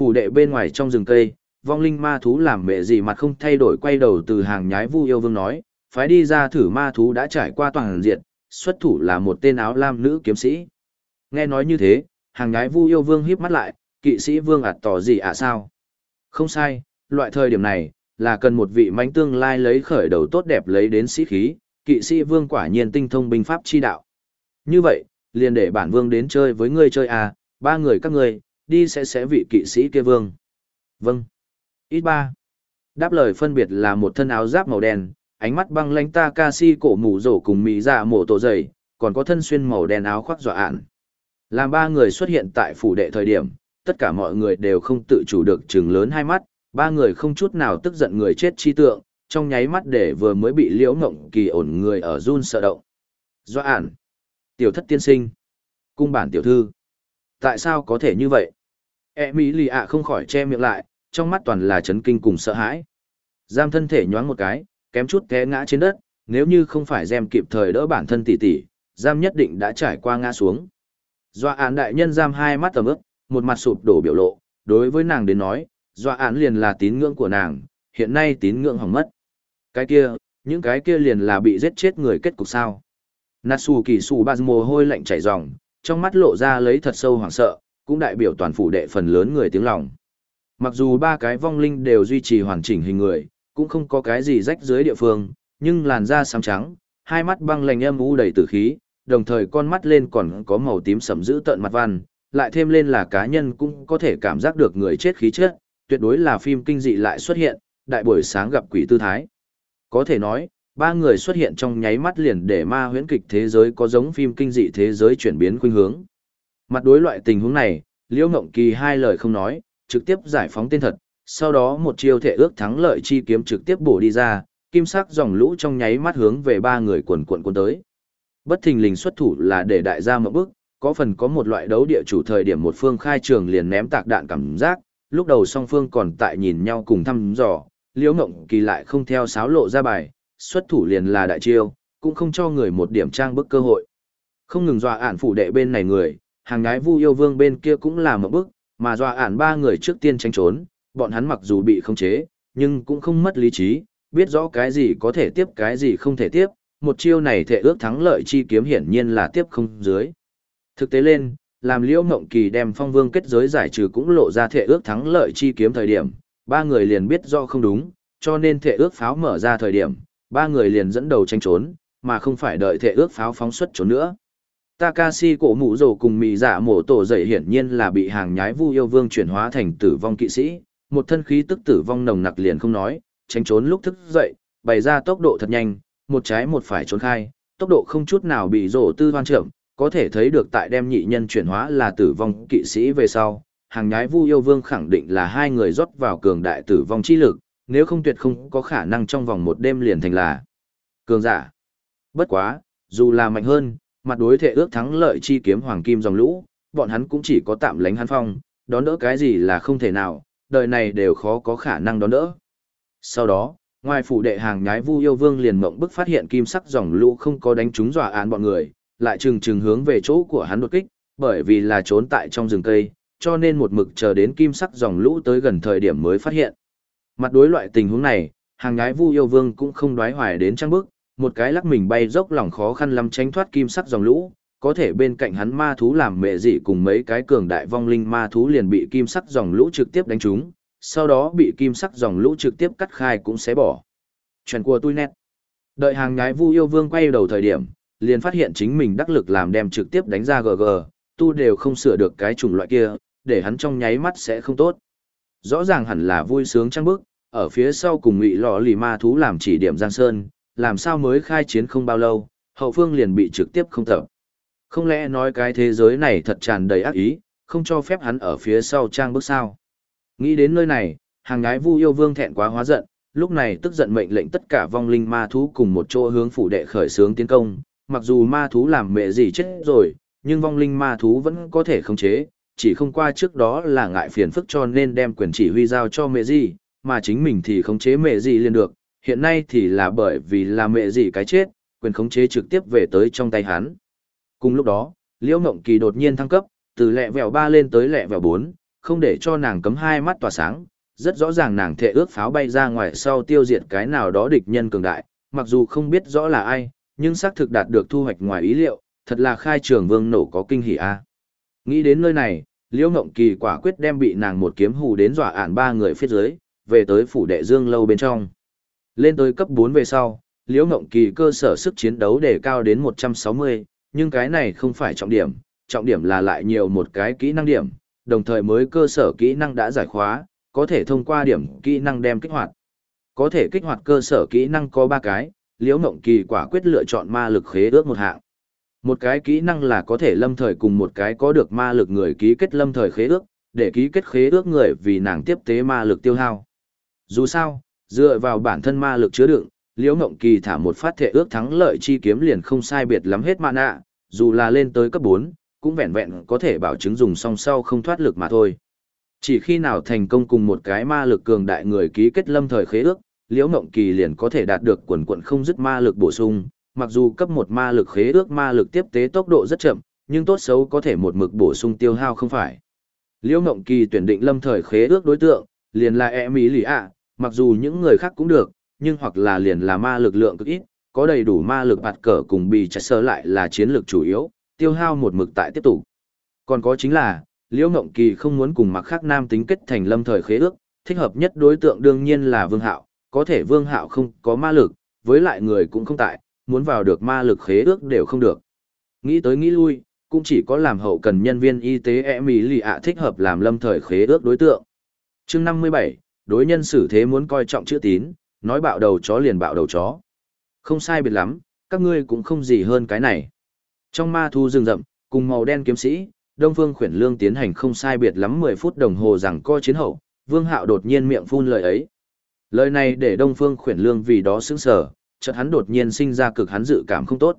Phủ đệ bên ngoài trong rừng cây, vong linh ma thú làm mẹ gì mặt không thay đổi quay đầu từ hàng nhái vu yêu vương nói, phái đi ra thử ma thú đã trải qua toàn diện, xuất thủ là một tên áo lam nữ kiếm sĩ. Nghe nói như thế, hàng nhái vu yêu vương híp mắt lại, kỵ sĩ vương ạt tỏ gì ạ à sao? Không sai, loại thời điểm này, là cần một vị mánh tương lai lấy khởi đầu tốt đẹp lấy đến sĩ khí, kỵ sĩ vương quả nhiên tinh thông binh pháp chi đạo. Như vậy, liền để bản vương đến chơi với ngươi chơi à, ba người các ngươi, đi sẽ sẽ vị kỵ sĩ kia vương. Vâng. Ít ba. Đáp lời phân biệt là một thân áo giáp màu đen, ánh mắt băng lãnh ta ca si cổ mũ rổ cùng mỹ dạ mổ tổ dày, còn có thân xuyên màu đen áo khoác dọa ạn. Làm ba người xuất hiện tại phủ đệ thời điểm, tất cả mọi người đều không tự chủ được trừng lớn hai mắt, ba người không chút nào tức giận người chết chi tượng, trong nháy mắt để vừa mới bị liễu ngộng kỳ ổn người ở run sợ động. Dọa ản. Tiểu thất tiên sinh. Cung bản tiểu thư. Tại sao có thể như vậy? E mỹ lì ạ không khỏi che miệng lại, trong mắt toàn là chấn kinh cùng sợ hãi. Giam thân thể nhoáng một cái, kém chút té ngã trên đất, nếu như không phải Giam kịp thời đỡ bản thân tỉ tỉ, Giam nhất định đã trải qua ngã xuống. Doa án đại nhân Giam hai mắt tầm ức, một mặt sụp đổ biểu lộ, đối với nàng đến nói, doa án liền là tín ngưỡng của nàng, hiện nay tín ngưỡng hỏng mất. Cái kia, những cái kia liền là bị giết chết người kết cục sao. Natsu kỳ sù ba mồ hôi lạnh chảy ròng, trong mắt lộ ra lấy thật sâu hoảng sợ, cũng đại biểu toàn phủ đệ phần lớn người tiếng lòng. Mặc dù ba cái vong linh đều duy trì hoàn chỉnh hình người, cũng không có cái gì rách dưới địa phương, nhưng làn da xám trắng, hai mắt băng lạnh âm u đầy tử khí, đồng thời con mắt lên còn có màu tím sẫm giữ tận mặt văn, lại thêm lên là cá nhân cũng có thể cảm giác được người chết khí chất, tuyệt đối là phim kinh dị lại xuất hiện, đại buổi sáng gặp quỷ tư thái. Có thể nói, ba người xuất hiện trong nháy mắt liền để ma huyễn kịch thế giới có giống phim kinh dị thế giới chuyển biến khuynh hướng. Mặt đối loại tình huống này, Liễu Ngộng Kỳ hai lời không nói, trực tiếp giải phóng tên thật, sau đó một chiêu thể ước thắng lợi chi kiếm trực tiếp bổ đi ra, kim sắc dòng lũ trong nháy mắt hướng về ba người quần quần cuốn tới. Bất thình lình xuất thủ là để đại gia một bước, có phần có một loại đấu địa chủ thời điểm một phương khai trường liền ném tạc đạn cảm giác, lúc đầu song phương còn tại nhìn nhau cùng thăm dò, liễu ngộng kỳ lại không theo sáo lộ ra bài, xuất thủ liền là đại chiêu, cũng không cho người một điểm trang bức cơ hội. Không ngừng dọa ản phủ đệ bên này người, hàng gái vu yêu vương bên kia cũng là một bức, mà dọa ản ba người trước tiên tránh trốn, bọn hắn mặc dù bị khống chế, nhưng cũng không mất lý trí, biết rõ cái gì có thể tiếp cái gì không thể tiếp, một chiêu này thể ước thắng lợi chi kiếm hiển nhiên là tiếp không dưới. Thực tế lên, làm liễu mộng kỳ đem phong vương kết giới giải trừ cũng lộ ra thể ước thắng lợi chi kiếm thời điểm, ba người liền biết do không đúng, cho nên thể ước pháo mở ra thời điểm, ba người liền dẫn đầu tranh trốn, mà không phải đợi thể ước pháo phóng xuất trốn nữa. Takashi cổ mũ rồ cùng mì giả mổ tổ dậy hiển nhiên là bị hàng nhái vu yêu vương chuyển hóa thành tử vong kỵ sĩ, một thân khí tức tử vong nồng nặc liền không nói, tránh trốn lúc thức dậy, bày ra tốc độ thật nhanh, một trái một phải trốn khai, tốc độ không chút nào bị rổ tư hoan trưởng, có thể thấy được tại đem nhị nhân chuyển hóa là tử vong kỵ sĩ về sau, hàng nhái vu yêu vương khẳng định là hai người rót vào cường đại tử vong chi lực, nếu không tuyệt không có khả năng trong vòng một đêm liền thành là cường giả. Bất quá, dù là mạnh hơn, mặt đối thể ước thắng lợi chi kiếm hoàng kim dòng lũ, bọn hắn cũng chỉ có tạm lánh hắn phong, đón đỡ cái gì là không thể nào, đời này đều khó có khả năng đón đỡ. Sau đó, ngoài phủ đệ hàng nhái vu yêu vương liền mộng bức phát hiện kim sắc dòng lũ không có đánh trúng dọa án bọn người, lại trừng trừng hướng về chỗ của hắn đột kích, bởi vì là trốn tại trong rừng cây, cho nên một mực chờ đến kim sắc dòng lũ tới gần thời điểm mới phát hiện. Mặt đối loại tình huống này, hàng nhái vu yêu vương cũng không đoái hoài đến trang bức, một cái lắc mình bay dốc lòng khó khăn lắm tránh thoát kim sắc dòng lũ, có thể bên cạnh hắn ma thú làm mẹ dị cùng mấy cái cường đại vong linh ma thú liền bị kim sắc dòng lũ trực tiếp đánh trúng, sau đó bị kim sắc dòng lũ trực tiếp cắt khai cũng sẽ bỏ. Chuyện của tôi nét. Đợi hàng nhái vu yêu vương quay đầu thời điểm, liền phát hiện chính mình đắc lực làm đem trực tiếp đánh ra GG, tu đều không sửa được cái chủng loại kia, để hắn trong nháy mắt sẽ không tốt. Rõ ràng hẳn là vui sướng trăng bức, ở phía sau cùng ngụy lọ lì ma thú làm chỉ điểm Giang Sơn, làm sao mới khai chiến không bao lâu, hậu phương liền bị trực tiếp không tập. Không lẽ nói cái thế giới này thật tràn đầy ác ý, không cho phép hắn ở phía sau trang bước sao? Nghĩ đến nơi này, hàng ngái vu yêu vương thẹn quá hóa giận, lúc này tức giận mệnh lệnh tất cả vong linh ma thú cùng một chỗ hướng phủ đệ khởi xướng tiến công, mặc dù ma thú làm mẹ gì chết rồi, nhưng vong linh ma thú vẫn có thể khống chế, chỉ không qua trước đó là ngại phiền phức cho nên đem quyền chỉ huy giao cho mẹ gì, mà chính mình thì khống chế mẹ gì liền được, hiện nay thì là bởi vì là mẹ gì cái chết, quyền khống chế trực tiếp về tới trong tay hắn. Cùng lúc đó, Liễu Ngộng Kỳ đột nhiên thăng cấp, từ lẹ vẹo 3 lên tới lẹ vẹo 4, không để cho nàng cấm hai mắt tỏa sáng, rất rõ ràng nàng thệ ước pháo bay ra ngoài sau tiêu diệt cái nào đó địch nhân cường đại, mặc dù không biết rõ là ai, nhưng xác thực đạt được thu hoạch ngoài ý liệu, thật là khai trường vương nổ có kinh hỉ a. Nghĩ đến nơi này, Liễu Ngộng Kỳ quả quyết đem bị nàng một kiếm hù đến dọa ản ba người phía dưới, về tới phủ đệ Dương lâu bên trong. Lên tới cấp 4 về sau, Liễu Ngộng Kỳ cơ sở sức chiến đấu đề cao đến 160, nhưng cái này không phải trọng điểm, trọng điểm là lại nhiều một cái kỹ năng điểm, đồng thời mới cơ sở kỹ năng đã giải khóa, có thể thông qua điểm kỹ năng đem kích hoạt. Có thể kích hoạt cơ sở kỹ năng có 3 cái, Liễu Ngộng Kỳ quả quyết lựa chọn ma lực khế ước một hạng. Một cái kỹ năng là có thể lâm thời cùng một cái có được ma lực người ký kết lâm thời khế ước, để ký kết khế ước người vì nàng tiếp tế ma lực tiêu hao. Dù sao, dựa vào bản thân ma lực chứa đựng, Liễu Ngộng Kỳ thả một phát thể ước thắng lợi chi kiếm liền không sai biệt lắm hết mana, dù là lên tới cấp 4, cũng vẹn vẹn có thể bảo chứng dùng song sau không thoát lực mà thôi. Chỉ khi nào thành công cùng một cái ma lực cường đại người ký kết lâm thời khế ước, Liễu Ngộng Kỳ liền có thể đạt được quần quận không dứt ma lực bổ sung, mặc dù cấp một ma lực khế ước ma lực tiếp tế tốc độ rất chậm, nhưng tốt xấu có thể một mực bổ sung tiêu hao không phải. Liễu Ngộng Kỳ tuyển định lâm thời khế ước đối tượng, liền là e mỹ lì ạ, mặc dù những người khác cũng được, nhưng hoặc là liền là ma lực lượng cực ít, có đầy đủ ma lực bạt cờ cùng bị chạy sơ lại là chiến lược chủ yếu, tiêu hao một mực tại tiếp tục. Còn có chính là, Liễu Ngộng Kỳ không muốn cùng mặc khác nam tính kết thành lâm thời khế ước, thích hợp nhất đối tượng đương nhiên là Vương Hạo, có thể Vương Hạo không có ma lực, với lại người cũng không tại, muốn vào được ma lực khế ước đều không được. Nghĩ tới nghĩ lui, cũng chỉ có làm hậu cần nhân viên y tế e mỹ lì ạ thích hợp làm lâm thời khế ước đối tượng. chương 57, đối nhân xử thế muốn coi trọng chữ tín, nói bạo đầu chó liền bạo đầu chó. Không sai biệt lắm, các ngươi cũng không gì hơn cái này. Trong ma thu rừng rậm, cùng màu đen kiếm sĩ, Đông Phương Khuyển Lương tiến hành không sai biệt lắm 10 phút đồng hồ rằng co chiến hậu, Vương Hạo đột nhiên miệng phun lời ấy. Lời này để Đông Phương Khuyển Lương vì đó sững sờ, chợt hắn đột nhiên sinh ra cực hắn dự cảm không tốt.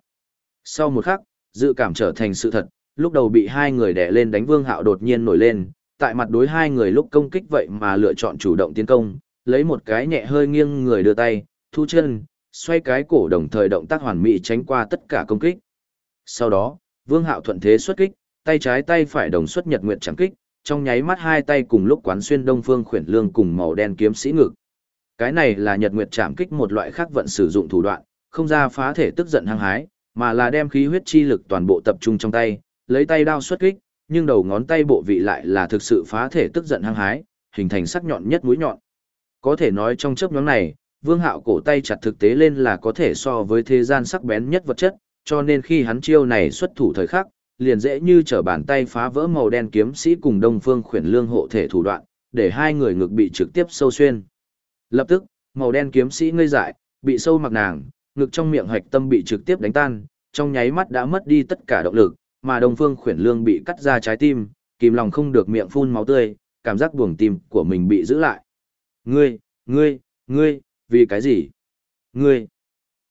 Sau một khắc, dự cảm trở thành sự thật, lúc đầu bị hai người đè lên đánh Vương Hạo đột nhiên nổi lên, tại mặt đối hai người lúc công kích vậy mà lựa chọn chủ động tiến công, lấy một cái nhẹ hơi nghiêng người đưa tay, thu chân, xoay cái cổ đồng thời động tác hoàn mỹ tránh qua tất cả công kích. Sau đó, Vương Hạo thuận thế xuất kích, tay trái tay phải đồng xuất nhật nguyệt chẳng kích, trong nháy mắt hai tay cùng lúc quán xuyên Đông Phương Khuyển Lương cùng màu đen kiếm sĩ ngực. Cái này là nhật nguyệt chạm kích một loại khác vận sử dụng thủ đoạn, không ra phá thể tức giận hăng hái, mà là đem khí huyết chi lực toàn bộ tập trung trong tay, lấy tay đao xuất kích, nhưng đầu ngón tay bộ vị lại là thực sự phá thể tức giận hăng hái, hình thành sắc nhọn nhất mũi nhọn. Có thể nói trong chớp nhóm này, Vương Hạo cổ tay chặt thực tế lên là có thể so với thế gian sắc bén nhất vật chất, cho nên khi hắn chiêu này xuất thủ thời khắc, liền dễ như trở bàn tay phá vỡ màu đen kiếm sĩ cùng Đông Phương Khuyển Lương hộ thể thủ đoạn, để hai người ngực bị trực tiếp sâu xuyên. Lập tức, màu đen kiếm sĩ ngây dại, bị sâu mặc nàng, ngực trong miệng hạch tâm bị trực tiếp đánh tan, trong nháy mắt đã mất đi tất cả động lực, mà Đông Phương Khuyển Lương bị cắt ra trái tim, kìm lòng không được miệng phun máu tươi, cảm giác buồng tim của mình bị giữ lại. Ngươi, ngươi, ngươi, vì cái gì? Ngươi.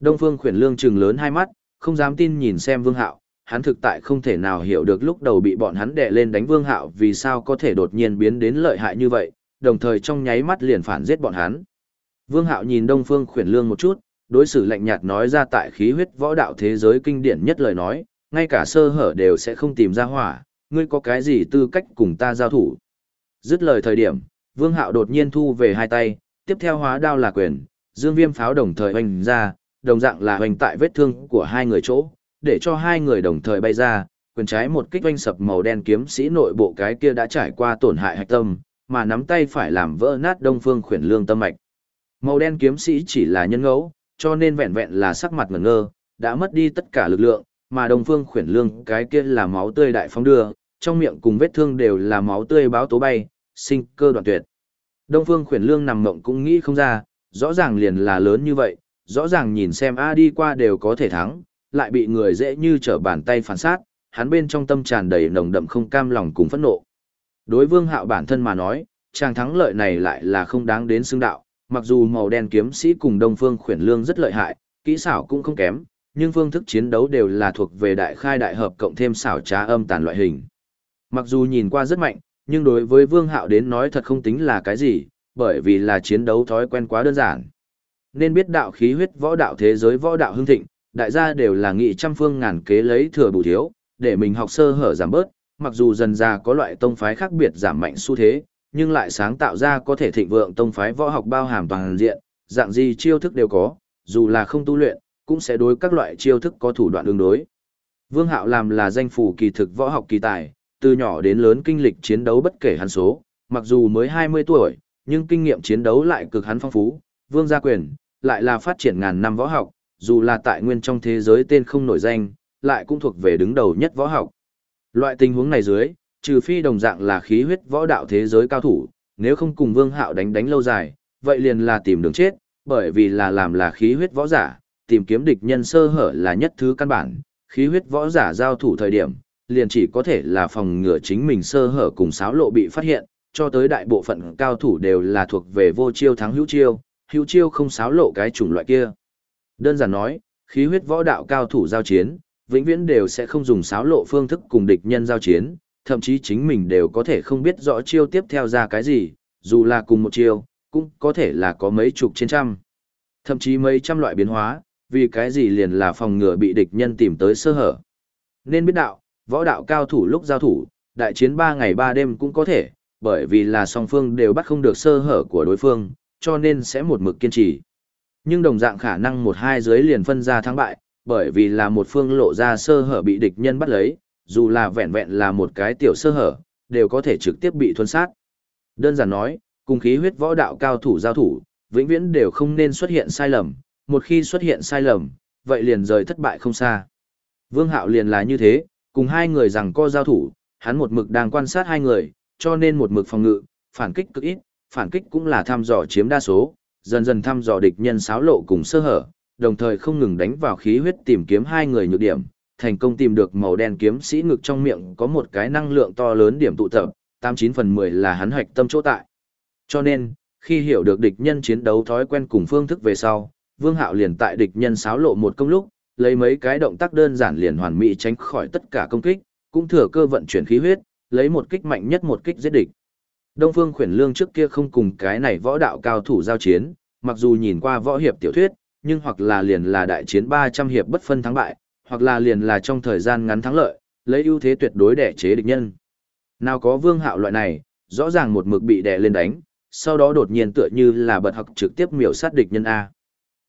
Đông Phương Khuyển Lương trừng lớn hai mắt, không dám tin nhìn xem Vương Hạo, hắn thực tại không thể nào hiểu được lúc đầu bị bọn hắn đè lên đánh Vương Hạo vì sao có thể đột nhiên biến đến lợi hại như vậy, đồng thời trong nháy mắt liền phản giết bọn hắn. Vương Hạo nhìn Đông Phương Khuyển Lương một chút, đối xử lạnh nhạt nói ra tại khí huyết võ đạo thế giới kinh điển nhất lời nói, ngay cả sơ hở đều sẽ không tìm ra hỏa, ngươi có cái gì tư cách cùng ta giao thủ. Dứt lời thời điểm, Vương Hạo đột nhiên thu về hai tay, tiếp theo hóa đao là quyền, dương viêm pháo đồng thời hoành ra, đồng dạng là hoành tại vết thương của hai người chỗ, để cho hai người đồng thời bay ra, quyền trái một kích oanh sập màu đen kiếm sĩ nội bộ cái kia đã trải qua tổn hại hạch tâm, mà nắm tay phải làm vỡ nát đông phương khuyển lương tâm mạch. Màu đen kiếm sĩ chỉ là nhân ngẫu, cho nên vẹn vẹn là sắc mặt ngẩn ngơ, đã mất đi tất cả lực lượng, mà đông phương khuyển lương cái kia là máu tươi đại phóng đưa, trong miệng cùng vết thương đều là máu tươi báo tố bay, sinh cơ đoạn tuyệt. Đông phương khuyển lương nằm mộng cũng nghĩ không ra, rõ ràng liền là lớn như vậy, rõ ràng nhìn xem A đi qua đều có thể thắng, lại bị người dễ như trở bàn tay phản sát, hắn bên trong tâm tràn đầy nồng đậm không cam lòng cùng phẫn nộ. Đối vương hạo bản thân mà nói, chàng thắng lợi này lại là không đáng đến xương đạo, mặc dù màu đen kiếm sĩ cùng đông phương khuyển lương rất lợi hại, kỹ xảo cũng không kém, nhưng phương thức chiến đấu đều là thuộc về đại khai đại hợp cộng thêm xảo trá âm tàn loại hình. Mặc dù nhìn qua rất mạnh, nhưng đối với vương hạo đến nói thật không tính là cái gì, bởi vì là chiến đấu thói quen quá đơn giản. Nên biết đạo khí huyết võ đạo thế giới võ đạo hưng thịnh, đại gia đều là nghị trăm phương ngàn kế lấy thừa bù thiếu, để mình học sơ hở giảm bớt, mặc dù dần ra có loại tông phái khác biệt giảm mạnh xu thế, nhưng lại sáng tạo ra có thể thịnh vượng tông phái võ học bao hàm toàn diện, dạng gì chiêu thức đều có, dù là không tu luyện, cũng sẽ đối các loại chiêu thức có thủ đoạn ứng đối. Vương Hạo làm là danh phủ kỳ thực võ học kỳ tài, từ nhỏ đến lớn kinh lịch chiến đấu bất kể hắn số, mặc dù mới 20 tuổi, nhưng kinh nghiệm chiến đấu lại cực hắn phong phú, Vương gia quyền, lại là phát triển ngàn năm võ học, dù là tại nguyên trong thế giới tên không nổi danh, lại cũng thuộc về đứng đầu nhất võ học. Loại tình huống này dưới, trừ phi đồng dạng là khí huyết võ đạo thế giới cao thủ, nếu không cùng Vương Hạo đánh đánh lâu dài, vậy liền là tìm đường chết, bởi vì là làm là khí huyết võ giả, tìm kiếm địch nhân sơ hở là nhất thứ căn bản, khí huyết võ giả giao thủ thời điểm, liền chỉ có thể là phòng ngừa chính mình sơ hở cùng xáo lộ bị phát hiện, cho tới đại bộ phận cao thủ đều là thuộc về vô chiêu thắng hữu chiêu, hữu chiêu không xáo lộ cái chủng loại kia. Đơn giản nói, khí huyết võ đạo cao thủ giao chiến, vĩnh viễn đều sẽ không dùng xáo lộ phương thức cùng địch nhân giao chiến, thậm chí chính mình đều có thể không biết rõ chiêu tiếp theo ra cái gì, dù là cùng một chiêu, cũng có thể là có mấy chục trên trăm. Thậm chí mấy trăm loại biến hóa, vì cái gì liền là phòng ngừa bị địch nhân tìm tới sơ hở. Nên biết đạo, võ đạo cao thủ lúc giao thủ, đại chiến 3 ngày 3 đêm cũng có thể, bởi vì là song phương đều bắt không được sơ hở của đối phương, cho nên sẽ một mực kiên trì. Nhưng đồng dạng khả năng một hai dưới liền phân ra thắng bại, bởi vì là một phương lộ ra sơ hở bị địch nhân bắt lấy, dù là vẹn vẹn là một cái tiểu sơ hở, đều có thể trực tiếp bị thuần sát. Đơn giản nói, cùng khí huyết võ đạo cao thủ giao thủ, vĩnh viễn đều không nên xuất hiện sai lầm, một khi xuất hiện sai lầm, vậy liền rời thất bại không xa. Vương Hạo liền là như thế, cùng hai người rằng co giao thủ, hắn một mực đang quan sát hai người, cho nên một mực phòng ngự, phản kích cực ít, phản kích cũng là thăm dò chiếm đa số, dần dần thăm dò địch nhân xáo lộ cùng sơ hở, đồng thời không ngừng đánh vào khí huyết tìm kiếm hai người nhược điểm, thành công tìm được màu đen kiếm sĩ ngực trong miệng có một cái năng lượng to lớn điểm tụ tập, 89 phần 10 là hắn hoạch tâm chỗ tại. Cho nên, khi hiểu được địch nhân chiến đấu thói quen cùng phương thức về sau, Vương Hạo liền tại địch nhân xáo lộ một công lúc, lấy mấy cái động tác đơn giản liền hoàn mỹ tránh khỏi tất cả công kích, cũng thừa cơ vận chuyển khí huyết, lấy một kích mạnh nhất một kích giết địch. Đông Phương Khuyển Lương trước kia không cùng cái này võ đạo cao thủ giao chiến, mặc dù nhìn qua võ hiệp tiểu thuyết, nhưng hoặc là liền là đại chiến 300 hiệp bất phân thắng bại, hoặc là liền là trong thời gian ngắn thắng lợi, lấy ưu thế tuyệt đối để chế địch nhân. Nào có Vương Hạo loại này, rõ ràng một mực bị đè lên đánh, sau đó đột nhiên tựa như là bật học trực tiếp miểu sát địch nhân a.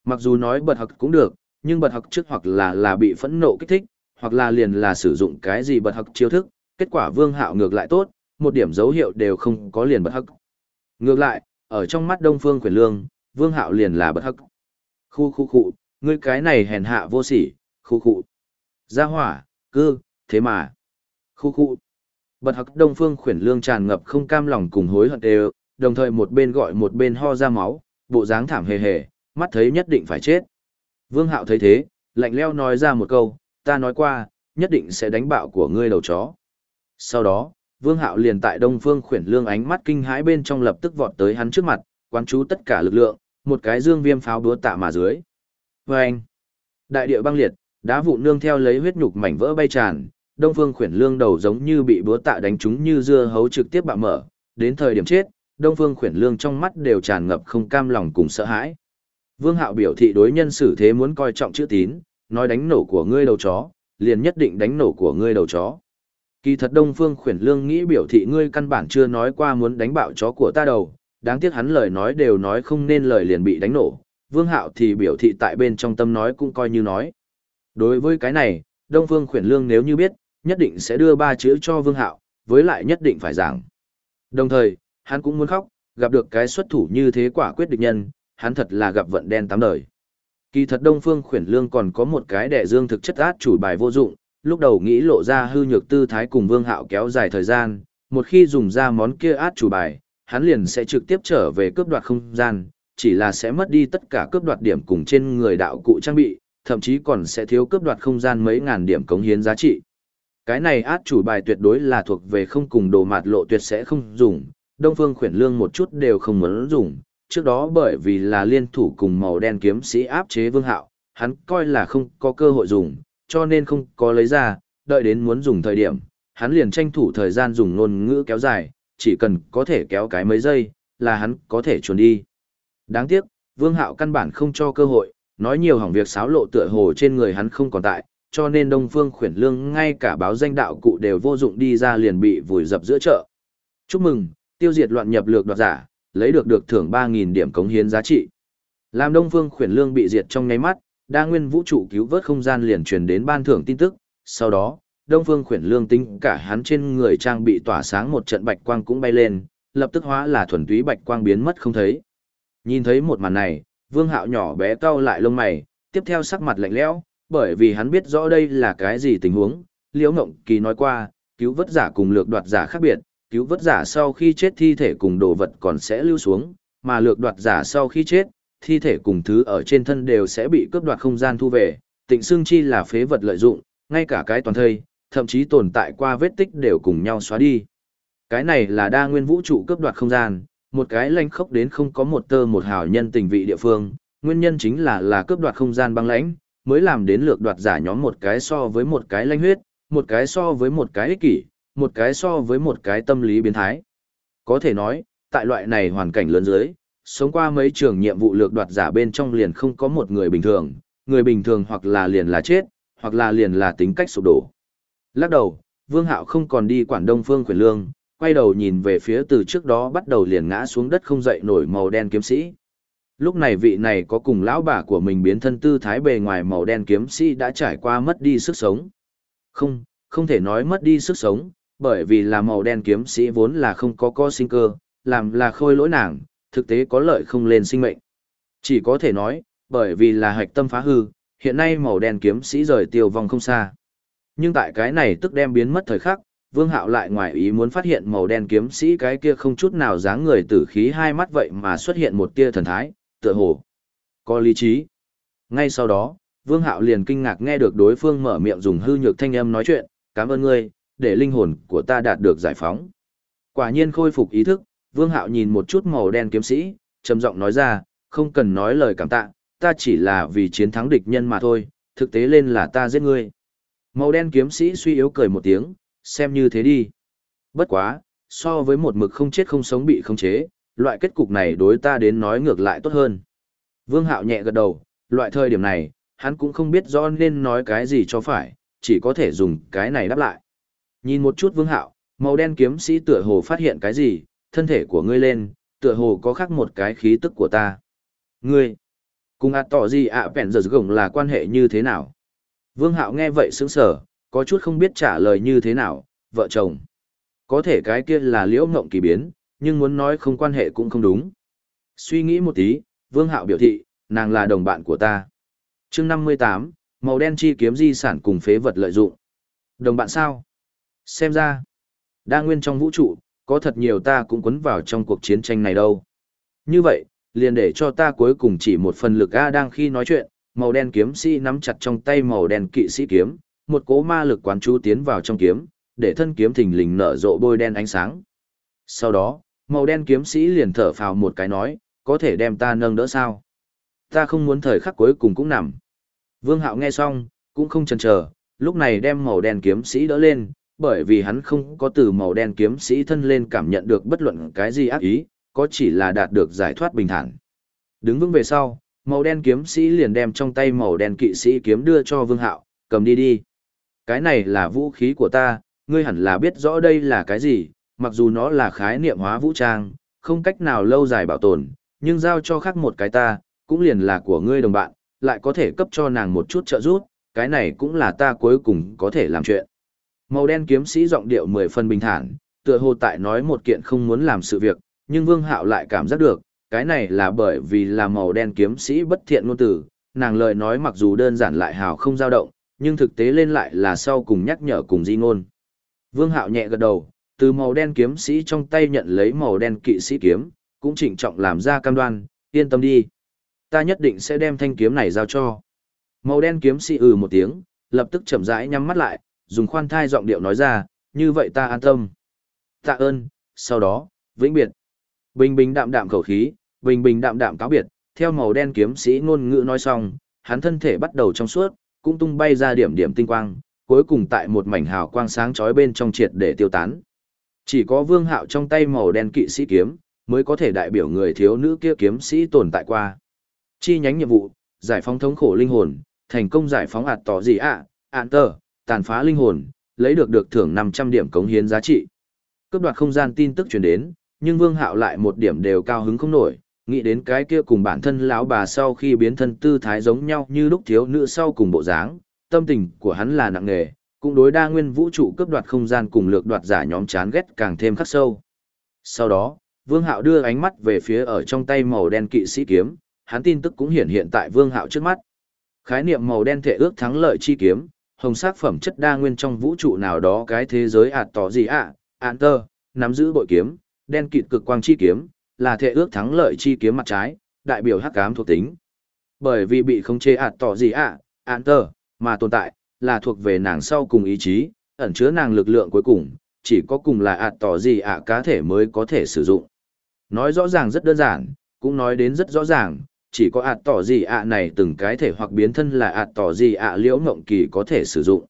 Mặc dù nói bật học cũng được, nhưng bật học trước hoặc là là bị phẫn nộ kích thích, hoặc là liền là sử dụng cái gì bật học chiêu thức, kết quả Vương Hạo ngược lại tốt, một điểm dấu hiệu đều không có liền bật hắc. Ngược lại, ở trong mắt Đông Phương Quyền Lương, Vương Hạo liền là bật hắc. Khu khu khu, ngươi cái này hèn hạ vô sỉ, khu khu. Gia hỏa, cư, thế mà. Khu khu. Bật hắc Đông Phương Khuyển Lương tràn ngập không cam lòng cùng hối hận đều, đồng thời một bên gọi một bên ho ra máu, bộ dáng thảm hề hề, mắt thấy nhất định phải chết. Vương Hạo thấy thế, lạnh leo nói ra một câu, ta nói qua, nhất định sẽ đánh bạo của ngươi đầu chó. Sau đó, Vương Hạo liền tại Đông Phương Khuyển Lương ánh mắt kinh hãi bên trong lập tức vọt tới hắn trước mặt, quán chú tất cả lực lượng, một cái dương viêm pháo đúa tạ mà dưới. Và anh, đại địa băng liệt, đá vụn nương theo lấy huyết nhục mảnh vỡ bay tràn, Đông Phương Khuyển Lương đầu giống như bị búa tạ đánh trúng như dưa hấu trực tiếp bạo mở, đến thời điểm chết, Đông Phương Khuyển Lương trong mắt đều tràn ngập không cam lòng cùng sợ hãi. Vương Hạo biểu thị đối nhân xử thế muốn coi trọng chữ tín, nói đánh nổ của ngươi đầu chó, liền nhất định đánh nổ của ngươi đầu chó. Kỳ thật Đông Phương Khuyển Lương nghĩ biểu thị ngươi căn bản chưa nói qua muốn đánh bạo chó của ta đầu, đáng tiếc hắn lời nói đều nói không nên lời liền bị đánh nổ. Vương Hạo thì biểu thị tại bên trong tâm nói cũng coi như nói. Đối với cái này, Đông Phương Khuyển Lương nếu như biết, nhất định sẽ đưa ba chữ cho Vương Hạo, với lại nhất định phải giảng. Đồng thời, hắn cũng muốn khóc, gặp được cái xuất thủ như thế quả quyết địch nhân, hắn thật là gặp vận đen tám đời. Kỳ thật Đông Phương Khuyển Lương còn có một cái đẻ dương thực chất át chủ bài vô dụng, lúc đầu nghĩ lộ ra hư nhược tư thái cùng Vương Hạo kéo dài thời gian, một khi dùng ra món kia át chủ bài, hắn liền sẽ trực tiếp trở về cướp đoạt không gian, chỉ là sẽ mất đi tất cả cướp đoạt điểm cùng trên người đạo cụ trang bị, thậm chí còn sẽ thiếu cướp đoạt không gian mấy ngàn điểm cống hiến giá trị. Cái này át chủ bài tuyệt đối là thuộc về không cùng đồ mạt lộ tuyệt sẽ không dùng, Đông Phương khuyển lương một chút đều không muốn dùng, trước đó bởi vì là liên thủ cùng màu đen kiếm sĩ áp chế Vương Hạo, hắn coi là không có cơ hội dùng, cho nên không có lấy ra, đợi đến muốn dùng thời điểm, hắn liền tranh thủ thời gian dùng ngôn ngữ kéo dài, chỉ cần có thể kéo cái mấy giây, là hắn có thể chuồn đi. Đáng tiếc, Vương Hạo căn bản không cho cơ hội, nói nhiều hỏng việc xáo lộ tựa hồ trên người hắn không còn tại, cho nên Đông Phương khuyển lương ngay cả báo danh đạo cụ đều vô dụng đi ra liền bị vùi dập giữa chợ. Chúc mừng, tiêu diệt loạn nhập lược đoạt giả, lấy được được thưởng 3.000 điểm cống hiến giá trị. Làm Đông Phương khuyển lương bị diệt trong nháy mắt, đa nguyên vũ trụ cứu vớt không gian liền truyền đến ban thưởng tin tức, sau đó, Đông Phương khuyển lương tính cả hắn trên người trang bị tỏa sáng một trận bạch quang cũng bay lên, lập tức hóa là thuần túy bạch quang biến mất không thấy. Nhìn thấy một màn này, Vương Hạo nhỏ bé cau lại lông mày, tiếp theo sắc mặt lạnh lẽo, bởi vì hắn biết rõ đây là cái gì tình huống. Liễu Ngộng Kỳ nói qua, cứu vớt giả cùng lược đoạt giả khác biệt, cứu vớt giả sau khi chết thi thể cùng đồ vật còn sẽ lưu xuống, mà lược đoạt giả sau khi chết, thi thể cùng thứ ở trên thân đều sẽ bị cướp đoạt không gian thu về, tịnh xương chi là phế vật lợi dụng, ngay cả cái toàn thây, thậm chí tồn tại qua vết tích đều cùng nhau xóa đi. Cái này là đa nguyên vũ trụ cướp đoạt không gian, một cái lanh khốc đến không có một tơ một hào nhân tình vị địa phương, nguyên nhân chính là là cướp đoạt không gian băng lãnh, mới làm đến lược đoạt giả nhóm một cái so với một cái lanh huyết, một cái so với một cái ích kỷ, một cái so với một cái tâm lý biến thái. Có thể nói, tại loại này hoàn cảnh lớn dưới, sống qua mấy trường nhiệm vụ lược đoạt giả bên trong liền không có một người bình thường, người bình thường hoặc là liền là chết, hoặc là liền là tính cách sụp đổ. Lắc đầu, Vương Hạo không còn đi quản Đông Phương Quyền Lương, quay đầu nhìn về phía từ trước đó bắt đầu liền ngã xuống đất không dậy nổi màu đen kiếm sĩ. Lúc này vị này có cùng lão bà của mình biến thân tư thái bề ngoài màu đen kiếm sĩ đã trải qua mất đi sức sống. Không, không thể nói mất đi sức sống, bởi vì là màu đen kiếm sĩ vốn là không có co sinh cơ, làm là khôi lỗi nàng, thực tế có lợi không lên sinh mệnh. Chỉ có thể nói, bởi vì là hạch tâm phá hư, hiện nay màu đen kiếm sĩ rời tiêu vong không xa. Nhưng tại cái này tức đem biến mất thời khắc, Vương Hạo lại ngoài ý muốn phát hiện màu đen kiếm sĩ cái kia không chút nào dáng người tử khí hai mắt vậy mà xuất hiện một tia thần thái, tựa hồ có lý trí. Ngay sau đó, Vương Hạo liền kinh ngạc nghe được đối phương mở miệng dùng hư nhược thanh âm nói chuyện, "Cảm ơn ngươi, để linh hồn của ta đạt được giải phóng." Quả nhiên khôi phục ý thức, Vương Hạo nhìn một chút màu đen kiếm sĩ, trầm giọng nói ra, "Không cần nói lời cảm tạ, ta chỉ là vì chiến thắng địch nhân mà thôi, thực tế lên là ta giết ngươi." Màu đen kiếm sĩ suy yếu cười một tiếng, xem như thế đi. Bất quá, so với một mực không chết không sống bị khống chế, loại kết cục này đối ta đến nói ngược lại tốt hơn. Vương Hạo nhẹ gật đầu, loại thời điểm này, hắn cũng không biết rõ nên nói cái gì cho phải, chỉ có thể dùng cái này đáp lại. Nhìn một chút Vương Hạo, màu đen kiếm sĩ tựa hồ phát hiện cái gì, thân thể của ngươi lên, tựa hồ có khác một cái khí tức của ta. Ngươi, cùng ạt tỏ gì ạ à giờ gồng là quan hệ như thế nào? Vương Hạo nghe vậy sững sờ, có chút không biết trả lời như thế nào, vợ chồng. Có thể cái kia là liễu ngộng kỳ biến, nhưng muốn nói không quan hệ cũng không đúng. Suy nghĩ một tí, Vương Hạo biểu thị, nàng là đồng bạn của ta. chương 58, màu đen chi kiếm di sản cùng phế vật lợi dụng. Đồng bạn sao? Xem ra, đa nguyên trong vũ trụ, có thật nhiều ta cũng quấn vào trong cuộc chiến tranh này đâu. Như vậy, liền để cho ta cuối cùng chỉ một phần lực A đang khi nói chuyện, màu đen kiếm sĩ nắm chặt trong tay màu đen kỵ sĩ kiếm, một cỗ ma lực quán chú tiến vào trong kiếm, để thân kiếm thình lình nở rộ bôi đen ánh sáng. Sau đó, màu đen kiếm sĩ liền thở phào một cái nói, có thể đem ta nâng đỡ sao? Ta không muốn thời khắc cuối cùng cũng nằm. Vương Hạo nghe xong, cũng không chần chờ, lúc này đem màu đen kiếm sĩ đỡ lên, bởi vì hắn không có từ màu đen kiếm sĩ thân lên cảm nhận được bất luận cái gì ác ý, có chỉ là đạt được giải thoát bình thản. Đứng vững về sau, màu đen kiếm sĩ liền đem trong tay màu đen kỵ sĩ kiếm đưa cho Vương Hạo, cầm đi đi. Cái này là vũ khí của ta, ngươi hẳn là biết rõ đây là cái gì, mặc dù nó là khái niệm hóa vũ trang, không cách nào lâu dài bảo tồn, nhưng giao cho khác một cái ta, cũng liền là của ngươi đồng bạn, lại có thể cấp cho nàng một chút trợ giúp, cái này cũng là ta cuối cùng có thể làm chuyện. Màu đen kiếm sĩ giọng điệu mười phần bình thản, tựa hồ tại nói một kiện không muốn làm sự việc, nhưng Vương Hạo lại cảm giác được, cái này là bởi vì là màu đen kiếm sĩ bất thiện ngôn tử, nàng lời nói mặc dù đơn giản lại hào không dao động, nhưng thực tế lên lại là sau cùng nhắc nhở cùng di ngôn. Vương Hạo nhẹ gật đầu, từ màu đen kiếm sĩ trong tay nhận lấy màu đen kỵ sĩ kiếm, cũng trịnh trọng làm ra cam đoan, yên tâm đi. Ta nhất định sẽ đem thanh kiếm này giao cho. Màu đen kiếm sĩ ừ một tiếng, lập tức chậm rãi nhắm mắt lại, dùng khoan thai giọng điệu nói ra, như vậy ta an tâm. Tạ ơn, sau đó, vĩnh biệt. Bình bình đạm đạm khẩu khí, bình bình đạm đạm cáo biệt, theo màu đen kiếm sĩ ngôn ngữ nói xong, hắn thân thể bắt đầu trong suốt, cũng tung bay ra điểm điểm tinh quang, cuối cùng tại một mảnh hào quang sáng chói bên trong triệt để tiêu tán. Chỉ có vương hạo trong tay màu đen kỵ sĩ kiếm, mới có thể đại biểu người thiếu nữ kia kiếm sĩ tồn tại qua. Chi nhánh nhiệm vụ, giải phóng thống khổ linh hồn, thành công giải phóng ạt tỏ gì ạ, ạn tờ, tàn phá linh hồn, lấy được được thưởng 500 điểm cống hiến giá trị. Cướp đoạt không gian tin tức truyền đến, nhưng Vương Hạo lại một điểm đều cao hứng không nổi, nghĩ đến cái kia cùng bản thân lão bà sau khi biến thân tư thái giống nhau như lúc thiếu nữ sau cùng bộ dáng, tâm tình của hắn là nặng nề, cũng đối đa nguyên vũ trụ cướp đoạt không gian cùng lược đoạt giả nhóm chán ghét càng thêm khắc sâu. Sau đó, Vương Hạo đưa ánh mắt về phía ở trong tay màu đen kỵ sĩ kiếm, hắn tin tức cũng hiện hiện tại Vương Hạo trước mắt. Khái niệm màu đen thể ước thắng lợi chi kiếm, hồng sắc phẩm chất đa nguyên trong vũ trụ nào đó cái thế giới ạt tỏ gì ạ, à, tơ, nắm giữ bội kiếm, đen kịt cực quang chi kiếm, là thể ước thắng lợi chi kiếm mặt trái, đại biểu hắc ám thuộc tính. Bởi vì bị khống chế ạt tỏ gì ạ, à, tơ, mà tồn tại, là thuộc về nàng sau cùng ý chí, ẩn chứa nàng lực lượng cuối cùng, chỉ có cùng là ạt tỏ gì ạ cá thể mới có thể sử dụng. Nói rõ ràng rất đơn giản, cũng nói đến rất rõ ràng, chỉ có ạt tỏ gì ạ này từng cái thể hoặc biến thân là ạt tỏ gì ạ liễu ngộng kỳ có thể sử dụng.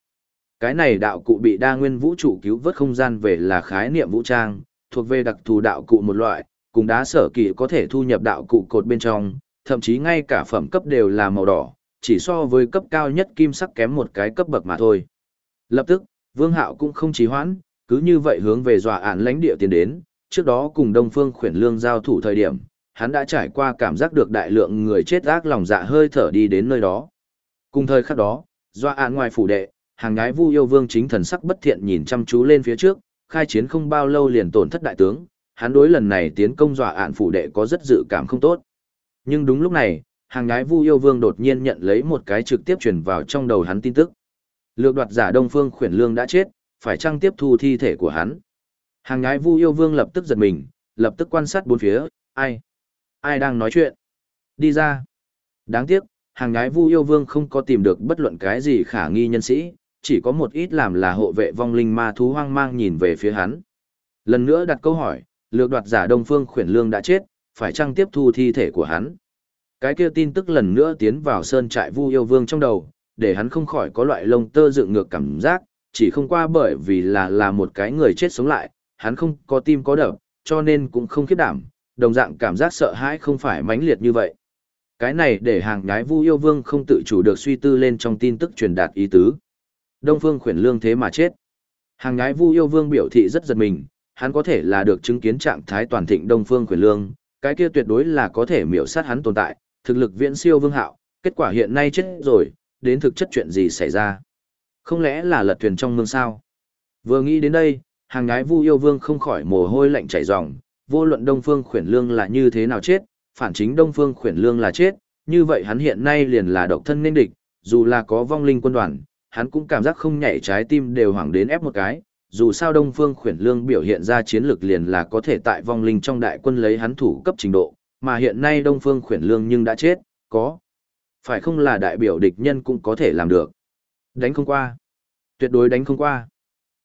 Cái này đạo cụ bị đa nguyên vũ trụ cứu vớt không gian về là khái niệm vũ trang, thuộc về đặc thù đạo cụ một loại, cùng đá sở kỳ có thể thu nhập đạo cụ cột bên trong, thậm chí ngay cả phẩm cấp đều là màu đỏ, chỉ so với cấp cao nhất kim sắc kém một cái cấp bậc mà thôi. Lập tức, Vương Hạo cũng không trì hoãn, cứ như vậy hướng về dọa án lãnh địa tiến đến, trước đó cùng Đông Phương Khuyển Lương giao thủ thời điểm, hắn đã trải qua cảm giác được đại lượng người chết ác lòng dạ hơi thở đi đến nơi đó. Cùng thời khắc đó, dọa án ngoài phủ đệ, hàng gái Vu Yêu Vương chính thần sắc bất thiện nhìn chăm chú lên phía trước, khai chiến không bao lâu liền tổn thất đại tướng, hắn đối lần này tiến công dọa án phủ đệ có rất dự cảm không tốt. Nhưng đúng lúc này, hàng gái Vu Yêu Vương đột nhiên nhận lấy một cái trực tiếp truyền vào trong đầu hắn tin tức. Lược đoạt giả Đông Phương Khuyển Lương đã chết, phải chăng tiếp thu thi thể của hắn? Hàng gái Vu Yêu Vương lập tức giật mình, lập tức quan sát bốn phía, ai? Ai đang nói chuyện? Đi ra. Đáng tiếc, hàng gái Vu Yêu Vương không có tìm được bất luận cái gì khả nghi nhân sĩ, chỉ có một ít làm là hộ vệ vong linh ma thú hoang mang nhìn về phía hắn. Lần nữa đặt câu hỏi, lược đoạt giả Đông Phương Khuyển Lương đã chết, phải chăng tiếp thu thi thể của hắn? Cái kia tin tức lần nữa tiến vào sơn trại Vu Yêu Vương trong đầu, để hắn không khỏi có loại lông tơ dựng ngược cảm giác, chỉ không qua bởi vì là là một cái người chết sống lại, hắn không có tim có đập, cho nên cũng không khiếp đảm, đồng dạng cảm giác sợ hãi không phải mãnh liệt như vậy. Cái này để hàng nhái Vu Yêu Vương không tự chủ được suy tư lên trong tin tức truyền đạt ý tứ. Đông Phương khuyển lương thế mà chết. Hàng nhái Vu Yêu Vương biểu thị rất giật mình, hắn có thể là được chứng kiến trạng thái toàn thịnh Đông Phương khuyển lương, cái kia tuyệt đối là có thể miểu sát hắn tồn tại, thực lực viễn siêu vương hạo, kết quả hiện nay chết rồi, đến thực chất chuyện gì xảy ra. Không lẽ là lật thuyền trong mương sao? Vừa nghĩ đến đây, hàng ngái vu yêu vương không khỏi mồ hôi lạnh chảy ròng, vô luận đông phương khuyển lương là như thế nào chết, phản chính đông phương khuyển lương là chết, như vậy hắn hiện nay liền là độc thân nên địch, dù là có vong linh quân đoàn, hắn cũng cảm giác không nhảy trái tim đều hoảng đến ép một cái, dù sao đông phương khuyển lương biểu hiện ra chiến lược liền là có thể tại vong linh trong đại quân lấy hắn thủ cấp trình độ, mà hiện nay đông phương khuyển lương nhưng đã chết, có. Phải không là đại biểu địch nhân cũng có thể làm được. Đánh không qua. Tuyệt đối đánh không qua.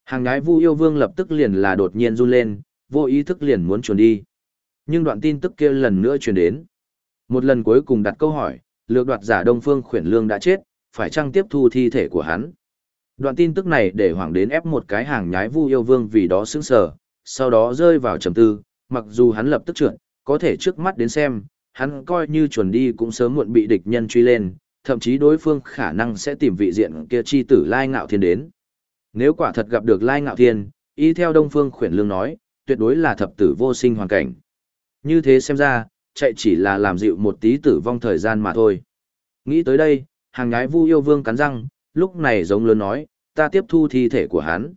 Hàng ngái vu yêu vương lập tức liền là đột nhiên run lên, vô ý thức liền muốn chuồn đi. Nhưng đoạn tin tức kia lần nữa truyền đến. Một lần cuối cùng đặt câu hỏi, lược đoạt giả Đông Phương khuyển lương đã chết, phải chăng tiếp thu thi thể của hắn. Đoạn tin tức này để hoàng đến ép một cái hàng nhái vu yêu vương vì đó sững sờ, sau đó rơi vào trầm tư, mặc dù hắn lập tức trượt, có thể trước mắt đến xem, hắn coi như chuẩn đi cũng sớm muộn bị địch nhân truy lên, thậm chí đối phương khả năng sẽ tìm vị diện kia chi tử Lai Ngạo Thiên đến. Nếu quả thật gặp được Lai Ngạo Thiên, y theo Đông Phương khuyển lương nói, tuyệt đối là thập tử vô sinh hoàn cảnh. Như thế xem ra, chạy chỉ là làm dịu một tí tử vong thời gian mà thôi. Nghĩ tới đây, hàng gái vu yêu vương cắn răng, lúc này giống lớn nói, ta tiếp thu thi thể của hắn.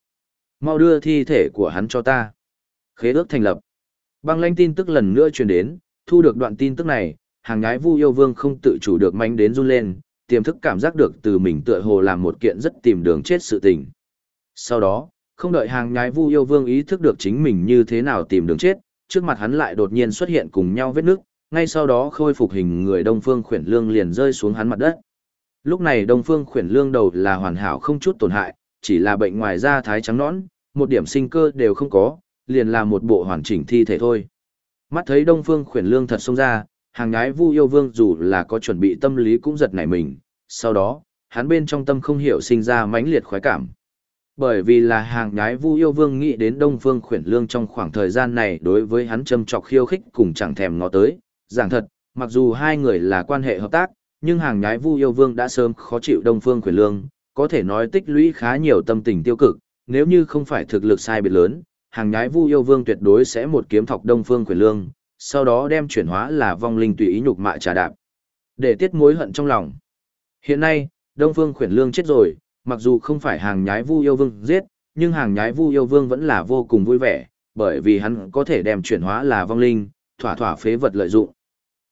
Mau đưa thi thể của hắn cho ta. Khế ước thành lập. Băng lãnh tin tức lần nữa truyền đến, thu được đoạn tin tức này, hàng gái vu yêu vương không tự chủ được manh đến run lên, tiềm thức cảm giác được từ mình tựa hồ làm một kiện rất tìm đường chết sự tình. Sau đó, không đợi hàng nhái vu yêu vương ý thức được chính mình như thế nào tìm đường chết, trước mặt hắn lại đột nhiên xuất hiện cùng nhau vết nước, ngay sau đó khôi phục hình người Đông Phương Khuyển Lương liền rơi xuống hắn mặt đất. Lúc này Đông Phương Khuyển Lương đầu là hoàn hảo không chút tổn hại, chỉ là bệnh ngoài da thái trắng nõn, một điểm sinh cơ đều không có, liền là một bộ hoàn chỉnh thi thể thôi. Mắt thấy Đông Phương Khuyển Lương thật xông ra, hàng nhái Vu yêu vương dù là có chuẩn bị tâm lý cũng giật nảy mình, sau đó, hắn bên trong tâm không hiểu sinh ra mãnh liệt khoái cảm. Bởi vì là hàng nhái Vu yêu vương nghĩ đến Đông Phương Khuyển Lương trong khoảng thời gian này đối với hắn châm chọc khiêu khích cùng chẳng thèm ngó tới, giảng thật, mặc dù hai người là quan hệ hợp tác, nhưng hàng nhái Vu yêu vương đã sớm khó chịu Đông Phương Khuyển Lương, có thể nói tích lũy khá nhiều tâm tình tiêu cực, nếu như không phải thực lực sai biệt lớn, hàng nhái Vu Yêu Vương tuyệt đối sẽ một kiếm thọc Đông Phương Khuyển Lương, sau đó đem chuyển hóa là vong linh tùy ý nhục mạ trà đạp. Để tiết mối hận trong lòng. Hiện nay, Đông Phương Khuyển Lương chết rồi, mặc dù không phải hàng nhái Vu Yêu Vương giết, nhưng hàng nhái Vu Yêu Vương vẫn là vô cùng vui vẻ, bởi vì hắn có thể đem chuyển hóa là vong linh, thỏa thỏa phế vật lợi dụng.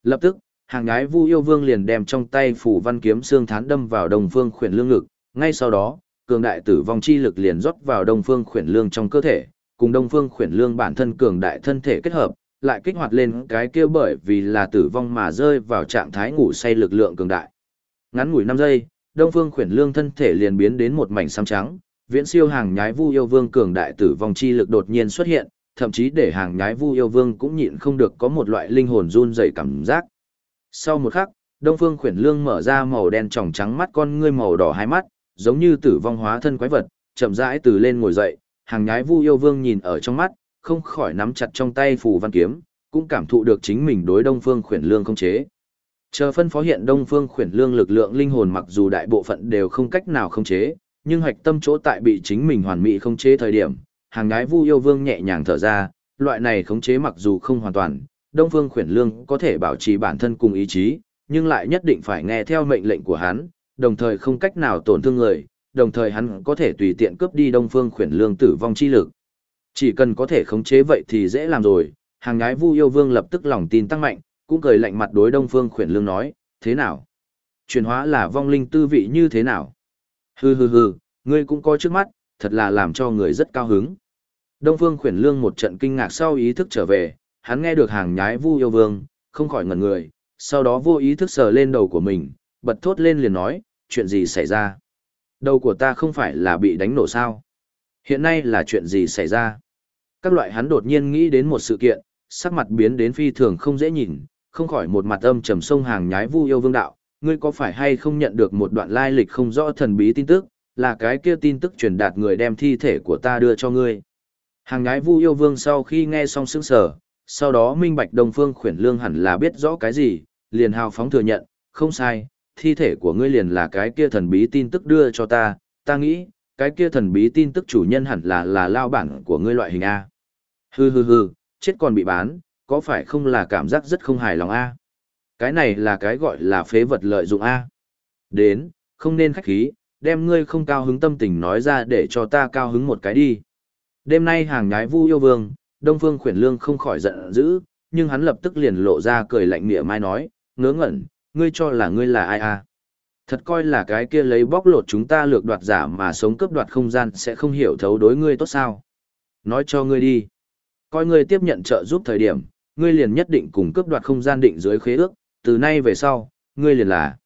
Lập tức, hàng nhái Vu Yêu Vương liền đem trong tay phủ văn kiếm xương thán đâm vào Đông Phương Khuyển Lương ngực, ngay sau đó, cường đại tử vong chi lực liền rót vào Đông Phương Khuyển Lương trong cơ thể, cùng Đông Phương Khuyển Lương bản thân cường đại thân thể kết hợp, lại kích hoạt lên cái kia bởi vì là tử vong mà rơi vào trạng thái ngủ say lực lượng cường đại. Ngắn ngủi 5 giây, Đông Phương Khuyển Lương thân thể liền biến đến một mảnh xám trắng, viễn siêu hàng nhái Vu Yêu Vương cường đại tử vong chi lực đột nhiên xuất hiện, thậm chí để hàng nhái Vu Yêu Vương cũng nhịn không được có một loại linh hồn run rẩy cảm giác. Sau một khắc, Đông Phương Khuyển Lương mở ra màu đen tròng trắng mắt con ngươi màu đỏ hai mắt, giống như tử vong hóa thân quái vật, chậm rãi từ lên ngồi dậy, hàng nhái Vu Yêu Vương nhìn ở trong mắt, không khỏi nắm chặt trong tay phù văn kiếm, cũng cảm thụ được chính mình đối Đông Phương Khuyển Lương không chế. Chờ phân phó hiện Đông Phương Khuyển Lương lực lượng linh hồn mặc dù đại bộ phận đều không cách nào khống chế, nhưng hoạch tâm chỗ tại bị chính mình hoàn mỹ không chế thời điểm, hàng gái Vu Yêu Vương nhẹ nhàng thở ra, loại này khống chế mặc dù không hoàn toàn, Đông Phương Khuyển Lương có thể bảo trì bản thân cùng ý chí, nhưng lại nhất định phải nghe theo mệnh lệnh của hắn, đồng thời không cách nào tổn thương người, đồng thời hắn có thể tùy tiện cướp đi Đông Phương Khuyển Lương tử vong chi lực. Chỉ cần có thể khống chế vậy thì dễ làm rồi, hàng gái Vu Yêu Vương lập tức lòng tin tăng mạnh, cũng cười lạnh mặt đối Đông Phương Khuyển Lương nói, thế nào? Chuyển hóa là vong linh tư vị như thế nào? Hừ hừ hừ, ngươi cũng có trước mắt, thật là làm cho người rất cao hứng. Đông Phương Khuyển Lương một trận kinh ngạc sau ý thức trở về, hắn nghe được hàng nhái Vu Yêu Vương, không khỏi ngẩn người, sau đó vô ý thức sờ lên đầu của mình, bật thốt lên liền nói, chuyện gì xảy ra? Đầu của ta không phải là bị đánh nổ sao? Hiện nay là chuyện gì xảy ra? Các loại hắn đột nhiên nghĩ đến một sự kiện, sắc mặt biến đến phi thường không dễ nhìn, không khỏi một mặt âm trầm sông hàng nhái vu yêu vương đạo, ngươi có phải hay không nhận được một đoạn lai lịch không rõ thần bí tin tức, là cái kia tin tức truyền đạt người đem thi thể của ta đưa cho ngươi. Hàng nhái vu yêu vương sau khi nghe xong sững sờ, sau đó minh bạch đồng phương khuyển lương hẳn là biết rõ cái gì, liền hào phóng thừa nhận, không sai, thi thể của ngươi liền là cái kia thần bí tin tức đưa cho ta, ta nghĩ, cái kia thần bí tin tức chủ nhân hẳn là là lao bản của ngươi loại hình A. Hừ hừ hừ, chết còn bị bán, có phải không là cảm giác rất không hài lòng A. Cái này là cái gọi là phế vật lợi dụng A. Đến, không nên khách khí, đem ngươi không cao hứng tâm tình nói ra để cho ta cao hứng một cái đi. Đêm nay hàng nhái vu yêu vương, Đông Phương khuyển lương không khỏi giận dữ, nhưng hắn lập tức liền lộ ra cười lạnh mỉa mai nói, ngớ ngẩn, ngươi cho là ngươi là ai à? Thật coi là cái kia lấy bóc lột chúng ta lược đoạt giả mà sống cướp đoạt không gian sẽ không hiểu thấu đối ngươi tốt sao? Nói cho ngươi đi. Coi ngươi tiếp nhận trợ giúp thời điểm, ngươi liền nhất định cùng cướp đoạt không gian định dưới khế ước, từ nay về sau, ngươi liền là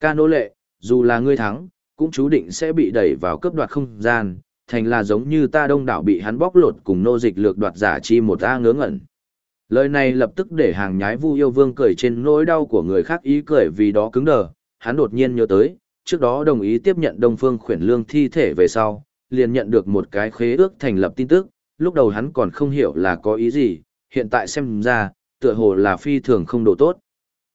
ca nô lệ, dù là ngươi thắng, cũng chú định sẽ bị đẩy vào cướp đoạt không gian, thành là giống như ta đông đảo bị hắn bóc lột cùng nô dịch lược đoạt giả chi một ta ngớ ngẩn. Lời này lập tức để hàng nhái Vu Yêu Vương cười trên nỗi đau của người khác ý cười vì đó cứng đờ, hắn đột nhiên nhớ tới, trước đó đồng ý tiếp nhận Đông Phương Khuyển Lương thi thể về sau, liền nhận được một cái khế ước thành lập tin tức, lúc đầu hắn còn không hiểu là có ý gì, hiện tại xem ra, tựa hồ là phi thường không độ tốt.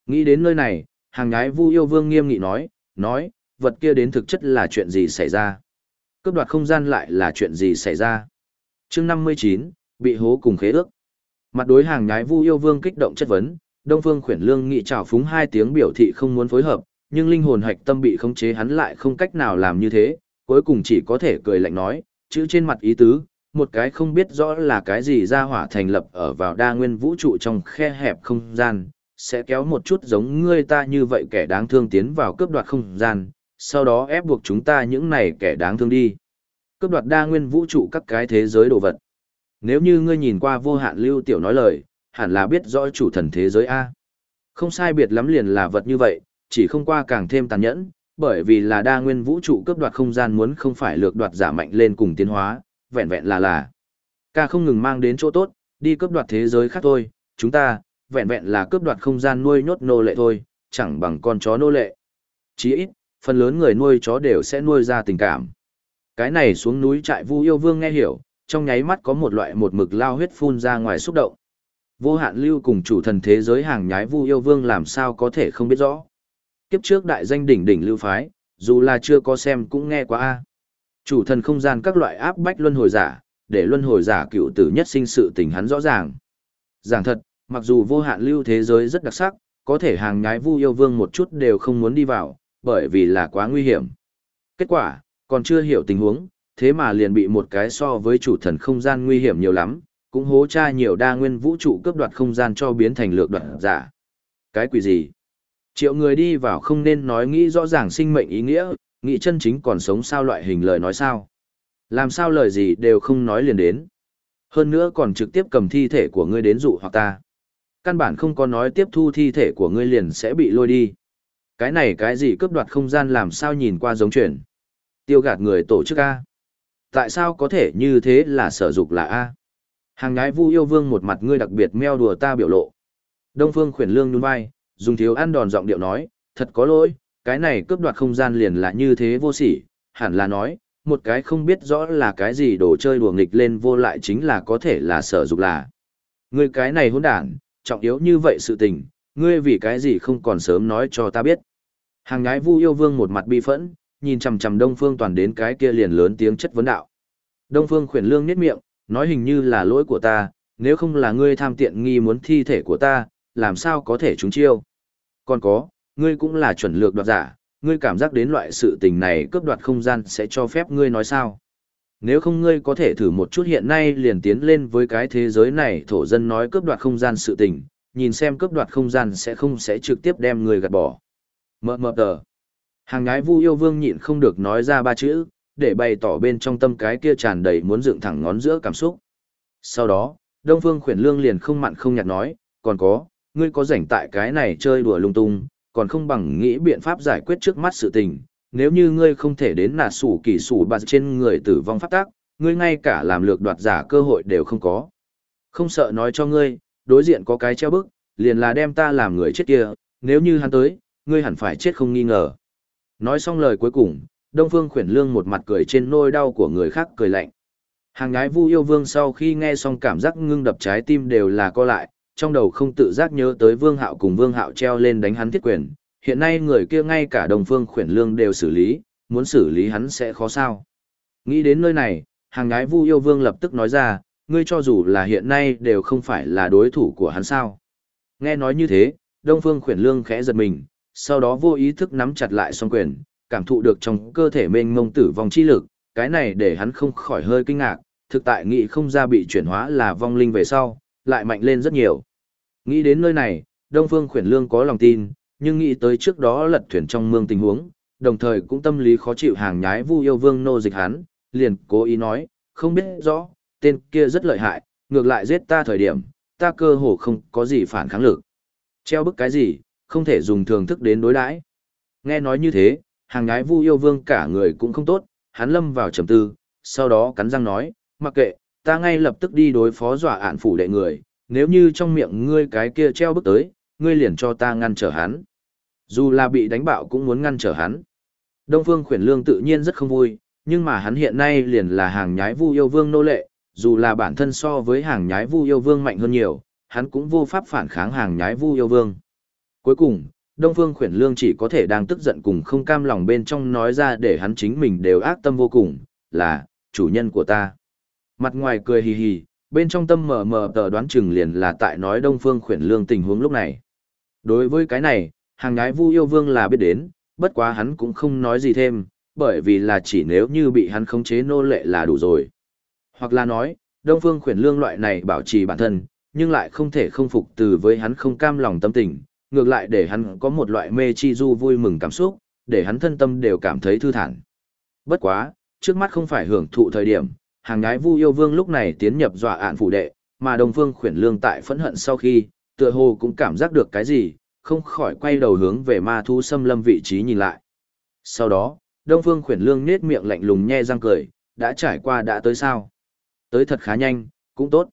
Nghĩ đến nơi này, hàng nhái Vu Yêu Vương nghiêm nghị nói, nói, vật kia đến thực chất là chuyện gì xảy ra? Cướp đoạt không gian lại là chuyện gì xảy ra? Chương 59, bị hố cùng khế ước. Mặt đối hàng nhái Vu Yêu Vương kích động chất vấn, Đông Phương Khuyển Lương nghị trào phúng hai tiếng biểu thị không muốn phối hợp, nhưng linh hồn hạch tâm bị khống chế hắn lại không cách nào làm như thế, cuối cùng chỉ có thể cười lạnh nói, chữ trên mặt ý tứ, một cái không biết rõ là cái gì ra hỏa thành lập ở vào đa nguyên vũ trụ trong khe hẹp không gian, sẽ kéo một chút giống ngươi ta như vậy kẻ đáng thương tiến vào cướp đoạt không gian, sau đó ép buộc chúng ta những này kẻ đáng thương đi. Cướp đoạt đa nguyên vũ trụ các cái thế giới đồ vật. Nếu như ngươi nhìn qua vô hạn lưu tiểu nói lời, hẳn là biết rõ chủ thần thế giới A. Không sai biệt lắm liền là vật như vậy, chỉ không qua càng thêm tàn nhẫn, bởi vì là đa nguyên vũ trụ cướp đoạt không gian muốn không phải lược đoạt giả mạnh lên cùng tiến hóa, vẹn vẹn là là. Ca không ngừng mang đến chỗ tốt, đi cướp đoạt thế giới khác thôi, chúng ta, vẹn vẹn là cướp đoạt không gian nuôi nhốt nô lệ thôi, chẳng bằng con chó nô lệ. Chỉ ít, phần lớn người nuôi chó đều sẽ nuôi ra tình cảm. Cái này xuống núi trại vu yêu vương nghe hiểu, trong nháy mắt có một loại một mực lao huyết phun ra ngoài xúc động. Vô hạn lưu cùng chủ thần thế giới hàng nhái vu yêu vương làm sao có thể không biết rõ. Kiếp trước đại danh đỉnh đỉnh lưu phái, dù là chưa có xem cũng nghe qua a. Chủ thần không gian các loại áp bách luân hồi giả, để luân hồi giả cựu tử nhất sinh sự tình hắn rõ ràng. Giảng thật, mặc dù vô hạn lưu thế giới rất đặc sắc, có thể hàng nhái vu yêu vương một chút đều không muốn đi vào, bởi vì là quá nguy hiểm. Kết quả, còn chưa hiểu tình huống, thế mà liền bị một cái so với chủ thần không gian nguy hiểm nhiều lắm, cũng hố tra nhiều đa nguyên vũ trụ cướp đoạt không gian cho biến thành lược đoạt giả. Cái quỷ gì? Triệu người đi vào không nên nói nghĩ rõ ràng sinh mệnh ý nghĩa, Nghị chân chính còn sống sao loại hình lời nói sao. Làm sao lời gì đều không nói liền đến. Hơn nữa còn trực tiếp cầm thi thể của ngươi đến dụ hoặc ta. Căn bản không có nói tiếp thu thi thể của ngươi liền sẽ bị lôi đi. Cái này cái gì cướp đoạt không gian làm sao nhìn qua giống chuyển. Tiêu gạt người tổ chức A. Tại sao có thể như thế là sở dục là A. Hàng ngái vu yêu vương một mặt ngươi đặc biệt meo đùa ta biểu lộ. Đông phương khuyển lương nhún vai, dùng thiếu ăn đòn giọng điệu nói, thật có lỗi, cái này cướp đoạt không gian liền là như thế vô sỉ, hẳn là nói, một cái không biết rõ là cái gì đồ chơi đùa nghịch lên vô lại chính là có thể là sở dục là. Ngươi cái này hỗn đản, trọng yếu như vậy sự tình, ngươi vì cái gì không còn sớm nói cho ta biết. Hàng nhái vu yêu vương một mặt bi phẫn, nhìn chằm chằm Đông Phương toàn đến cái kia liền lớn tiếng chất vấn đạo. Đông Phương khuyển lương niết miệng, nói hình như là lỗi của ta, nếu không là ngươi tham tiện nghi muốn thi thể của ta, làm sao có thể trúng chiêu. Còn có, ngươi cũng là chuẩn lược đoạt giả, ngươi cảm giác đến loại sự tình này cướp đoạt không gian sẽ cho phép ngươi nói sao. Nếu không ngươi có thể thử một chút hiện nay liền tiến lên với cái thế giới này thổ dân nói cướp đoạt không gian sự tình, nhìn xem cướp đoạt không gian sẽ không sẽ trực tiếp đem người gạt bỏ. Mờ mờ tờ. Hàng ngái vu yêu vương nhịn không được nói ra ba chữ, để bày tỏ bên trong tâm cái kia tràn đầy muốn dựng thẳng ngón giữa cảm xúc. Sau đó, Đông Phương khuyển lương liền không mặn không nhạt nói, còn có, ngươi có rảnh tại cái này chơi đùa lung tung, còn không bằng nghĩ biện pháp giải quyết trước mắt sự tình. Nếu như ngươi không thể đến nạt sủ kỳ sủ bạt trên người tử vong phát tác, ngươi ngay cả làm lược đoạt giả cơ hội đều không có. Không sợ nói cho ngươi, đối diện có cái treo bức, liền là đem ta làm người chết kia, nếu như hắn tới, ngươi hẳn phải chết không nghi ngờ. Nói xong lời cuối cùng, Đông Phương Khuyển Lương một mặt cười trên nôi đau của người khác cười lạnh. Hàng gái Vu Yêu Vương sau khi nghe xong cảm giác ngưng đập trái tim đều là co lại, trong đầu không tự giác nhớ tới Vương Hạo cùng Vương Hạo treo lên đánh hắn thiết quyền, hiện nay người kia ngay cả Đông Phương Khuyển Lương đều xử lý, muốn xử lý hắn sẽ khó sao. Nghĩ đến nơi này, hàng gái Vu Yêu Vương lập tức nói ra, ngươi cho dù là hiện nay đều không phải là đối thủ của hắn sao. Nghe nói như thế, Đông Phương Khuyển Lương khẽ giật mình, sau đó vô ý thức nắm chặt lại song quyền, cảm thụ được trong cơ thể mênh mông tử vong chi lực, cái này để hắn không khỏi hơi kinh ngạc, thực tại nghĩ không ra bị chuyển hóa là vong linh về sau, lại mạnh lên rất nhiều. Nghĩ đến nơi này, Đông Phương Khuyển Lương có lòng tin, nhưng nghĩ tới trước đó lật thuyền trong mương tình huống, đồng thời cũng tâm lý khó chịu hàng nhái Vu Yêu Vương nô dịch hắn, liền cố ý nói, không biết rõ, tên kia rất lợi hại, ngược lại giết ta thời điểm, ta cơ hồ không có gì phản kháng lực. Treo bức cái gì, không thể dùng thường thức đến đối đãi. Nghe nói như thế, hàng nhái Vu Yêu Vương cả người cũng không tốt, hắn lâm vào trầm tư, sau đó cắn răng nói, mặc kệ, ta ngay lập tức đi đối phó dọa ạn phủ đệ người, nếu như trong miệng ngươi cái kia treo bước tới, ngươi liền cho ta ngăn trở hắn. Dù là bị đánh bạo cũng muốn ngăn trở hắn. Đông Phương Khuyển Lương tự nhiên rất không vui, nhưng mà hắn hiện nay liền là hàng nhái Vu Yêu Vương nô lệ, dù là bản thân so với hàng nhái Vu Yêu Vương mạnh hơn nhiều, hắn cũng vô pháp phản kháng hàng nhái Vu Yêu Vương. Cuối cùng, Đông Phương Khuyển Lương chỉ có thể đang tức giận cùng không cam lòng bên trong nói ra để hắn chính mình đều ác tâm vô cùng, là, chủ nhân của ta. Mặt ngoài cười hì hì, bên trong tâm mờ mờ tờ đoán chừng liền là tại nói Đông Phương Khuyển Lương tình huống lúc này. Đối với cái này, hàng gái Vu Yêu Vương là biết đến, bất quá hắn cũng không nói gì thêm, bởi vì là chỉ nếu như bị hắn khống chế nô lệ là đủ rồi. Hoặc là nói, Đông Phương Khuyển Lương loại này bảo trì bản thân, nhưng lại không thể không phục từ với hắn không cam lòng tâm tình, ngược lại để hắn có một loại mê chi du vui mừng cảm xúc, để hắn thân tâm đều cảm thấy thư thản. Bất quá, trước mắt không phải hưởng thụ thời điểm, hàng gái Vu Yêu Vương lúc này tiến nhập dọa án phủ đệ, mà Đông Phương Khuyển Lương tại phẫn hận sau khi, tựa hồ cũng cảm giác được cái gì, không khỏi quay đầu hướng về ma thu xâm lâm vị trí nhìn lại. Sau đó, Đông Phương Khuyển Lương nết miệng lạnh lùng nhe răng cười, đã trải qua đã tới sao? Tới thật khá nhanh, cũng tốt.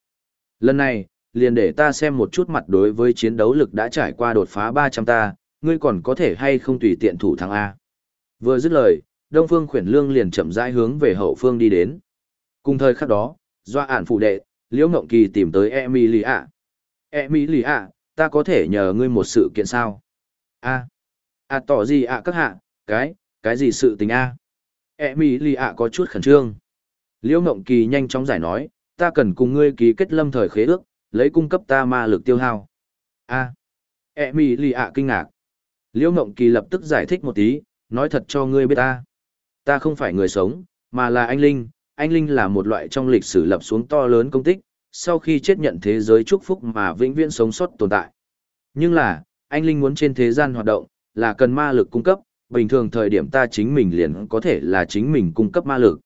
Lần này, liền để ta xem một chút mặt đối với chiến đấu lực đã trải qua đột phá 300 ta, ngươi còn có thể hay không tùy tiện thủ thắng A. Vừa dứt lời, Đông Phương Khuyển Lương liền chậm rãi hướng về hậu phương đi đến. Cùng thời khắc đó, doa ản phụ đệ, Liễu Ngộng Kỳ tìm tới Emilia. Emilia, ta có thể nhờ ngươi một sự kiện sao? A. À tỏ gì ạ các hạ, cái, cái gì sự tình a? À? mỹ có chút khẩn trương. Liễu Ngộng Kỳ nhanh chóng giải nói, ta cần cùng ngươi ký kết lâm thời khế ước, lấy cung cấp ta ma lực tiêu hao. A. Emilia kinh ngạc. Liễu Ngộng Kỳ lập tức giải thích một tí, nói thật cho ngươi biết ta. Ta không phải người sống, mà là anh Linh. Anh Linh là một loại trong lịch sử lập xuống to lớn công tích, sau khi chết nhận thế giới chúc phúc mà vĩnh viễn sống sót tồn tại. Nhưng là, anh Linh muốn trên thế gian hoạt động, là cần ma lực cung cấp, bình thường thời điểm ta chính mình liền có thể là chính mình cung cấp ma lực.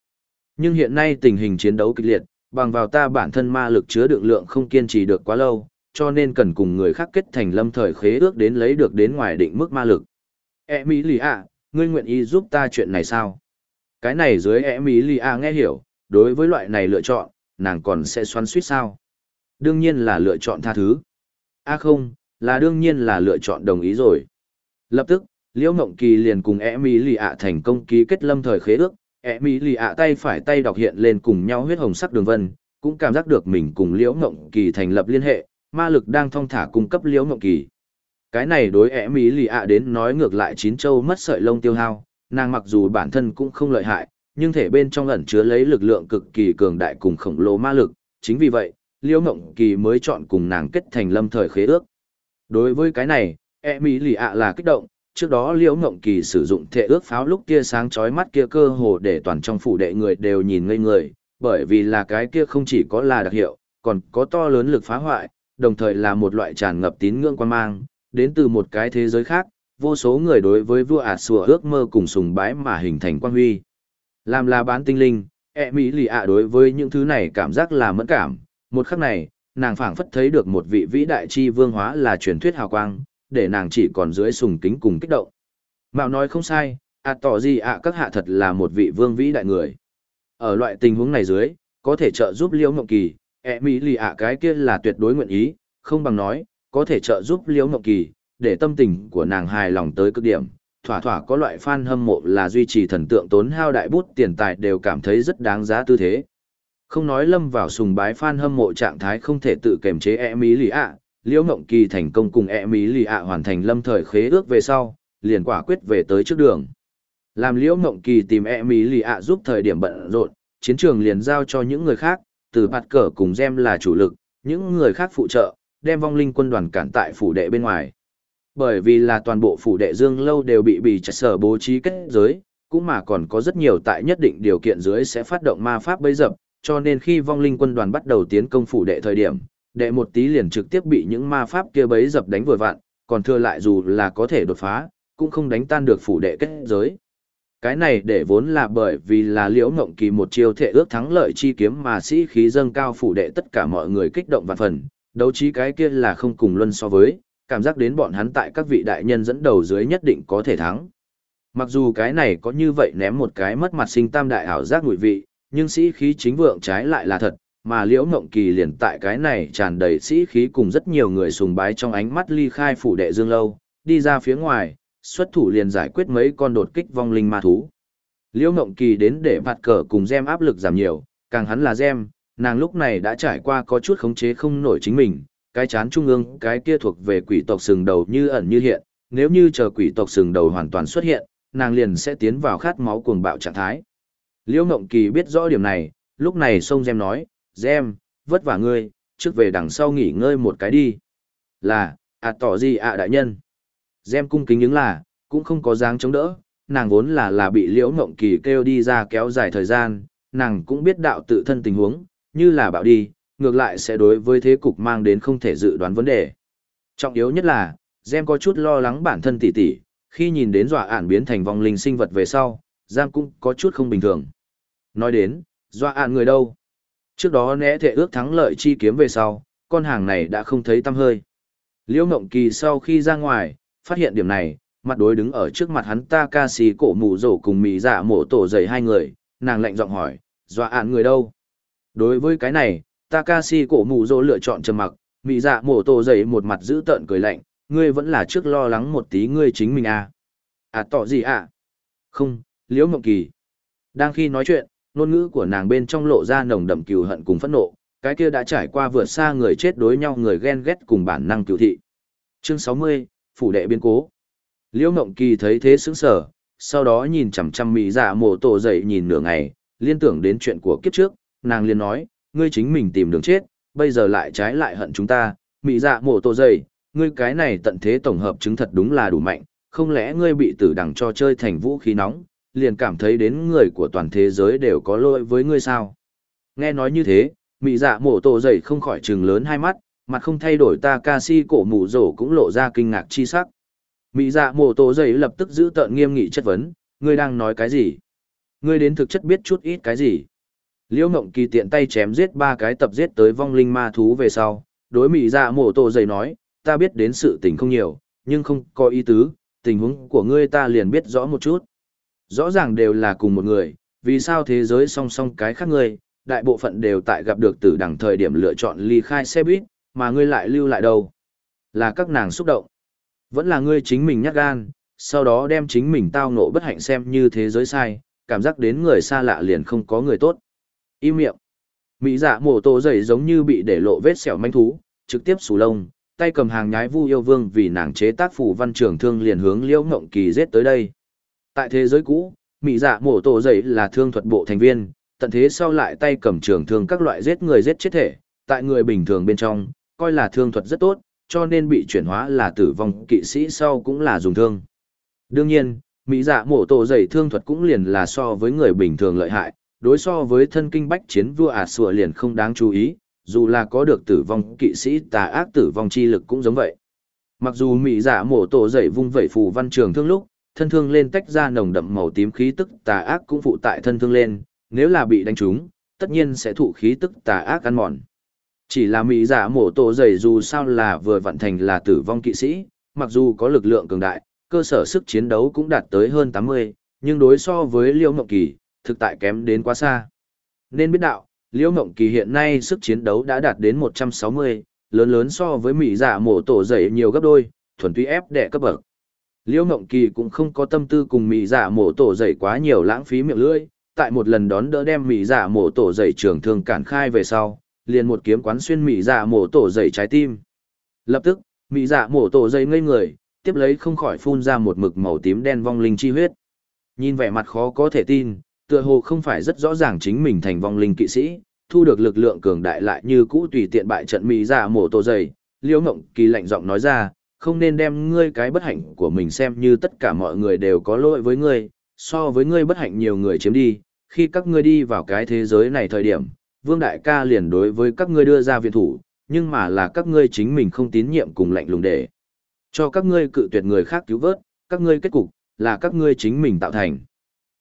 Nhưng hiện nay tình hình chiến đấu kịch liệt, bằng vào ta bản thân ma lực chứa đựng lượng không kiên trì được quá lâu, cho nên cần cùng người khác kết thành lâm thời khế ước đến lấy được đến ngoài định mức ma lực. E Mỹ Lì ạ, ngươi nguyện ý giúp ta chuyện này sao? Cái này dưới E Mỹ Lì a nghe hiểu, đối với loại này lựa chọn, nàng còn sẽ xoắn suýt sao? Đương nhiên là lựa chọn tha thứ. A không, là đương nhiên là lựa chọn đồng ý rồi. Lập tức, Liễu Ngộng Kỳ liền cùng E Mỹ Lì a thành công ký kết lâm thời khế ước, E Mỹ Lì a tay phải tay đọc hiện lên cùng nhau huyết hồng sắc đường vân, cũng cảm giác được mình cùng Liễu Ngộng Kỳ thành lập liên hệ, ma lực đang thong thả cung cấp Liễu Ngộng Kỳ. Cái này đối E Mỹ Lì a đến nói ngược lại chín châu mất sợi lông tiêu hao, nàng mặc dù bản thân cũng không lợi hại, nhưng thể bên trong ẩn chứa lấy lực lượng cực kỳ cường đại cùng khổng lồ ma lực, chính vì vậy, Liễu Ngộng Kỳ mới chọn cùng nàng kết thành lâm thời khế ước. Đối với cái này, E Mỹ Lì ạ là kích động, trước đó Liễu Ngộng Kỳ sử dụng thể ước pháo lúc kia sáng chói mắt kia cơ hồ để toàn trong phủ đệ người đều nhìn ngây người, bởi vì là cái kia không chỉ có là đặc hiệu, còn có to lớn lực phá hoại, đồng thời là một loại tràn ngập tín ngưỡng quan mang, đến từ một cái thế giới khác, vô số người đối với vua ạt sùa ước mơ cùng sùng bái mà hình thành quan huy. Làm là bán tinh linh, e mỹ lì ạ đối với những thứ này cảm giác là mẫn cảm, một khắc này, nàng phảng phất thấy được một vị vĩ đại chi vương hóa là truyền thuyết hào quang, để nàng chỉ còn dưới sùng kính cùng kích động. Mạo nói không sai, ạ tỏ gì ạ các hạ thật là một vị vương vĩ đại người. Ở loại tình huống này dưới, có thể trợ giúp Liễu Ngộng Kỳ, ẹ mỹ lì ạ cái kia là tuyệt đối nguyện ý, không bằng nói, có thể trợ giúp Liễu Ngộng Kỳ, để tâm tình của nàng hài lòng tới cực điểm. Thỏa thỏa có loại fan hâm mộ là duy trì thần tượng tốn hao đại bút tiền tài đều cảm thấy rất đáng giá tư thế. Không nói lâm vào sùng bái fan hâm mộ trạng thái không thể tự kềm chế e mỹ lì ạ, Liễu Ngộng Kỳ thành công cùng e mỹ lì ạ hoàn thành lâm thời khế ước về sau, liền quả quyết về tới trước đường. Làm Liễu Ngộng Kỳ tìm e mỹ lì ạ giúp thời điểm bận rộn, chiến trường liền giao cho những người khác, từ bạt cờ cùng Gem là chủ lực, những người khác phụ trợ, đem vong linh quân đoàn cản tại phủ đệ bên ngoài. Bởi vì là toàn bộ phủ đệ dương lâu đều bị bị chặt sở bố trí kết giới, cũng mà còn có rất nhiều tại nhất định điều kiện dưới sẽ phát động ma pháp bấy dập, cho nên khi vong linh quân đoàn bắt đầu tiến công phủ đệ thời điểm, đệ một tí liền trực tiếp bị những ma pháp kia bấy dập đánh vừa vặn, còn thừa lại dù là có thể đột phá, cũng không đánh tan được phủ đệ kết giới. Cái này để vốn là bởi vì là liễu ngộng kỳ một chiêu thể ước thắng lợi chi kiếm mà sĩ khí dâng cao phủ đệ tất cả mọi người kích động vạn phần, đấu trí cái kia là không cùng luân so với, cảm giác đến bọn hắn tại các vị đại nhân dẫn đầu dưới nhất định có thể thắng. Mặc dù cái này có như vậy ném một cái mất mặt sinh tam đại ảo giác ngụy vị, nhưng sĩ khí chính vượng trái lại là thật, mà liễu ngộng kỳ liền tại cái này tràn đầy sĩ khí cùng rất nhiều người sùng bái trong ánh mắt ly khai phủ đệ dương lâu, đi ra phía ngoài, xuất thủ liền giải quyết mấy con đột kích vong linh ma thú. Liễu ngộng kỳ đến để bạt cờ cùng gem áp lực giảm nhiều, càng hắn là gem, nàng lúc này đã trải qua có chút khống chế không nổi chính mình, cái chán trung ương cái kia thuộc về quỷ tộc sừng đầu như ẩn như hiện, nếu như chờ quỷ tộc sừng đầu hoàn toàn xuất hiện, nàng liền sẽ tiến vào khát máu cuồng bạo trạng thái. Liễu Ngộng Kỳ biết rõ điểm này, lúc này xông Gem nói, Gem, vất vả ngươi, trước về đằng sau nghỉ ngơi một cái đi. Là, à tỏ gì ạ đại nhân. Gem cung kính những là, cũng không có dáng chống đỡ, nàng vốn là là bị Liễu Ngộng Kỳ kêu đi ra kéo dài thời gian, nàng cũng biết đạo tự thân tình huống, như là bảo đi, ngược lại sẽ đối với thế cục mang đến không thể dự đoán vấn đề. Trọng yếu nhất là, Gem có chút lo lắng bản thân tỷ tỷ, khi nhìn đến dọa ản biến thành vong linh sinh vật về sau, Giang cũng có chút không bình thường. Nói đến, dọa ản người đâu? Trước đó né thể ước thắng lợi chi kiếm về sau, con hàng này đã không thấy tâm hơi. Liễu Ngộng Kỳ sau khi ra ngoài, phát hiện điểm này, mặt đối đứng ở trước mặt hắn ta ca sĩ cổ mù rổ cùng mì giả dạ mổ tổ dày hai người, nàng lạnh giọng hỏi, dọa ản người đâu? Đối với cái này, Takashi cổ mù dô lựa chọn trầm mặc, Mị dạ mổ tổ dậy một mặt giữ tợn cười lạnh, ngươi vẫn là trước lo lắng một tí ngươi chính mình à? À tỏ gì à? Không, Liễu Mộng Kỳ. Đang khi nói chuyện, ngôn ngữ của nàng bên trong lộ ra nồng đậm cừu hận cùng phẫn nộ, cái kia đã trải qua vượt xa người chết đối nhau người ghen ghét cùng bản năng cựu thị. Chương 60, phủ đệ biến cố. Liễu Mộng Kỳ thấy thế sững sờ, sau đó nhìn chằm chằm Mị dạ mổ tổ dậy nhìn nửa ngày, liên tưởng đến chuyện của kiếp trước, nàng liền nói, ngươi chính mình tìm đường chết, bây giờ lại trái lại hận chúng ta, Mị dạ mổ tổ dày, ngươi cái này tận thế tổng hợp chứng thật đúng là đủ mạnh, không lẽ ngươi bị tử đằng cho chơi thành vũ khí nóng, liền cảm thấy đến người của toàn thế giới đều có lỗi với ngươi sao. Nghe nói như thế, Mị dạ mổ tổ dày không khỏi trừng lớn hai mắt, mặt không thay đổi ta ca si cổ mù rổ cũng lộ ra kinh ngạc chi sắc. Mị dạ mổ tổ dày lập tức giữ tợn nghiêm nghị chất vấn, ngươi đang nói cái gì? Ngươi đến thực chất biết chút ít cái gì? Liễu Ngộng Kỳ tiện tay chém giết ba cái tập giết tới vong linh ma thú về sau, đối Mỹ dạ mổ tổ dày nói, ta biết đến sự tình không nhiều, nhưng không có ý tứ, tình huống của ngươi ta liền biết rõ một chút. Rõ ràng đều là cùng một người, vì sao thế giới song song cái khác ngươi, đại bộ phận đều tại gặp được tử đẳng thời điểm lựa chọn ly khai xe buýt, mà ngươi lại lưu lại đâu? Là các nàng xúc động. Vẫn là ngươi chính mình nhát gan, sau đó đem chính mình tao nộ bất hạnh xem như thế giới sai, cảm giác đến người xa lạ liền không có người tốt. Im miệng. Mỹ dạ mổ tổ dày giống như bị để lộ vết sẹo manh thú, trực tiếp sù lông, tay cầm hàng nhái vu yêu vương vì nàng chế tác phủ văn trường thương liền hướng liễu ngộng kỳ giết tới đây. Tại thế giới cũ, Mỹ dạ mổ tổ dày là thương thuật bộ thành viên, tận thế sau lại tay cầm trường thương các loại giết người giết chết thể, tại người bình thường bên trong, coi là thương thuật rất tốt, cho nên bị chuyển hóa là tử vong kỵ sĩ sau cũng là dùng thương. Đương nhiên, Mỹ dạ mổ tổ dày thương thuật cũng liền là so với người bình thường lợi hại, đối so với thân kinh bách chiến vua ả sủa liền không đáng chú ý, dù là có được tử vong kỵ sĩ tà ác tử vong chi lực cũng giống vậy. Mặc dù Mỹ giả dạ mổ tổ dậy vung vẩy phù văn trường thương lúc, thân thương lên tách ra nồng đậm màu tím khí tức tà ác cũng phụ tại thân thương lên, nếu là bị đánh trúng, tất nhiên sẽ thụ khí tức tà ác ăn mòn. Chỉ là Mỹ giả dạ mổ tổ dày dù sao là vừa vận thành là tử vong kỵ sĩ, mặc dù có lực lượng cường đại, cơ sở sức chiến đấu cũng đạt tới hơn 80, nhưng đối so với Liễu ngọc Kỳ, thực tại kém đến quá xa. Nên biết đạo, Liễu Ngộng Kỳ hiện nay sức chiến đấu đã đạt đến 160, lớn lớn so với Mỹ giả mổ tổ dày nhiều gấp đôi, thuần túy ép đệ cấp bậc. Liễu Ngộng Kỳ cũng không có tâm tư cùng Mỹ giả mổ tổ dày quá nhiều lãng phí miệng lưỡi, tại một lần đón đỡ đem Mỹ giả mổ tổ dày trường thương cản khai về sau, liền một kiếm quán xuyên Mỹ giả mổ tổ dày trái tim. Lập tức, Mỹ giả mổ tổ dày ngây người, tiếp lấy không khỏi phun ra một mực màu tím đen vong linh chi huyết. Nhìn vẻ mặt khó có thể tin, tựa hồ không phải rất rõ ràng chính mình thành vong linh kỵ sĩ, thu được lực lượng cường đại lại như cũ tùy tiện bại trận Mỹ giả mổ tổ dày. Liễu Ngộng Kỳ lạnh giọng nói ra, không nên đem ngươi cái bất hạnh của mình xem như tất cả mọi người đều có lỗi với ngươi, so với ngươi bất hạnh nhiều người chiếm đi, khi các ngươi đi vào cái thế giới này thời điểm, Vương Đại ca liền đối với các ngươi đưa ra viện thủ, nhưng mà là các ngươi chính mình không tín nhiệm cùng lạnh lùng để. Cho các ngươi cự tuyệt người khác cứu vớt, các ngươi kết cục, là các ngươi chính mình tạo thành.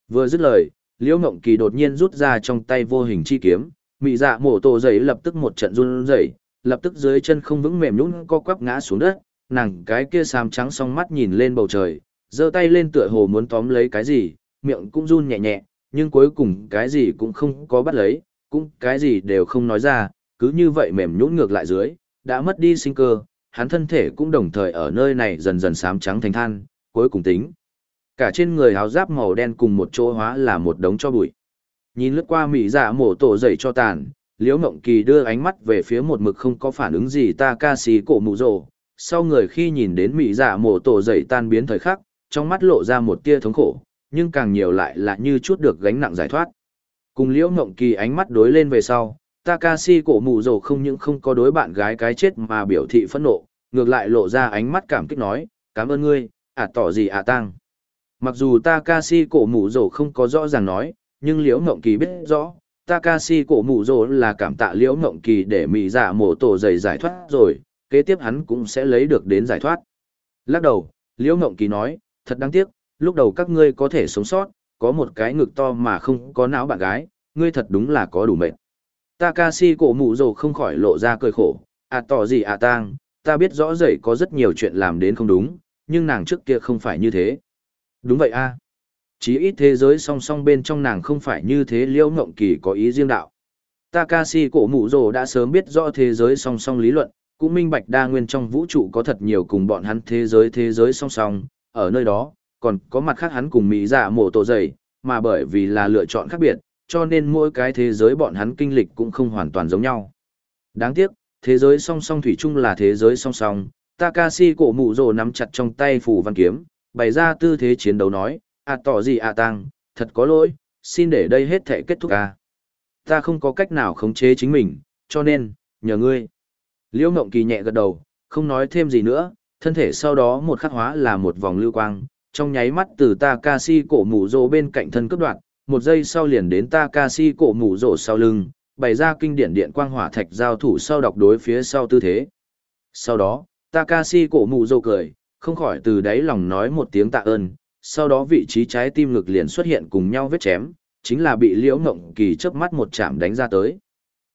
Vừa dứt lời, Liễu Ngộng Kỳ đột nhiên rút ra trong tay vô hình chi kiếm, mị dạ mổ tổ dậy lập tức một trận run rẩy, lập tức dưới chân không vững mềm nhũn co quắp ngã xuống đất, nàng cái kia xám trắng song mắt nhìn lên bầu trời, giơ tay lên tựa hồ muốn tóm lấy cái gì, miệng cũng run nhẹ nhẹ, nhưng cuối cùng cái gì cũng không có bắt lấy, cũng cái gì đều không nói ra, cứ như vậy mềm nhũn ngược lại dưới, đã mất đi sinh cơ, hắn thân thể cũng đồng thời ở nơi này dần dần xám trắng thành than, cuối cùng tính. Cả trên người áo giáp màu đen cùng một chỗ hóa là một đống cho bụi. Nhìn lướt qua mỹ dạ mổ tổ dậy cho tàn, Liễu Ngộng Kỳ đưa ánh mắt về phía một mực không có phản ứng gì ta ca sĩ cổ mụ rồ. Sau người khi nhìn đến mỹ dạ mổ tổ dậy tan biến thời khắc, trong mắt lộ ra một tia thống khổ, nhưng càng nhiều lại là như chút được gánh nặng giải thoát. Cùng Liễu Ngộng Kỳ ánh mắt đối lên về sau, Takashi cổ mù rồ không những không có đối bạn gái cái chết mà biểu thị phẫn nộ, ngược lại lộ ra ánh mắt cảm kích nói, cảm ơn ngươi, à tỏ gì à tăng. Mặc dù Takashi cổ mụ rồ không có rõ ràng nói, nhưng Liễu Ngộng Kỳ biết rõ, Takashi cổ mụ rồ là cảm tạ Liễu Ngộng Kỳ để mị giả dạ mổ tổ dày giải thoát rồi, kế tiếp hắn cũng sẽ lấy được đến giải thoát. Lắc đầu, Liễu Ngộng Kỳ nói, thật đáng tiếc, lúc đầu các ngươi có thể sống sót, có một cái ngực to mà không có não bạn gái, ngươi thật đúng là có đủ mệt. Takashi cổ mụ rồ không khỏi lộ ra cười khổ, à tỏ gì à tang, ta biết rõ dậy có rất nhiều chuyện làm đến không đúng, nhưng nàng trước kia không phải như thế. Đúng vậy a à. Chí ít thế giới song song bên trong nàng không phải như thế liễu ngộng kỳ có ý riêng đạo. Takashi cổ mụ rồ đã sớm biết rõ thế giới song song lý luận, cũng minh bạch đa nguyên trong vũ trụ có thật nhiều cùng bọn hắn thế giới thế giới song song, ở nơi đó, còn có mặt khác hắn cùng Mỹ dạ giả mổ tổ dày, mà bởi vì là lựa chọn khác biệt, cho nên mỗi cái thế giới bọn hắn kinh lịch cũng không hoàn toàn giống nhau. Đáng tiếc, thế giới song song thủy chung là thế giới song song, Takashi cổ mụ rồ nắm chặt trong tay phủ văn kiếm, bày ra tư thế chiến đấu nói, à tỏ gì à tăng, thật có lỗi, xin để đây hết thể kết thúc à. Ta không có cách nào khống chế chính mình, cho nên, nhờ ngươi. Liễu Ngộng Kỳ nhẹ gật đầu, không nói thêm gì nữa, thân thể sau đó một khắc hóa là một vòng lưu quang, trong nháy mắt từ Takashi cổ mũ rồ bên cạnh thân cấp đoạn, một giây sau liền đến Takashi cổ mũ rồ sau lưng, bày ra kinh điển điện quang hỏa thạch giao thủ sau đọc đối phía sau tư thế. Sau đó, Takashi cổ mũ rồ cười, không khỏi từ đáy lòng nói một tiếng tạ ơn, sau đó vị trí trái tim ngực liền xuất hiện cùng nhau vết chém, chính là bị Liễu Ngộng Kỳ chớp mắt một chạm đánh ra tới.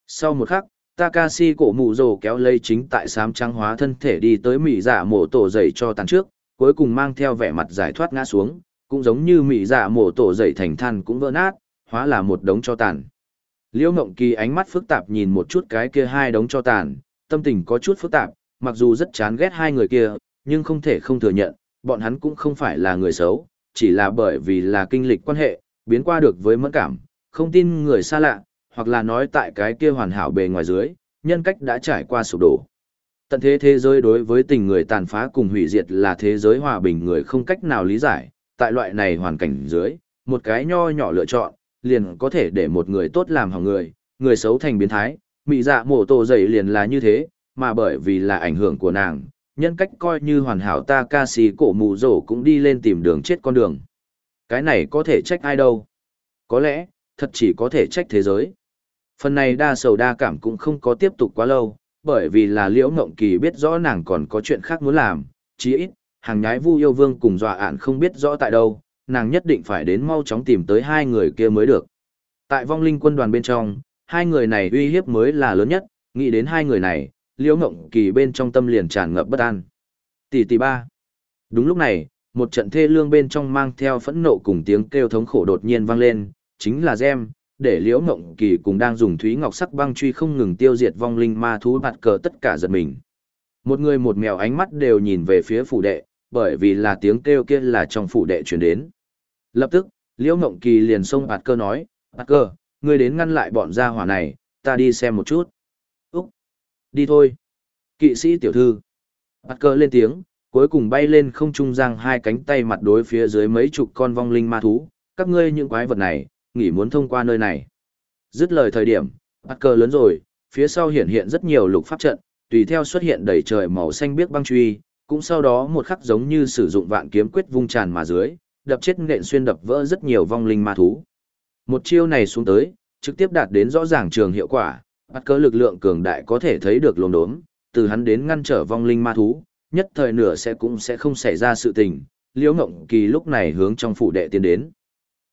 Sau một khắc, Takashi cổ mù rồ kéo lây chính tại sám trắng hóa thân thể đi tới mị giả mổ tổ dậy cho tàn trước, cuối cùng mang theo vẻ mặt giải thoát ngã xuống, cũng giống như mị giả mổ tổ dậy thành than cũng vỡ nát, hóa là một đống cho tàn. Liễu Ngộng Kỳ ánh mắt phức tạp nhìn một chút cái kia hai đống cho tàn, tâm tình có chút phức tạp, mặc dù rất chán ghét hai người kia, nhưng không thể không thừa nhận, bọn hắn cũng không phải là người xấu, chỉ là bởi vì là kinh lịch quan hệ, biến qua được với mẫn cảm, không tin người xa lạ, hoặc là nói tại cái kia hoàn hảo bề ngoài dưới, nhân cách đã trải qua sụp đổ. Tận thế thế giới đối với tình người tàn phá cùng hủy diệt là thế giới hòa bình người không cách nào lý giải, tại loại này hoàn cảnh dưới, một cái nho nhỏ lựa chọn, liền có thể để một người tốt làm hỏng người, người xấu thành biến thái, mị dạ mổ tổ dậy liền là như thế, mà bởi vì là ảnh hưởng của nàng, nhân cách coi như hoàn hảo ta ca sĩ cổ mù rổ cũng đi lên tìm đường chết con đường. Cái này có thể trách ai đâu? Có lẽ, thật chỉ có thể trách thế giới. Phần này đa sầu đa cảm cũng không có tiếp tục quá lâu, bởi vì là liễu ngộng kỳ biết rõ nàng còn có chuyện khác muốn làm, chí ít, hàng nhái vu yêu vương cùng dọa ạn không biết rõ tại đâu, nàng nhất định phải đến mau chóng tìm tới hai người kia mới được. Tại vong linh quân đoàn bên trong, hai người này uy hiếp mới là lớn nhất, nghĩ đến hai người này, liễu ngộng kỳ bên trong tâm liền tràn ngập bất an. Tỷ tỷ ba. Đúng lúc này, một trận thê lương bên trong mang theo phẫn nộ cùng tiếng kêu thống khổ đột nhiên vang lên, chính là Gem, để liễu ngộng kỳ cùng đang dùng thúy ngọc sắc băng truy không ngừng tiêu diệt vong linh ma thú bạt cờ tất cả giật mình. Một người một mèo ánh mắt đều nhìn về phía phủ đệ, bởi vì là tiếng kêu kia là trong phủ đệ truyền đến. Lập tức, liễu ngộng kỳ liền xông bạt cơ nói, bạt cơ, ngươi đến ngăn lại bọn gia hỏa này, ta đi xem một chút. Đi thôi! Kỵ sĩ tiểu thư! Bắt cơ lên tiếng, cuối cùng bay lên không trung giang hai cánh tay mặt đối phía dưới mấy chục con vong linh ma thú, các ngươi những quái vật này, nghỉ muốn thông qua nơi này. Dứt lời thời điểm, bắt cơ lớn rồi, phía sau hiện hiện rất nhiều lục pháp trận, tùy theo xuất hiện đầy trời màu xanh biếc băng truy, cũng sau đó một khắc giống như sử dụng vạn kiếm quyết vung tràn mà dưới, đập chết nện xuyên đập vỡ rất nhiều vong linh ma thú. Một chiêu này xuống tới, trực tiếp đạt đến rõ ràng trường hiệu quả, bắt cờ lực lượng cường đại có thể thấy được lồn đốm, từ hắn đến ngăn trở vong linh ma thú, nhất thời nửa sẽ cũng sẽ không xảy ra sự tình, liễu ngộng kỳ lúc này hướng trong phủ đệ tiến đến.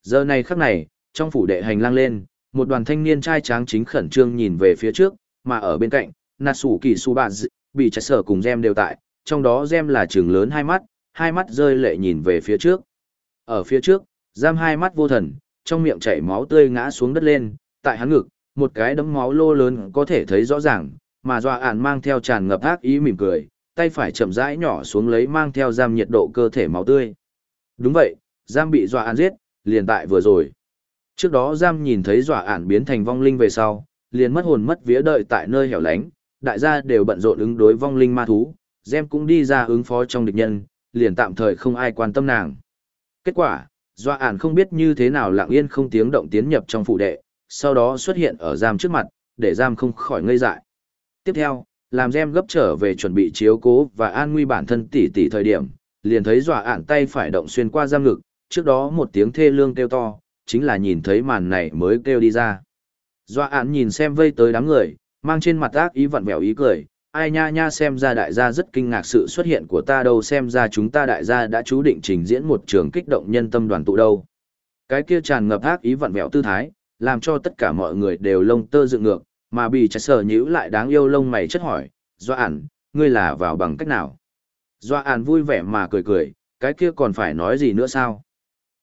Giờ này khắc này, trong phủ đệ hành lang lên, một đoàn thanh niên trai tráng chính khẩn trương nhìn về phía trước, mà ở bên cạnh, Na sủ kỳ su bà bị chạy sở cùng gem đều tại, trong đó gem là trường lớn hai mắt, hai mắt rơi lệ nhìn về phía trước. Ở phía trước, giam hai mắt vô thần, trong miệng chảy máu tươi ngã xuống đất lên, tại hắn ngực, một cái đấm máu lô lớn có thể thấy rõ ràng, mà dọa ản mang theo tràn ngập ác ý mỉm cười, tay phải chậm rãi nhỏ xuống lấy mang theo giam nhiệt độ cơ thể máu tươi. Đúng vậy, giam bị dọa ản giết, liền tại vừa rồi. Trước đó giam nhìn thấy dọa ản biến thành vong linh về sau, liền mất hồn mất vía đợi tại nơi hẻo lánh, đại gia đều bận rộn ứng đối vong linh ma thú, Gem cũng đi ra ứng phó trong địch nhân, liền tạm thời không ai quan tâm nàng. Kết quả, dọa ản không biết như thế nào lặng yên không tiếng động tiến nhập trong phủ đệ, sau đó xuất hiện ở giam trước mặt, để giam không khỏi ngây dại. Tiếp theo, làm Gem gấp trở về chuẩn bị chiếu cố và an nguy bản thân tỷ tỷ thời điểm, liền thấy dọa ản tay phải động xuyên qua giam ngực, trước đó một tiếng thê lương kêu to, chính là nhìn thấy màn này mới kêu đi ra. Dọa án nhìn xem vây tới đám người, mang trên mặt ác ý vặn vẹo ý cười, ai nha nha xem ra đại gia rất kinh ngạc sự xuất hiện của ta đâu xem ra chúng ta đại gia đã chú định trình diễn một trường kích động nhân tâm đoàn tụ đâu. Cái kia tràn ngập ác ý vặn vẹo tư thái, làm cho tất cả mọi người đều lông tơ dựng ngược, mà bị trái sở nhíu lại đáng yêu lông mày chất hỏi, Doa ản, ngươi là vào bằng cách nào? Doa ản vui vẻ mà cười cười, cái kia còn phải nói gì nữa sao?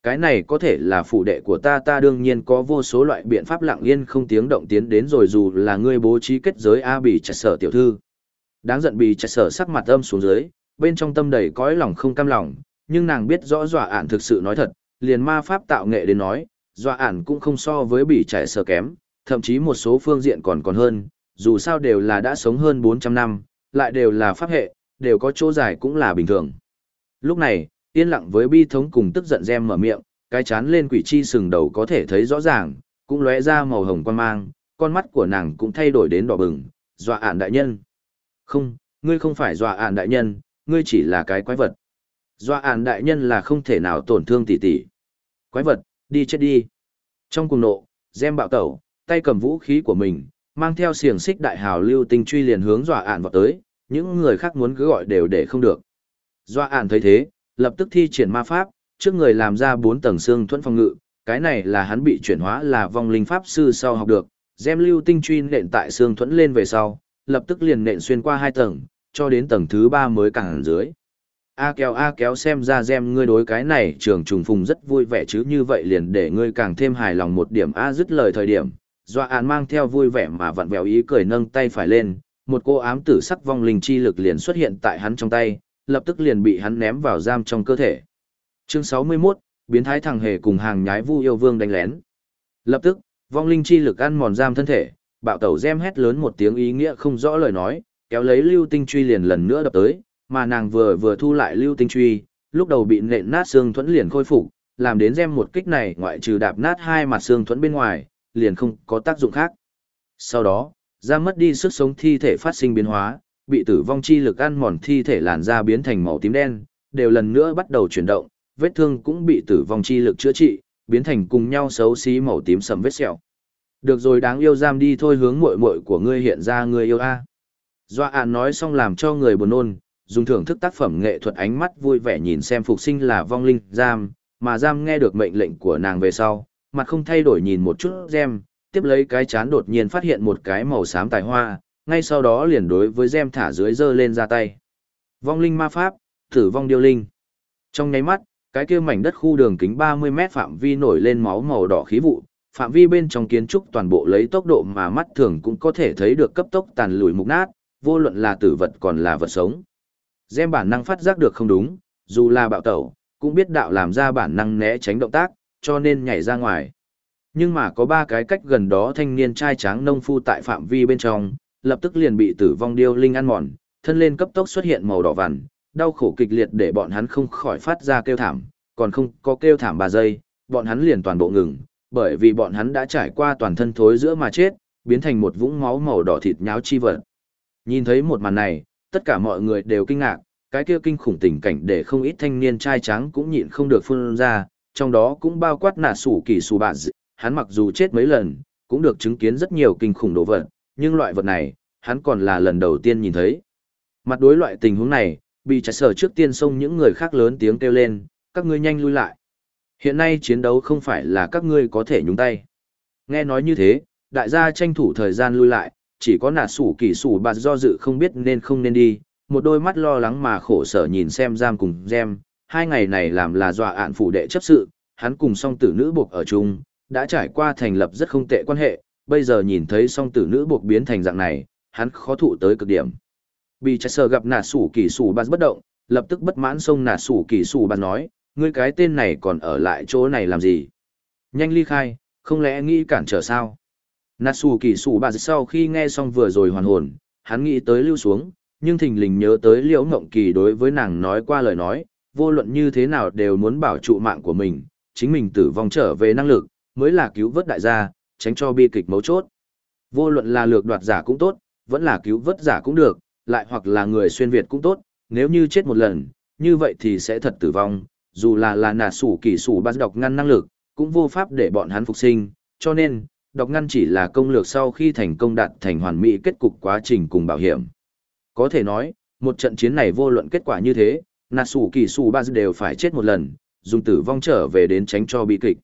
Cái này có thể là phủ đệ của ta ta đương nhiên có vô số loại biện pháp lặng yên không tiếng động tiến đến rồi dù là ngươi bố trí kết giới A bị chặt sở tiểu thư. Đáng giận bị chặt sở sắc mặt âm xuống dưới, bên trong tâm đầy cõi lòng không cam lòng, nhưng nàng biết rõ dọa ản thực sự nói thật, liền ma pháp tạo nghệ đến nói, dọa ản cũng không so với bị chạy sở kém, thậm chí một số phương diện còn còn hơn, dù sao đều là đã sống hơn 400 năm, lại đều là pháp hệ, đều có chỗ dài cũng là bình thường. Lúc này, Yên lặng với bi thống cùng tức giận gem mở miệng, cái chán lên quỷ chi sừng đầu có thể thấy rõ ràng, cũng lóe ra màu hồng quan mang, con mắt của nàng cũng thay đổi đến đỏ bừng, dọa ản đại nhân. Không, ngươi không phải dọa ản đại nhân, ngươi chỉ là cái quái vật. Dọa ản đại nhân là không thể nào tổn thương tỷ tỷ. Quái vật, đi chết đi. Trong cùng nộ, gem bạo tẩu, tay cầm vũ khí của mình, mang theo xiềng xích đại hào lưu tinh truy liền hướng dọa ản vào tới, những người khác muốn cứ gọi đều để không được. Dọa ản thấy thế, lập tức thi triển ma pháp, trước người làm ra bốn tầng xương thuẫn phòng ngự, cái này là hắn bị chuyển hóa là vong linh pháp sư sau học được, gem lưu tinh truy nện tại xương thuẫn lên về sau, lập tức liền nện xuyên qua hai tầng, cho đến tầng thứ ba mới càng dưới. A kéo A kéo xem ra xem ngươi đối cái này trường trùng phùng rất vui vẻ chứ như vậy liền để ngươi càng thêm hài lòng một điểm A dứt lời thời điểm, Doa án mang theo vui vẻ mà vặn vẹo ý cười nâng tay phải lên, một cô ám tử sắc vong linh chi lực liền xuất hiện tại hắn trong tay, lập tức liền bị hắn ném vào giam trong cơ thể. Chương 61, biến thái thằng hề cùng hàng nhái vu yêu vương đánh lén. Lập tức, vong linh chi lực ăn mòn giam thân thể, bạo tẩu gem hét lớn một tiếng ý nghĩa không rõ lời nói, kéo lấy lưu tinh truy liền lần nữa đập tới, mà nàng vừa vừa thu lại lưu tinh truy, lúc đầu bị nện nát xương thuẫn liền khôi phục, làm đến gem một kích này ngoại trừ đạp nát hai mặt xương thuẫn bên ngoài, liền không có tác dụng khác. Sau đó, da mất đi sức sống thi thể phát sinh biến hóa, bị tử vong chi lực ăn mòn thi thể làn da biến thành màu tím đen, đều lần nữa bắt đầu chuyển động, vết thương cũng bị tử vong chi lực chữa trị, biến thành cùng nhau xấu xí màu tím sầm vết sẹo. Được rồi đáng yêu giam đi thôi hướng muội muội của ngươi hiện ra người yêu a. Doa ạn nói xong làm cho người buồn nôn, dùng thưởng thức tác phẩm nghệ thuật ánh mắt vui vẻ nhìn xem phục sinh là vong linh giam, mà giam nghe được mệnh lệnh của nàng về sau, mặt không thay đổi nhìn một chút gem, tiếp lấy cái chán đột nhiên phát hiện một cái màu xám tài hoa, ngay sau đó liền đối với gem thả dưới dơ lên ra tay. Vong linh ma pháp, tử vong điêu linh. Trong nháy mắt, cái kia mảnh đất khu đường kính 30 mét phạm vi nổi lên máu màu đỏ khí vụ, phạm vi bên trong kiến trúc toàn bộ lấy tốc độ mà mắt thường cũng có thể thấy được cấp tốc tàn lùi mục nát, vô luận là tử vật còn là vật sống. Gem bản năng phát giác được không đúng, dù là bạo tẩu, cũng biết đạo làm ra bản năng né tránh động tác, cho nên nhảy ra ngoài. Nhưng mà có ba cái cách gần đó thanh niên trai tráng nông phu tại phạm vi bên trong, lập tức liền bị tử vong điêu linh ăn mòn, thân lên cấp tốc xuất hiện màu đỏ vằn, đau khổ kịch liệt để bọn hắn không khỏi phát ra kêu thảm, còn không có kêu thảm ba giây, bọn hắn liền toàn bộ ngừng, bởi vì bọn hắn đã trải qua toàn thân thối giữa mà chết, biến thành một vũng máu màu đỏ thịt nháo chi vật. Nhìn thấy một màn này, tất cả mọi người đều kinh ngạc, cái kia kinh khủng tình cảnh để không ít thanh niên trai trắng cũng nhịn không được phun ra, trong đó cũng bao quát nà sủ kỳ sủ bạn hắn mặc dù chết mấy lần, cũng được chứng kiến rất nhiều kinh khủng đồ vật, nhưng loại vật này, hắn còn là lần đầu tiên nhìn thấy. Mặt đối loại tình huống này, bị trả sở trước tiên xông những người khác lớn tiếng kêu lên, các ngươi nhanh lui lại. Hiện nay chiến đấu không phải là các ngươi có thể nhúng tay. Nghe nói như thế, đại gia tranh thủ thời gian lui lại, chỉ có nà sủ kỳ sủ bạt do dự không biết nên không nên đi, một đôi mắt lo lắng mà khổ sở nhìn xem giam cùng gem, hai ngày này làm là dọa ạn phủ đệ chấp sự, hắn cùng song tử nữ buộc ở chung, đã trải qua thành lập rất không tệ quan hệ, bây giờ nhìn thấy song tử nữ buộc biến thành dạng này, hắn khó thụ tới cực điểm. Bị chạy sờ gặp nà sủ kỳ sủ bạt bất động, lập tức bất mãn xông nà sủ kỳ sủ bạt nói, ngươi cái tên này còn ở lại chỗ này làm gì? Nhanh ly khai, không lẽ nghĩ cản trở sao? Natsu sủ kỳ sủ bạt sau khi nghe xong vừa rồi hoàn hồn, hắn nghĩ tới lưu xuống, nhưng thình lình nhớ tới liễu ngộng kỳ đối với nàng nói qua lời nói, vô luận như thế nào đều muốn bảo trụ mạng của mình, chính mình tử vong trở về năng lực, mới là cứu vớt đại gia, tránh cho bi kịch mấu chốt. Vô luận là lược đoạt giả cũng tốt, vẫn là cứu vớt giả cũng được, lại hoặc là người xuyên Việt cũng tốt, nếu như chết một lần, như vậy thì sẽ thật tử vong, dù là là nà sủ kỳ sủ bắt đọc ngăn năng lực, cũng vô pháp để bọn hắn phục sinh, cho nên, đọc ngăn chỉ là công lược sau khi thành công đạt thành hoàn mỹ kết cục quá trình cùng bảo hiểm. Có thể nói, một trận chiến này vô luận kết quả như thế, nà sủ kỳ sủ ba đều phải chết một lần, dùng tử vong trở về đến tránh cho bi kịch.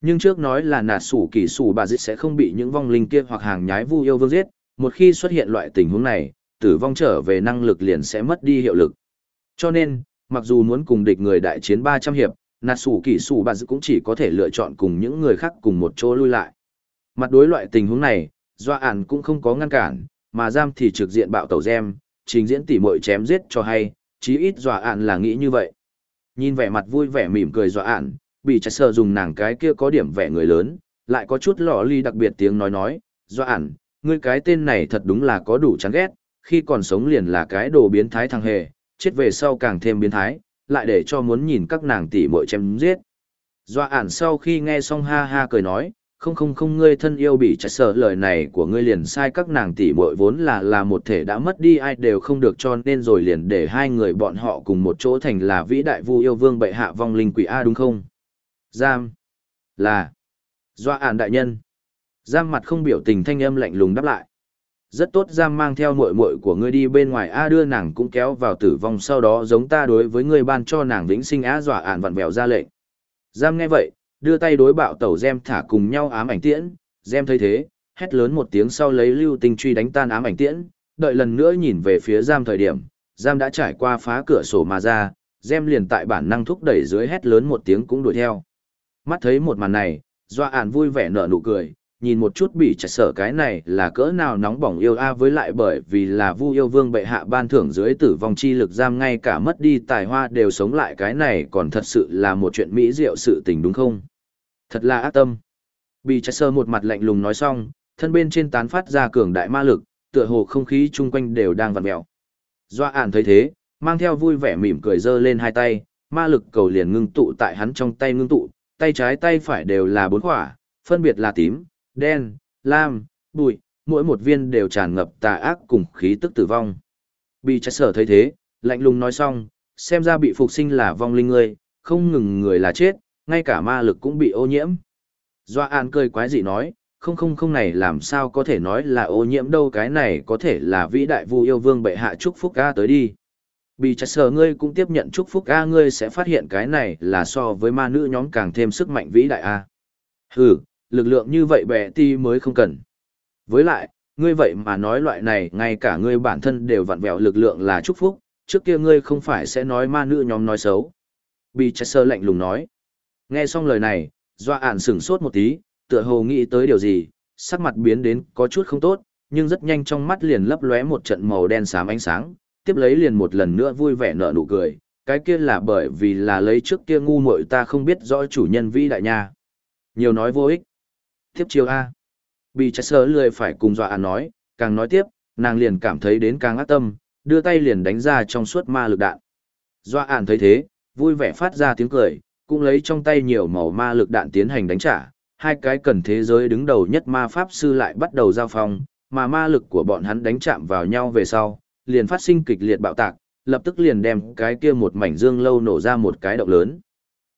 Nhưng trước nói là nà sủ kỳ sủ bà sẽ không bị những vong linh kia hoặc hàng nhái vu yêu vương giết, một khi xuất hiện loại tình huống này, tử vong trở về năng lực liền sẽ mất đi hiệu lực. Cho nên, mặc dù muốn cùng địch người đại chiến 300 hiệp, nà sủ kỳ sủ bà cũng chỉ có thể lựa chọn cùng những người khác cùng một chỗ lui lại. Mặt đối loại tình huống này, doa ản cũng không có ngăn cản, mà giam thì trực diện bạo tẩu gem, trình diễn tỉ muội chém giết cho hay, chí ít Doa ản là nghĩ như vậy. Nhìn vẻ mặt vui vẻ mỉm cười Doa ản, bị chạy sờ dùng nàng cái kia có điểm vẻ người lớn, lại có chút lọ ly đặc biệt tiếng nói nói, Doa ản, ngươi cái tên này thật đúng là có đủ chán ghét, khi còn sống liền là cái đồ biến thái thằng hề, chết về sau càng thêm biến thái, lại để cho muốn nhìn các nàng tỉ muội chém giết. Doa ản sau khi nghe xong ha ha cười nói, không không không ngươi thân yêu bị chạy sợ lời này của ngươi liền sai các nàng tỷ muội vốn là là một thể đã mất đi ai đều không được cho nên rồi liền để hai người bọn họ cùng một chỗ thành là vĩ đại vu yêu vương bệ hạ vong linh quỷ A đúng không? Giam. Là. Doa ản đại nhân. Giam mặt không biểu tình thanh âm lạnh lùng đáp lại. Rất tốt giam mang theo muội muội của ngươi đi bên ngoài A đưa nàng cũng kéo vào tử vong sau đó giống ta đối với ngươi ban cho nàng vĩnh sinh á dọa ản vặn vẹo ra lệnh. Giam nghe vậy, đưa tay đối bạo tẩu gem thả cùng nhau ám ảnh tiễn, gem thấy thế, hét lớn một tiếng sau lấy lưu tinh truy đánh tan ám ảnh tiễn, đợi lần nữa nhìn về phía giam thời điểm, giam đã trải qua phá cửa sổ mà ra, gem liền tại bản năng thúc đẩy dưới hét lớn một tiếng cũng đuổi theo. Mắt thấy một màn này, doa ản vui vẻ nở nụ cười, nhìn một chút bị chặt sở cái này là cỡ nào nóng bỏng yêu a với lại bởi vì là vu yêu vương bệ hạ ban thưởng dưới tử vong chi lực giam ngay cả mất đi tài hoa đều sống lại cái này còn thật sự là một chuyện mỹ diệu sự tình đúng không? Thật là ác tâm. Bị chặt sơ một mặt lạnh lùng nói xong, thân bên trên tán phát ra cường đại ma lực, tựa hồ không khí chung quanh đều đang vặn mẹo doa ản thấy thế, mang theo vui vẻ mỉm cười giơ lên hai tay, ma lực cầu liền ngưng tụ tại hắn trong tay ngưng tụ, tay trái tay phải đều là bốn quả phân biệt là tím đen, lam, bụi, mỗi một viên đều tràn ngập tà ác cùng khí tức tử vong. Bị trái sở thấy thế, lạnh lùng nói xong, xem ra bị phục sinh là vong linh ngươi, không ngừng người là chết, ngay cả ma lực cũng bị ô nhiễm. Doa An cười quái dị nói, không không không này làm sao có thể nói là ô nhiễm đâu cái này có thể là vĩ đại vu yêu vương bệ hạ chúc phúc ca tới đi. Bị chặt sở ngươi cũng tiếp nhận chúc phúc ca ngươi sẽ phát hiện cái này là so với ma nữ nhóm càng thêm sức mạnh vĩ đại a. Hừ, lực lượng như vậy bẻ ti mới không cần. Với lại, ngươi vậy mà nói loại này ngay cả ngươi bản thân đều vặn vẹo lực lượng là chúc phúc, trước kia ngươi không phải sẽ nói ma nữ nhóm nói xấu. Bị chết sơ lạnh lùng nói. Nghe xong lời này, doa ản sửng sốt một tí, tựa hồ nghĩ tới điều gì, sắc mặt biến đến có chút không tốt, nhưng rất nhanh trong mắt liền lấp lóe một trận màu đen xám ánh sáng, tiếp lấy liền một lần nữa vui vẻ nở nụ cười, cái kia là bởi vì là lấy trước kia ngu muội ta không biết rõ chủ nhân vĩ đại nha. Nhiều nói vô ích tiếp chiêu A. Bị trái sơ lười phải cùng dọa ăn nói, càng nói tiếp, nàng liền cảm thấy đến càng ác tâm, đưa tay liền đánh ra trong suốt ma lực đạn. Dọa ản thấy thế, vui vẻ phát ra tiếng cười, cũng lấy trong tay nhiều màu ma lực đạn tiến hành đánh trả. Hai cái cần thế giới đứng đầu nhất ma pháp sư lại bắt đầu giao phong, mà ma lực của bọn hắn đánh chạm vào nhau về sau, liền phát sinh kịch liệt bạo tạc, lập tức liền đem cái kia một mảnh dương lâu nổ ra một cái động lớn.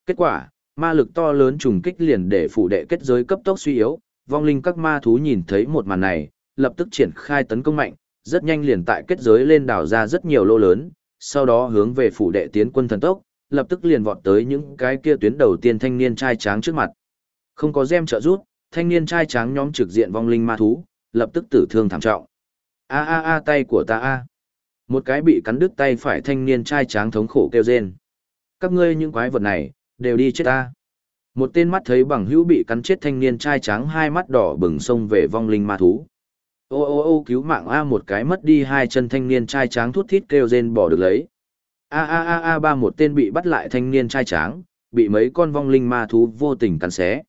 Kết quả, ma lực to lớn trùng kích liền để phủ đệ kết giới cấp tốc suy yếu, vong linh các ma thú nhìn thấy một màn này, lập tức triển khai tấn công mạnh, rất nhanh liền tại kết giới lên đảo ra rất nhiều lô lớn, sau đó hướng về phủ đệ tiến quân thần tốc, lập tức liền vọt tới những cái kia tuyến đầu tiên thanh niên trai tráng trước mặt. Không có gem trợ rút, thanh niên trai tráng nhóm trực diện vong linh ma thú, lập tức tử thương thảm trọng. A a a tay của ta a. Một cái bị cắn đứt tay phải thanh niên trai tráng thống khổ kêu rên. Các ngươi những quái vật này, đều đi chết ta. Một tên mắt thấy bằng hữu bị cắn chết thanh niên trai trắng hai mắt đỏ bừng sông về vong linh ma thú. Ô ô ô cứu mạng A một cái mất đi hai chân thanh niên trai trắng thút thít kêu rên bỏ được lấy. A a a a ba một tên bị bắt lại thanh niên trai trắng, bị mấy con vong linh ma thú vô tình cắn xé.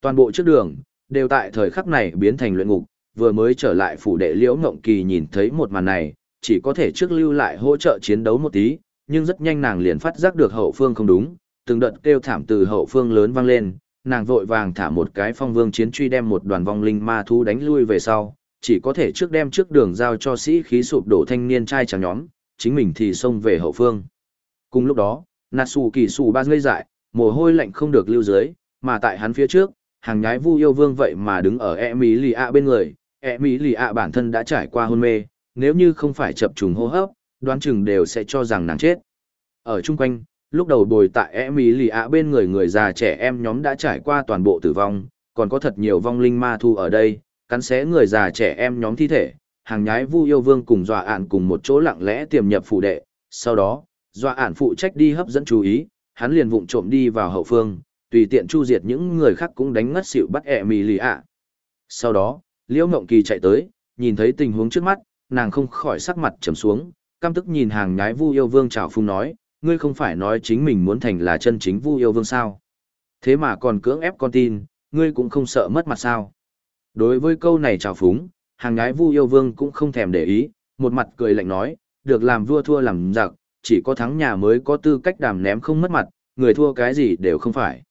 Toàn bộ trước đường, đều tại thời khắc này biến thành luyện ngục, vừa mới trở lại phủ đệ liễu ngộng kỳ nhìn thấy một màn này, chỉ có thể trước lưu lại hỗ trợ chiến đấu một tí, nhưng rất nhanh nàng liền phát giác được hậu phương không đúng, từng đợt kêu thảm từ hậu phương lớn vang lên, nàng vội vàng thả một cái phong vương chiến truy đem một đoàn vong linh ma thú đánh lui về sau, chỉ có thể trước đem trước đường giao cho sĩ khí sụp đổ thanh niên trai chàng nhóm, chính mình thì xông về hậu phương. Cùng lúc đó, Natsu kỳ sù ba ngây dại, mồ hôi lạnh không được lưu dưới, mà tại hắn phía trước, hàng nhái vu yêu vương vậy mà đứng ở e mỹ lì ạ bên người, e mỹ lì ạ bản thân đã trải qua hôn mê, nếu như không phải chập trùng hô hấp, đoán chừng đều sẽ cho rằng nàng chết. Ở chung quanh, lúc đầu bồi tại Emily ạ bên người người già trẻ em nhóm đã trải qua toàn bộ tử vong, còn có thật nhiều vong linh ma thu ở đây, cắn xé người già trẻ em nhóm thi thể, hàng nhái vu yêu vương cùng dọa ạn cùng một chỗ lặng lẽ tiềm nhập phủ đệ, sau đó, dọa ạn phụ trách đi hấp dẫn chú ý, hắn liền vụng trộm đi vào hậu phương, tùy tiện chu diệt những người khác cũng đánh ngất xỉu bắt Emily ạ. Sau đó, Liễu Ngộng Kỳ chạy tới, nhìn thấy tình huống trước mắt, nàng không khỏi sắc mặt trầm xuống, căm tức nhìn hàng nhái vu yêu vương chào phung nói, ngươi không phải nói chính mình muốn thành là chân chính vu yêu vương sao. Thế mà còn cưỡng ép con tin, ngươi cũng không sợ mất mặt sao. Đối với câu này trào phúng, hàng gái vu yêu vương cũng không thèm để ý, một mặt cười lạnh nói, được làm vua thua làm giặc, chỉ có thắng nhà mới có tư cách đàm ném không mất mặt, người thua cái gì đều không phải.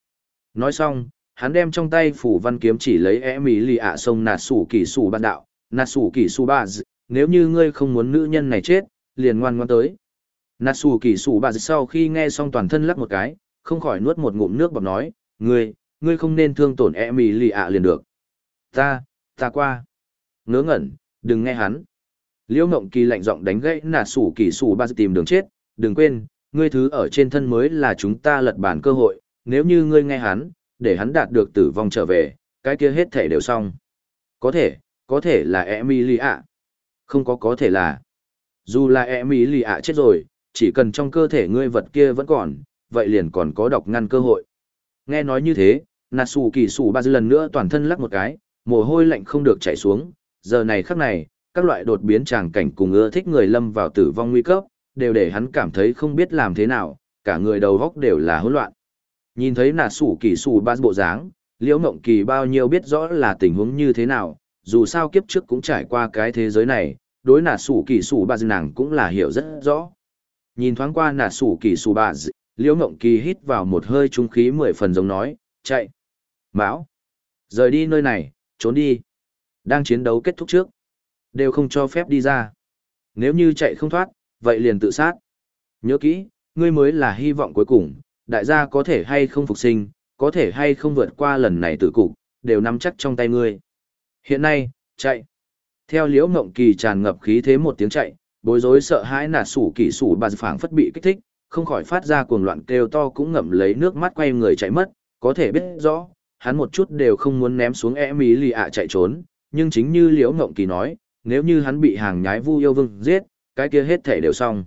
Nói xong, hắn đem trong tay phủ văn kiếm chỉ lấy e mỹ lì ạ sông nạt sủ kỳ sủ ban đạo, nạt sủ kỳ sủ ba nếu như ngươi không muốn nữ nhân này chết, liền ngoan ngoan tới. Nạt kỳ sủ bà sau khi nghe xong toàn thân lắc một cái, không khỏi nuốt một ngụm nước bọc nói, ngươi, ngươi không nên thương tổn e mì lì ạ liền được. Ta, ta qua. Ngớ ngẩn, đừng nghe hắn. Liễu Ngộng Kỳ lạnh giọng đánh gãy nạt kỳ sủ bà tìm đường chết, đừng quên, ngươi thứ ở trên thân mới là chúng ta lật bản cơ hội, nếu như ngươi nghe hắn, để hắn đạt được tử vong trở về, cái kia hết thể đều xong. Có thể, có thể là Emilia. Không có có thể là. Dù là Emilia chết rồi, chỉ cần trong cơ thể ngươi vật kia vẫn còn, vậy liền còn có độc ngăn cơ hội. Nghe nói như thế, Natsu kỳ sủ ba dư lần nữa toàn thân lắc một cái, mồ hôi lạnh không được chảy xuống, giờ này khắc này, các loại đột biến tràng cảnh cùng ưa thích người lâm vào tử vong nguy cấp, đều để hắn cảm thấy không biết làm thế nào, cả người đầu góc đều là hỗn loạn. Nhìn thấy nà sủ kỳ sủ ba bộ dáng, liễu mộng kỳ bao nhiêu biết rõ là tình huống như thế nào, dù sao kiếp trước cũng trải qua cái thế giới này, đối nà sủ kỳ sủ ba nàng cũng là hiểu rất rõ. Nhìn thoáng qua nà sủ kỳ sù bà dị, liễu ngộng kỳ hít vào một hơi trung khí mười phần giống nói, chạy. Mão. Rời đi nơi này, trốn đi. Đang chiến đấu kết thúc trước. Đều không cho phép đi ra. Nếu như chạy không thoát, vậy liền tự sát. Nhớ kỹ, ngươi mới là hy vọng cuối cùng, đại gia có thể hay không phục sinh, có thể hay không vượt qua lần này tử cục, đều nắm chắc trong tay ngươi. Hiện nay, chạy. Theo liễu ngộng kỳ tràn ngập khí thế một tiếng chạy, bối rối sợ hãi nà sủ kỳ sủ bà phảng phất bị kích thích, không khỏi phát ra cuồng loạn kêu to cũng ngậm lấy nước mắt quay người chạy mất, có thể biết rõ, hắn một chút đều không muốn ném xuống e mỹ lì ạ chạy trốn, nhưng chính như liễu ngộng kỳ nói, nếu như hắn bị hàng nhái vu yêu vương giết, cái kia hết thể đều xong.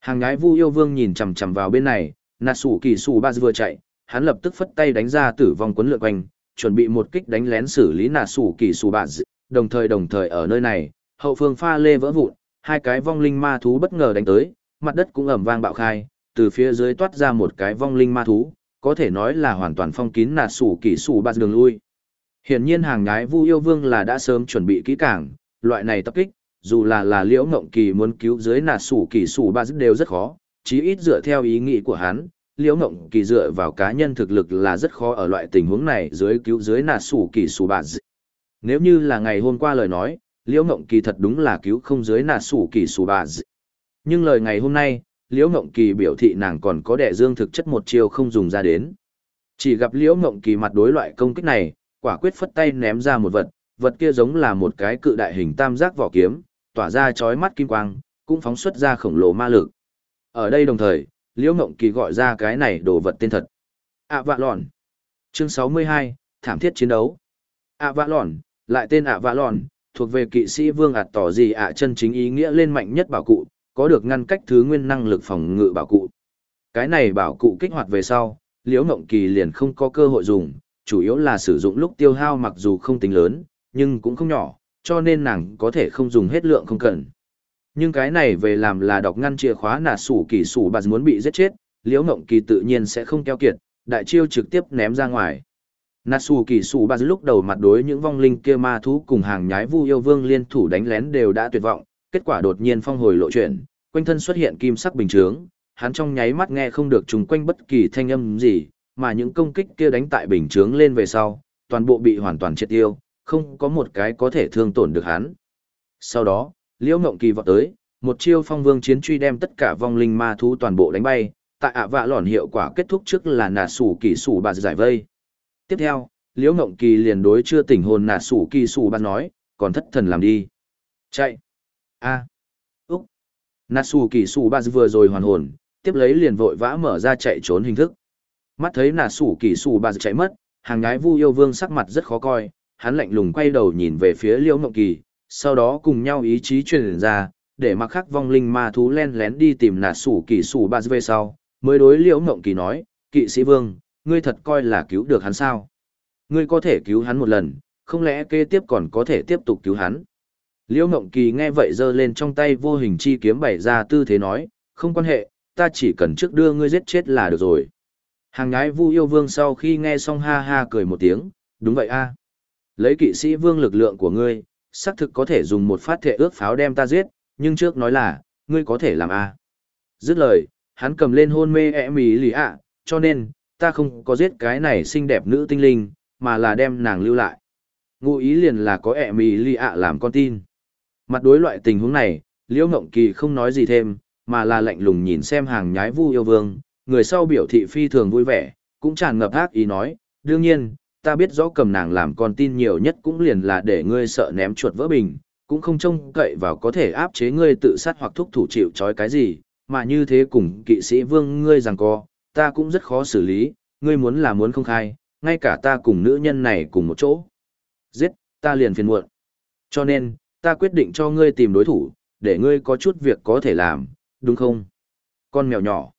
Hàng nhái vu yêu vương nhìn chằm chằm vào bên này, nà sủ kỳ sủ ba vừa chạy hắn lập tức phất tay đánh ra tử vong quấn lượn quanh chuẩn bị một kích đánh lén xử lý nà sủ kỳ sủ ba đồng thời đồng thời ở nơi này hậu phương pha lê vỡ vụn hai cái vong linh ma thú bất ngờ đánh tới mặt đất cũng ầm vang bạo khai từ phía dưới toát ra một cái vong linh ma thú có thể nói là hoàn toàn phong kín nà sủ kỳ sủ bạt đường lui hiển nhiên hàng nhái vu yêu vương là đã sớm chuẩn bị kỹ càng, loại này tập kích dù là là liễu ngộng kỳ muốn cứu dưới nà sủ kỳ sủ bạt đều rất khó chí ít dựa theo ý nghĩ của hắn, liễu ngộng kỳ dựa vào cá nhân thực lực là rất khó ở loại tình huống này dưới cứu dưới nà sủ kỳ sủ bạt. Nếu như là ngày hôm qua lời nói, liễu ngộng kỳ thật đúng là cứu không dưới nà sủ kỳ sủ bà d. Nhưng lời ngày hôm nay, liễu ngộng kỳ biểu thị nàng còn có đẻ dương thực chất một chiêu không dùng ra đến. Chỉ gặp liễu ngộng kỳ mặt đối loại công kích này, quả quyết phất tay ném ra một vật, vật kia giống là một cái cự đại hình tam giác vỏ kiếm, tỏa ra chói mắt kim quang, cũng phóng xuất ra khổng lồ ma lực. Ở đây đồng thời, Liễu Ngộng Kỳ gọi ra cái này đồ vật tên thật. ạ vạ lòn. Chương 62, Thảm thiết chiến đấu. ạ vạ lòn, lại tên ạ vạ lòn, thuộc về kỵ sĩ vương ạt tỏ gì ạ chân chính ý nghĩa lên mạnh nhất bảo cụ, có được ngăn cách thứ nguyên năng lực phòng ngự bảo cụ. Cái này bảo cụ kích hoạt về sau, Liễu Ngộng Kỳ liền không có cơ hội dùng, chủ yếu là sử dụng lúc tiêu hao mặc dù không tính lớn, nhưng cũng không nhỏ, cho nên nàng có thể không dùng hết lượng không cần. Nhưng cái này về làm là đọc ngăn chìa khóa nà sủ kỳ sủ bà muốn bị giết chết, liễu ngộng kỳ tự nhiên sẽ không keo kiệt, đại chiêu trực tiếp ném ra ngoài. Nà sủ kỳ sủ bà lúc đầu mặt đối những vong linh kia ma thú cùng hàng nhái vu yêu vương liên thủ đánh lén đều đã tuyệt vọng, kết quả đột nhiên phong hồi lộ chuyển, quanh thân xuất hiện kim sắc bình chướng, hắn trong nháy mắt nghe không được trùng quanh bất kỳ thanh âm gì, mà những công kích kia đánh tại bình chướng lên về sau, toàn bộ bị hoàn toàn triệt tiêu, không có một cái có thể thương tổn được hắn. Sau đó, Liễu Ngộng Kỳ vọt tới, một chiêu phong vương chiến truy đem tất cả vong linh ma thú toàn bộ đánh bay, tại ạ vạ lòn hiệu quả kết thúc trước là nà sủ kỳ sủ bà giải vây. Tiếp theo, Liễu Ngộng Kỳ liền đối chưa tỉnh hồn nà sủ kỳ sủ bà nói, còn thất thần làm đi. Chạy. A. À. Úc. Nà sủ kỳ sủ bà vừa rồi hoàn hồn, tiếp lấy liền vội vã mở ra chạy trốn hình thức. Mắt thấy nà sủ kỳ sủ bà chạy mất, hàng ngái vu yêu vương sắc mặt rất khó coi, hắn lạnh lùng quay đầu nhìn về phía Liễu Ngộng Kỳ, sau đó cùng nhau ý chí truyền ra, để mặc khắc vong linh ma thú len lén đi tìm nà sủ kỳ sủ ba về sau, mới đối liễu ngộng kỳ nói, kỵ sĩ vương, ngươi thật coi là cứu được hắn sao? Ngươi có thể cứu hắn một lần, không lẽ kế tiếp còn có thể tiếp tục cứu hắn? Liễu ngộng kỳ nghe vậy giơ lên trong tay vô hình chi kiếm bày ra tư thế nói, không quan hệ, ta chỉ cần trước đưa ngươi giết chết là được rồi. Hàng ngái vu yêu vương sau khi nghe xong ha ha cười một tiếng, đúng vậy a Lấy kỵ sĩ vương lực lượng của ngươi, xác thực có thể dùng một phát thệ ước pháo đem ta giết, nhưng trước nói là, ngươi có thể làm A. Dứt lời, hắn cầm lên hôn mê ẹ mì lì ạ, cho nên, ta không có giết cái này xinh đẹp nữ tinh linh, mà là đem nàng lưu lại. Ngụ ý liền là có ẹ mì lì ạ làm con tin. Mặt đối loại tình huống này, Liễu Ngộng Kỳ không nói gì thêm, mà là lạnh lùng nhìn xem hàng nhái vu yêu vương, người sau biểu thị phi thường vui vẻ, cũng tràn ngập ác ý nói, đương nhiên, ta biết rõ cầm nàng làm con tin nhiều nhất cũng liền là để ngươi sợ ném chuột vỡ bình, cũng không trông cậy vào có thể áp chế ngươi tự sát hoặc thúc thủ chịu trói cái gì, mà như thế cùng kỵ sĩ vương ngươi rằng co, ta cũng rất khó xử lý, ngươi muốn là muốn không khai, ngay cả ta cùng nữ nhân này cùng một chỗ. Giết, ta liền phiền muộn. Cho nên, ta quyết định cho ngươi tìm đối thủ, để ngươi có chút việc có thể làm, đúng không? Con mèo nhỏ.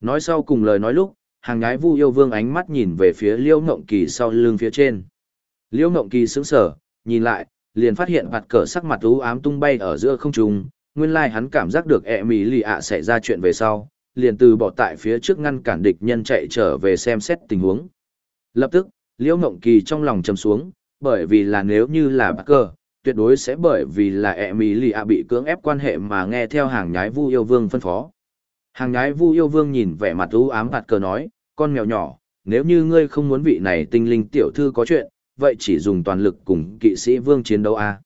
Nói sau cùng lời nói lúc, hàng nhái vu yêu vương ánh mắt nhìn về phía liêu ngộng kỳ sau lưng phía trên. Liêu ngộng kỳ sững sở, nhìn lại, liền phát hiện mặt cờ sắc mặt u ám tung bay ở giữa không trung, nguyên lai hắn cảm giác được e ẹ mì lì ạ xảy ra chuyện về sau, liền từ bỏ tại phía trước ngăn cản địch nhân chạy trở về xem xét tình huống. Lập tức, liễu mộng kỳ trong lòng chầm xuống, bởi vì là nếu như là bạc cờ, tuyệt đối sẽ bởi vì là ẹ mì lì ạ bị cưỡng ép quan hệ mà nghe theo hàng nhái vu yêu vương phân phó. Hàng nhái vu yêu vương nhìn vẻ mặt u ám bạc cờ nói, con mèo nhỏ, nếu như ngươi không muốn vị này tinh linh tiểu thư có chuyện, vậy chỉ dùng toàn lực cùng kỵ sĩ vương chiến đấu a.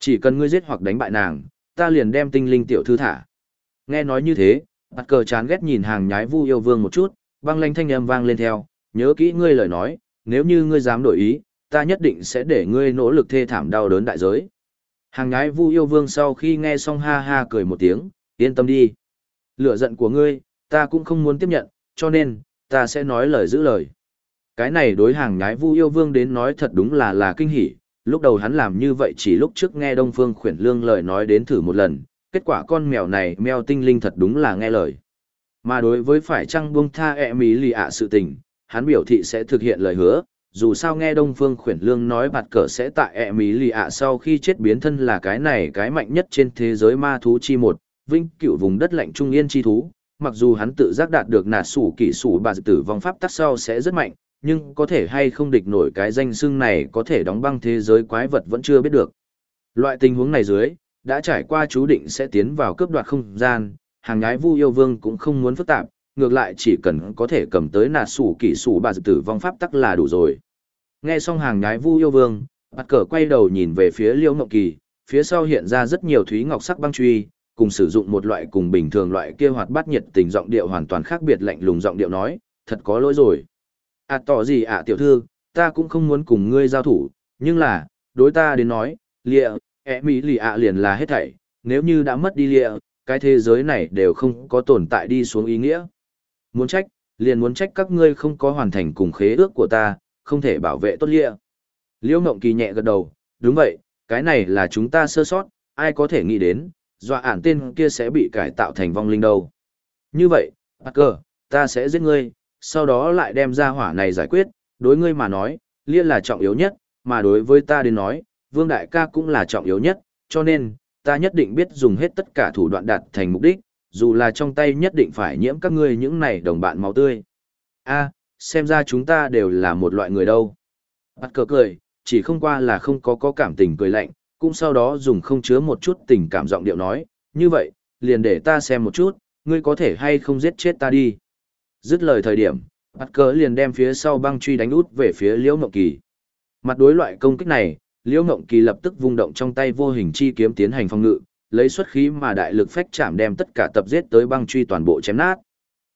Chỉ cần ngươi giết hoặc đánh bại nàng, ta liền đem tinh linh tiểu thư thả. Nghe nói như thế, bạt cờ chán ghét nhìn hàng nhái vu yêu vương một chút, băng lanh thanh âm vang lên theo, nhớ kỹ ngươi lời nói, nếu như ngươi dám đổi ý, ta nhất định sẽ để ngươi nỗ lực thê thảm đau đớn đại giới. Hàng nhái vu yêu vương sau khi nghe xong ha ha cười một tiếng, yên tâm đi. Lửa giận của ngươi, ta cũng không muốn tiếp nhận, cho nên, ta sẽ nói lời giữ lời. Cái này đối hàng nhái vu yêu vương đến nói thật đúng là là kinh hỉ, lúc đầu hắn làm như vậy chỉ lúc trước nghe Đông Phương khuyển lương lời nói đến thử một lần, kết quả con mèo này mèo tinh linh thật đúng là nghe lời. Mà đối với phải chăng buông tha e ẹ mí lì ạ sự tình, hắn biểu thị sẽ thực hiện lời hứa, dù sao nghe Đông Phương khuyển lương nói bạt cờ sẽ tại e ẹ mí lì ạ sau khi chết biến thân là cái này cái mạnh nhất trên thế giới ma thú chi một, vinh cửu vùng đất lạnh trung yên chi thú, mặc dù hắn tự giác đạt được nạt sủ kỹ sủ bà tử vong pháp tắc sau sẽ rất mạnh, nhưng có thể hay không địch nổi cái danh xưng này có thể đóng băng thế giới quái vật vẫn chưa biết được. Loại tình huống này dưới, đã trải qua chú định sẽ tiến vào cướp đoạt không gian, hàng nhái vu yêu vương cũng không muốn phức tạp, ngược lại chỉ cần có thể cầm tới nạt sủ kỵ sủ bà tử vong pháp tắc là đủ rồi. Nghe xong hàng nhái vu yêu vương, bạt cờ quay đầu nhìn về phía liễu ngọc kỳ, phía sau hiện ra rất nhiều thúy ngọc sắc băng truy, cùng sử dụng một loại cùng bình thường loại kia hoạt bát nhiệt tình giọng điệu hoàn toàn khác biệt lạnh lùng giọng điệu nói, thật có lỗi rồi. À tỏ gì ạ tiểu thư, ta cũng không muốn cùng ngươi giao thủ, nhưng là, đối ta đến nói, lịa, E mỹ lì ạ liền là hết thảy, nếu như đã mất đi lịa, cái thế giới này đều không có tồn tại đi xuống ý nghĩa. Muốn trách, liền muốn trách các ngươi không có hoàn thành cùng khế ước của ta, không thể bảo vệ tốt lịa. Liễu Ngộng Kỳ nhẹ gật đầu, đúng vậy, cái này là chúng ta sơ sót, ai có thể nghĩ đến, dọa ản tên kia sẽ bị cải tạo thành vong linh đâu. Như vậy, Parker, ta sẽ giết ngươi, sau đó lại đem ra hỏa này giải quyết, đối ngươi mà nói, Lia là trọng yếu nhất, mà đối với ta đến nói, vương đại ca cũng là trọng yếu nhất, cho nên, ta nhất định biết dùng hết tất cả thủ đoạn đạt thành mục đích, dù là trong tay nhất định phải nhiễm các ngươi những này đồng bạn máu tươi. a xem ra chúng ta đều là một loại người đâu. Bắt cờ cười, chỉ không qua là không có có cảm tình cười lạnh, cũng sau đó dùng không chứa một chút tình cảm giọng điệu nói, như vậy, liền để ta xem một chút, ngươi có thể hay không giết chết ta đi. Dứt lời thời điểm, bắt cờ liền đem phía sau băng truy đánh út về phía Liễu mộng Kỳ. Mặt đối loại công kích này, Liễu Ngộng Kỳ lập tức vung động trong tay vô hình chi kiếm tiến hành phòng ngự, lấy xuất khí mà đại lực phách chạm đem tất cả tập giết tới băng truy toàn bộ chém nát.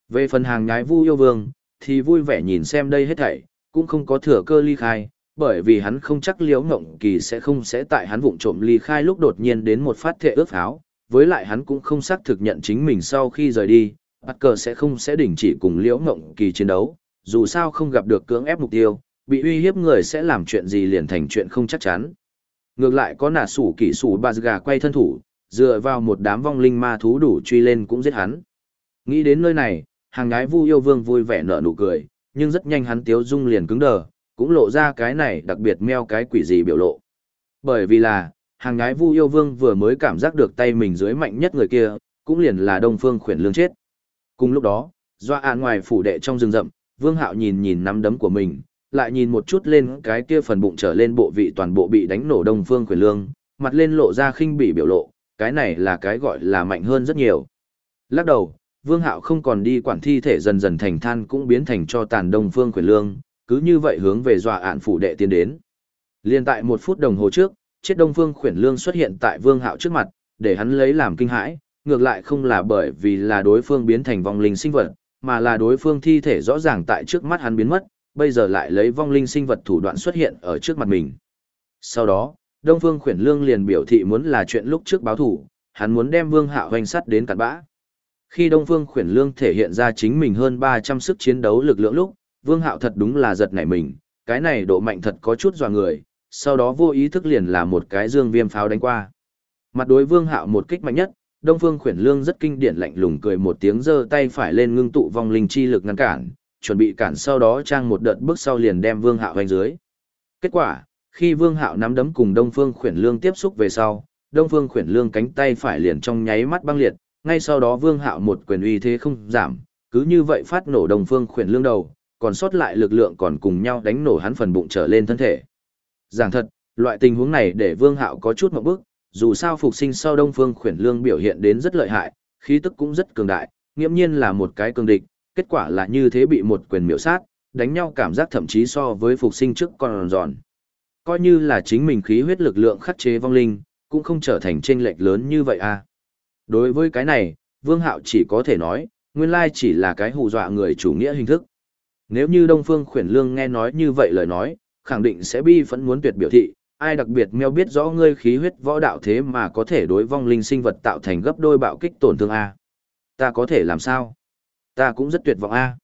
Về phần hàng nhái Vu yêu vương, thì vui vẻ nhìn xem đây hết thảy, cũng không có thừa cơ ly khai, bởi vì hắn không chắc Liễu Ngộng Kỳ sẽ không sẽ tại hắn vụng trộm ly khai lúc đột nhiên đến một phát thệ ước pháo, với lại hắn cũng không xác thực nhận chính mình sau khi rời đi, bắt cờ sẽ không sẽ đình chỉ cùng liễu ngộng kỳ chiến đấu, dù sao không gặp được cưỡng ép mục tiêu, bị uy hiếp người sẽ làm chuyện gì liền thành chuyện không chắc chắn. Ngược lại có nà sủ kỷ sủ bà gà quay thân thủ, dựa vào một đám vong linh ma thú đủ truy lên cũng giết hắn. Nghĩ đến nơi này, hàng gái vu yêu vương vui vẻ nở nụ cười, nhưng rất nhanh hắn tiếu dung liền cứng đờ, cũng lộ ra cái này đặc biệt meo cái quỷ gì biểu lộ. Bởi vì là, hàng gái vu yêu vương vừa mới cảm giác được tay mình dưới mạnh nhất người kia, cũng liền là đông phương khuyển lương chết. Cùng lúc đó, doa án ngoài phủ đệ trong rừng rậm, vương hạo nhìn nhìn nắm đấm của mình, lại nhìn một chút lên cái kia phần bụng trở lên bộ vị toàn bộ bị đánh nổ đông phương Quyền lương, mặt lên lộ ra khinh bỉ biểu lộ, cái này là cái gọi là mạnh hơn rất nhiều. Lắc đầu, Vương Hạo không còn đi quản thi thể dần dần thành than cũng biến thành cho tàn Đông Phương Quyền Lương, cứ như vậy hướng về dọa ạn phủ đệ tiến đến. Liên tại một phút đồng hồ trước, chết Đông Phương Quyền Lương xuất hiện tại Vương Hạo trước mặt, để hắn lấy làm kinh hãi, ngược lại không là bởi vì là đối phương biến thành vong linh sinh vật, mà là đối phương thi thể rõ ràng tại trước mắt hắn biến mất, bây giờ lại lấy vong linh sinh vật thủ đoạn xuất hiện ở trước mặt mình. Sau đó, Đông Phương Khuyển Lương liền biểu thị muốn là chuyện lúc trước báo thủ, hắn muốn đem Vương Hạo hoành sắt đến cặn bã. Khi Đông Phương Khuyển Lương thể hiện ra chính mình hơn 300 sức chiến đấu lực lượng lúc, Vương Hạo thật đúng là giật nảy mình, cái này độ mạnh thật có chút dò người, sau đó vô ý thức liền là một cái dương viêm pháo đánh qua. Mặt đối Vương Hạo một kích mạnh nhất, Đông Phương Khuyển Lương rất kinh điển lạnh lùng cười một tiếng giơ tay phải lên ngưng tụ vong linh chi lực ngăn cản, chuẩn bị cản sau đó trang một đợt bước sau liền đem Vương Hạo hoành dưới. Kết quả, khi Vương Hạo nắm đấm cùng Đông Phương Khuyển Lương tiếp xúc về sau, Đông Phương Khuyển Lương cánh tay phải liền trong nháy mắt băng liệt, ngay sau đó Vương Hạo một quyền uy thế không giảm, cứ như vậy phát nổ Đông Phương Khuyển Lương đầu, còn sót lại lực lượng còn cùng nhau đánh nổ hắn phần bụng trở lên thân thể. Giảng thật, loại tình huống này để Vương Hạo có chút một bước, dù sao phục sinh sau Đông Phương Khuyển Lương biểu hiện đến rất lợi hại, khí tức cũng rất cường đại, nghiễm nhiên là một cái cường địch, kết quả là như thế bị một quyền miểu sát, đánh nhau cảm giác thậm chí so với phục sinh trước còn giòn. Coi như là chính mình khí huyết lực lượng khắc chế vong linh, cũng không trở thành chênh lệch lớn như vậy à. Đối với cái này, Vương Hạo chỉ có thể nói, nguyên lai chỉ là cái hù dọa người chủ nghĩa hình thức. Nếu như Đông Phương Khuyển Lương nghe nói như vậy lời nói, khẳng định sẽ bi phẫn muốn tuyệt biểu thị, ai đặc biệt meo biết rõ ngươi khí huyết võ đạo thế mà có thể đối vong linh sinh vật tạo thành gấp đôi bạo kích tổn thương a. Ta có thể làm sao? Ta cũng rất tuyệt vọng a.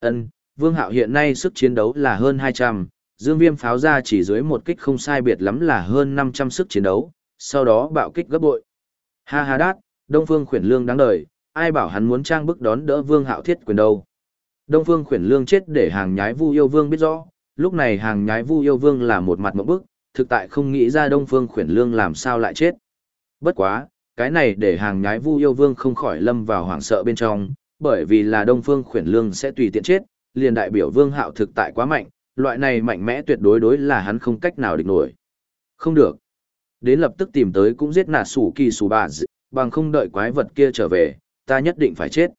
Ân, Vương Hạo hiện nay sức chiến đấu là hơn 200, Dương Viêm pháo ra chỉ dưới một kích không sai biệt lắm là hơn 500 sức chiến đấu, sau đó bạo kích gấp bội. Ha ha đát, Đông Phương Khuyển Lương đáng đời, ai bảo hắn muốn trang bức đón đỡ Vương Hạo thiết quyền đâu. Đông Phương Khuyển Lương chết để hàng nhái Vu Yêu Vương biết rõ, lúc này hàng nhái Vu Yêu Vương là một mặt ngộp bức, thực tại không nghĩ ra Đông Phương Khuyển Lương làm sao lại chết. Bất quá, cái này để hàng nhái Vu Yêu Vương không khỏi lâm vào hoảng sợ bên trong, bởi vì là Đông Phương Khuyển Lương sẽ tùy tiện chết, liền đại biểu Vương Hạo thực tại quá mạnh, loại này mạnh mẽ tuyệt đối đối là hắn không cách nào địch nổi. Không được. Đến lập tức tìm tới cũng giết nạt sủ kỳ sủ bà dị, bằng không đợi quái vật kia trở về, ta nhất định phải chết.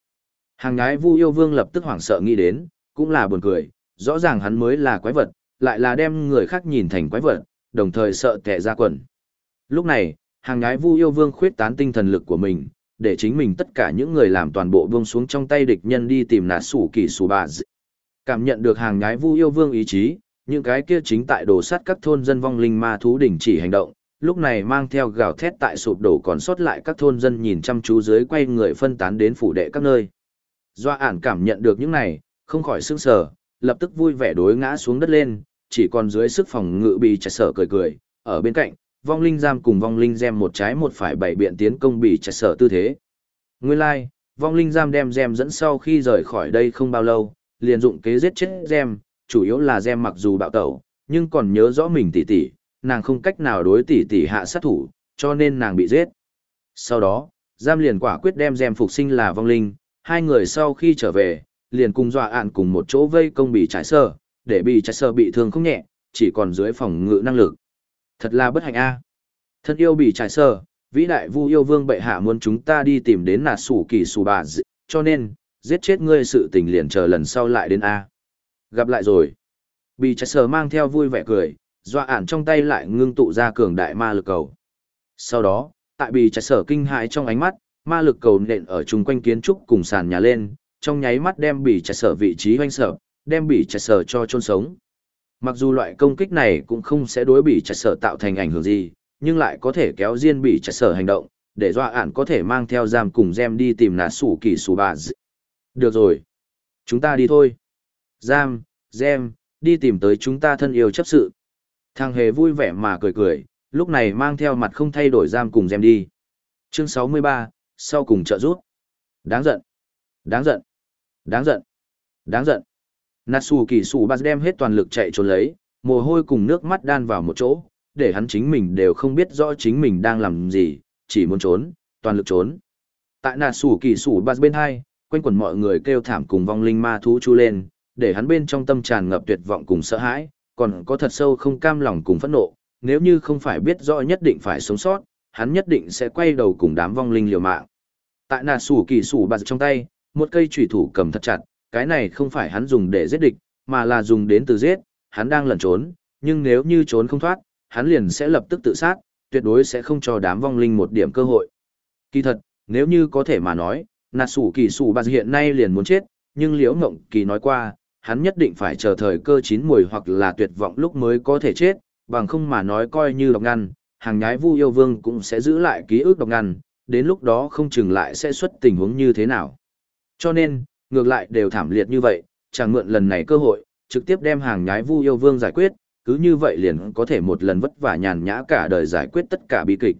Hàng ngái Vu Yêu Vương lập tức hoảng sợ nghĩ đến, cũng là buồn cười, rõ ràng hắn mới là quái vật, lại là đem người khác nhìn thành quái vật, đồng thời sợ tệ ra quần. Lúc này, hàng ngái Vu Yêu Vương khuyết tán tinh thần lực của mình, để chính mình tất cả những người làm toàn bộ buông xuống trong tay địch nhân đi tìm nạt sủ kỳ sủ bà dị. Cảm nhận được hàng nhái Vu Yêu Vương ý chí, những cái kia chính tại đồ sát các thôn dân vong linh ma thú đình chỉ hành động, lúc này mang theo gào thét tại sụp đổ còn sót lại các thôn dân nhìn chăm chú dưới quay người phân tán đến phủ đệ các nơi. Doa ản cảm nhận được những này, không khỏi sững sờ, lập tức vui vẻ đối ngã xuống đất lên, chỉ còn dưới sức phòng ngự bị chặt sở cười cười, ở bên cạnh, vong linh giam cùng vong linh gem một trái một phải bảy biện tiến công bị chặt sở tư thế. Nguyên lai, like, vong linh giam đem gem dẫn sau khi rời khỏi đây không bao lâu, liền dụng kế giết chết gem, chủ yếu là gem mặc dù bạo tẩu, nhưng còn nhớ rõ mình tỷ tỷ, nàng không cách nào đối tỷ tỷ hạ sát thủ, cho nên nàng bị giết. Sau đó, giam liền quả quyết đem gem phục sinh là vong linh, hai người sau khi trở về, liền cùng dọa ạn cùng một chỗ vây công bị trái sơ, để bị trái sơ bị thương không nhẹ, chỉ còn dưới phòng ngự năng lực. Thật là bất hạnh a. Thân yêu bị trải sơ, vĩ đại vu yêu vương bệ hạ muốn chúng ta đi tìm đến nà sủ kỳ sù bà d... cho nên, giết chết ngươi sự tình liền chờ lần sau lại đến a. Gặp lại rồi. Bị trải sơ mang theo vui vẻ cười, dọa ản trong tay lại ngưng tụ ra cường đại ma lực cầu. Sau đó, tại bị trải sơ kinh hãi trong ánh mắt, ma lực cầu nện ở chung quanh kiến trúc cùng sàn nhà lên, trong nháy mắt đem bị trải sở vị trí hoanh sở, đem bị trải sở cho chôn sống. Mặc dù loại công kích này cũng không sẽ đối bị chặt sở tạo thành ảnh hưởng gì, nhưng lại có thể kéo riêng bị chặt sở hành động, để dọa ản có thể mang theo giam cùng gem đi tìm nà sủ kỳ sủ bà d... Được rồi. Chúng ta đi thôi. Giam, gem, đi tìm tới chúng ta thân yêu chấp sự. Thằng hề vui vẻ mà cười cười, lúc này mang theo mặt không thay đổi giam cùng gem đi. Chương 63, sau cùng trợ rút. Đáng giận. Đáng giận. Đáng giận. Đáng giận. Natsu kỳ sủ bát đem hết toàn lực chạy trốn lấy, mồ hôi cùng nước mắt đan vào một chỗ, để hắn chính mình đều không biết rõ chính mình đang làm gì, chỉ muốn trốn, toàn lực trốn. Tại Natsu kỳ sủ bát bên hai, quanh quẩn mọi người kêu thảm cùng vong linh ma thú chu lên, để hắn bên trong tâm tràn ngập tuyệt vọng cùng sợ hãi, còn có thật sâu không cam lòng cùng phẫn nộ, nếu như không phải biết rõ nhất định phải sống sót, hắn nhất định sẽ quay đầu cùng đám vong linh liều mạng. Tại nà sủ kỳ sủ bạt trong tay, một cây chủy thủ cầm thật chặt, cái này không phải hắn dùng để giết địch, mà là dùng đến từ giết, hắn đang lẩn trốn, nhưng nếu như trốn không thoát, hắn liền sẽ lập tức tự sát, tuyệt đối sẽ không cho đám vong linh một điểm cơ hội. Kỳ thật, nếu như có thể mà nói, nà sủ kỳ sủ bạt hiện nay liền muốn chết, nhưng liễu ngộng kỳ nói qua, hắn nhất định phải chờ thời cơ chín mùi hoặc là tuyệt vọng lúc mới có thể chết, bằng không mà nói coi như độc ngăn, hàng nhái vu yêu vương cũng sẽ giữ lại ký ức độc ngăn, đến lúc đó không chừng lại sẽ xuất tình huống như thế nào. Cho nên, ngược lại đều thảm liệt như vậy, chẳng mượn lần này cơ hội, trực tiếp đem hàng nhái vu yêu vương giải quyết, cứ như vậy liền có thể một lần vất vả nhàn nhã cả đời giải quyết tất cả bi kịch.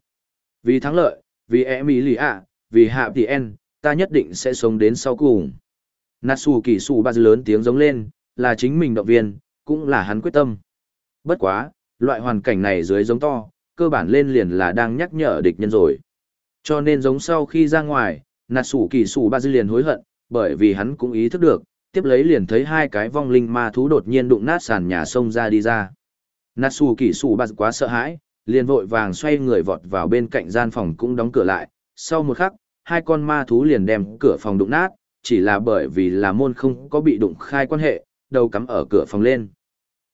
Vì thắng lợi, vì Emilia, vì Hạ Tỷ En, ta nhất định sẽ sống đến sau cùng. Natsu kỳ sủ ba lớn tiếng giống lên, là chính mình động viên, cũng là hắn quyết tâm. Bất quá, loại hoàn cảnh này dưới giống to, cơ bản lên liền là đang nhắc nhở địch nhân rồi. Cho nên giống sau khi ra ngoài, Natsu kỳ sủ ba liền hối hận, bởi vì hắn cũng ý thức được, tiếp lấy liền thấy hai cái vong linh ma thú đột nhiên đụng nát sàn nhà sông ra đi ra. Natsu kỳ sủ ba quá sợ hãi, liền vội vàng xoay người vọt vào bên cạnh gian phòng cũng đóng cửa lại. Sau một khắc, hai con ma thú liền đem cửa phòng đụng nát, chỉ là bởi vì là môn không có bị đụng khai quan hệ, đầu cắm ở cửa phòng lên.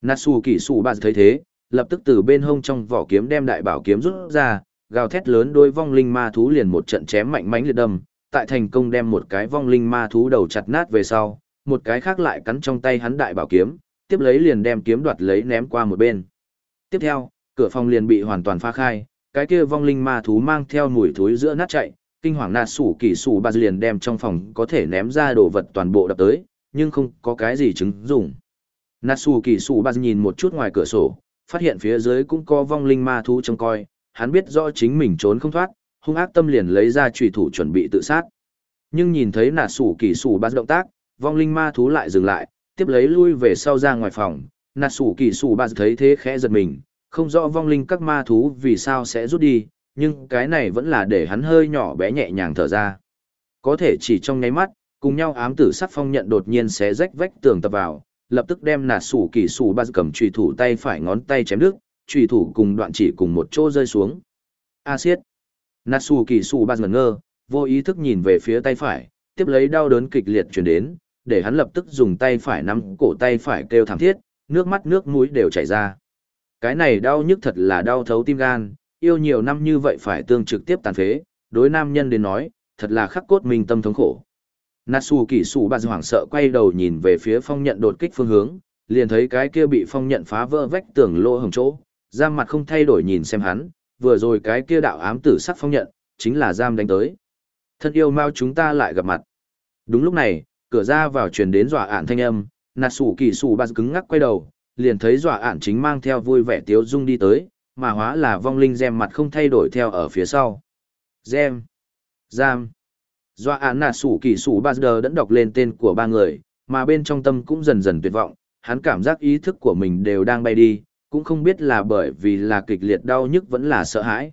Natsu kỳ sủ ba thấy thế, lập tức từ bên hông trong vỏ kiếm đem đại bảo kiếm rút ra, gào thét lớn đôi vong linh ma thú liền một trận chém mạnh mẽ liệt đâm, tại thành công đem một cái vong linh ma thú đầu chặt nát về sau, một cái khác lại cắn trong tay hắn đại bảo kiếm, tiếp lấy liền đem kiếm đoạt lấy ném qua một bên. Tiếp theo, cửa phòng liền bị hoàn toàn phá khai, cái kia vong linh ma thú mang theo mùi thối giữa nát chạy, kinh hoàng nạt sủ kỳ sủ bà liền đem trong phòng có thể ném ra đồ vật toàn bộ đập tới, nhưng không có cái gì chứng dụng. Natsu kỳ sủ bà nhìn một chút ngoài cửa sổ, phát hiện phía dưới cũng có vong linh ma thú trông coi, hắn biết rõ chính mình trốn không thoát, hung ác tâm liền lấy ra trùy thủ chuẩn bị tự sát. Nhưng nhìn thấy nà sủ kỳ sủ bát động tác, vong linh ma thú lại dừng lại, tiếp lấy lui về sau ra ngoài phòng, Nà sủ kỳ sủ bát thấy thế khẽ giật mình, không rõ vong linh các ma thú vì sao sẽ rút đi, nhưng cái này vẫn là để hắn hơi nhỏ bé nhẹ nhàng thở ra. Có thể chỉ trong nháy mắt, cùng nhau ám tử sắc phong nhận đột nhiên xé rách vách tường tập vào, lập tức đem nà sủ kỳ sủ bát cầm trùy thủ tay phải ngón tay chém đứt, trùy thủ cùng đoạn chỉ cùng một chỗ rơi xuống. A siết. Natsu kỳ sủ ba ngẩn ngơ, vô ý thức nhìn về phía tay phải, tiếp lấy đau đớn kịch liệt chuyển đến, để hắn lập tức dùng tay phải nắm cổ tay phải kêu thảm thiết, nước mắt nước mũi đều chảy ra. Cái này đau nhức thật là đau thấu tim gan, yêu nhiều năm như vậy phải tương trực tiếp tàn phế, đối nam nhân đến nói, thật là khắc cốt mình tâm thống khổ. Natsu kỳ sủ bà hoảng sợ quay đầu nhìn về phía phong nhận đột kích phương hướng, liền thấy cái kia bị phong nhận phá vỡ vách tường lỗ hồng chỗ, da mặt không thay đổi nhìn xem hắn, vừa rồi cái kia đạo ám tử sắc phong nhận, chính là giam đánh tới. Thân yêu mau chúng ta lại gặp mặt. Đúng lúc này, cửa ra vào truyền đến dọa ản thanh âm, Natsu kỳ sủ bà cứng ngắc quay đầu, liền thấy dọa ản chính mang theo vui vẻ tiếu dung đi tới, mà hóa là vong linh gem mặt không thay đổi theo ở phía sau. Gem. Giam. Dọa án nà sủ kỳ sủ ba đờ đẫn đọc lên tên của ba người, mà bên trong tâm cũng dần dần tuyệt vọng, hắn cảm giác ý thức của mình đều đang bay đi, cũng không biết là bởi vì là kịch liệt đau nhức vẫn là sợ hãi.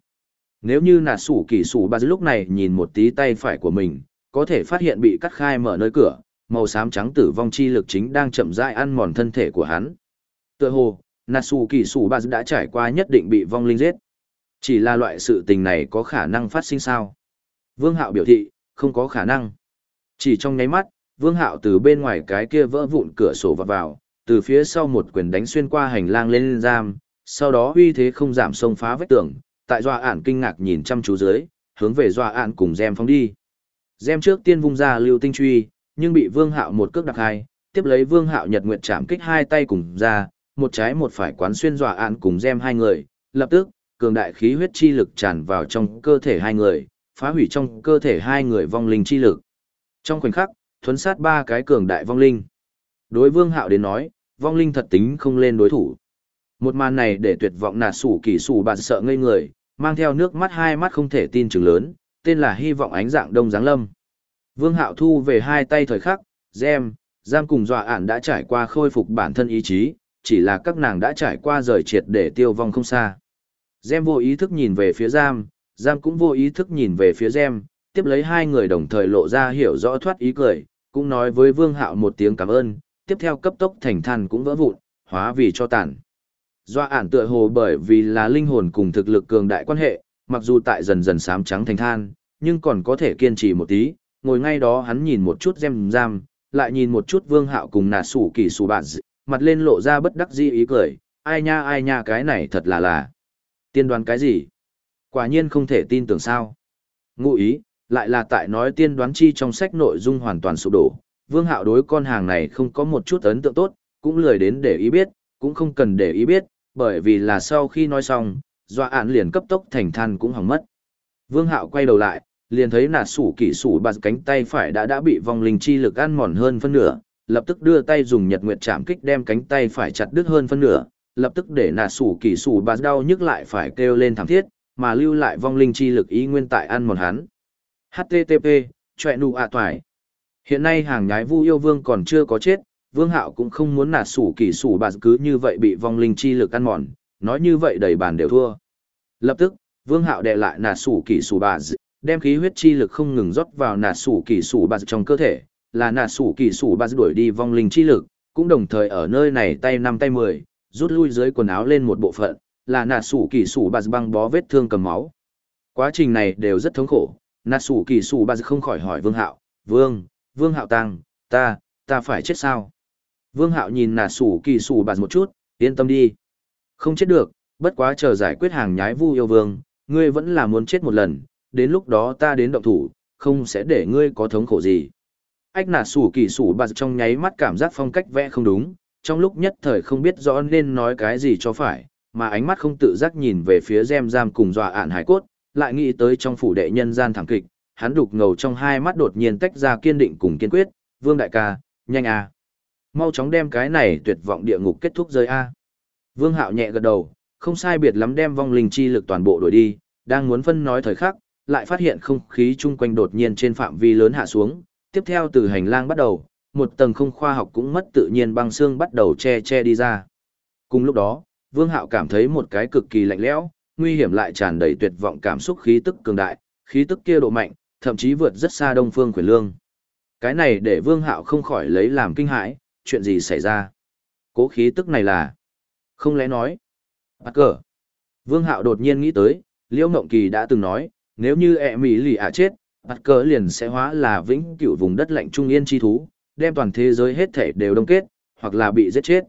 Nếu như nà sủ kỳ sủ ba lúc này nhìn một tí tay phải của mình, có thể phát hiện bị cắt khai mở nơi cửa, màu xám trắng tử vong chi lực chính đang chậm rãi ăn mòn thân thể của hắn. Tựa hồ, Natsu kỳ sủ ba đã trải qua nhất định bị vong linh giết. Chỉ là loại sự tình này có khả năng phát sinh sao? Vương Hạo biểu thị, không có khả năng. Chỉ trong nháy mắt, Vương Hạo từ bên ngoài cái kia vỡ vụn cửa sổ vào vào, từ phía sau một quyền đánh xuyên qua hành lang lên giam, sau đó uy thế không giảm xông phá vách tường, tại Doa Ản kinh ngạc nhìn chăm chú dưới, hướng về Doa Ản cùng Gem phóng đi. Gem trước tiên vung ra lưu tinh truy, nhưng bị Vương Hạo một cước đạp hai, tiếp lấy Vương Hạo nhật nguyệt chạm kích hai tay cùng ra, một trái một phải quán xuyên dọa ản cùng gem hai người, lập tức, cường đại khí huyết chi lực tràn vào trong cơ thể hai người, phá hủy trong cơ thể hai người vong linh chi lực. Trong khoảnh khắc, thuấn sát ba cái cường đại vong linh. Đối vương hạo đến nói, vong linh thật tính không lên đối thủ. Một màn này để tuyệt vọng nạt sủ kỳ sủ bạn sợ ngây người, mang theo nước mắt hai mắt không thể tin chừng lớn, tên là hy vọng ánh dạng đông giáng lâm. Vương hạo thu về hai tay thời khắc, gem, giam cùng dọa ản đã trải qua khôi phục bản thân ý chí, chỉ là các nàng đã trải qua rời triệt để tiêu vong không xa. Gem vô ý thức nhìn về phía Giam, Giam cũng vô ý thức nhìn về phía Gem, tiếp lấy hai người đồng thời lộ ra hiểu rõ thoát ý cười, cũng nói với Vương Hạo một tiếng cảm ơn, tiếp theo cấp tốc thành than cũng vỡ vụn, hóa vì cho tàn. Doa ản tựa hồ bởi vì là linh hồn cùng thực lực cường đại quan hệ, mặc dù tại dần dần sám trắng thành than, nhưng còn có thể kiên trì một tí, ngồi ngay đó hắn nhìn một chút gem giam, lại nhìn một chút vương hạo cùng nà sủ kỳ sủ bạn mặt lên lộ ra bất đắc dĩ ý cười, ai nha ai nha cái này thật là là. Tiên đoán cái gì? Quả nhiên không thể tin tưởng sao. Ngụ ý, lại là tại nói tiên đoán chi trong sách nội dung hoàn toàn sụp đổ. Vương hạo đối con hàng này không có một chút ấn tượng tốt, cũng lười đến để ý biết, cũng không cần để ý biết, bởi vì là sau khi nói xong, doa ạn liền cấp tốc thành than cũng hỏng mất. Vương hạo quay đầu lại, liền thấy nà sủ kỷ sủ bạt cánh tay phải đã đã bị vong linh chi lực ăn mòn hơn phân nửa, lập tức đưa tay dùng nhật nguyệt chạm kích đem cánh tay phải chặt đứt hơn phân nửa, lập tức để nà sủ kỷ sủ bạt đau nhức lại phải kêu lên thảm thiết, mà lưu lại vong linh chi lực ý nguyên tại ăn mòn hắn. HTTP, chọe nụ ạ toài. Hiện nay hàng nhái vu yêu vương còn chưa có chết, vương hạo cũng không muốn nà sủ kỷ sủ bà cứ như vậy bị vong linh chi lực ăn mòn, nói như vậy đầy bàn đều thua. Lập tức, vương hạo đè lại nà sủ kỷ sủ bà đem khí huyết chi lực không ngừng rót vào nà sủ kỷ sủ bà trong cơ thể, là nà sủ kỷ sủ bà đuổi đi vong linh chi lực, cũng đồng thời ở nơi này tay năm tay mười, rút lui dưới quần áo lên một bộ phận, là nà sủ kỷ sủ bà băng bó vết thương cầm máu. Quá trình này đều rất thống khổ, nà sủ kỷ sủ bà không khỏi hỏi vương hạo, vương, vương hạo tăng, ta, ta phải chết sao? Vương hạo nhìn nà sủ kỳ sủ bạt một chút, yên tâm đi. Không chết được, bất quá chờ giải quyết hàng nhái vu yêu vương, ngươi vẫn là muốn chết một lần, đến lúc đó ta đến động thủ, không sẽ để ngươi có thống khổ gì. Ách nà sủ kỳ sủ bạt trong nháy mắt cảm giác phong cách vẽ không đúng, trong lúc nhất thời không biết rõ nên nói cái gì cho phải, mà ánh mắt không tự giác nhìn về phía gem giam cùng dọa ạn hải cốt, lại nghĩ tới trong phủ đệ nhân gian thẳng kịch, hắn đục ngầu trong hai mắt đột nhiên tách ra kiên định cùng kiên quyết, vương đại ca, nhanh à. Mau chóng đem cái này tuyệt vọng địa ngục kết thúc rơi a. Vương hạo nhẹ gật đầu, không sai biệt lắm đem vong linh chi lực toàn bộ đổi đi, đang muốn phân nói thời khắc, lại phát hiện không khí chung quanh đột nhiên trên phạm vi lớn hạ xuống, tiếp theo từ hành lang bắt đầu, một tầng không khoa học cũng mất tự nhiên băng xương bắt đầu che che đi ra. Cùng lúc đó, Vương Hạo cảm thấy một cái cực kỳ lạnh lẽo, nguy hiểm lại tràn đầy tuyệt vọng cảm xúc khí tức cường đại, khí tức kia độ mạnh, thậm chí vượt rất xa Đông Phương Quyền Lương. Cái này để Vương Hạo không khỏi lấy làm kinh hãi, chuyện gì xảy ra? Cố khí tức này là Không lẽ nói? Bắt cờ. Vương Hạo đột nhiên nghĩ tới, Liễu Ngộng Kỳ đã từng nói, nếu như ẹ mỹ lì ạ chết, bắt cờ liền sẽ hóa là vĩnh cửu vùng đất lạnh trung yên chi thú, đem toàn thế giới hết thể đều đông kết, hoặc là bị giết chết.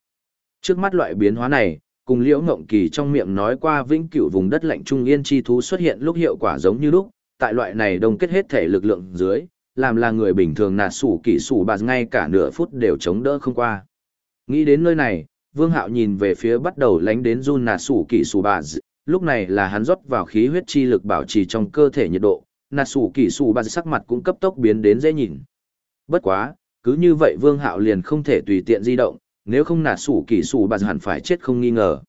Trước mắt loại biến hóa này, cùng Liễu Ngộng Kỳ trong miệng nói qua vĩnh cửu vùng đất lạnh trung yên chi thú xuất hiện lúc hiệu quả giống như lúc, tại loại này đông kết hết thể lực lượng dưới, làm là người bình thường nạt sủ kỹ sủ bạt ngay cả nửa phút đều chống đỡ không qua. Nghĩ đến nơi này, Vương Hạo nhìn về phía bắt đầu lánh đến run nạt sủ kỹ sủ bạt, lúc này là hắn rót vào khí huyết chi lực bảo trì trong cơ thể nhiệt độ, nạt sủ kỹ sủ bạt sắc mặt cũng cấp tốc biến đến dễ nhìn. Bất quá, cứ như vậy Vương Hạo liền không thể tùy tiện di động, nếu không nạt sủ kỹ sủ bạt hẳn phải chết không nghi ngờ.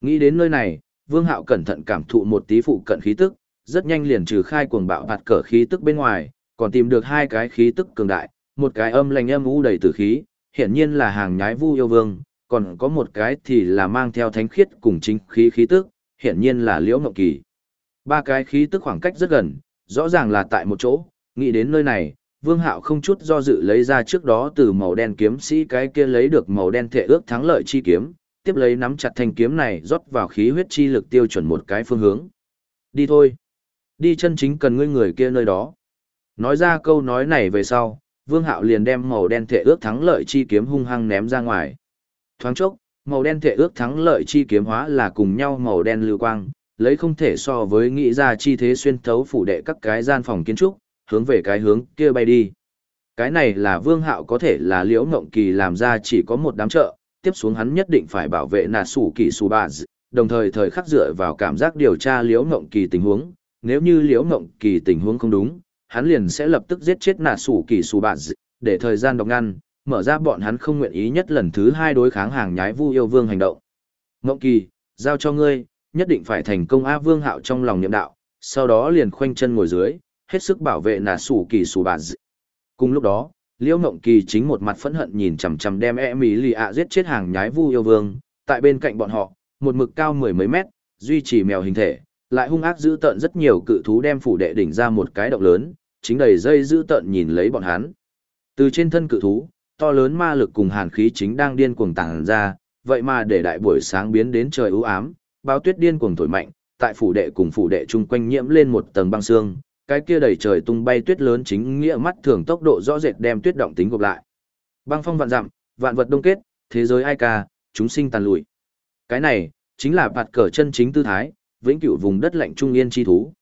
Nghĩ đến nơi này, Vương Hạo cẩn thận cảm thụ một tí phụ cận khí tức, rất nhanh liền trừ khai cuồng bạo bạt cỡ khí tức bên ngoài, còn tìm được hai cái khí tức cường đại, một cái âm lành âm u đầy tử khí, hiển nhiên là hàng nhái vu yêu vương, còn có một cái thì là mang theo thánh khiết cùng chính khí khí tức, hiển nhiên là liễu ngọc kỳ. Ba cái khí tức khoảng cách rất gần, rõ ràng là tại một chỗ, nghĩ đến nơi này, vương hạo không chút do dự lấy ra trước đó từ màu đen kiếm sĩ cái kia lấy được màu đen thể ước thắng lợi chi kiếm, tiếp lấy nắm chặt thanh kiếm này rót vào khí huyết chi lực tiêu chuẩn một cái phương hướng. Đi thôi. Đi chân chính cần ngươi người kia nơi đó. Nói ra câu nói này về sau, Vương Hạo liền đem màu đen thể ước thắng lợi chi kiếm hung hăng ném ra ngoài. Thoáng chốc, màu đen thể ước thắng lợi chi kiếm hóa là cùng nhau màu đen lưu quang, lấy không thể so với nghĩ ra chi thế xuyên thấu phủ đệ các cái gian phòng kiến trúc, hướng về cái hướng kia bay đi. Cái này là Vương Hạo có thể là Liễu Ngộng Kỳ làm ra chỉ có một đám trợ, tiếp xuống hắn nhất định phải bảo vệ nà sủ kỳ sủ bà đồng thời thời khắc dựa vào cảm giác điều tra Liễu Ngộng Kỳ tình huống, nếu như Liễu Ngộng Kỳ tình huống không đúng, hắn liền sẽ lập tức giết chết nà sủ kỳ sủ bạt để thời gian đọc ngăn, mở ra bọn hắn không nguyện ý nhất lần thứ hai đối kháng hàng nhái vu yêu vương hành động. Ngộng kỳ, giao cho ngươi, nhất định phải thành công A vương hạo trong lòng nhiệm đạo, sau đó liền khoanh chân ngồi dưới, hết sức bảo vệ nà sủ kỳ sủ bạt dị. Cùng lúc đó, Liễu Ngộng Kỳ chính một mặt phẫn hận nhìn chằm chằm đem e mỹ lì ạ giết chết hàng nhái vu yêu vương, tại bên cạnh bọn họ, một mực cao mười mấy mét, duy trì mèo hình thể, lại hung ác giữ tợn rất nhiều cự thú đem phủ đệ đỉnh ra một cái động lớn, chính đầy dây giữ tợn nhìn lấy bọn hắn. Từ trên thân cự thú, to lớn ma lực cùng hàn khí chính đang điên cuồng tàng ra, vậy mà để đại buổi sáng biến đến trời ưu ám, báo tuyết điên cuồng thổi mạnh, tại phủ đệ cùng phủ đệ chung quanh nhiễm lên một tầng băng xương, cái kia đầy trời tung bay tuyết lớn chính nghĩa mắt thường tốc độ rõ rệt đem tuyết động tính gộp lại. Băng phong vạn dặm, vạn vật đông kết, thế giới ai ca, chúng sinh tàn lụi. Cái này, chính là bạt cờ chân chính tư thái, vĩnh cửu vùng đất lạnh trung yên chi thú.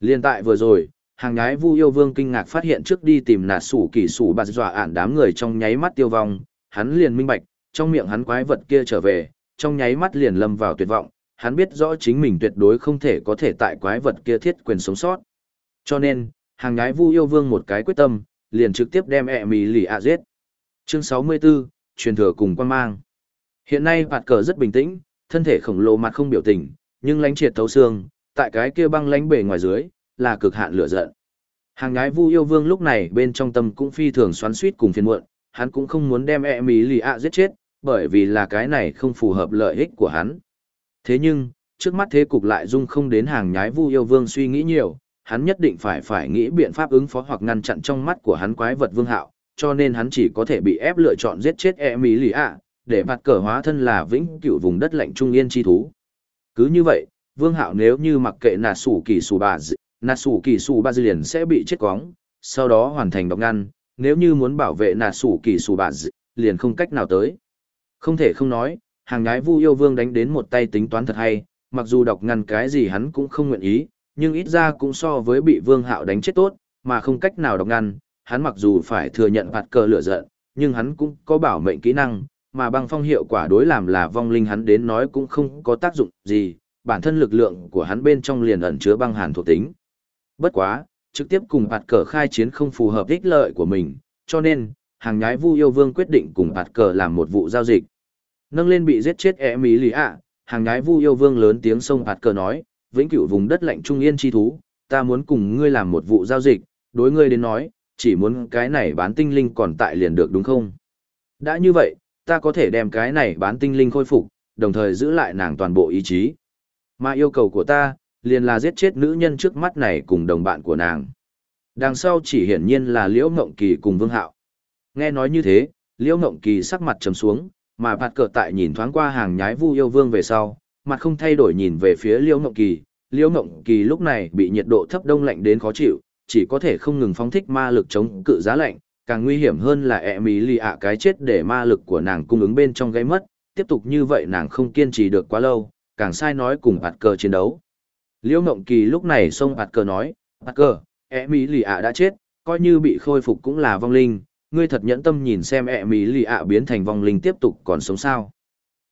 Liên tại vừa rồi, hàng nhái vu yêu vương kinh ngạc phát hiện trước đi tìm nạt sủ kỳ sủ bạt dọa ản đám người trong nháy mắt tiêu vong, hắn liền minh bạch, trong miệng hắn quái vật kia trở về, trong nháy mắt liền lâm vào tuyệt vọng, hắn biết rõ chính mình tuyệt đối không thể có thể tại quái vật kia thiết quyền sống sót. Cho nên, hàng nhái vu yêu vương một cái quyết tâm, liền trực tiếp đem ẹ mì lì ạ giết. Chương 64, truyền thừa cùng quan mang. Hiện nay bạt cờ rất bình tĩnh, thân thể khổng lồ mặt không biểu tình, nhưng lánh triệt thấu xương, tại cái kia băng lánh bề ngoài dưới, là cực hạn lửa giận. Hàng ngái vu yêu vương lúc này bên trong tâm cũng phi thường xoắn suýt cùng phiền muộn, hắn cũng không muốn đem e mỹ lì ạ giết chết, bởi vì là cái này không phù hợp lợi ích của hắn. Thế nhưng, trước mắt thế cục lại dung không đến hàng nhái vu yêu vương suy nghĩ nhiều, hắn nhất định phải phải nghĩ biện pháp ứng phó hoặc ngăn chặn trong mắt của hắn quái vật vương hạo, cho nên hắn chỉ có thể bị ép lựa chọn giết chết e mỹ lì ạ, để mặt cờ hóa thân là vĩnh cửu vùng đất lạnh trung yên chi thú. Cứ như vậy, vương hạo nếu như mặc kệ nà sủ kỳ sủ bà dị, nà sủ kỳ sủ bà dị liền sẽ bị chết cóng, sau đó hoàn thành độc ngăn, nếu như muốn bảo vệ nà sủ kỳ sủ bà dị, liền không cách nào tới. Không thể không nói, hàng nhái vu yêu vương đánh đến một tay tính toán thật hay, mặc dù độc ngăn cái gì hắn cũng không nguyện ý, nhưng ít ra cũng so với bị vương hạo đánh chết tốt, mà không cách nào độc ngăn, hắn mặc dù phải thừa nhận phạt cờ lửa giận, nhưng hắn cũng có bảo mệnh kỹ năng, mà băng phong hiệu quả đối làm là vong linh hắn đến nói cũng không có tác dụng gì, bản thân lực lượng của hắn bên trong liền ẩn chứa băng hàn thuộc tính. Bất quá, trực tiếp cùng bạt cờ khai chiến không phù hợp ích lợi của mình, cho nên, hàng nhái vu yêu vương quyết định cùng bạt cờ làm một vụ giao dịch. Nâng lên bị giết chết e mỹ lý ạ, hàng nhái vu yêu vương lớn tiếng sông bạt cờ nói, vĩnh cửu vùng đất lạnh trung yên chi thú, ta muốn cùng ngươi làm một vụ giao dịch, đối ngươi đến nói, chỉ muốn cái này bán tinh linh còn tại liền được đúng không? Đã như vậy, ta có thể đem cái này bán tinh linh khôi phục, đồng thời giữ lại nàng toàn bộ ý chí. Mà yêu cầu của ta, liền là giết chết nữ nhân trước mắt này cùng đồng bạn của nàng. Đằng sau chỉ hiển nhiên là Liễu Ngộng Kỳ cùng Vương Hạo. Nghe nói như thế, Liễu Ngộng Kỳ sắc mặt trầm xuống, mà bạt cờ tại nhìn thoáng qua hàng nhái vu yêu vương về sau, mặt không thay đổi nhìn về phía Liễu Ngộng Kỳ. Liễu Ngộng Kỳ lúc này bị nhiệt độ thấp đông lạnh đến khó chịu, chỉ có thể không ngừng phóng thích ma lực chống cự giá lạnh, càng nguy hiểm hơn là ẹ mỹ lì ạ cái chết để ma lực của nàng cung ứng bên trong gáy mất, tiếp tục như vậy nàng không kiên trì được quá lâu, càng sai nói cùng bạt cờ chiến đấu. Liễu Ngộng Kỳ lúc này xông bạt cờ nói, bạt cờ, ẹ mỹ lì ạ đã chết, coi như bị khôi phục cũng là vong linh, ngươi thật nhẫn tâm nhìn xem ẹ mỹ lì ạ biến thành vong linh tiếp tục còn sống sao.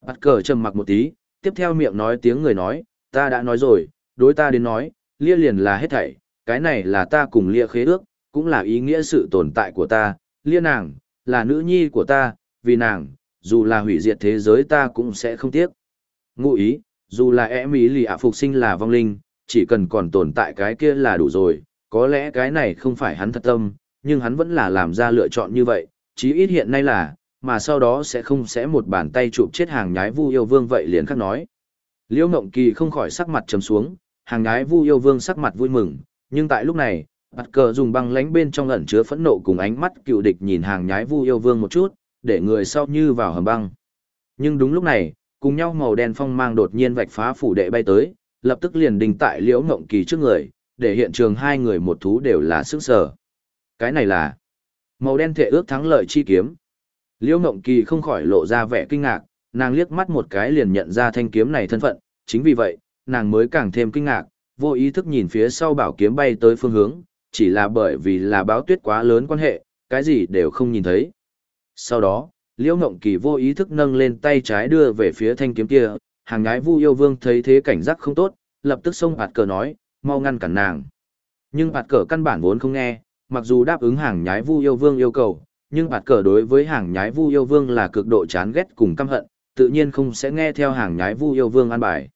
Bạt cờ trầm mặc một tí, tiếp theo miệng nói tiếng người nói, ta đã nói rồi, đối ta đến nói, lia liền là hết thảy, cái này là ta cùng lia khế ước, cũng là ý nghĩa sự tồn tại của ta, liên nàng, là nữ nhi của ta, vì nàng, dù là hủy diệt thế giới ta cũng sẽ không tiếc. Ngụ ý, dù là em ý lì ạ phục sinh là vong linh, chỉ cần còn tồn tại cái kia là đủ rồi, có lẽ cái này không phải hắn thật tâm, nhưng hắn vẫn là làm ra lựa chọn như vậy, chí ít hiện nay là, mà sau đó sẽ không sẽ một bàn tay chụp chết hàng nhái vu yêu vương vậy liền khắc nói. Liễu Ngộng Kỳ không khỏi sắc mặt trầm xuống, hàng nhái vu yêu vương sắc mặt vui mừng, nhưng tại lúc này, Bạt cờ dùng băng lánh bên trong ẩn chứa phẫn nộ cùng ánh mắt cựu địch nhìn hàng nhái vu yêu vương một chút, để người sau như vào hầm băng. Nhưng đúng lúc này, cùng nhau màu đen phong mang đột nhiên vạch phá phủ đệ bay tới, lập tức liền đình tại liễu ngộng kỳ trước người, để hiện trường hai người một thú đều là sức sở. Cái này là màu đen thể ước thắng lợi chi kiếm. Liễu ngộng kỳ không khỏi lộ ra vẻ kinh ngạc, nàng liếc mắt một cái liền nhận ra thanh kiếm này thân phận, chính vì vậy, nàng mới càng thêm kinh ngạc, vô ý thức nhìn phía sau bảo kiếm bay tới phương hướng, chỉ là bởi vì là báo tuyết quá lớn quan hệ, cái gì đều không nhìn thấy. Sau đó, Liễu Ngộng Kỳ vô ý thức nâng lên tay trái đưa về phía thanh kiếm kia, hàng ngái Vu Yêu Vương thấy thế cảnh giác không tốt, lập tức xông bạt cờ nói, mau ngăn cản nàng. Nhưng bạt cờ căn bản vốn không nghe, mặc dù đáp ứng hàng nhái Vu Yêu Vương yêu cầu, nhưng bạt cờ đối với hàng nhái Vu Yêu Vương là cực độ chán ghét cùng căm hận, tự nhiên không sẽ nghe theo hàng nhái Vu Yêu Vương an bài.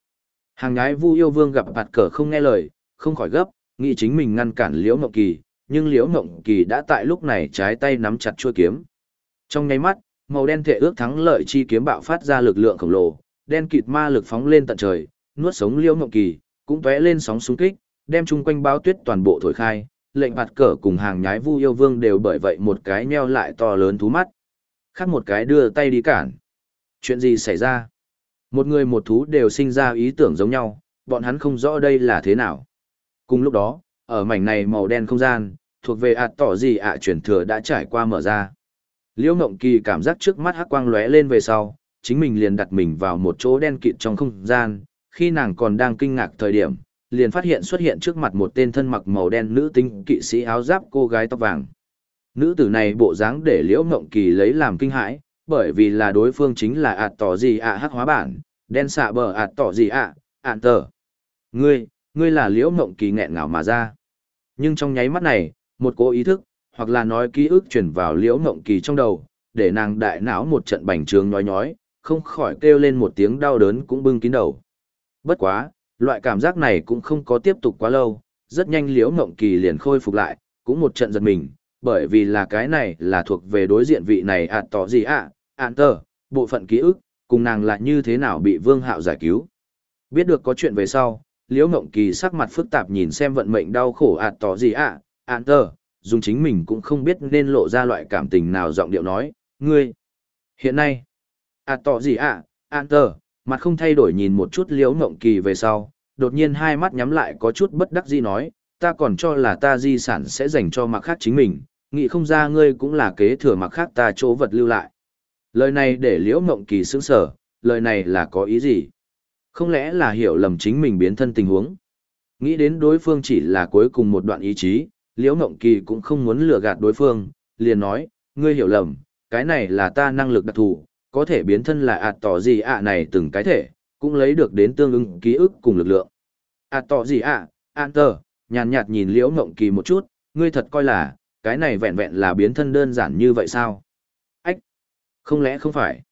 Hàng nhái Vu Yêu Vương gặp bạt cờ không nghe lời, không khỏi gấp, nghĩ chính mình ngăn cản liễu ngộng kỳ, nhưng liễu ngộng kỳ đã tại lúc này trái tay nắm chặt chuôi kiếm. Trong nháy mắt, màu đen thể ước thắng lợi chi kiếm bạo phát ra lực lượng khổng lồ, đen kịt ma lực phóng lên tận trời, nuốt sống liễu ngộng kỳ, cũng tóe lên sóng xung kích, đem chung quanh bao tuyết toàn bộ thổi khai, lệnh bạt cờ cùng hàng nhái vu yêu vương đều bởi vậy một cái neo lại to lớn thú mắt. Khác một cái đưa tay đi cản. Chuyện gì xảy ra? Một người một thú đều sinh ra ý tưởng giống nhau, bọn hắn không rõ đây là thế nào. Cùng lúc đó, ở mảnh này màu đen không gian, thuộc về ạt tỏ gì ạ chuyển thừa đã trải qua mở ra. Liễu Ngộng Kỳ cảm giác trước mắt hắc quang lóe lên về sau, chính mình liền đặt mình vào một chỗ đen kịt trong không gian, khi nàng còn đang kinh ngạc thời điểm, liền phát hiện xuất hiện trước mặt một tên thân mặc màu đen nữ tinh kỵ sĩ áo giáp cô gái tóc vàng. Nữ tử này bộ dáng để Liễu Ngộng Kỳ lấy làm kinh hãi, bởi vì là đối phương chính là ạt tỏ gì ạ hắc hóa bản, đen xạ bờ ạt tỏ gì ạ, ạn tờ. Ngươi, ngươi là Liễu mộng Kỳ nghẹn ngào mà ra. Nhưng trong nháy mắt này, một cố ý thức, hoặc là nói ký ức chuyển vào Liễu mộng Kỳ trong đầu, để nàng đại não một trận bành trướng nhói nhói, không khỏi kêu lên một tiếng đau đớn cũng bưng kín đầu. Bất quá, loại cảm giác này cũng không có tiếp tục quá lâu, rất nhanh liễu mộng kỳ liền khôi phục lại, cũng một trận giật mình, bởi vì là cái này là thuộc về đối diện vị này ạt tỏ gì ạ, ạn tờ, bộ phận ký ức, cùng nàng là như thế nào bị vương hạo giải cứu. Biết được có chuyện về sau, liễu ngộng kỳ sắc mặt phức tạp nhìn xem vận mệnh đau khổ ạt tỏ gì ạ, ạn tờ, dùng chính mình cũng không biết nên lộ ra loại cảm tình nào giọng điệu nói, ngươi. Hiện nay, ạt tỏ gì ạ, ạn tờ, mặt không thay đổi nhìn một chút liễu ngộng kỳ về sau, đột nhiên hai mắt nhắm lại có chút bất đắc dĩ nói, ta còn cho là ta di sản sẽ dành cho mặc khác chính mình, nghĩ không ra ngươi cũng là kế thừa mặc khác ta chỗ vật lưu lại. Lời này để liễu ngộng kỳ sững sở, lời này là có ý gì? Không lẽ là hiểu lầm chính mình biến thân tình huống? Nghĩ đến đối phương chỉ là cuối cùng một đoạn ý chí, liễu ngộng kỳ cũng không muốn lừa gạt đối phương, liền nói, ngươi hiểu lầm, cái này là ta năng lực đặc thù, có thể biến thân là ạt tỏ gì ạ này từng cái thể, cũng lấy được đến tương ứng ký ức cùng lực lượng. ạt tỏ gì ạ, an tờ, nhàn nhạt nhìn liễu ngộng kỳ một chút, ngươi thật coi là, cái này vẹn vẹn là biến thân đơn giản như vậy sao? Ách! Không lẽ không phải?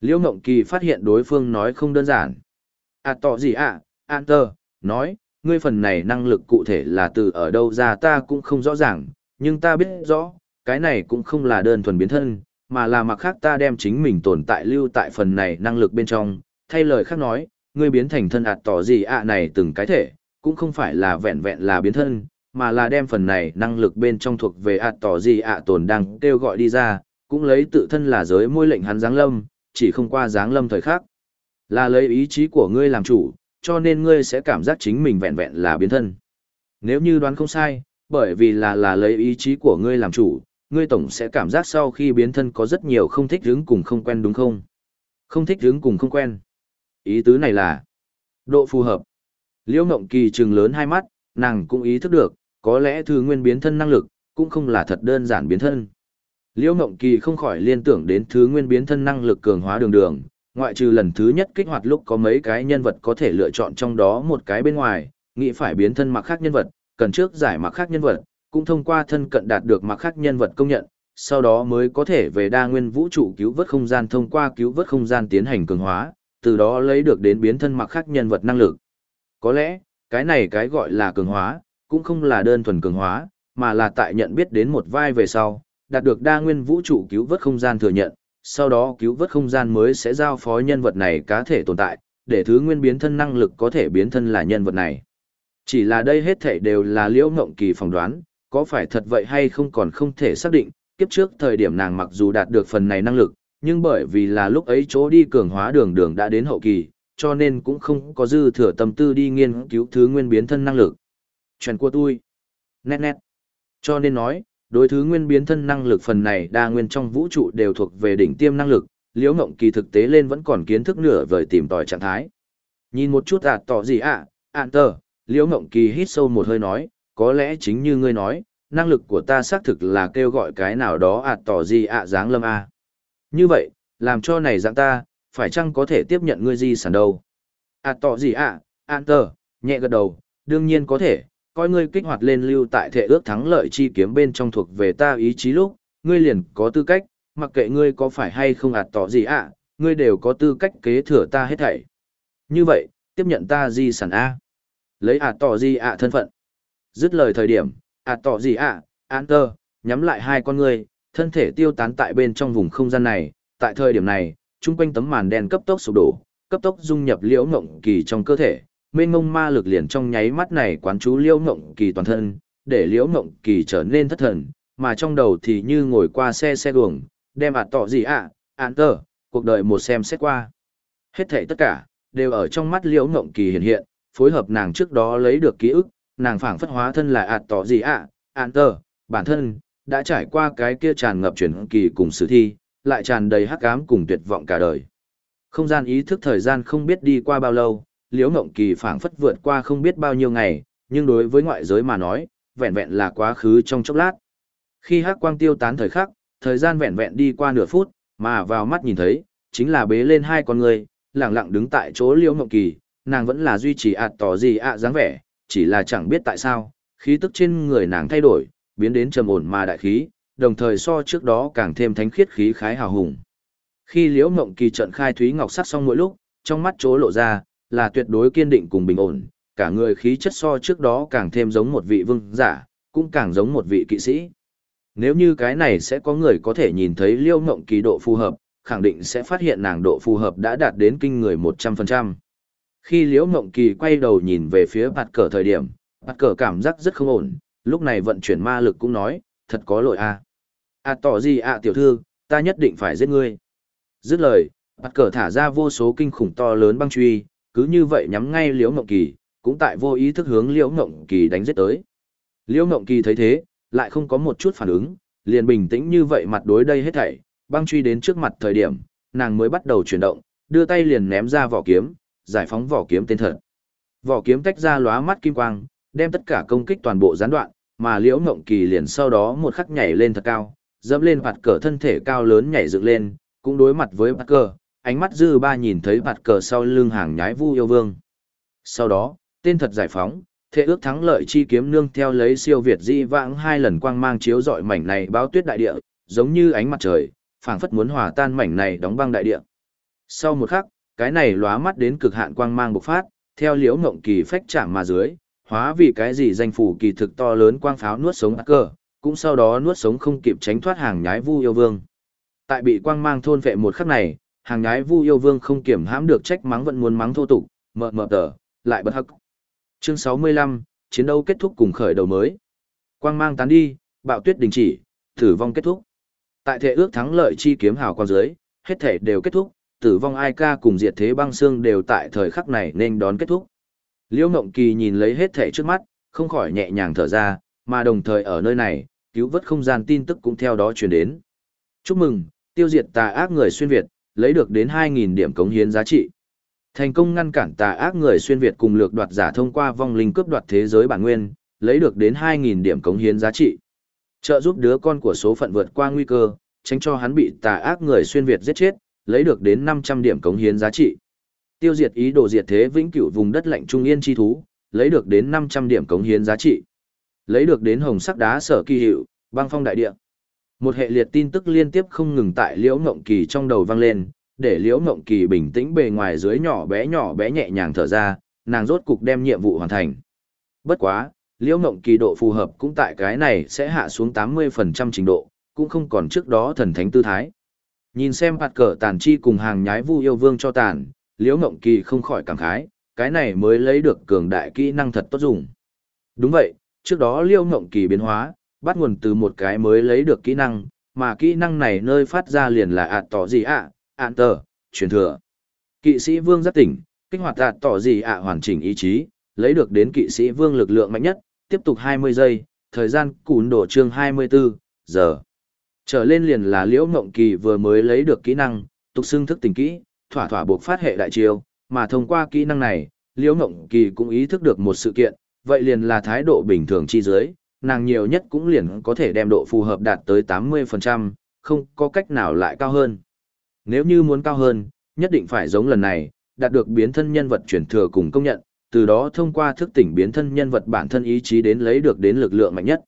Liễu ngộng kỳ phát hiện đối phương nói không đơn giản. À tỏ gì ạ, à, an Tơ nói, ngươi phần này năng lực cụ thể là từ ở đâu ra ta cũng không rõ ràng, nhưng ta biết rõ, cái này cũng không là đơn thuần biến thân, mà là mặc khác ta đem chính mình tồn tại lưu tại phần này năng lực bên trong, thay lời khác nói, ngươi biến thành thân ạt tỏ gì ạ này từng cái thể, cũng không phải là vẹn vẹn là biến thân, mà là đem phần này năng lực bên trong thuộc về ạt tỏ gì ạ tồn đang kêu gọi đi ra, cũng lấy tự thân là giới môi lệnh hắn giáng lâm, chỉ không qua giáng lâm thời khắc. Là lấy ý chí của ngươi làm chủ, cho nên ngươi sẽ cảm giác chính mình vẹn vẹn là biến thân. Nếu như đoán không sai, bởi vì là là lấy ý chí của ngươi làm chủ, ngươi tổng sẽ cảm giác sau khi biến thân có rất nhiều không thích hứng cùng không quen đúng không? Không thích hứng cùng không quen. Ý tứ này là độ phù hợp. Liễu Ngộng Kỳ trừng lớn hai mắt, nàng cũng ý thức được, có lẽ thứ nguyên biến thân năng lực, cũng không là thật đơn giản biến thân. Liễu Ngộng Kỳ không khỏi liên tưởng đến thứ nguyên biến thân năng lực cường hóa đường đường, ngoại trừ lần thứ nhất kích hoạt lúc có mấy cái nhân vật có thể lựa chọn trong đó một cái bên ngoài, nghĩ phải biến thân mặc khác nhân vật, cần trước giải mặc khác nhân vật, cũng thông qua thân cận đạt được mặc khác nhân vật công nhận, sau đó mới có thể về đa nguyên vũ trụ cứu vớt không gian thông qua cứu vớt không gian tiến hành cường hóa, từ đó lấy được đến biến thân mặc khác nhân vật năng lực. Có lẽ, cái này cái gọi là cường hóa, cũng không là đơn thuần cường hóa, mà là tại nhận biết đến một vai về sau, đạt được đa nguyên vũ trụ cứu vớt không gian thừa nhận, sau đó cứu vớt không gian mới sẽ giao phó nhân vật này cá thể tồn tại, để thứ nguyên biến thân năng lực có thể biến thân là nhân vật này. Chỉ là đây hết thể đều là liễu ngộng kỳ phỏng đoán, có phải thật vậy hay không còn không thể xác định, kiếp trước thời điểm nàng mặc dù đạt được phần này năng lực, nhưng bởi vì là lúc ấy chỗ đi cường hóa đường đường đã đến hậu kỳ, cho nên cũng không có dư thừa tâm tư đi nghiên cứu thứ nguyên biến thân năng lực. Chuyện của tôi. Nét nét. Cho nên nói, đối thứ nguyên biến thân năng lực phần này đa nguyên trong vũ trụ đều thuộc về đỉnh tiêm năng lực, liễu ngộng kỳ thực tế lên vẫn còn kiến thức nửa vời tìm tòi trạng thái. Nhìn một chút ạt tỏ gì ạ, à, ạn tờ, liễu ngộng kỳ hít sâu một hơi nói, có lẽ chính như ngươi nói, năng lực của ta xác thực là kêu gọi cái nào đó ạt tỏ gì ạ dáng lâm a. Như vậy, làm cho này dạng ta, phải chăng có thể tiếp nhận ngươi di sản đâu? ạt tỏ gì ạ, ạn tờ, nhẹ gật đầu, đương nhiên có thể, coi ngươi kích hoạt lên lưu tại thể ước thắng lợi chi kiếm bên trong thuộc về ta ý chí lúc, ngươi liền có tư cách, mặc kệ ngươi có phải hay không ạt tỏ gì ạ, ngươi đều có tư cách kế thừa ta hết thảy. Như vậy, tiếp nhận ta di sản A. Lấy ạt tỏ gì ạ thân phận. Dứt lời thời điểm, ạt tỏ gì ạ, an tơ, nhắm lại hai con ngươi, thân thể tiêu tán tại bên trong vùng không gian này, tại thời điểm này, chung quanh tấm màn đen cấp tốc sụp đổ, cấp tốc dung nhập liễu ngộng kỳ trong cơ thể, mênh ngông ma lực liền trong nháy mắt này quán chú liễu ngộng kỳ toàn thân, để liễu ngộng kỳ trở nên thất thần, mà trong đầu thì như ngồi qua xe xe đường, đem ạt tỏ gì ạ, án tơ, cuộc đời một xem xét qua. Hết thảy tất cả, đều ở trong mắt liễu ngộng kỳ hiện hiện, phối hợp nàng trước đó lấy được ký ức, nàng phảng phất hóa thân là ạt tỏ gì ạ, án tờ, bản thân, đã trải qua cái kia tràn ngập chuyển kỳ cùng sử thi, lại tràn đầy hắc ám cùng tuyệt vọng cả đời. Không gian ý thức thời gian không biết đi qua bao lâu, Liễu Ngộng Kỳ phảng phất vượt qua không biết bao nhiêu ngày, nhưng đối với ngoại giới mà nói, vẹn vẹn là quá khứ trong chốc lát. Khi hắc quang tiêu tán thời khắc, thời gian vẹn vẹn đi qua nửa phút, mà vào mắt nhìn thấy, chính là bế lên hai con người, lẳng lặng đứng tại chỗ Liễu Ngộng Kỳ, nàng vẫn là duy trì ạt tỏ gì ạ dáng vẻ, chỉ là chẳng biết tại sao, khí tức trên người nàng thay đổi, biến đến trầm ổn mà đại khí, đồng thời so trước đó càng thêm thánh khiết khí khái hào hùng. Khi Liễu Ngộng Kỳ trận khai thúy ngọc sắc xong mỗi lúc, trong mắt chỗ lộ ra là tuyệt đối kiên định cùng bình ổn, cả người khí chất so trước đó càng thêm giống một vị vương giả, cũng càng giống một vị kỵ sĩ. Nếu như cái này sẽ có người có thể nhìn thấy Liễu Ngộng Kỳ độ phù hợp, khẳng định sẽ phát hiện nàng độ phù hợp đã đạt đến kinh người 100%. Khi Liễu Ngộng Kỳ quay đầu nhìn về phía bạt cờ thời điểm, bạt cờ cảm giác rất không ổn, lúc này vận chuyển ma lực cũng nói, thật có lỗi a. À. À tỏ gì ạ tiểu thư, ta nhất định phải giết ngươi. Dứt lời, bạt cờ thả ra vô số kinh khủng to lớn băng truy, cứ như vậy nhắm ngay Liễu Ngộng Kỳ, cũng tại vô ý thức hướng Liễu Ngộng Kỳ đánh giết tới. Liễu Ngộng Kỳ thấy thế, lại không có một chút phản ứng, liền bình tĩnh như vậy mặt đối đây hết thảy, băng truy đến trước mặt thời điểm, nàng mới bắt đầu chuyển động, đưa tay liền ném ra vỏ kiếm, giải phóng vỏ kiếm tên thật. Vỏ kiếm tách ra lóa mắt kim quang, đem tất cả công kích toàn bộ gián đoạn, mà Liễu Ngộng Kỳ liền sau đó một khắc nhảy lên thật cao, dẫm lên bạt cờ thân thể cao lớn nhảy dựng lên, cũng đối mặt với bạt cờ, ánh mắt dư ba nhìn thấy bạt cờ sau lưng hàng nhái vu yêu vương. Sau đó, tên thật giải phóng, thế ước thắng lợi chi kiếm nương theo lấy siêu việt di vãng hai lần quang mang chiếu dọi mảnh này báo tuyết đại địa, giống như ánh mặt trời, phảng phất muốn hòa tan mảnh này đóng băng đại địa. Sau một khắc, cái này lóa mắt đến cực hạn quang mang bộc phát, theo liễu ngộng kỳ phách chạm mà dưới, hóa vì cái gì danh phủ kỳ thực to lớn quang pháo nuốt sống ác cơ, cũng sau đó nuốt sống không kịp tránh thoát hàng nhái vu yêu vương. Tại bị quang mang thôn vệ một khắc này, hàng nhái vu yêu vương không kiểm hãm được trách mắng vẫn muốn mắng thô tục, mờ mờ tờ, lại bất hắc. Chương 65, chiến đấu kết thúc cùng khởi đầu mới. Quang mang tán đi, bạo tuyết đình chỉ, tử vong kết thúc. Tại thể ước thắng lợi chi kiếm hào quang dưới, hết thể đều kết thúc, tử vong ai ca cùng diệt thế băng xương đều tại thời khắc này nên đón kết thúc. Liễu Ngộng Kỳ nhìn lấy hết thể trước mắt, không khỏi nhẹ nhàng thở ra, mà đồng thời ở nơi này, cứu vớt không gian tin tức cũng theo đó truyền đến. Chúc mừng, tiêu diệt tà ác người xuyên Việt, lấy được đến 2.000 điểm cống hiến giá trị. Thành công ngăn cản tà ác người xuyên Việt cùng lược đoạt giả thông qua vong linh cướp đoạt thế giới bản nguyên, lấy được đến 2.000 điểm cống hiến giá trị. Trợ giúp đứa con của số phận vượt qua nguy cơ, tránh cho hắn bị tà ác người xuyên Việt giết chết, lấy được đến 500 điểm cống hiến giá trị. Tiêu diệt ý đồ diệt thế vĩnh cửu vùng đất lạnh trung yên chi thú, lấy được đến 500 điểm cống hiến giá trị. Lấy được đến hồng sắc đá sở kỳ hiệu, băng phong đại địa. Một hệ liệt tin tức liên tiếp không ngừng tại Liễu Ngộng Kỳ trong đầu vang lên, để Liễu Ngộng Kỳ bình tĩnh bề ngoài dưới nhỏ bé nhỏ bé nhẹ nhàng thở ra, nàng rốt cục đem nhiệm vụ hoàn thành. Bất quá, Liễu Ngộng Kỳ độ phù hợp cũng tại cái này sẽ hạ xuống 80% trình độ, cũng không còn trước đó thần thánh tư thái. Nhìn xem hạt cờ tàn chi cùng hàng nhái vu yêu vương cho tàn, liễu ngộng kỳ không khỏi cảm khái, cái này mới lấy được cường đại kỹ năng thật tốt dùng. Đúng vậy, trước đó liễu ngộng kỳ biến hóa, bắt nguồn từ một cái mới lấy được kỹ năng, mà kỹ năng này nơi phát ra liền là ạt tỏ gì ạ, ạn tờ, truyền thừa. Kỵ sĩ vương rất tỉnh, kích hoạt ạt tỏ gì ạ hoàn chỉnh ý chí, lấy được đến kỵ sĩ vương lực lượng mạnh nhất, tiếp tục 20 giây, thời gian cùn đổ chương 24, giờ. Trở lên liền là Liễu Ngộng Kỳ vừa mới lấy được kỹ năng, tục xưng thức tình kỹ, thỏa thỏa buộc phát hệ đại chiêu, mà thông qua kỹ năng này, Liễu Ngộng Kỳ cũng ý thức được một sự kiện, vậy liền là thái độ bình thường chi dưới, nàng nhiều nhất cũng liền có thể đem độ phù hợp đạt tới 80%, không có cách nào lại cao hơn. Nếu như muốn cao hơn, nhất định phải giống lần này, đạt được biến thân nhân vật chuyển thừa cùng công nhận, từ đó thông qua thức tỉnh biến thân nhân vật bản thân ý chí đến lấy được đến lực lượng mạnh nhất.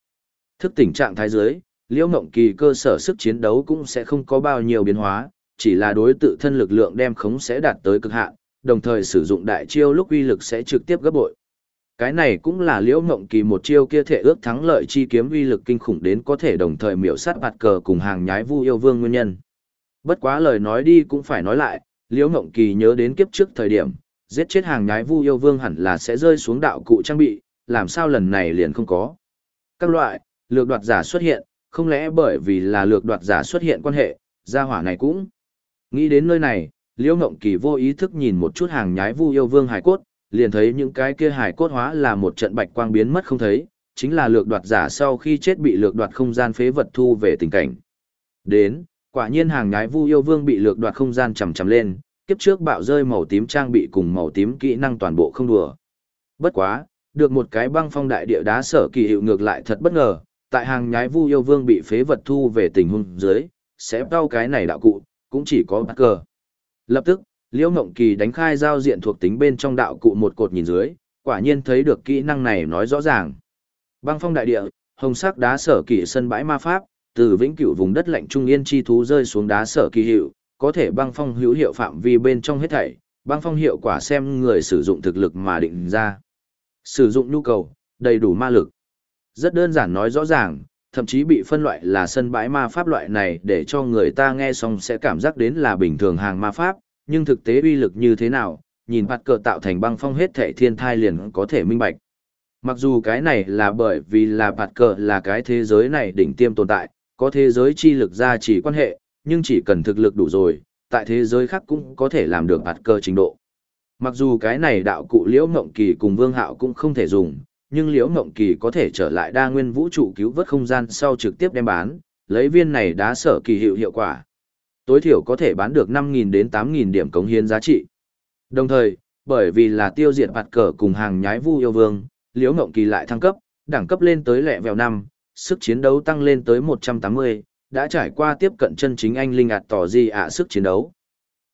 Thức tỉnh trạng thái dưới, liễu ngộng kỳ cơ sở sức chiến đấu cũng sẽ không có bao nhiêu biến hóa, chỉ là đối tự thân lực lượng đem khống sẽ đạt tới cực hạn, đồng thời sử dụng đại chiêu lúc uy lực sẽ trực tiếp gấp bội. Cái này cũng là liễu mộng kỳ một chiêu kia thể ước thắng lợi chi kiếm uy lực kinh khủng đến có thể đồng thời miểu sát bạt cờ cùng hàng nhái vu yêu vương nguyên nhân. Bất quá lời nói đi cũng phải nói lại, liễu mộng kỳ nhớ đến kiếp trước thời điểm, giết chết hàng nhái vu yêu vương hẳn là sẽ rơi xuống đạo cụ trang bị, làm sao lần này liền không có. Các loại, lược đoạt giả xuất hiện, không lẽ bởi vì là lược đoạt giả xuất hiện quan hệ, gia hỏa này cũng. Nghĩ đến nơi này, Liễu Ngộng Kỳ vô ý thức nhìn một chút hàng nhái Vu Yêu Vương hải cốt, liền thấy những cái kia hải cốt hóa là một trận bạch quang biến mất không thấy, chính là lược đoạt giả sau khi chết bị lược đoạt không gian phế vật thu về tình cảnh. Đến, quả nhiên hàng nhái vu yêu vương bị lược đoạt không gian chầm chầm lên, kiếp trước bạo rơi màu tím trang bị cùng màu tím kỹ năng toàn bộ không đùa. Bất quá, được một cái băng phong đại địa đá sở kỳ hiệu ngược lại thật bất ngờ, tại hàng nhái vu yêu vương bị phế vật thu về tình huống dưới, sẽ đau cái này đạo cụ, cũng chỉ có bắt cờ. Lập tức, Liễu Ngộng Kỳ đánh khai giao diện thuộc tính bên trong đạo cụ một cột nhìn dưới, quả nhiên thấy được kỹ năng này nói rõ ràng. Băng phong đại địa, hồng sắc đá sở kỳ sân bãi ma pháp, từ vĩnh cửu vùng đất lạnh trung yên chi thú rơi xuống đá sở kỳ hiệu, có thể băng phong hữu hiệu phạm vi bên trong hết thảy, băng phong hiệu quả xem người sử dụng thực lực mà định ra. Sử dụng nhu cầu, đầy đủ ma lực. Rất đơn giản nói rõ ràng, thậm chí bị phân loại là sân bãi ma pháp loại này để cho người ta nghe xong sẽ cảm giác đến là bình thường hàng ma pháp, nhưng thực tế uy lực như thế nào, nhìn bạt cờ tạo thành băng phong hết thể thiên thai liền có thể minh bạch. Mặc dù cái này là bởi vì là bạt cờ là cái thế giới này đỉnh tiêm tồn tại, có thế giới chi lực ra chỉ quan hệ, nhưng chỉ cần thực lực đủ rồi, tại thế giới khác cũng có thể làm được bạt cờ trình độ. Mặc dù cái này đạo cụ liễu ngộng kỳ cùng vương hạo cũng không thể dùng, nhưng liễu ngộng kỳ có thể trở lại đa nguyên vũ trụ cứu vớt không gian sau trực tiếp đem bán, lấy viên này đá sở kỳ hiệu hiệu quả. Tối thiểu có thể bán được 5.000 đến 8.000 điểm cống hiến giá trị. Đồng thời, bởi vì là tiêu diệt bạt cờ cùng hàng nhái vu yêu vương, liễu ngộng kỳ lại thăng cấp, đẳng cấp lên tới lẹ vèo năm, sức chiến đấu tăng lên tới 180, đã trải qua tiếp cận chân chính anh linh ạt tỏ gì ạ sức chiến đấu.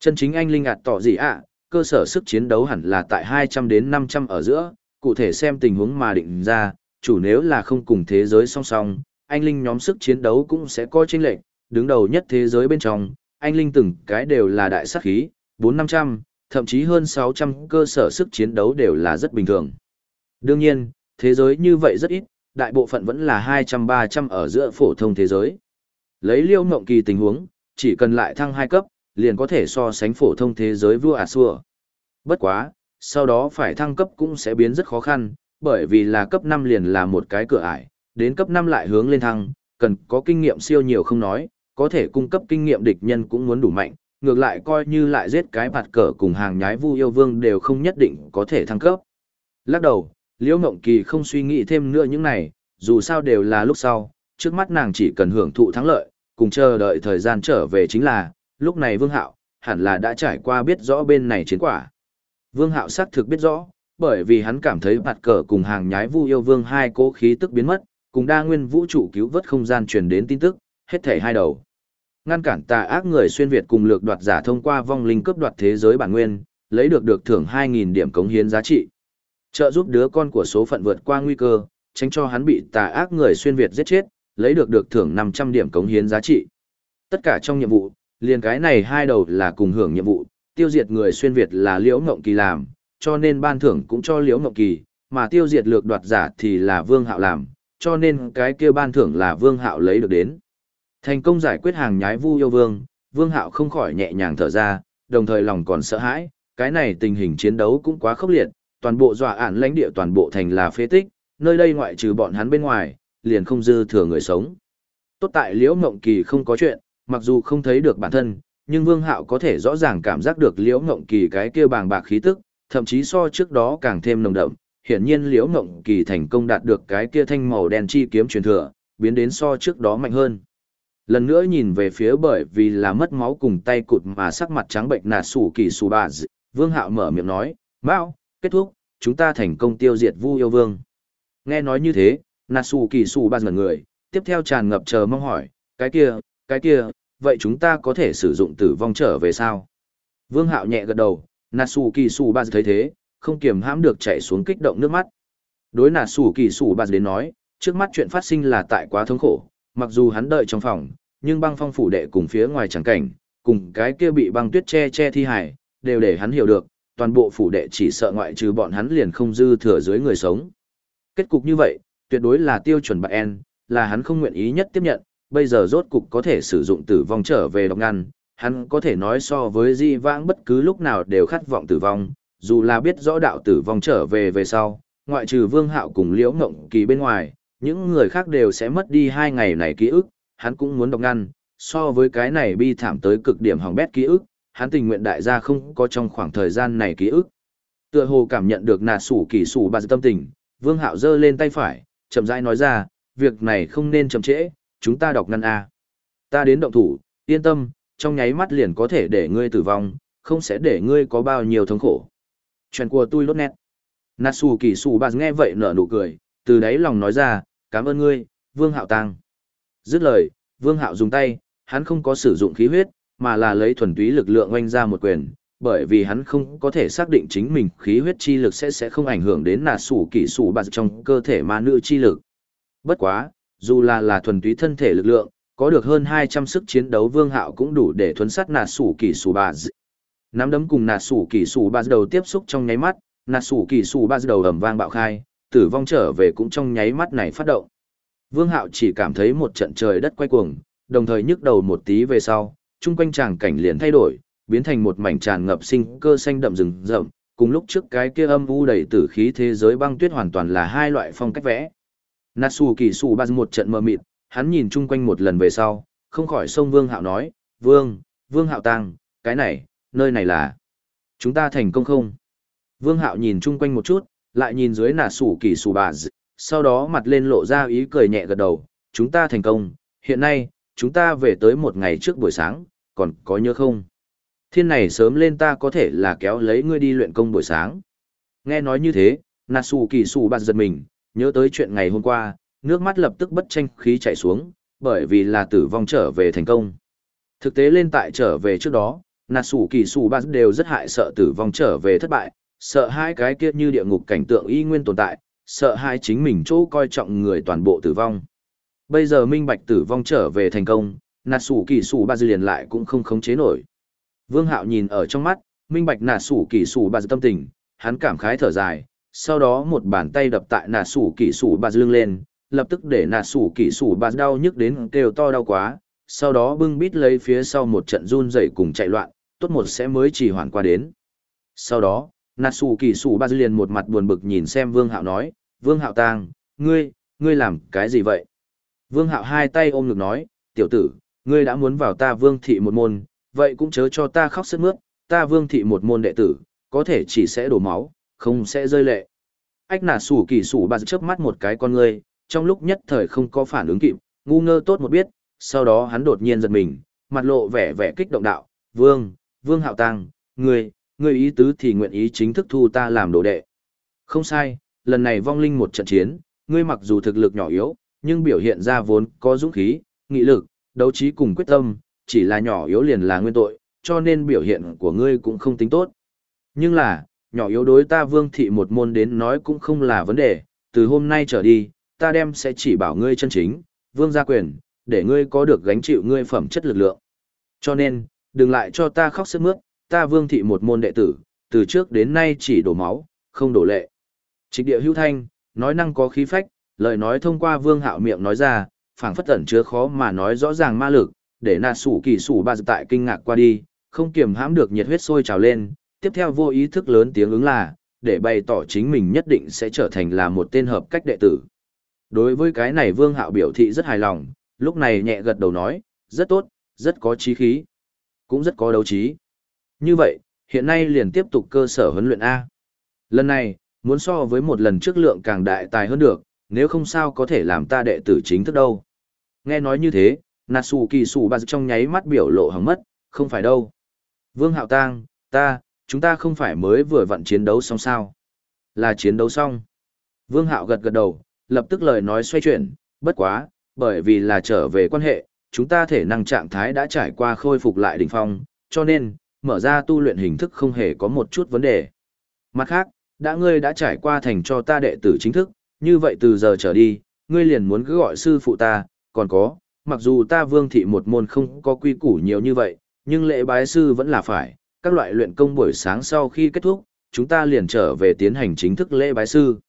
Chân chính anh linh ạt tỏ gì ạ, cơ sở sức chiến đấu hẳn là tại 200 đến 500 ở giữa, cụ thể xem tình huống mà định ra, chủ nếu là không cùng thế giới song song, anh linh nhóm sức chiến đấu cũng sẽ coi chênh lệch, đứng đầu nhất thế giới bên trong, anh linh từng cái đều là đại sát khí, 4-500, thậm chí hơn 600 cơ sở sức chiến đấu đều là rất bình thường. Đương nhiên, thế giới như vậy rất ít, đại bộ phận vẫn là 200-300 ở giữa phổ thông thế giới. Lấy liêu mộng kỳ tình huống, chỉ cần lại thăng 2 cấp, liền có thể so sánh phổ thông thế giới vua à xua. Bất quá, sau đó phải thăng cấp cũng sẽ biến rất khó khăn, bởi vì là cấp 5 liền là một cái cửa ải, đến cấp 5 lại hướng lên thăng, cần có kinh nghiệm siêu nhiều không nói, có thể cung cấp kinh nghiệm địch nhân cũng muốn đủ mạnh, ngược lại coi như lại giết cái bạt cờ cùng hàng nhái vu yêu vương đều không nhất định có thể thăng cấp. Lắc đầu, Liễu Ngộng Kỳ không suy nghĩ thêm nữa những này, dù sao đều là lúc sau, trước mắt nàng chỉ cần hưởng thụ thắng lợi, cùng chờ đợi thời gian trở về chính là, lúc này Vương Hạo, hẳn là đã trải qua biết rõ bên này chiến quả. Vương Hạo xác thực biết rõ, bởi vì hắn cảm thấy bạt cờ cùng hàng nhái vu yêu vương hai cố khí tức biến mất, cùng đa nguyên vũ trụ cứu vớt không gian truyền đến tin tức, hết thể hai đầu. Ngăn cản tà ác người xuyên Việt cùng lược đoạt giả thông qua vong linh cướp đoạt thế giới bản nguyên, lấy được được thưởng 2.000 điểm cống hiến giá trị. Trợ giúp đứa con của số phận vượt qua nguy cơ, tránh cho hắn bị tà ác người xuyên Việt giết chết, lấy được được thưởng 500 điểm cống hiến giá trị. Tất cả trong nhiệm vụ, liền cái này hai đầu là cùng hưởng nhiệm vụ, tiêu diệt người xuyên Việt là Liễu Ngộng Kỳ làm, cho nên ban thưởng cũng cho Liễu Ngộng Kỳ, mà tiêu diệt lược đoạt giả thì là Vương Hạo làm, cho nên cái kia ban thưởng là Vương Hạo lấy được đến. Thành công giải quyết hàng nhái Vu yêu vương, Vương Hạo không khỏi nhẹ nhàng thở ra, đồng thời lòng còn sợ hãi, cái này tình hình chiến đấu cũng quá khốc liệt, toàn bộ dọa ản lãnh địa toàn bộ thành là phế tích, nơi đây ngoại trừ bọn hắn bên ngoài, liền không dư thừa người sống. Tốt tại Liễu Ngộng Kỳ không có chuyện, mặc dù không thấy được bản thân, nhưng Vương Hạo có thể rõ ràng cảm giác được Liễu Ngộng Kỳ cái kia bàng bạc khí tức, thậm chí so trước đó càng thêm nồng đậm. Hiển nhiên Liễu Ngộng Kỳ thành công đạt được cái kia thanh màu đen chi kiếm truyền thừa, biến đến so trước đó mạnh hơn. Lần nữa nhìn về phía bởi vì là mất máu cùng tay cụt mà sắc mặt trắng bệnh nà sủ kỳ sù bà d... Vương Hạo mở miệng nói, Mao, kết thúc, chúng ta thành công tiêu diệt Vu yêu vương. Nghe nói như thế, nà sủ kỳ sù bà ngẩn người, tiếp theo tràn ngập chờ mong hỏi, cái kia, cái kia, vậy chúng ta có thể sử dụng tử vong trở về sao? Vương Hạo nhẹ gật đầu, Natsu Kỳ Sủ Ba thấy thế, không kiềm hãm được chạy xuống kích động nước mắt. Đối Natsu Kỳ Sủ Ba đến nói, trước mắt chuyện phát sinh là tại quá thống khổ, mặc dù hắn đợi trong phòng, nhưng băng phong phủ đệ cùng phía ngoài chẳng cảnh, cùng cái kia bị băng tuyết che che thi hải, đều để hắn hiểu được, toàn bộ phủ đệ chỉ sợ ngoại trừ bọn hắn liền không dư thừa dưới người sống. Kết cục như vậy, tuyệt đối là tiêu chuẩn bạc en, là hắn không nguyện ý nhất tiếp nhận, bây giờ rốt cục có thể sử dụng tử vong trở về độc ngăn, hắn có thể nói so với di vãng bất cứ lúc nào đều khát vọng tử vong, dù là biết rõ đạo tử vong trở về về sau, ngoại trừ vương hạo cùng liễu ngộng kỳ bên ngoài, những người khác đều sẽ mất đi hai ngày này ký ức, hắn cũng muốn đọc ngăn, so với cái này bi thảm tới cực điểm hỏng bét ký ức, hắn tình nguyện đại gia không có trong khoảng thời gian này ký ức. Tựa hồ cảm nhận được nà sủ kỳ sủ bà tâm tình, Vương Hạo giơ lên tay phải, chậm rãi nói ra, việc này không nên chậm trễ, chúng ta đọc ngăn A. Ta đến động thủ, yên tâm, trong nháy mắt liền có thể để ngươi tử vong, không sẽ để ngươi có bao nhiêu thống khổ. Chuyện của tôi lốt nét. Natsu kỳ sủ bà nghe vậy nở nụ cười, từ đáy lòng nói ra, cảm ơn ngươi, Vương Hạo Tăng. Dứt lời, Vương Hạo dùng tay, hắn không có sử dụng khí huyết, mà là lấy thuần túy lực lượng oanh ra một quyền, bởi vì hắn không có thể xác định chính mình khí huyết chi lực sẽ sẽ không ảnh hưởng đến nà sủ kỷ sủ bạt trong cơ thể ma nữ chi lực. Bất quá, dù là là thuần túy thân thể lực lượng, có được hơn 200 sức chiến đấu vương hạo cũng đủ để thuấn sát nà sủ kỷ sủ bạt. Nắm đấm cùng nà sủ kỷ sủ bạt đầu tiếp xúc trong nháy mắt, nà sủ kỷ sủ bạt đầu ầm vang bạo khai, tử vong trở về cũng trong nháy mắt này phát động. Vương hạo chỉ cảm thấy một trận trời đất quay cuồng, đồng thời nhức đầu một tí về sau, chung quanh tràng cảnh liền thay đổi, biến thành một mảnh tràn ngập sinh cơ xanh đậm rừng rậm, cùng lúc trước cái kia âm u đầy tử khí thế giới băng tuyết hoàn toàn là hai loại phong cách vẽ. Natsu kỳ sủ Ba một trận mơ mịt, hắn nhìn chung quanh một lần về sau, không khỏi xông Vương Hạo nói, Vương, Vương Hạo Tăng, cái này, nơi này là... Chúng ta thành công không? Vương Hạo nhìn chung quanh một chút, lại nhìn dưới Natsu kỳ sủ baz, sau đó mặt lên lộ ra ý cười nhẹ gật đầu, chúng ta thành công, hiện nay, chúng ta về tới một ngày trước buổi sáng, còn có nhớ không? Thiên này sớm lên ta có thể là kéo lấy ngươi đi luyện công buổi sáng. Nghe nói như thế, Natsu kỳ sù bạt giật mình, nhớ tới chuyện ngày hôm qua, nước mắt lập tức bất tranh khí chảy xuống, bởi vì là tử vong trở về thành công. Thực tế lên tại trở về trước đó, Natsu kỳ sù bạt đều rất hại sợ tử vong trở về thất bại, sợ hai cái kia như địa ngục cảnh tượng y nguyên tồn tại, sợ hai chính mình chỗ coi trọng người toàn bộ tử vong. Bây giờ minh bạch tử vong trở về thành công, Natsu kỳ sủ Ba Dư liền lại cũng không khống chế nổi. Vương Hạo nhìn ở trong mắt, minh bạch nà sủ kỳ sủ Ba Dư tâm tình, hắn cảm khái thở dài, sau đó một bàn tay đập tại nà sủ kỳ sủ bà lưng lên, lập tức để nà sủ kỳ sủ bà đau nhức đến kêu to đau quá, sau đó bưng bít lấy phía sau một trận run rẩy cùng chạy loạn, tốt một sẽ mới chỉ hoàn qua đến. Sau đó, nà sủ kỳ sủ bà liền một mặt buồn bực nhìn xem Vương Hạo nói, Vương Hạo tang, ngươi, ngươi làm cái gì vậy? Vương Hạo hai tay ôm ngực nói, tiểu tử, ngươi đã muốn vào ta Vương thị một môn, vậy cũng chớ cho ta khóc sức mướt, ta vương thị một môn đệ tử, có thể chỉ sẽ đổ máu, không sẽ rơi lệ. Ách nà sủ kỳ sủ bà chớp mắt một cái con ngươi, trong lúc nhất thời không có phản ứng kịp, ngu ngơ tốt một biết, sau đó hắn đột nhiên giật mình, mặt lộ vẻ vẻ kích động đạo, vương, vương hạo tăng, ngươi, ngươi ý tứ thì nguyện ý chính thức thu ta làm đồ đệ. Không sai, lần này vong linh một trận chiến, ngươi mặc dù thực lực nhỏ yếu, nhưng biểu hiện ra vốn có dũng khí, nghị lực, đấu trí cùng quyết tâm, chỉ là nhỏ yếu liền là nguyên tội, cho nên biểu hiện của ngươi cũng không tính tốt. Nhưng là, nhỏ yếu đối ta vương thị một môn đến nói cũng không là vấn đề, từ hôm nay trở đi, ta đem sẽ chỉ bảo ngươi chân chính, vương gia quyền, để ngươi có được gánh chịu ngươi phẩm chất lực lượng. Cho nên, đừng lại cho ta khóc sức mướt, ta vương thị một môn đệ tử, từ trước đến nay chỉ đổ máu, không đổ lệ. Trịch địa hữu thanh, nói năng có khí phách, lời nói thông qua vương hạo miệng nói ra, phảng phất tẩn chứa khó mà nói rõ ràng ma lực, để nà sủ kỳ sủ ba tại kinh ngạc qua đi, không kiềm hãm được nhiệt huyết sôi trào lên, tiếp theo vô ý thức lớn tiếng ứng là, để bày tỏ chính mình nhất định sẽ trở thành là một tên hợp cách đệ tử. Đối với cái này Vương Hạo biểu thị rất hài lòng, lúc này nhẹ gật đầu nói, rất tốt, rất có trí khí, cũng rất có đấu trí. Như vậy, hiện nay liền tiếp tục cơ sở huấn luyện A. Lần này, muốn so với một lần trước lượng càng đại tài hơn được, nếu không sao có thể làm ta đệ tử chính thức đâu. Nghe nói như thế, Natsu kỳ sủ bà trong nháy mắt biểu lộ hằng mất, không phải đâu. Vương Hạo Tang, ta, chúng ta không phải mới vừa vặn chiến đấu xong sao. Là chiến đấu xong. Vương Hạo gật gật đầu, lập tức lời nói xoay chuyển, bất quá, bởi vì là trở về quan hệ, chúng ta thể năng trạng thái đã trải qua khôi phục lại đỉnh phong, cho nên, mở ra tu luyện hình thức không hề có một chút vấn đề. Mặt khác, đã ngươi đã trải qua thành cho ta đệ tử chính thức, như vậy từ giờ trở đi, ngươi liền muốn cứ gọi sư phụ ta, còn có, mặc dù ta vương thị một môn không có quy củ nhiều như vậy, nhưng lễ bái sư vẫn là phải, các loại luyện công buổi sáng sau khi kết thúc, chúng ta liền trở về tiến hành chính thức lễ bái sư.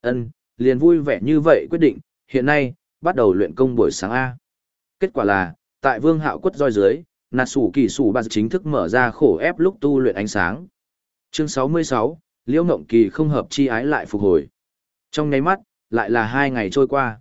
Ân, liền vui vẻ như vậy quyết định, hiện nay, bắt đầu luyện công buổi sáng A. Kết quả là, tại vương hạo quất roi dưới, nạt sủ kỳ sủ bà chính thức mở ra khổ ép lúc tu luyện ánh sáng. Chương 66, Liễu Ngộng Kỳ không hợp chi ái lại phục hồi. Trong nháy mắt, lại là hai ngày trôi qua.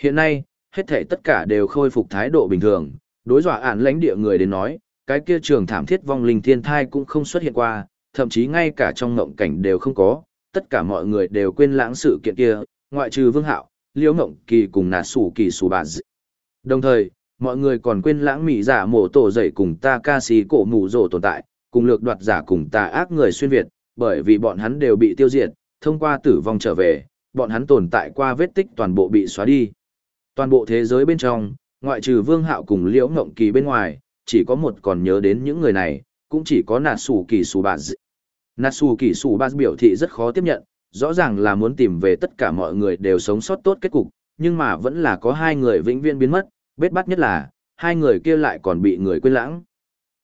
Hiện nay, hết thể tất cả đều khôi phục thái độ bình thường, đối dọa Án lãnh địa người đến nói, cái kia trường thảm thiết vong linh thiên thai cũng không xuất hiện qua, thậm chí ngay cả trong ngộng cảnh đều không có, tất cả mọi người đều quên lãng sự kiện kia, ngoại trừ Vương Hạo, Liễu Ngộng Kỳ cùng nà sủ kỳ sủ bà dị. Đồng thời, mọi người còn quên lãng mỹ giả mổ tổ dậy cùng ta ca sĩ cổ mù rổ tồn tại, cùng lược đoạt giả cùng Ta ác người xuyên Việt, bởi vì bọn hắn đều bị tiêu diệt, thông qua tử vong trở về, bọn hắn tồn tại qua vết tích toàn bộ bị xóa đi. Toàn bộ thế giới bên trong, ngoại trừ Vương Hạo cùng Liễu Ngộng Kỳ bên ngoài, chỉ có một còn nhớ đến những người này, cũng chỉ có Natsu sủ kỳ sủ bà dị. Natsu kỳ sủ Bà biểu thị rất khó tiếp nhận, rõ ràng là muốn tìm về tất cả mọi người đều sống sót tốt kết cục, nhưng mà vẫn là có hai người vĩnh viễn biến mất, bết bắt nhất là, hai người kia lại còn bị người quên lãng.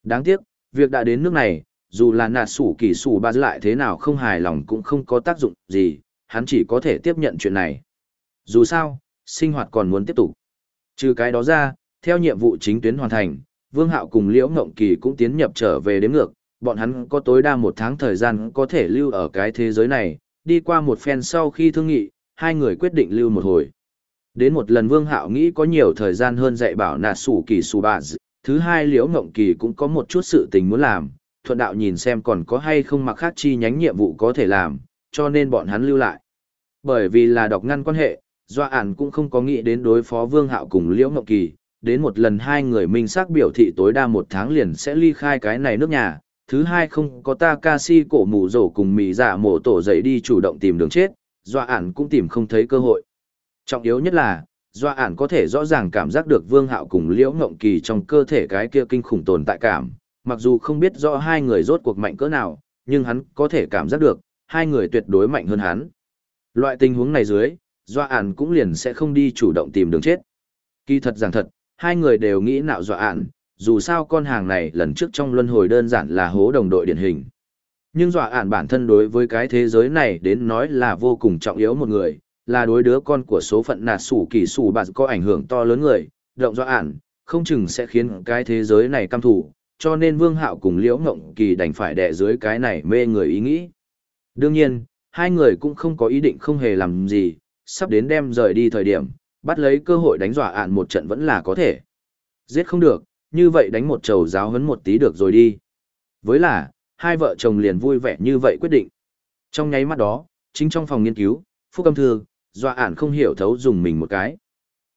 Đáng tiếc, việc đã đến nước này, dù là nạt sủ kỳ sủ ba lại thế nào không hài lòng cũng không có tác dụng gì, hắn chỉ có thể tiếp nhận chuyện này. Dù sao, sinh hoạt còn muốn tiếp tục. Trừ cái đó ra, theo nhiệm vụ chính tuyến hoàn thành, Vương Hạo cùng Liễu Ngộng Kỳ cũng tiến nhập trở về đếm ngược, bọn hắn có tối đa một tháng thời gian có thể lưu ở cái thế giới này, đi qua một phen sau khi thương nghị, hai người quyết định lưu một hồi. Đến một lần Vương Hạo nghĩ có nhiều thời gian hơn dạy bảo nạt sủ kỳ sủ bà thứ hai liễu ngộng kỳ cũng có một chút sự tình muốn làm, thuận đạo nhìn xem còn có hay không mặc khác chi nhánh nhiệm vụ có thể làm, cho nên bọn hắn lưu lại. Bởi vì là đọc ngăn quan hệ, Doa ản cũng không có nghĩ đến đối phó Vương Hạo cùng Liễu Ngọc Kỳ, đến một lần hai người minh xác biểu thị tối đa một tháng liền sẽ ly khai cái này nước nhà, thứ hai không có ta ca si cổ mù rổ cùng mì giả mổ tổ dậy đi chủ động tìm đường chết, doa ản cũng tìm không thấy cơ hội. Trọng yếu nhất là, doa ản có thể rõ ràng cảm giác được vương hạo cùng liễu ngộng kỳ trong cơ thể cái kia kinh khủng tồn tại cảm, mặc dù không biết rõ hai người rốt cuộc mạnh cỡ nào, nhưng hắn có thể cảm giác được, hai người tuyệt đối mạnh hơn hắn. Loại tình huống này dưới, doa ản cũng liền sẽ không đi chủ động tìm đường chết. Kỳ thật rằng thật, hai người đều nghĩ nạo doa ản, dù sao con hàng này lần trước trong luân hồi đơn giản là hố đồng đội điển hình. Nhưng dọa ản bản thân đối với cái thế giới này đến nói là vô cùng trọng yếu một người, là đối đứa con của số phận nạt sủ kỳ sủ bạt có ảnh hưởng to lớn người, động dọa ản, không chừng sẽ khiến cái thế giới này căm thủ, cho nên vương hạo cùng liễu ngộng kỳ đành phải đè dưới cái này mê người ý nghĩ. Đương nhiên, hai người cũng không có ý định không hề làm gì, sắp đến đem rời đi thời điểm, bắt lấy cơ hội đánh dọa ạn một trận vẫn là có thể. Giết không được, như vậy đánh một trầu giáo hấn một tí được rồi đi. Với là, hai vợ chồng liền vui vẻ như vậy quyết định. Trong nháy mắt đó, chính trong phòng nghiên cứu, Phúc Âm Thư, dọa ản không hiểu thấu dùng mình một cái.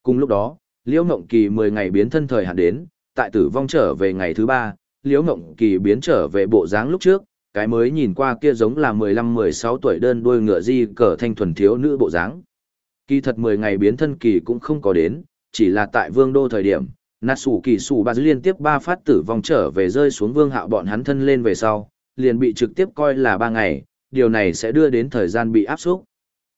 Cùng lúc đó, Liễu Ngộng Kỳ 10 ngày biến thân thời hạn đến, tại tử vong trở về ngày thứ ba, Liễu Ngộng Kỳ biến trở về bộ dáng lúc trước, cái mới nhìn qua kia giống là 15-16 tuổi đơn đuôi ngựa di cờ thanh thuần thiếu nữ bộ dáng. Kỳ thật 10 ngày biến thân kỳ cũng không có đến, chỉ là tại vương đô thời điểm, nạt sủ kỳ sủ ba liên tiếp ba phát tử vong trở về rơi xuống vương hạo bọn hắn thân lên về sau liền bị trực tiếp coi là ba ngày điều này sẽ đưa đến thời gian bị áp xúc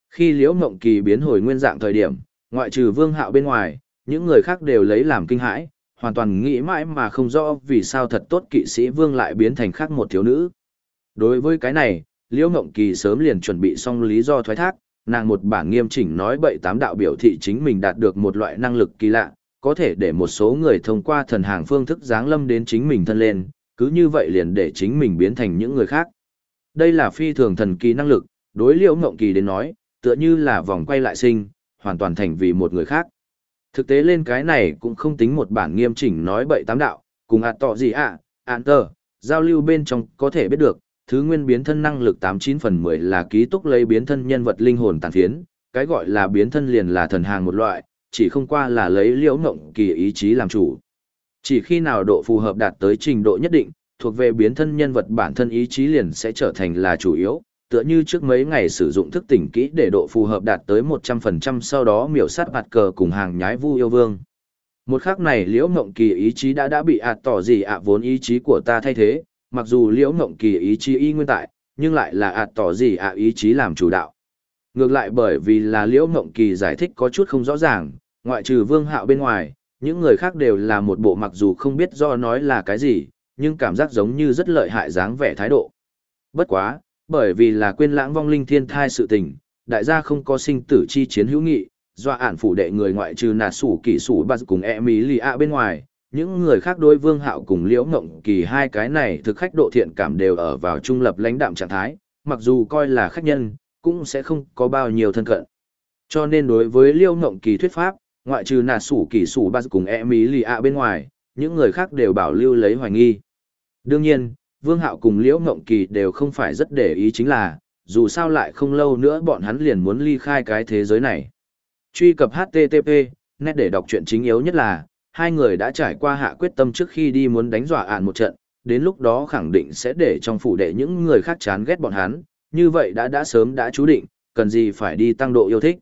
khi liễu Ngộng kỳ biến hồi nguyên dạng thời điểm ngoại trừ vương hạo bên ngoài những người khác đều lấy làm kinh hãi hoàn toàn nghĩ mãi mà không rõ vì sao thật tốt kỵ sĩ vương lại biến thành khác một thiếu nữ đối với cái này liễu Ngộng kỳ sớm liền chuẩn bị xong lý do thoái thác nàng một bản nghiêm chỉnh nói bậy tám đạo biểu thị chính mình đạt được một loại năng lực kỳ lạ có thể để một số người thông qua thần hàng phương thức giáng lâm đến chính mình thân lên, cứ như vậy liền để chính mình biến thành những người khác. Đây là phi thường thần kỳ năng lực, đối liễu ngộng kỳ đến nói, tựa như là vòng quay lại sinh, hoàn toàn thành vì một người khác. Thực tế lên cái này cũng không tính một bản nghiêm chỉnh nói bậy tám đạo, cùng ạt tọ gì ạ, ạn tờ, giao lưu bên trong có thể biết được, thứ nguyên biến thân năng lực 89 phần 10 là ký túc lấy biến thân nhân vật linh hồn tàn phiến, cái gọi là biến thân liền là thần hàng một loại, chỉ không qua là lấy liễu ngộng kỳ ý chí làm chủ. Chỉ khi nào độ phù hợp đạt tới trình độ nhất định, thuộc về biến thân nhân vật bản thân ý chí liền sẽ trở thành là chủ yếu, tựa như trước mấy ngày sử dụng thức tỉnh kỹ để độ phù hợp đạt tới 100% sau đó miểu sát bạt cờ cùng hàng nhái vu yêu vương. Một khắc này liễu ngộng kỳ ý chí đã đã bị ạt tỏ gì ạ vốn ý chí của ta thay thế, mặc dù liễu ngộng kỳ ý chí y nguyên tại, nhưng lại là ạt tỏ gì ạ ý chí làm chủ đạo. Ngược lại bởi vì là liễu ngộng kỳ giải thích có chút không rõ ràng, ngoại trừ vương hạo bên ngoài, những người khác đều là một bộ mặc dù không biết do nói là cái gì, nhưng cảm giác giống như rất lợi hại dáng vẻ thái độ. Bất quá, bởi vì là quên lãng vong linh thiên thai sự tình, đại gia không có sinh tử chi chiến hữu nghị, do ản phủ đệ người ngoại trừ nà sủ kỷ sủ bạt cùng e mỹ lì ạ bên ngoài, những người khác đối vương hạo cùng liễu ngộng kỳ hai cái này thực khách độ thiện cảm đều ở vào trung lập lãnh đạm trạng thái, mặc dù coi là khách nhân, cũng sẽ không có bao nhiêu thân cận. Cho nên đối với liễu ngộng kỳ thuyết pháp, ngoại trừ nà sủ kỷ sủ ba cùng e mỹ lì ạ bên ngoài những người khác đều bảo lưu lấy hoài nghi đương nhiên Vương Hạo cùng Liễu Ngộng Kỳ đều không phải rất để ý chính là, dù sao lại không lâu nữa bọn hắn liền muốn ly khai cái thế giới này. Truy cập HTTP, nét để đọc truyện chính yếu nhất là, hai người đã trải qua hạ quyết tâm trước khi đi muốn đánh dọa ạn một trận, đến lúc đó khẳng định sẽ để trong phủ đệ những người khác chán ghét bọn hắn, như vậy đã đã sớm đã chú định, cần gì phải đi tăng độ yêu thích.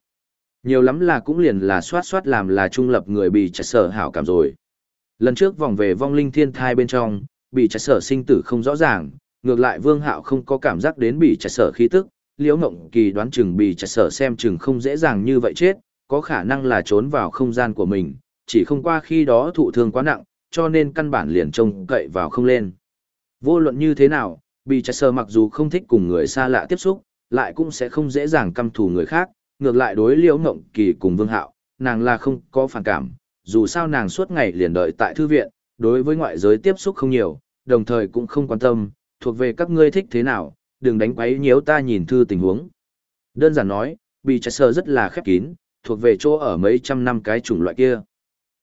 Nhiều lắm là cũng liền là soát soát làm là trung lập người bị trả sở hảo cảm rồi. Lần trước vòng về vong linh thiên thai bên trong, bị trái sở sinh tử không rõ ràng, ngược lại vương hạo không có cảm giác đến bị trái sở khí tức, liễu ngộng kỳ đoán chừng bị trái sở xem chừng không dễ dàng như vậy chết, có khả năng là trốn vào không gian của mình, chỉ không qua khi đó thụ thương quá nặng, cho nên căn bản liền trông cậy vào không lên. Vô luận như thế nào, bị trái sở mặc dù không thích cùng người xa lạ tiếp xúc, lại cũng sẽ không dễ dàng căm thù người khác, ngược lại đối liễu ngộng kỳ cùng vương hạo, nàng là không có phản cảm, dù sao nàng suốt ngày liền đợi tại thư viện, đối với ngoại giới tiếp xúc không nhiều, đồng thời cũng không quan tâm, thuộc về các ngươi thích thế nào, đừng đánh quấy nhiễu ta nhìn thư tình huống. Đơn giản nói, bị chạy sơ rất là khép kín, thuộc về chỗ ở mấy trăm năm cái chủng loại kia.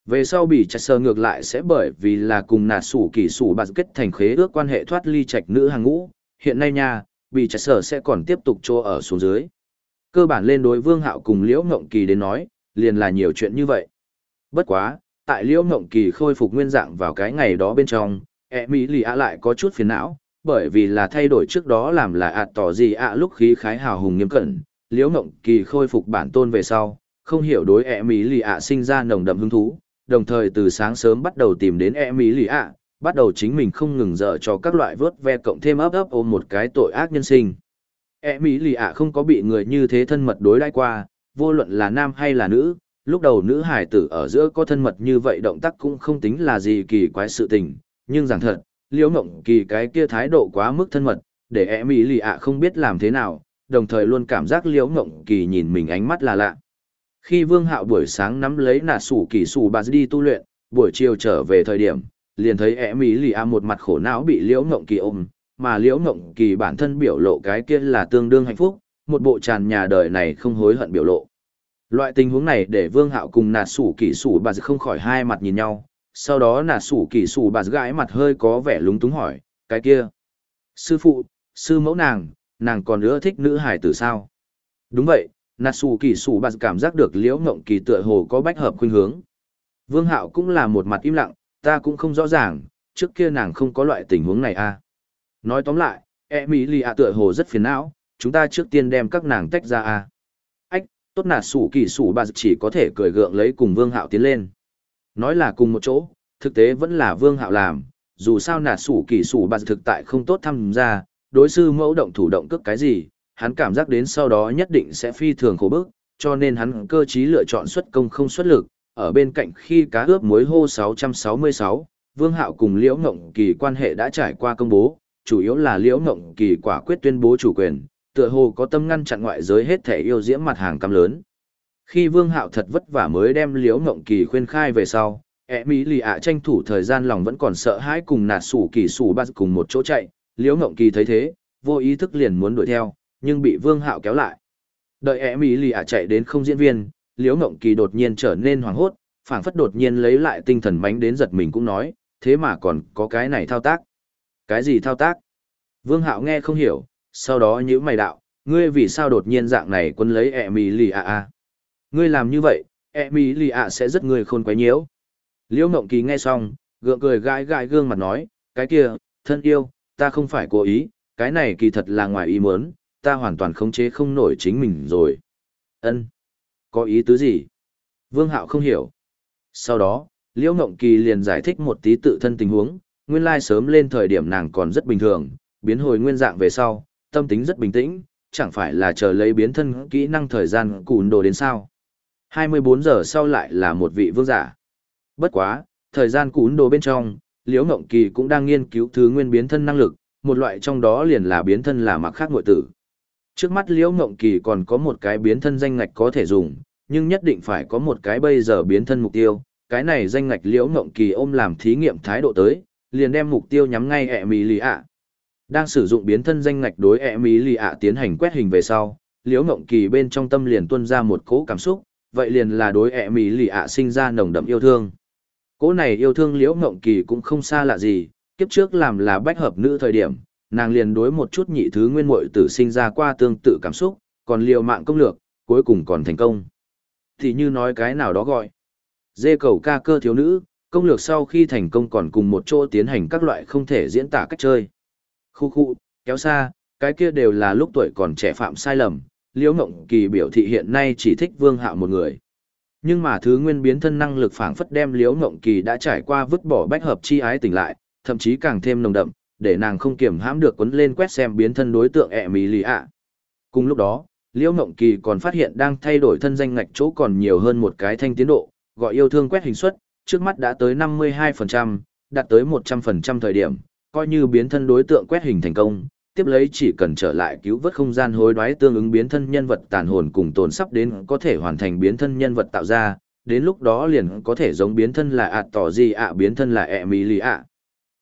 Về sau bị chạy sơ ngược lại sẽ bởi vì là cùng nạt sủ kỳ sủ bạc kết thành khế ước quan hệ thoát ly trạch nữ hàng ngũ, hiện nay nha, bị chạy sơ sẽ còn tiếp tục chỗ ở xuống dưới. Cơ bản lên đối vương hạo cùng liễu ngộng kỳ đến nói, liền là nhiều chuyện như vậy. Bất quá, tại liễu ngộng kỳ khôi phục nguyên dạng vào cái ngày đó bên trong, e mỹ lì ạ lại có chút phiền não, bởi vì là thay đổi trước đó làm là ạ tỏ gì ạ lúc khí khái hào hùng nghiêm cẩn, liễu ngộng kỳ khôi phục bản tôn về sau, không hiểu đối e mỹ lì ạ sinh ra nồng đậm hứng thú, đồng thời từ sáng sớm bắt đầu tìm đến e mỹ lì ạ, bắt đầu chính mình không ngừng dở cho các loại vớt ve cộng thêm ấp ấp ôm một cái tội ác nhân sinh. E mỹ lì ạ không có bị người như thế thân mật đối đãi qua, vô luận là nam hay là nữ, lúc đầu nữ hải tử ở giữa có thân mật như vậy động tác cũng không tính là gì kỳ quái sự tình, nhưng giảng thật, liễu mộng kỳ cái kia thái độ quá mức thân mật, để e mỹ lì ạ không biết làm thế nào, đồng thời luôn cảm giác liễu mộng kỳ nhìn mình ánh mắt là lạ. Khi vương hạo buổi sáng nắm lấy nà sủ kỳ sủ bà đi tu luyện, buổi chiều trở về thời điểm, liền thấy e mỹ lì ạ một mặt khổ não bị liễu mộng kỳ ôm, mà liễu mộng kỳ bản thân biểu lộ cái kia là tương đương hạnh phúc, một bộ tràn nhà đời này không hối hận biểu lộ. Loại tình huống này để Vương Hạo cùng nạt sủ kỳ sủ bà không khỏi hai mặt nhìn nhau, sau đó nà sủ kỳ sủ bà gãi mặt hơi có vẻ lúng túng hỏi, cái kia. Sư phụ, sư mẫu nàng, nàng còn nữa thích nữ hải tử sao? Đúng vậy, nà sủ kỳ sủ bà cảm giác được liễu ngộng kỳ tựa hồ có bách hợp khuynh hướng. Vương Hạo cũng là một mặt im lặng, ta cũng không rõ ràng, trước kia nàng không có loại tình huống này à. Nói tóm lại, e mỹ lì ạ tựa hồ rất phiền não, chúng ta trước tiên đem các nàng tách ra à tốt nà sủ kỳ sủ bà chỉ có thể cười gượng lấy cùng vương hạo tiến lên nói là cùng một chỗ thực tế vẫn là vương hạo làm dù sao nà sủ kỳ sủ bà thực tại không tốt tham gia đối sư mẫu động thủ động cước cái gì hắn cảm giác đến sau đó nhất định sẽ phi thường khổ bức cho nên hắn cơ t lựa chọn xuất công không xuất lực ở bên cạnh khi cá ướp muối hô 666, vương hạo cùng liễu ngộng kỳ quan hệ đã trải qua công bố chủ yếu là liễu ngộng kỳ quả quyết tuyên bố chủ quyền tựa hồ có tâm ngăn chặn ngoại giới hết thể yêu diễm mặt hàng cam lớn. Khi Vương Hạo thật vất vả mới đem Liễu Ngộng Kỳ khuyên khai về sau, e ẹ mỹ lì ạ tranh thủ thời gian lòng vẫn còn sợ hãi cùng nạt sủ kỳ sủ bắt cùng một chỗ chạy, Liễu Ngộng Kỳ thấy thế, vô ý thức liền muốn đuổi theo, nhưng bị Vương Hạo kéo lại. Đợi e ẹ mỹ lì ạ chạy đến không diễn viên, Liễu Ngộng Kỳ đột nhiên trở nên hoảng hốt, phảng phất đột nhiên lấy lại tinh thần mánh đến giật mình cũng nói, thế mà còn có cái này thao tác. Cái gì thao tác? Vương Hạo nghe không hiểu, sau đó nhữ mày đạo, ngươi vì sao đột nhiên dạng này quân lấy e ẹ mì lì ạ à? Ngươi làm như vậy, e ẹ mì lì ạ sẽ rất người khôn quấy nhiễu. Liễu Mộng Kỳ nghe xong, gượng cười gãi gãi gương mặt nói, cái kia, thân yêu, ta không phải cố ý, cái này kỳ thật là ngoài ý muốn, ta hoàn toàn khống chế không nổi chính mình rồi. Ân, Có ý tứ gì? Vương Hạo không hiểu. Sau đó, Liễu Ngộng Kỳ liền giải thích một tí tự thân tình huống, nguyên lai sớm lên thời điểm nàng còn rất bình thường, biến hồi nguyên dạng về sau, tâm tính rất bình tĩnh, chẳng phải là chờ lấy biến thân kỹ năng thời gian cùn đồ đến sao. 24 giờ sau lại là một vị vương giả. Bất quá, thời gian cún đồ bên trong, Liễu Ngộng Kỳ cũng đang nghiên cứu thứ nguyên biến thân năng lực, một loại trong đó liền là biến thân là mặc khác ngụy tử. Trước mắt Liễu Ngộng Kỳ còn có một cái biến thân danh ngạch có thể dùng, nhưng nhất định phải có một cái bây giờ biến thân mục tiêu. Cái này danh ngạch Liễu Ngộng Kỳ ôm làm thí nghiệm thái độ tới, liền đem mục tiêu nhắm ngay ẹ mì lì ạ. Đang sử dụng biến thân danh ngạch đối e mỹ lì ạ tiến hành quét hình về sau, liễu ngộng kỳ bên trong tâm liền tuôn ra một cỗ cảm xúc, vậy liền là đối ẹ mỹ lì ạ sinh ra nồng đậm yêu thương. Cỗ này yêu thương liễu ngộng kỳ cũng không xa lạ gì, Kiếp trước làm là bách hợp nữ thời điểm, nàng liền đối một chút nhị thứ nguyên muội tử sinh ra qua tương tự cảm xúc, còn liều mạng công lược, cuối cùng còn thành công. Thì như nói cái nào đó gọi. Dê cầu ca cơ thiếu nữ, công lược sau khi thành công còn cùng một chỗ tiến hành các loại không thể diễn tả cách chơi. Khu khu, kéo xa, cái kia đều là lúc tuổi còn trẻ phạm sai lầm, Liễu Ngộng Kỳ biểu thị hiện nay chỉ thích Vương Hạo một người. Nhưng mà thứ nguyên biến thân năng lực phảng phất đem Liễu Ngộng Kỳ đã trải qua vứt bỏ bách hợp chi ái tỉnh lại, thậm chí càng thêm nồng đậm, để nàng không kiểm hãm được quấn lên quét xem biến thân đối tượng ẹ mì lì ạ. Cùng lúc đó, Liễu Ngộng Kỳ còn phát hiện đang thay đổi thân danh ngạch chỗ còn nhiều hơn một cái thanh tiến độ, gọi yêu thương quét hình suất, trước mắt đã tới 52%, đạt tới 100% thời điểm, coi như biến thân đối tượng quét hình thành công, tiếp lấy chỉ cần trở lại cứu vớt không gian hối đoái tương ứng biến thân nhân vật tàn hồn cùng tồn sắp đến có thể hoàn thành biến thân nhân vật tạo ra, đến lúc đó liền có thể giống biến thân là ạt tỏ gì ạ biến thân là ẹ mì lì ạ.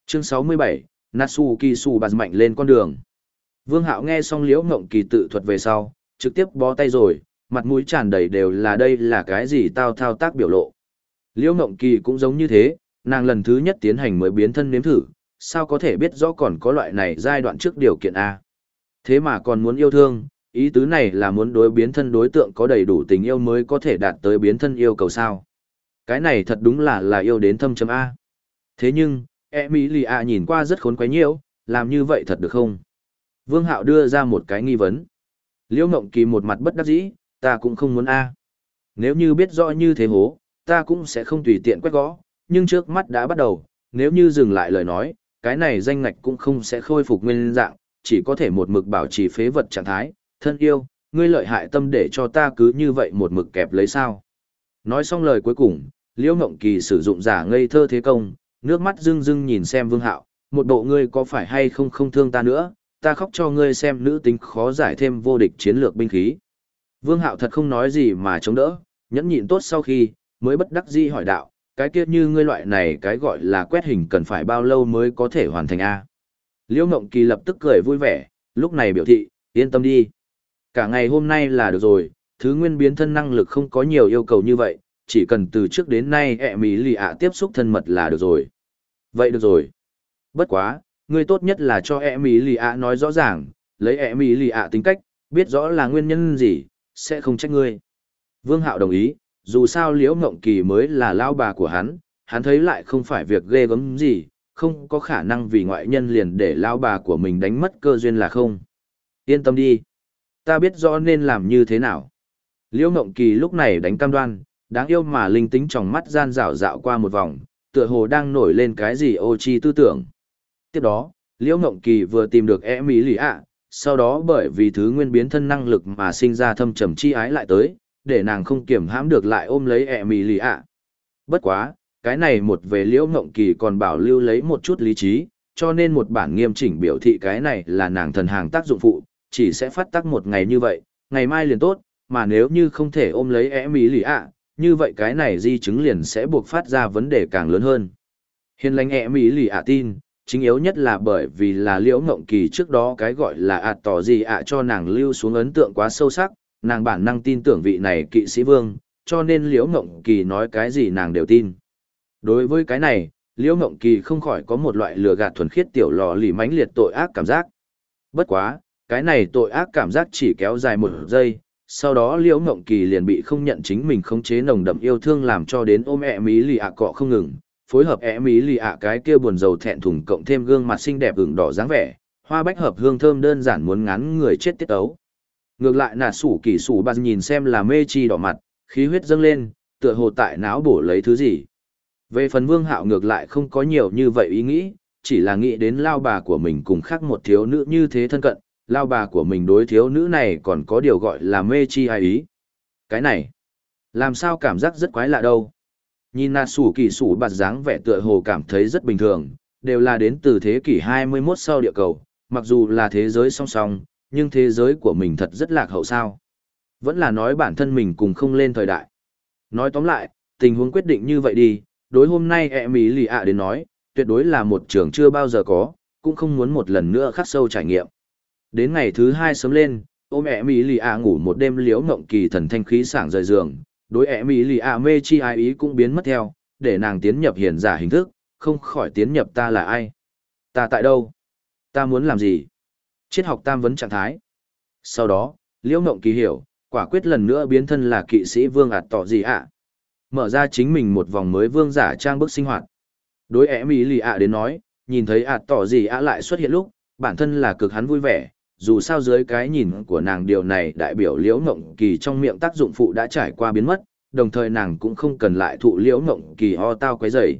Chương 67, Natsuki Su bạt mạnh lên con đường. Vương Hạo nghe xong Liễu Ngộng Kỳ tự thuật về sau, trực tiếp bó tay rồi, mặt mũi tràn đầy đều là đây là cái gì tao thao tác biểu lộ. Liễu Ngộng Kỳ cũng giống như thế, nàng lần thứ nhất tiến hành mới biến thân nếm thử, sao có thể biết rõ còn có loại này giai đoạn trước điều kiện A. Thế mà còn muốn yêu thương, ý tứ này là muốn đối biến thân đối tượng có đầy đủ tình yêu mới có thể đạt tới biến thân yêu cầu sao. Cái này thật đúng là là yêu đến thâm chấm A. Thế nhưng, Emilia nhìn qua rất khốn quấy nhiễu, làm như vậy thật được không? Vương Hạo đưa ra một cái nghi vấn. Liễu Ngộng Kỳ một mặt bất đắc dĩ, ta cũng không muốn A. Nếu như biết rõ như thế hố, ta cũng sẽ không tùy tiện quét gõ, nhưng trước mắt đã bắt đầu, nếu như dừng lại lời nói, cái này danh ngạch cũng không sẽ khôi phục nguyên dạng, chỉ có thể một mực bảo trì phế vật trạng thái, thân yêu, ngươi lợi hại tâm để cho ta cứ như vậy một mực kẹp lấy sao. Nói xong lời cuối cùng, Liễu Ngộng Kỳ sử dụng giả ngây thơ thế công, nước mắt rưng rưng nhìn xem Vương Hạo, một bộ ngươi có phải hay không không thương ta nữa, ta khóc cho ngươi xem nữ tính khó giải thêm vô địch chiến lược binh khí. Vương Hạo thật không nói gì mà chống đỡ, nhẫn nhịn tốt sau khi, mới bất đắc dĩ hỏi đạo, cái kia như ngươi loại này cái gọi là quét hình cần phải bao lâu mới có thể hoàn thành A. Liễu Ngộng Kỳ lập tức cười vui vẻ, lúc này biểu thị, yên tâm đi. Cả ngày hôm nay là được rồi, thứ nguyên biến thân năng lực không có nhiều yêu cầu như vậy, chỉ cần từ trước đến nay ẹ mỹ lì ạ tiếp xúc thân mật là được rồi. Vậy được rồi. Bất quá, ngươi tốt nhất là cho ẹ mỹ lì ạ nói rõ ràng, lấy ẹ mỹ lì ạ tính cách, biết rõ là nguyên nhân gì, sẽ không trách ngươi. Vương Hạo đồng ý, dù sao liễu ngộng kỳ mới là lao bà của hắn, hắn thấy lại không phải việc ghê gớm gì, không có khả năng vì ngoại nhân liền để lao bà của mình đánh mất cơ duyên là không. Yên tâm đi. Ta biết rõ nên làm như thế nào. Liễu ngộng kỳ lúc này đánh cam đoan, đáng yêu mà linh tính trong mắt gian rảo dạo qua một vòng, tựa hồ đang nổi lên cái gì ô chi tư tưởng. Tiếp đó, Liễu Ngộng Kỳ vừa tìm được e mỹ lì ạ, sau đó bởi vì thứ nguyên biến thân năng lực mà sinh ra thâm trầm chi ái lại tới, để nàng không kiểm hãm được lại ôm lấy ẹ mì lì ạ. Bất quá, cái này một về liễu ngộng kỳ còn bảo lưu lấy một chút lý trí, cho nên một bản nghiêm chỉnh biểu thị cái này là nàng thần hàng tác dụng phụ, chỉ sẽ phát tác một ngày như vậy, ngày mai liền tốt, mà nếu như không thể ôm lấy ẹ mì lì ạ, như vậy cái này di chứng liền sẽ buộc phát ra vấn đề càng lớn hơn. Hiền lành ẹ mì lì ạ tin, chính yếu nhất là bởi vì là liễu ngộng kỳ trước đó cái gọi là ạt tỏ gì ạ cho nàng lưu xuống ấn tượng quá sâu sắc, nàng bản năng tin tưởng vị này kỵ sĩ vương, cho nên Liễu Ngộng Kỳ nói cái gì nàng đều tin. Đối với cái này, Liễu Ngộng Kỳ không khỏi có một loại lừa gạt thuần khiết tiểu lò lì mãnh liệt tội ác cảm giác. Bất quá, cái này tội ác cảm giác chỉ kéo dài một giây, sau đó Liễu Ngộng Kỳ liền bị không nhận chính mình khống chế nồng đậm yêu thương làm cho đến ôm ẹ mí lì ạ cọ không ngừng, phối hợp ẹ mí lì ạ cái kia buồn rầu thẹn thùng cộng thêm gương mặt xinh đẹp ửng đỏ dáng vẻ, hoa bách hợp hương thơm đơn giản muốn ngắn người chết tiết ấu. Ngược lại nà sủ kỳ sủ bà nhìn xem là mê chi đỏ mặt, khí huyết dâng lên, tựa hồ tại não bổ lấy thứ gì. Về phần vương hạo ngược lại không có nhiều như vậy ý nghĩ, chỉ là nghĩ đến lao bà của mình cùng khác một thiếu nữ như thế thân cận, lao bà của mình đối thiếu nữ này còn có điều gọi là mê chi ai ý. Cái này, làm sao cảm giác rất quái lạ đâu. Nhìn nà sủ kỳ sủ bạt dáng vẻ tựa hồ cảm thấy rất bình thường, đều là đến từ thế kỷ 21 sau địa cầu, mặc dù là thế giới song song, nhưng thế giới của mình thật rất lạc hậu sao. Vẫn là nói bản thân mình cùng không lên thời đại. Nói tóm lại, tình huống quyết định như vậy đi, đối hôm nay ẹ mỹ lì ạ đến nói, tuyệt đối là một trường chưa bao giờ có, cũng không muốn một lần nữa khắc sâu trải nghiệm. Đến ngày thứ hai sớm lên, ôm ẹ mỹ lì ạ ngủ một đêm liếu ngộng kỳ thần thanh khí sảng rời giường, đối ẹ mỹ lì ạ mê chi ai ý cũng biến mất theo, để nàng tiến nhập hiền giả hình thức, không khỏi tiến nhập ta là ai. Ta tại đâu? Ta muốn làm gì? Triết học tam vấn trạng thái. Sau đó, Liễu Ngộng Kỳ hiểu, quả quyết lần nữa biến thân là kỵ sĩ vương ạt tỏ gì ạ. Mở ra chính mình một vòng mới vương giả trang bức sinh hoạt. Đối ẻ mỹ lì ạ đến nói, nhìn thấy ạt tỏ gì ạ lại xuất hiện lúc, bản thân là cực hắn vui vẻ, dù sao dưới cái nhìn của nàng điều này đại biểu liễu ngộng kỳ trong miệng tác dụng phụ đã trải qua biến mất, đồng thời nàng cũng không cần lại thụ liễu ngộng kỳ ho tao quấy dày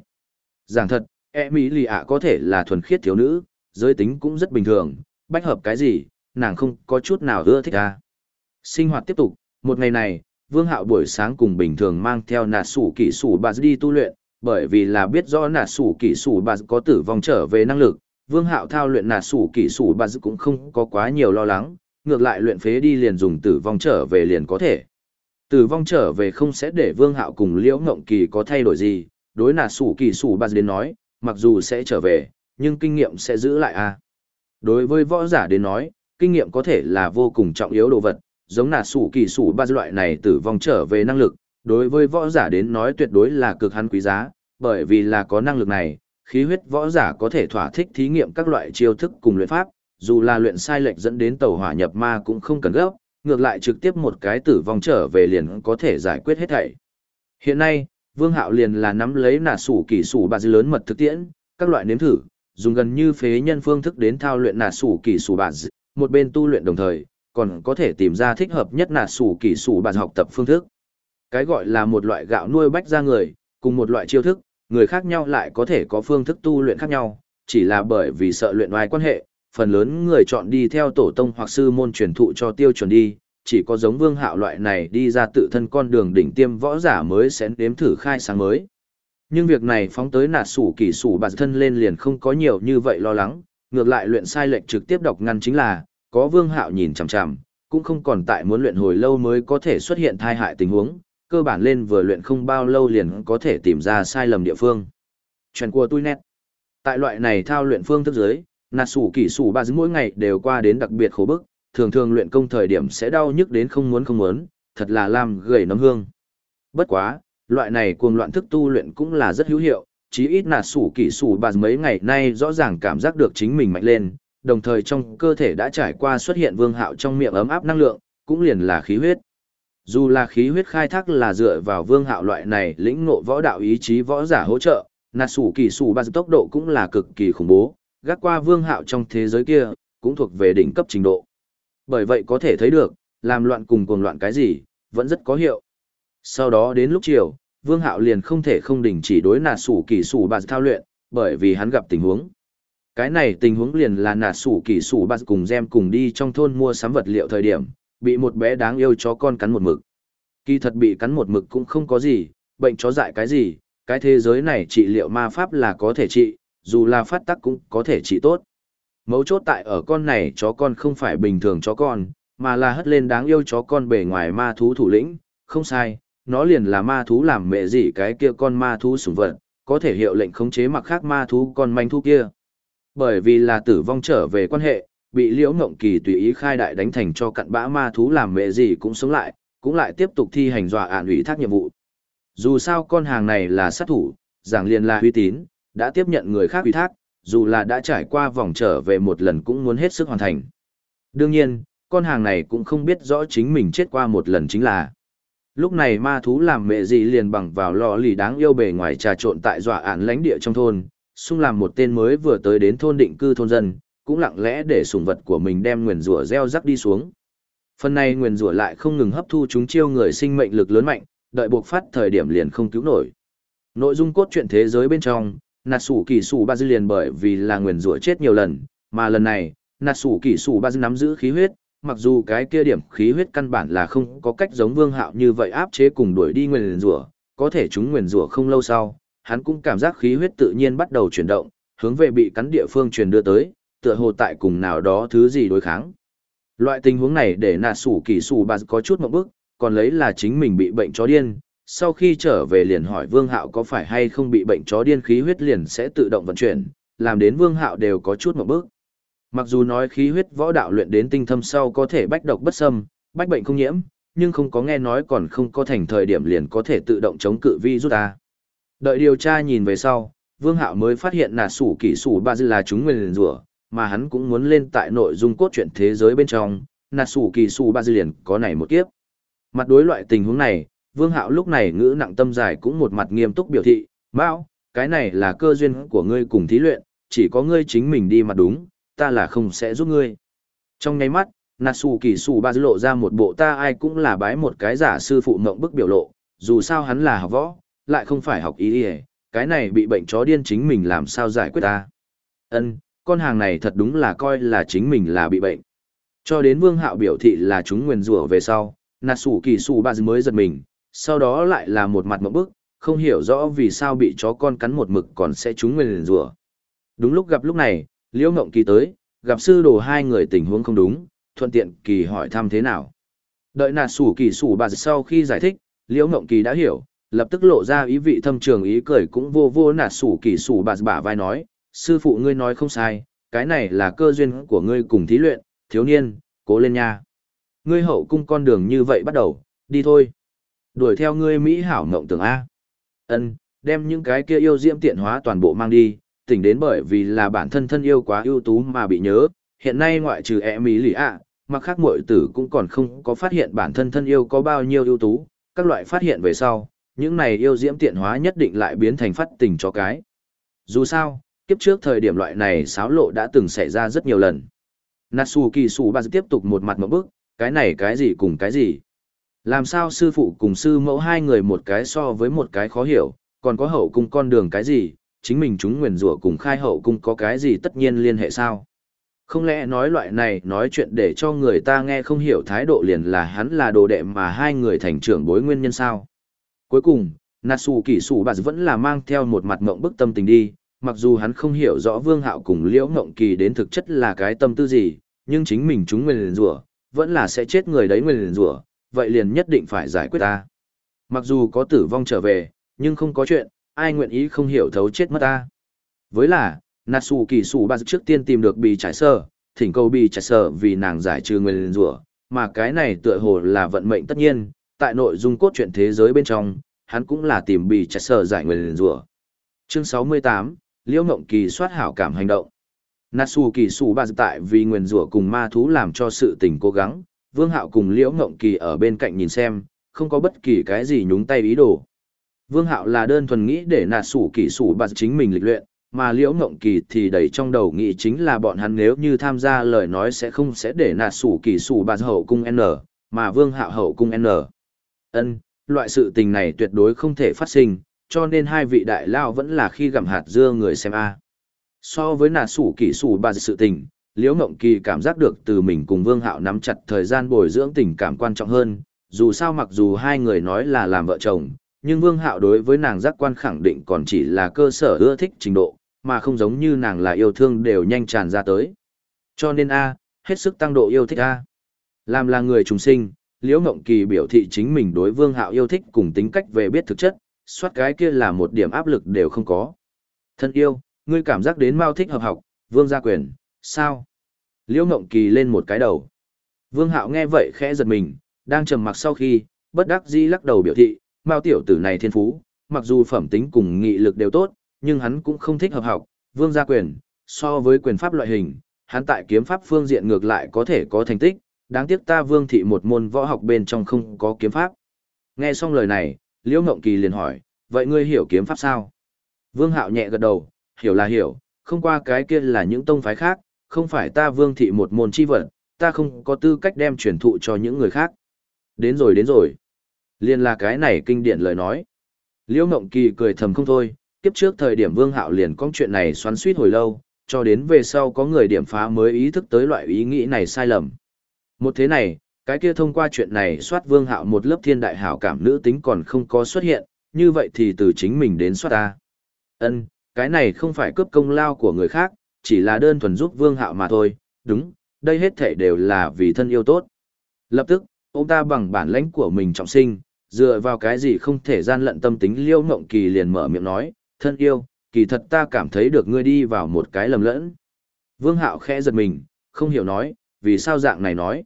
Giảng thật, e mỹ lì ạ có thể là thuần khiết thiếu nữ, giới tính cũng rất bình thường, bách hợp cái gì, nàng không có chút nào ưa thích ta Sinh hoạt tiếp tục, một ngày này, Vương Hạo buổi sáng cùng bình thường mang theo nạt sủ kỷ sủ bà đi tu luyện, bởi vì là biết rõ nạt sủ kỷ sủ bà có tử vong trở về năng lực, Vương Hạo thao luyện nạt sủ kỷ sủ bà cũng không có quá nhiều lo lắng, ngược lại luyện phế đi liền dùng tử vong trở về liền có thể. Tử vong trở về không sẽ để Vương Hạo cùng Liễu Ngộng Kỳ có thay đổi gì, đối nạt sủ kỷ sủ bà đến nói, mặc dù sẽ trở về, nhưng kinh nghiệm sẽ giữ lại a. À. Đối với võ giả đến nói, kinh nghiệm có thể là vô cùng trọng yếu đồ vật, giống nà sủ kỳ sủ ba loại này tử vong trở về năng lực, đối với võ giả đến nói tuyệt đối là cực hắn quý giá, bởi vì là có năng lực này, khí huyết võ giả có thể thỏa thích thí nghiệm các loại chiêu thức cùng luyện pháp, dù là luyện sai lệch dẫn đến tàu hỏa nhập ma cũng không cần gấp, ngược lại trực tiếp một cái tử vong trở về liền có thể giải quyết hết thảy. Hiện nay, Vương Hạo liền là nắm lấy nà sủ kỳ sủ bà dư lớn mật thực tiễn, các loại nếm thử, dùng gần như phế nhân phương thức đến thao luyện nà sủ kỳ sủ bà một bên tu luyện đồng thời, còn có thể tìm ra thích hợp nhất nà sủ kỳ sủ bà học tập phương thức. Cái gọi là một loại gạo nuôi bách ra người, cùng một loại chiêu thức, người khác nhau lại có thể có phương thức tu luyện khác nhau, chỉ là bởi vì sợ luyện oai quan hệ, phần lớn người chọn đi theo tổ tông hoặc sư môn truyền thụ cho tiêu chuẩn đi, chỉ có giống vương hạo loại này đi ra tự thân con đường đỉnh tiêm võ giả mới sẽ đếm thử khai sáng mới. Nhưng việc này phóng tới nạt sủ kỳ sủ bản thân lên liền không có nhiều như vậy lo lắng, ngược lại luyện sai lệnh trực tiếp đọc ngăn chính là, có vương hạo nhìn chằm chằm, cũng không còn tại muốn luyện hồi lâu mới có thể xuất hiện thai hại tình huống, cơ bản lên vừa luyện không bao lâu liền có thể tìm ra sai lầm địa phương. Chuyện của tôi nét. Tại loại này thao luyện phương thức giới, nạt sủ kỳ sủ ba mỗi ngày đều qua đến đặc biệt khổ bức, thường thường luyện công thời điểm sẽ đau nhức đến không muốn không muốn, thật là làm gầy nấm hương. Bất quá, loại này cuồng loạn thức tu luyện cũng là rất hữu hiệu, chí ít nạt sủ kỷ sủ ba mấy ngày nay rõ ràng cảm giác được chính mình mạnh lên, đồng thời trong cơ thể đã trải qua xuất hiện vương hạo trong miệng ấm áp năng lượng, cũng liền là khí huyết. Dù là khí huyết khai thác là dựa vào vương hạo loại này lĩnh ngộ võ đạo ý chí võ giả hỗ trợ, nạt sủ kỷ sủ ba tốc độ cũng là cực kỳ khủng bố, gác qua vương hạo trong thế giới kia, cũng thuộc về đỉnh cấp trình độ. Bởi vậy có thể thấy được, làm loạn cùng cuồng loạn cái gì, vẫn rất có hiệu. Sau đó đến lúc chiều, vương hạo liền không thể không đình chỉ đối nạt sủ kỳ sủ ba thao luyện, bởi vì hắn gặp tình huống. Cái này tình huống liền là nạt sủ kỳ sủ ba cùng gem cùng đi trong thôn mua sắm vật liệu thời điểm, bị một bé đáng yêu chó con cắn một mực. Kỳ thật bị cắn một mực cũng không có gì, bệnh chó dại cái gì, cái thế giới này trị liệu ma pháp là có thể trị, dù là phát tắc cũng có thể trị tốt. Mấu chốt tại ở con này chó con không phải bình thường chó con, mà là hất lên đáng yêu chó con bề ngoài ma thú thủ lĩnh, không sai, nó liền là ma thú làm mẹ gì cái kia con ma thú sủng vật, có thể hiệu lệnh khống chế mặc khác ma thú con manh thú kia. Bởi vì là tử vong trở về quan hệ, bị liễu ngộng kỳ tùy ý khai đại đánh thành cho cặn bã ma thú làm mẹ gì cũng sống lại, cũng lại tiếp tục thi hành dọa ạn ủy thác nhiệm vụ. Dù sao con hàng này là sát thủ, giảng liền là uy tín, đã tiếp nhận người khác ủy thác, dù là đã trải qua vòng trở về một lần cũng muốn hết sức hoàn thành. Đương nhiên, con hàng này cũng không biết rõ chính mình chết qua một lần chính là. Lúc này ma thú làm mẹ gì liền bằng vào lò lì đáng yêu bề ngoài trà trộn tại dọa án lãnh địa trong thôn, xung làm một tên mới vừa tới đến thôn định cư thôn dân, cũng lặng lẽ để sủng vật của mình đem nguyền rủa gieo rắc đi xuống. Phần này nguyền rủa lại không ngừng hấp thu chúng chiêu người sinh mệnh lực lớn mạnh, đợi buộc phát thời điểm liền không cứu nổi. Nội dung cốt truyện thế giới bên trong, nạt sủ kỳ sủ ba dư liền bởi vì là nguyền rủa chết nhiều lần, mà lần này, nạt sủ kỳ sủ ba dư nắm giữ khí huyết, mặc dù cái kia điểm khí huyết căn bản là không có cách giống vương hạo như vậy áp chế cùng đuổi đi nguyền rủa, có thể chúng nguyền rủa không lâu sau, hắn cũng cảm giác khí huyết tự nhiên bắt đầu chuyển động, hướng về bị cắn địa phương truyền đưa tới, tựa hồ tại cùng nào đó thứ gì đối kháng. Loại tình huống này để nạ sủ kỳ sủ bà có chút một bức, còn lấy là chính mình bị bệnh chó điên. Sau khi trở về liền hỏi Vương Hạo có phải hay không bị bệnh chó điên khí huyết liền sẽ tự động vận chuyển, làm đến Vương Hạo đều có chút một bức. Mặc dù nói khí huyết võ đạo luyện đến tinh thâm sau có thể bách độc bất xâm, bách bệnh không nhiễm, nhưng không có nghe nói còn không có thành thời điểm liền có thể tự động chống cự vi rút ta. Đợi điều tra nhìn về sau, Vương Hạo mới phát hiện là sủ kỷ sủ ba dư là chúng nguyên rủa, mà hắn cũng muốn lên tại nội dung cốt truyện thế giới bên trong, là sủ kỳ sủ ba dư liền có này một kiếp. Mặt đối loại tình huống này, Vương Hạo lúc này ngữ nặng tâm dài cũng một mặt nghiêm túc biểu thị, Mao, cái này là cơ duyên của ngươi cùng thí luyện, chỉ có ngươi chính mình đi mặt đúng, ta là không sẽ giúp ngươi. Trong nháy mắt, Natsu kỳ sủ ba lộ ra một bộ ta ai cũng là bái một cái giả sư phụ mộng bức biểu lộ, dù sao hắn là học võ, lại không phải học ý ý, cái này bị bệnh chó điên chính mình làm sao giải quyết ta. Ân, con hàng này thật đúng là coi là chính mình là bị bệnh. Cho đến Vương Hạo biểu thị là chúng nguyền rủa về sau, Natsu kỳ sủ ba mới giật mình, sau đó lại là một mặt mộng bức, không hiểu rõ vì sao bị chó con cắn một mực còn sẽ chúng nguyền rủa. Đúng lúc gặp lúc này, Liễu Ngộng Kỳ tới, gặp sư đồ hai người tình huống không đúng, thuận tiện kỳ hỏi thăm thế nào. Đợi nạt sủ kỳ sủ bà sau khi giải thích, Liễu Ngộng Kỳ đã hiểu, lập tức lộ ra ý vị thâm trường ý cười cũng vô vô nạt sủ kỳ sủ bà bả vai nói, sư phụ ngươi nói không sai, cái này là cơ duyên của ngươi cùng thí luyện, thiếu niên, cố lên nha. Ngươi hậu cung con đường như vậy bắt đầu, đi thôi. Đuổi theo ngươi Mỹ hảo ngộng tưởng A. ân đem những cái kia yêu diễm tiện hóa toàn bộ mang đi, tỉnh đến bởi vì là bản thân thân yêu quá ưu tú mà bị nhớ, hiện nay ngoại trừ e mỹ lì ạ, mà khác muội tử cũng còn không có phát hiện bản thân thân yêu có bao nhiêu ưu tú, các loại phát hiện về sau, những này yêu diễm tiện hóa nhất định lại biến thành phát tình cho cái. Dù sao, kiếp trước thời điểm loại này xáo lộ đã từng xảy ra rất nhiều lần. Natsu Kỳ Sủ Ba tiếp tục một mặt một bước, cái này cái gì cùng cái gì. Làm sao sư phụ cùng sư mẫu hai người một cái so với một cái khó hiểu, còn có hậu cùng con đường cái gì, chính mình chúng nguyền rủa cùng khai hậu cung có cái gì tất nhiên liên hệ sao? Không lẽ nói loại này nói chuyện để cho người ta nghe không hiểu thái độ liền là hắn là đồ đệ mà hai người thành trưởng bối nguyên nhân sao? Cuối cùng, Natsu Kỷ Sủ bà vẫn là mang theo một mặt mộng bức tâm tình đi, mặc dù hắn không hiểu rõ Vương Hạo cùng Liễu mộng Kỳ đến thực chất là cái tâm tư gì, nhưng chính mình chúng nguyên rủa, vẫn là sẽ chết người đấy nguyên rủa, vậy liền nhất định phải giải quyết ta. Mặc dù có tử vong trở về, nhưng không có chuyện, ai nguyện ý không hiểu thấu chết mất ta. Với là, Natsu kỳ sủ ba trước tiên tìm được bì trải sơ, thỉnh cầu bì trải sơ vì nàng giải trừ nguyên rủa mà cái này tựa hồ là vận mệnh tất nhiên, tại nội dung cốt truyện thế giới bên trong, hắn cũng là tìm bì trải sơ giải nguyên rủa Chương 68, Liễu Ngộng Kỳ soát hảo cảm hành động. Natsu kỳ sủ ba tại vì nguyên rủa cùng ma thú làm cho sự tình cố gắng, Vương Hạo cùng Liễu Ngộng Kỳ ở bên cạnh nhìn xem, không có bất kỳ cái gì nhúng tay ý đồ. Vương Hạo là đơn thuần nghĩ để nạt sủ kỳ sủ bạt chính mình lịch luyện, mà Liễu Ngộng Kỳ thì đầy trong đầu nghĩ chính là bọn hắn nếu như tham gia lời nói sẽ không sẽ để nạt sủ kỳ sủ bạt hậu cung N, mà Vương Hạo hậu cung N. Ân, loại sự tình này tuyệt đối không thể phát sinh, cho nên hai vị đại lao vẫn là khi gặm hạt dưa người xem a. So với nạt sủ kỳ sủ bạt sự tình, Liễu Ngộng Kỳ cảm giác được từ mình cùng Vương Hạo nắm chặt thời gian bồi dưỡng tình cảm quan trọng hơn, dù sao mặc dù hai người nói là làm vợ chồng, nhưng Vương Hạo đối với nàng giác quan khẳng định còn chỉ là cơ sở ưa thích trình độ, mà không giống như nàng là yêu thương đều nhanh tràn ra tới. Cho nên A, hết sức tăng độ yêu thích A. Làm là người trùng sinh, Liễu Ngộng Kỳ biểu thị chính mình đối Vương Hạo yêu thích cùng tính cách về biết thực chất, soát cái kia là một điểm áp lực đều không có. Thân yêu, ngươi cảm giác đến mau thích hợp học, Vương gia quyền, sao? Liễu Ngộng Kỳ lên một cái đầu. Vương Hạo nghe vậy khẽ giật mình, đang trầm mặc sau khi, bất đắc dĩ lắc đầu biểu thị, Mao tiểu tử này thiên phú, mặc dù phẩm tính cùng nghị lực đều tốt, nhưng hắn cũng không thích hợp học, vương gia quyền, so với quyền pháp loại hình, hắn tại kiếm pháp phương diện ngược lại có thể có thành tích, đáng tiếc ta vương thị một môn võ học bên trong không có kiếm pháp. Nghe xong lời này, Liễu Ngộng Kỳ liền hỏi, vậy ngươi hiểu kiếm pháp sao? Vương Hạo nhẹ gật đầu, hiểu là hiểu, không qua cái kia là những tông phái khác, không phải ta vương thị một môn chi vật, ta không có tư cách đem truyền thụ cho những người khác. Đến rồi đến rồi. Liên là cái này kinh điển lời nói. Liễu Ngộng Kỳ cười thầm không thôi, kiếp trước thời điểm Vương Hạo liền có chuyện này xoắn suýt hồi lâu, cho đến về sau có người điểm phá mới ý thức tới loại ý nghĩ này sai lầm. Một thế này, cái kia thông qua chuyện này soát Vương Hạo một lớp thiên đại hảo cảm nữ tính còn không có xuất hiện, như vậy thì từ chính mình đến soát ta. Ân, cái này không phải cướp công lao của người khác, chỉ là đơn thuần giúp Vương Hạo mà thôi, đúng, đây hết thể đều là vì thân yêu tốt. Lập tức, ông ta bằng bản lãnh của mình trọng sinh, dựa vào cái gì không thể gian lận tâm tính liêu ngộng kỳ liền mở miệng nói, thân yêu, kỳ thật ta cảm thấy được ngươi đi vào một cái lầm lẫn. Vương hạo khẽ giật mình, không hiểu nói, vì sao dạng này nói.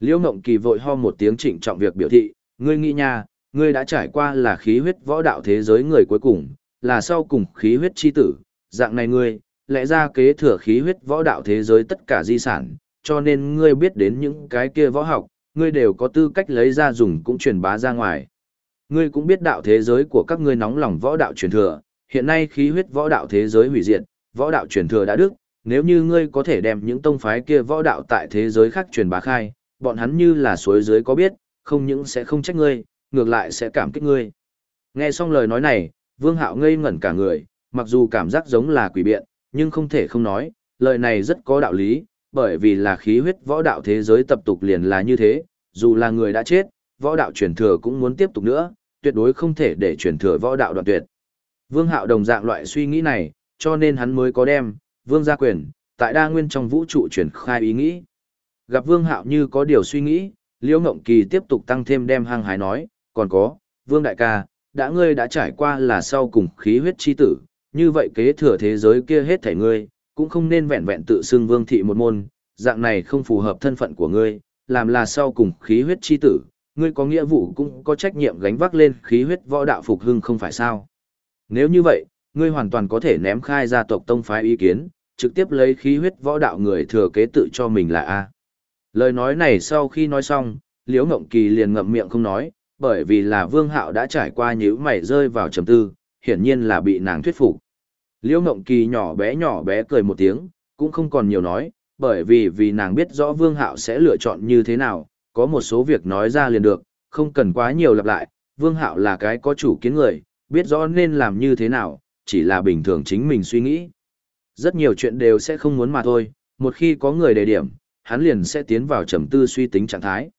Liêu ngộng kỳ vội ho một tiếng trịnh trọng việc biểu thị, ngươi nghĩ nha, ngươi đã trải qua là khí huyết võ đạo thế giới người cuối cùng, là sau cùng khí huyết chi tử, dạng này ngươi, lẽ ra kế thừa khí huyết võ đạo thế giới tất cả di sản, cho nên ngươi biết đến những cái kia võ học, ngươi đều có tư cách lấy ra dùng cũng truyền bá ra ngoài. Ngươi cũng biết đạo thế giới của các ngươi nóng lòng võ đạo truyền thừa, hiện nay khí huyết võ đạo thế giới hủy diệt, võ đạo truyền thừa đã đức, nếu như ngươi có thể đem những tông phái kia võ đạo tại thế giới khác truyền bá khai, bọn hắn như là suối dưới có biết, không những sẽ không trách ngươi, ngược lại sẽ cảm kích ngươi. Nghe xong lời nói này, Vương Hạo ngây ngẩn cả người, mặc dù cảm giác giống là quỷ biện, nhưng không thể không nói, lời này rất có đạo lý, bởi vì là khí huyết võ đạo thế giới tập tục liền là như thế, dù là người đã chết, võ đạo truyền thừa cũng muốn tiếp tục nữa, tuyệt đối không thể để truyền thừa võ đạo đoạn tuyệt. Vương Hạo đồng dạng loại suy nghĩ này, cho nên hắn mới có đem, Vương gia quyền, tại đa nguyên trong vũ trụ truyền khai ý nghĩ. Gặp Vương Hạo như có điều suy nghĩ, Liễu Ngộng Kỳ tiếp tục tăng thêm đem hăng hái nói, còn có, Vương Đại ca, đã ngươi đã trải qua là sau cùng khí huyết chi tử, như vậy kế thừa thế giới kia hết thảy ngươi, cũng không nên vẹn vẹn tự xưng vương thị một môn, dạng này không phù hợp thân phận của ngươi, làm là sau cùng khí huyết chi tử, ngươi có nghĩa vụ cũng có trách nhiệm gánh vác lên khí huyết võ đạo phục hưng không phải sao. Nếu như vậy, ngươi hoàn toàn có thể ném khai gia tộc tông phái ý kiến, trực tiếp lấy khí huyết võ đạo người thừa kế tự cho mình là A. Lời nói này sau khi nói xong, Liễu Ngộng Kỳ liền ngậm miệng không nói, bởi vì là Vương Hạo đã trải qua nhíu mày rơi vào trầm tư, hiển nhiên là bị nàng thuyết phục. Liễu Ngộng Kỳ nhỏ bé nhỏ bé cười một tiếng, cũng không còn nhiều nói, bởi vì vì nàng biết rõ Vương Hạo sẽ lựa chọn như thế nào, có một số việc nói ra liền được, không cần quá nhiều lặp lại, Vương Hạo là cái có chủ kiến người, biết rõ nên làm như thế nào, chỉ là bình thường chính mình suy nghĩ. Rất nhiều chuyện đều sẽ không muốn mà thôi, một khi có người đề điểm, hắn liền sẽ tiến vào trầm tư suy tính trạng thái.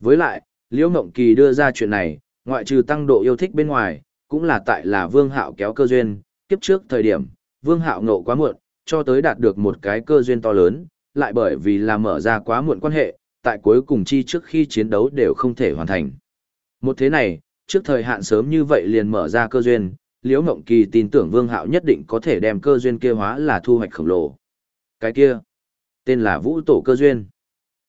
Với lại, Liễu Ngộng Kỳ đưa ra chuyện này, ngoại trừ tăng độ yêu thích bên ngoài, cũng là tại là Vương Hạo kéo cơ duyên, kiếp trước thời điểm, Vương Hạo ngộ quá muộn, cho tới đạt được một cái cơ duyên to lớn, lại bởi vì là mở ra quá muộn quan hệ, tại cuối cùng chi trước khi chiến đấu đều không thể hoàn thành. Một thế này, trước thời hạn sớm như vậy liền mở ra cơ duyên, Liễu Ngộng Kỳ tin tưởng Vương Hạo nhất định có thể đem cơ duyên kia hóa là thu hoạch khổng lồ. Cái kia, tên là Vũ Tổ cơ duyên.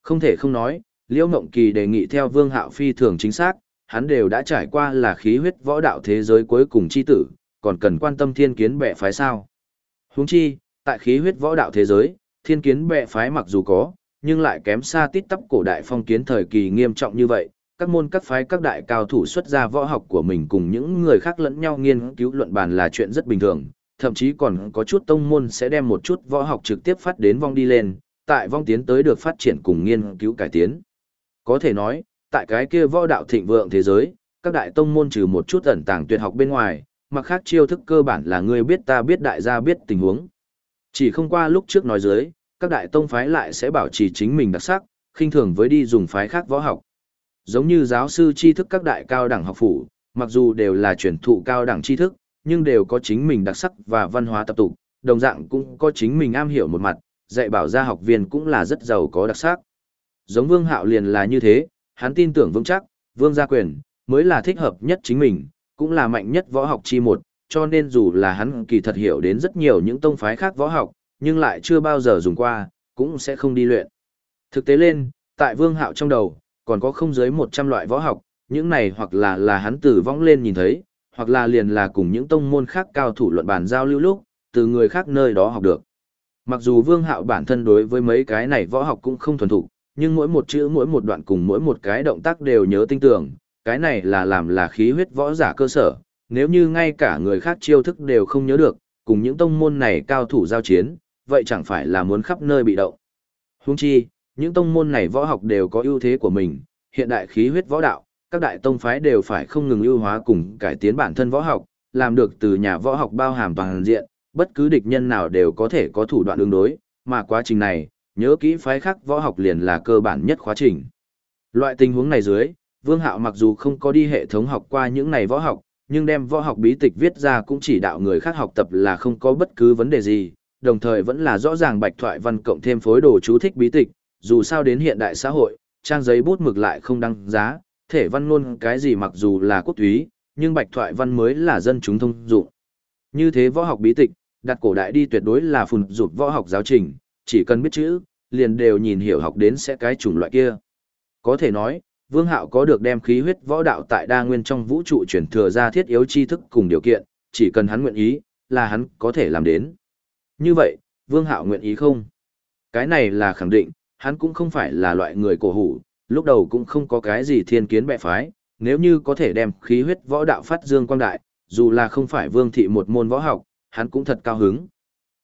Không thể không nói, Liễu Ngộng Kỳ đề nghị theo Vương Hạo phi thường chính xác, hắn đều đã trải qua là khí huyết võ đạo thế giới cuối cùng chi tử, còn cần quan tâm thiên kiến bệ phái sao. Huống chi, tại khí huyết võ đạo thế giới, thiên kiến bệ phái mặc dù có, nhưng lại kém xa tít tắp cổ đại phong kiến thời kỳ nghiêm trọng như vậy, các môn các phái các đại cao thủ xuất ra võ học của mình cùng những người khác lẫn nhau nghiên cứu luận bàn là chuyện rất bình thường, thậm chí còn có chút tông môn sẽ đem một chút võ học trực tiếp phát đến vong đi lên, tại vong tiến tới được phát triển cùng nghiên cứu cải tiến. Có thể nói, tại cái kia võ đạo thịnh vượng thế giới, các đại tông môn trừ một chút ẩn tàng tuyệt học bên ngoài, mặt khác chiêu thức cơ bản là ngươi biết ta biết đại gia biết tình huống. Chỉ không qua lúc trước nói dưới, các đại tông phái lại sẽ bảo trì chính mình đặc sắc, khinh thường với đi dùng phái khác võ học. Giống như giáo sư tri thức các đại cao đẳng học phủ, mặc dù đều là truyền thụ cao đẳng tri thức, nhưng đều có chính mình đặc sắc và văn hóa tập tục, đồng dạng cũng có chính mình am hiểu một mặt, dạy bảo ra học viên cũng là rất giàu có đặc sắc. Giống Vương Hạo liền là như thế, hắn tin tưởng vững chắc, Vương gia quyền mới là thích hợp nhất chính mình, cũng là mạnh nhất võ học chi một, cho nên dù là hắn kỳ thật hiểu đến rất nhiều những tông phái khác võ học, nhưng lại chưa bao giờ dùng qua, cũng sẽ không đi luyện. Thực tế lên, tại Vương Hạo trong đầu, còn có không dưới 100 loại võ học, những này hoặc là là hắn từ vong lên nhìn thấy, hoặc là liền là cùng những tông môn khác cao thủ luận bàn giao lưu lúc, từ người khác nơi đó học được. Mặc dù Vương Hạo bản thân đối với mấy cái này võ học cũng không thuần thục, nhưng mỗi một chữ mỗi một đoạn cùng mỗi một cái động tác đều nhớ tinh tưởng, cái này là làm là khí huyết võ giả cơ sở, nếu như ngay cả người khác chiêu thức đều không nhớ được, cùng những tông môn này cao thủ giao chiến, vậy chẳng phải là muốn khắp nơi bị động. Huống chi, những tông môn này võ học đều có ưu thế của mình, hiện đại khí huyết võ đạo, các đại tông phái đều phải không ngừng ưu hóa cùng cải tiến bản thân võ học, làm được từ nhà võ học bao hàm toàn diện, bất cứ địch nhân nào đều có thể có thủ đoạn ứng đối, mà quá trình này, nhớ kỹ phái khác võ học liền là cơ bản nhất khóa trình. Loại tình huống này dưới, Vương Hạo mặc dù không có đi hệ thống học qua những này võ học, nhưng đem võ học bí tịch viết ra cũng chỉ đạo người khác học tập là không có bất cứ vấn đề gì, đồng thời vẫn là rõ ràng bạch thoại văn cộng thêm phối đồ chú thích bí tịch, dù sao đến hiện đại xã hội, trang giấy bút mực lại không đăng giá, thể văn luôn cái gì mặc dù là quốc túy, nhưng bạch thoại văn mới là dân chúng thông dụng. Như thế võ học bí tịch, đặt cổ đại đi tuyệt đối là phùn rụt võ học giáo trình, chỉ cần biết chữ, liền đều nhìn hiểu học đến sẽ cái chủng loại kia. Có thể nói, Vương Hạo có được đem khí huyết võ đạo tại đa nguyên trong vũ trụ chuyển thừa ra thiết yếu tri thức cùng điều kiện, chỉ cần hắn nguyện ý, là hắn có thể làm đến. Như vậy, Vương Hạo nguyện ý không? Cái này là khẳng định, hắn cũng không phải là loại người cổ hủ, lúc đầu cũng không có cái gì thiên kiến bệ phái, nếu như có thể đem khí huyết võ đạo phát dương quang đại, dù là không phải vương thị một môn võ học, hắn cũng thật cao hứng.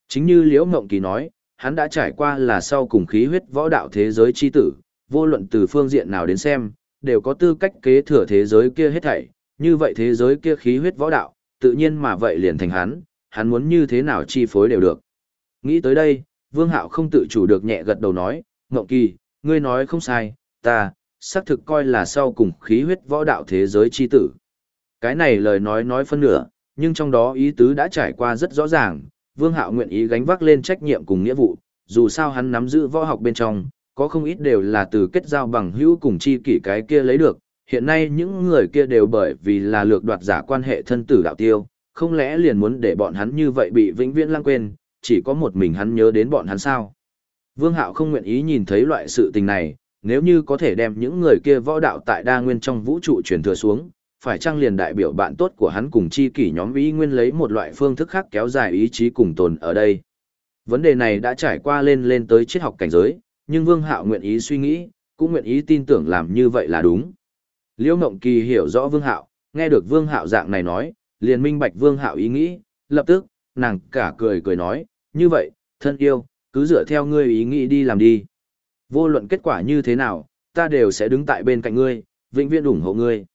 Chính như Liễu Mộng Kỳ nói, hắn đã trải qua là sau cùng khí huyết võ đạo thế giới chi tử, vô luận từ phương diện nào đến xem, đều có tư cách kế thừa thế giới kia hết thảy, như vậy thế giới kia khí huyết võ đạo, tự nhiên mà vậy liền thành hắn, hắn muốn như thế nào chi phối đều được. Nghĩ tới đây, Vương Hạo không tự chủ được nhẹ gật đầu nói, Ngộng Kỳ, ngươi nói không sai, ta, xác thực coi là sau cùng khí huyết võ đạo thế giới chi tử. Cái này lời nói nói phân nửa, nhưng trong đó ý tứ đã trải qua rất rõ ràng, Vương Hạo nguyện ý gánh vác lên trách nhiệm cùng nghĩa vụ, dù sao hắn nắm giữ võ học bên trong, có không ít đều là từ kết giao bằng hữu cùng chi kỷ cái kia lấy được, hiện nay những người kia đều bởi vì là lược đoạt giả quan hệ thân tử đạo tiêu, không lẽ liền muốn để bọn hắn như vậy bị vĩnh viễn lãng quên, chỉ có một mình hắn nhớ đến bọn hắn sao? Vương Hạo không nguyện ý nhìn thấy loại sự tình này, nếu như có thể đem những người kia võ đạo tại đa nguyên trong vũ trụ truyền thừa xuống, phải chăng liền đại biểu bạn tốt của hắn cùng chi kỷ nhóm ý nguyên lấy một loại phương thức khác kéo dài ý chí cùng tồn ở đây. Vấn đề này đã trải qua lên lên tới triết học cảnh giới, nhưng Vương Hạo nguyện ý suy nghĩ, cũng nguyện ý tin tưởng làm như vậy là đúng. Liễu Ngộng Kỳ hiểu rõ Vương Hạo, nghe được Vương Hạo dạng này nói, liền minh bạch Vương Hạo ý nghĩ, lập tức, nàng cả cười cười nói, như vậy, thân yêu, cứ dựa theo ngươi ý nghĩ đi làm đi. Vô luận kết quả như thế nào, ta đều sẽ đứng tại bên cạnh ngươi, vĩnh viễn ủng hộ ngươi.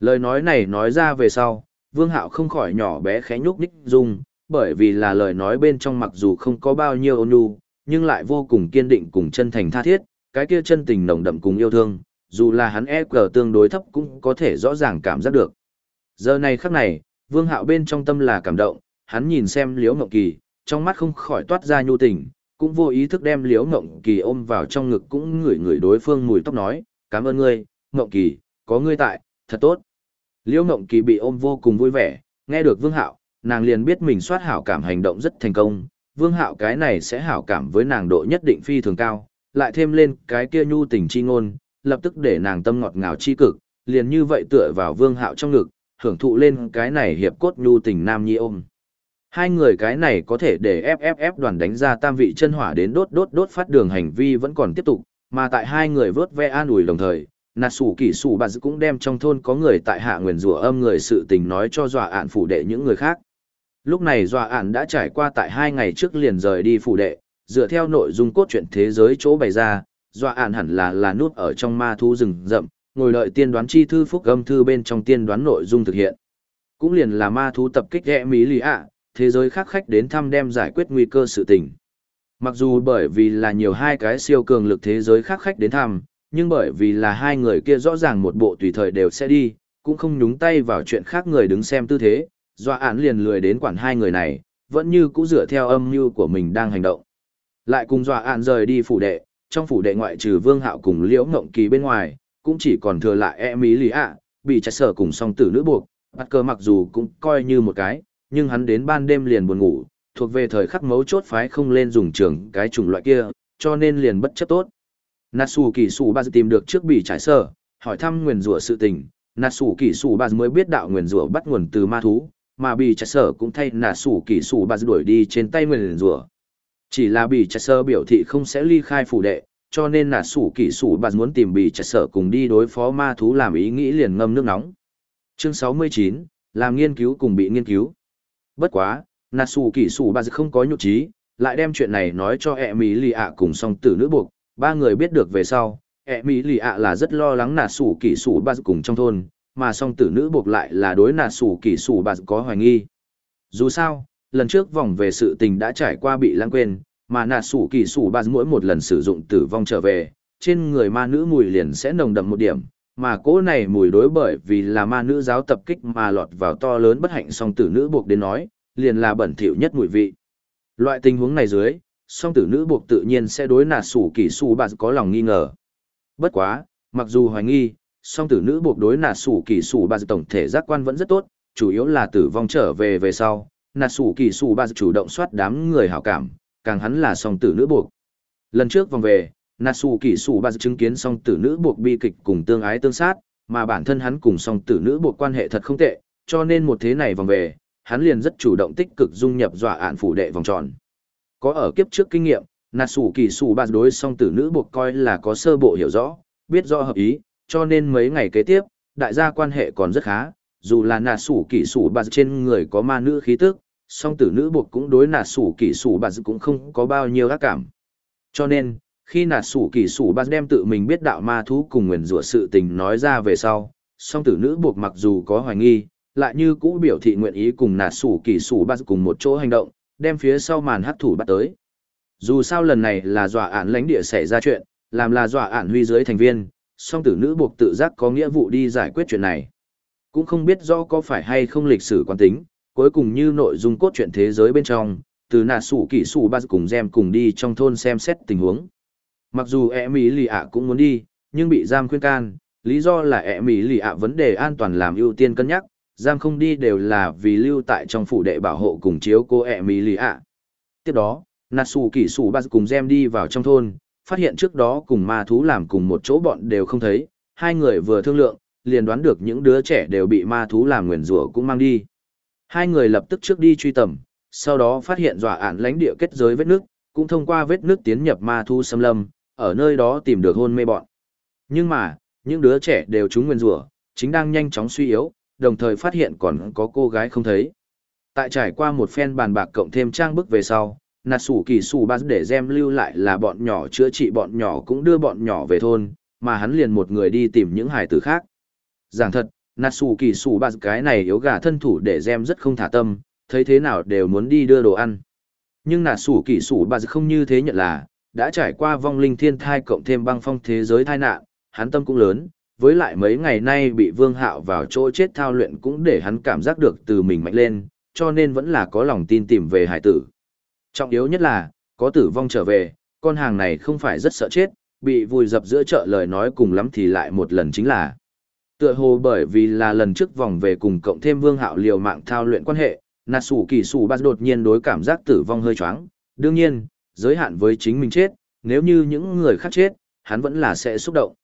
Lời nói này nói ra về sau, Vương Hạo không khỏi nhỏ bé khẽ nhúc nhích dung, bởi vì là lời nói bên trong mặc dù không có bao nhiêu ôn nhu, nhưng lại vô cùng kiên định cùng chân thành tha thiết, cái kia chân tình nồng đậm cùng yêu thương, dù là hắn e cờ tương đối thấp cũng có thể rõ ràng cảm giác được. Giờ này khắc này, Vương Hạo bên trong tâm là cảm động, hắn nhìn xem Liễu Ngộng Kỳ, trong mắt không khỏi toát ra nhu tình, cũng vô ý thức đem Liễu Ngộng Kỳ ôm vào trong ngực cũng ngửi ngửi đối phương mùi tóc nói, cảm ơn ngươi, Ngộng Kỳ, có ngươi tại, thật tốt. Liễu Ngộng Kỳ bị ôm vô cùng vui vẻ, nghe được Vương Hạo, nàng liền biết mình soát hảo cảm hành động rất thành công, Vương Hạo cái này sẽ hảo cảm với nàng độ nhất định phi thường cao, lại thêm lên cái kia nhu tình chi ngôn, lập tức để nàng tâm ngọt ngào chi cực, liền như vậy tựa vào Vương Hạo trong ngực, hưởng thụ lên cái này hiệp cốt nhu tình nam nhi ôm. Hai người cái này có thể để FFF đoàn đánh ra tam vị chân hỏa đến đốt đốt đốt phát đường hành vi vẫn còn tiếp tục, mà tại hai người vớt ve an ủi đồng thời, nạt sủ kỷ sủ bà cũng đem trong thôn có người tại hạ nguyền rủa âm người sự tình nói cho dọa ạn phủ đệ những người khác. Lúc này dọa ạn đã trải qua tại hai ngày trước liền rời đi phủ đệ, dựa theo nội dung cốt truyện thế giới chỗ bày ra, dọa ạn hẳn là là nút ở trong ma thu rừng rậm, ngồi đợi tiên đoán chi thư phúc âm thư bên trong tiên đoán nội dung thực hiện. Cũng liền là ma thú tập kích ghẹ mỹ lì ạ, thế giới khác khách đến thăm đem giải quyết nguy cơ sự tình. Mặc dù bởi vì là nhiều hai cái siêu cường lực thế giới khác khách đến thăm, nhưng bởi vì là hai người kia rõ ràng một bộ tùy thời đều sẽ đi, cũng không nhúng tay vào chuyện khác người đứng xem tư thế, dọa án liền lười đến quản hai người này, vẫn như cũ dựa theo âm mưu của mình đang hành động. Lại cùng dọa án rời đi phủ đệ, trong phủ đệ ngoại trừ Vương Hạo cùng Liễu Ngộng Kỳ bên ngoài, cũng chỉ còn thừa lại e mỹ Lý ạ, bị chạy sở cùng song tử nữ buộc, bắt cờ mặc dù cũng coi như một cái, nhưng hắn đến ban đêm liền buồn ngủ, thuộc về thời khắc mấu chốt phái không lên dùng trường cái chủng loại kia, cho nên liền bất chấp tốt. Natsu kỳ sủ ba tìm được trước bị trải sở, hỏi thăm nguyền rủa sự tình, Natsu kỳ sủ ba mới biết đạo nguyền rủa bắt nguồn từ ma thú, mà bị trải sở cũng thay Natsu kỳ sủ bà đuổi đi trên tay nguyền rùa. Chỉ là bị trải sở biểu thị không sẽ ly khai phủ đệ, cho nên Natsu kỳ sủ bà muốn tìm bị trải sở cùng đi đối phó ma thú làm ý nghĩ liền ngâm nước nóng. Chương 69, làm nghiên cứu cùng bị nghiên cứu. Bất quá, Natsu kỳ sủ bà không có nhục trí, lại đem chuyện này nói cho ẹ mỹ lì ạ cùng song tử nữ buộc, ba người biết được về sau, ẹ mỹ lì ạ là rất lo lắng Natsu kỳ sủ bà cùng trong thôn, mà song tử nữ buộc lại là đối nà sủ kỳ sủ bà có hoài nghi. Dù sao, lần trước vòng về sự tình đã trải qua bị lãng quên, mà nà sủ kỳ sủ bà mỗi một lần sử dụng tử vong trở về, trên người ma nữ mùi liền sẽ nồng đậm một điểm, mà cỗ này mùi đối bởi vì là ma nữ giáo tập kích mà lọt vào to lớn bất hạnh song tử nữ buộc đến nói, liền là bẩn thỉu nhất mùi vị. Loại tình huống này dưới, song tử nữ buộc tự nhiên sẽ đối nà sủ kỳ sủ bà có lòng nghi ngờ. Bất quá, mặc dù hoài nghi, song tử nữ buộc đối nà sủ kỳ sủ bà tổng thể giác quan vẫn rất tốt, chủ yếu là tử vong trở về về sau, nà sủ kỳ sủ bà chủ động soát đám người hảo cảm, càng hắn là song tử nữ buộc. Lần trước vòng về, Sủ kỳ sủ ba chứng kiến song tử nữ buộc bi kịch cùng tương ái tương sát, mà bản thân hắn cùng song tử nữ buộc quan hệ thật không tệ, cho nên một thế này vòng về, hắn liền rất chủ động tích cực dung nhập dọa ạn phủ đệ vòng tròn. Có ở kiếp trước kinh nghiệm, nà sủ kỳ sủ bạt đối song tử nữ buộc coi là có sơ bộ hiểu rõ, biết rõ hợp ý, cho nên mấy ngày kế tiếp, đại gia quan hệ còn rất khá, dù là nà sủ kỷ sủ bạt trên người có ma nữ khí tức, song tử nữ buộc cũng đối nà sủ kỷ sủ bạt cũng không có bao nhiêu ác cảm. Cho nên, khi nà sủ kỷ sủ bạt đem tự mình biết đạo ma thú cùng nguyền rủa sự tình nói ra về sau, song tử nữ buộc mặc dù có hoài nghi, lại như cũ biểu thị nguyện ý cùng nà sủ kỷ sủ bạt cùng một chỗ hành động, đem phía sau màn hắc thủ bắt tới. Dù sao lần này là dọa ản lãnh địa xảy ra chuyện, làm là dọa ản huy dưới thành viên, song tử nữ buộc tự giác có nghĩa vụ đi giải quyết chuyện này. Cũng không biết rõ có phải hay không lịch sử quan tính, cuối cùng như nội dung cốt truyện thế giới bên trong, từ nà sủ kỷ sủ ba cùng gem cùng đi trong thôn xem xét tình huống. Mặc dù e ẹ mỹ lì ạ cũng muốn đi, nhưng bị giam khuyên can, lý do là e ẹ mỹ lì ạ vấn đề an toàn làm ưu tiên cân nhắc, giam không đi đều là vì lưu tại trong phủ đệ bảo hộ cùng chiếu cô e ẹ mỹ lì ạ. Tiếp đó, nà sủ kỷ sủ ba cùng gem đi vào trong thôn, phát hiện trước đó cùng ma thú làm cùng một chỗ bọn đều không thấy, hai người vừa thương lượng, liền đoán được những đứa trẻ đều bị ma thú làm nguyền rủa cũng mang đi. Hai người lập tức trước đi truy tầm, sau đó phát hiện dọa ản lãnh địa kết giới vết nước, cũng thông qua vết nước tiến nhập ma thú xâm lâm, ở nơi đó tìm được hôn mê bọn. Nhưng mà, những đứa trẻ đều trúng nguyên rủa, chính đang nhanh chóng suy yếu, đồng thời phát hiện còn có cô gái không thấy. Tại trải qua một phen bàn bạc cộng thêm trang bức về sau, nạt sủ kỳ sủ ba để gem lưu lại là bọn nhỏ chữa trị bọn nhỏ cũng đưa bọn nhỏ về thôn, mà hắn liền một người đi tìm những hài tử khác. Giảng thật, nạt sủ kỳ sủ ba cái này yếu gà thân thủ để gem rất không thả tâm, thấy thế nào đều muốn đi đưa đồ ăn. Nhưng nạt sủ kỳ sủ ba không như thế nhận là, đã trải qua vong linh thiên thai cộng thêm băng phong thế giới tai nạn, hắn tâm cũng lớn, với lại mấy ngày nay bị vương hạo vào chỗ chết thao luyện cũng để hắn cảm giác được từ mình mạnh lên, cho nên vẫn là có lòng tin tìm về hải tử. Trọng yếu nhất là, có tử vong trở về, con hàng này không phải rất sợ chết, bị vùi dập giữa chợ lời nói cùng lắm thì lại một lần chính là. Tựa hồ bởi vì là lần trước vòng về cùng cộng thêm vương hạo liều mạng thao luyện quan hệ, nà sủ kỳ sủ bát đột nhiên đối cảm giác tử vong hơi choáng. Đương nhiên, giới hạn với chính mình chết, nếu như những người khác chết, hắn vẫn là sẽ xúc động.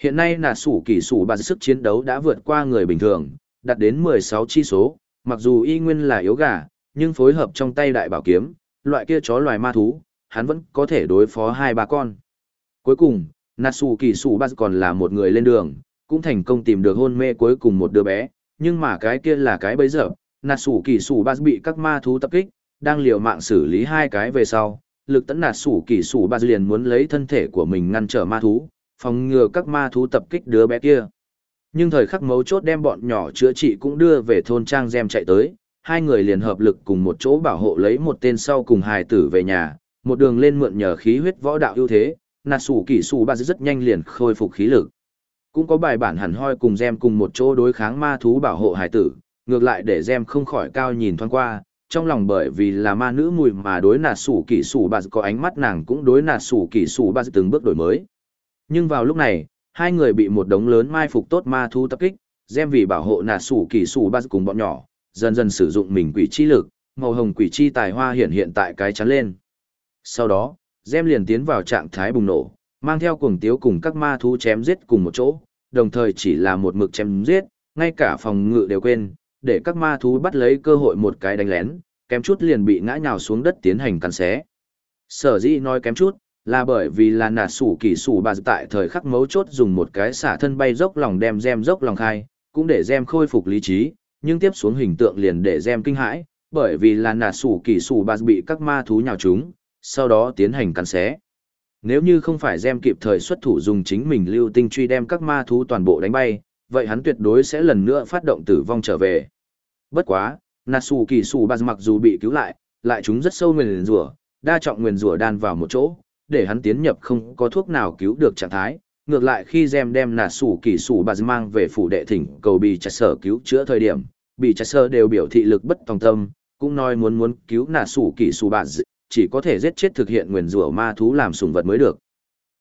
Hiện nay nà sủ kỳ sủ bát sức chiến đấu đã vượt qua người bình thường, đạt đến 16 chi số, mặc dù y nguyên là yếu gà, nhưng phối hợp trong tay đại bảo kiếm, loại kia chó loài ma thú, hắn vẫn có thể đối phó hai ba con. Cuối cùng, Natsu Kỳ Sủ Bas còn là một người lên đường, cũng thành công tìm được hôn mê cuối cùng một đứa bé, nhưng mà cái kia là cái bấy giờ, Natsu Kỳ Sủ Bas bị các ma thú tập kích, đang liều mạng xử lý hai cái về sau, lực tấn Natsu Kỳ Sủ Bas liền muốn lấy thân thể của mình ngăn trở ma thú, phòng ngừa các ma thú tập kích đứa bé kia. Nhưng thời khắc mấu chốt đem bọn nhỏ chữa trị cũng đưa về thôn trang gem chạy tới, hai người liền hợp lực cùng một chỗ bảo hộ lấy một tên sau cùng hài tử về nhà, một đường lên mượn nhờ khí huyết võ đạo ưu thế, nạt sủ kỷ sủ ba rất nhanh liền khôi phục khí lực. Cũng có bài bản hẳn hoi cùng Gem cùng một chỗ đối kháng ma thú bảo hộ hài tử, ngược lại để Gem không khỏi cao nhìn thoáng qua, trong lòng bởi vì là ma nữ mùi mà đối nạt sủ kỷ sủ ba có ánh mắt nàng cũng đối nạt sủ kỷ sủ ba từng bước đổi mới. Nhưng vào lúc này, hai người bị một đống lớn mai phục tốt ma thú tập kích, Gem vì bảo hộ nạt sủ kỷ sủ ba cùng bọn nhỏ, dần dần sử dụng mình quỷ chi lực, màu hồng quỷ chi tài hoa hiện hiện tại cái chắn lên. Sau đó, Gem liền tiến vào trạng thái bùng nổ, mang theo cuồng tiếu cùng các ma thú chém giết cùng một chỗ, đồng thời chỉ là một mực chém giết, ngay cả phòng ngự đều quên, để các ma thú bắt lấy cơ hội một cái đánh lén, kém chút liền bị ngã nhào xuống đất tiến hành cắn xé. Sở dĩ nói kém chút, là bởi vì là nạt sủ kỳ sủ bà tại thời khắc mấu chốt dùng một cái xả thân bay dốc lòng đem gem dốc lòng khai, cũng để gem khôi phục lý trí, nhưng tiếp xuống hình tượng liền để gem kinh hãi, bởi vì là nà sủ kỳ sủ bà bị các ma thú nhào chúng, sau đó tiến hành cắn xé. Nếu như không phải gem kịp thời xuất thủ dùng chính mình lưu tinh truy đem các ma thú toàn bộ đánh bay, vậy hắn tuyệt đối sẽ lần nữa phát động tử vong trở về. Bất quá, nà sủ kỳ sủ bà mặc dù bị cứu lại, lại chúng rất sâu nguyền rủa, đa trọng nguyền rủa đan vào một chỗ, để hắn tiến nhập không có thuốc nào cứu được trạng thái, ngược lại khi Gem đem nà sủ kỳ sủ bà mang về phủ đệ thỉnh cầu bị chặt sở cứu chữa thời điểm, bị chặt sở đều biểu thị lực bất tòng tâm, cũng nói muốn muốn cứu nà sủ kỳ sủ bà chỉ có thể giết chết thực hiện nguyền rủa ma thú làm sùng vật mới được.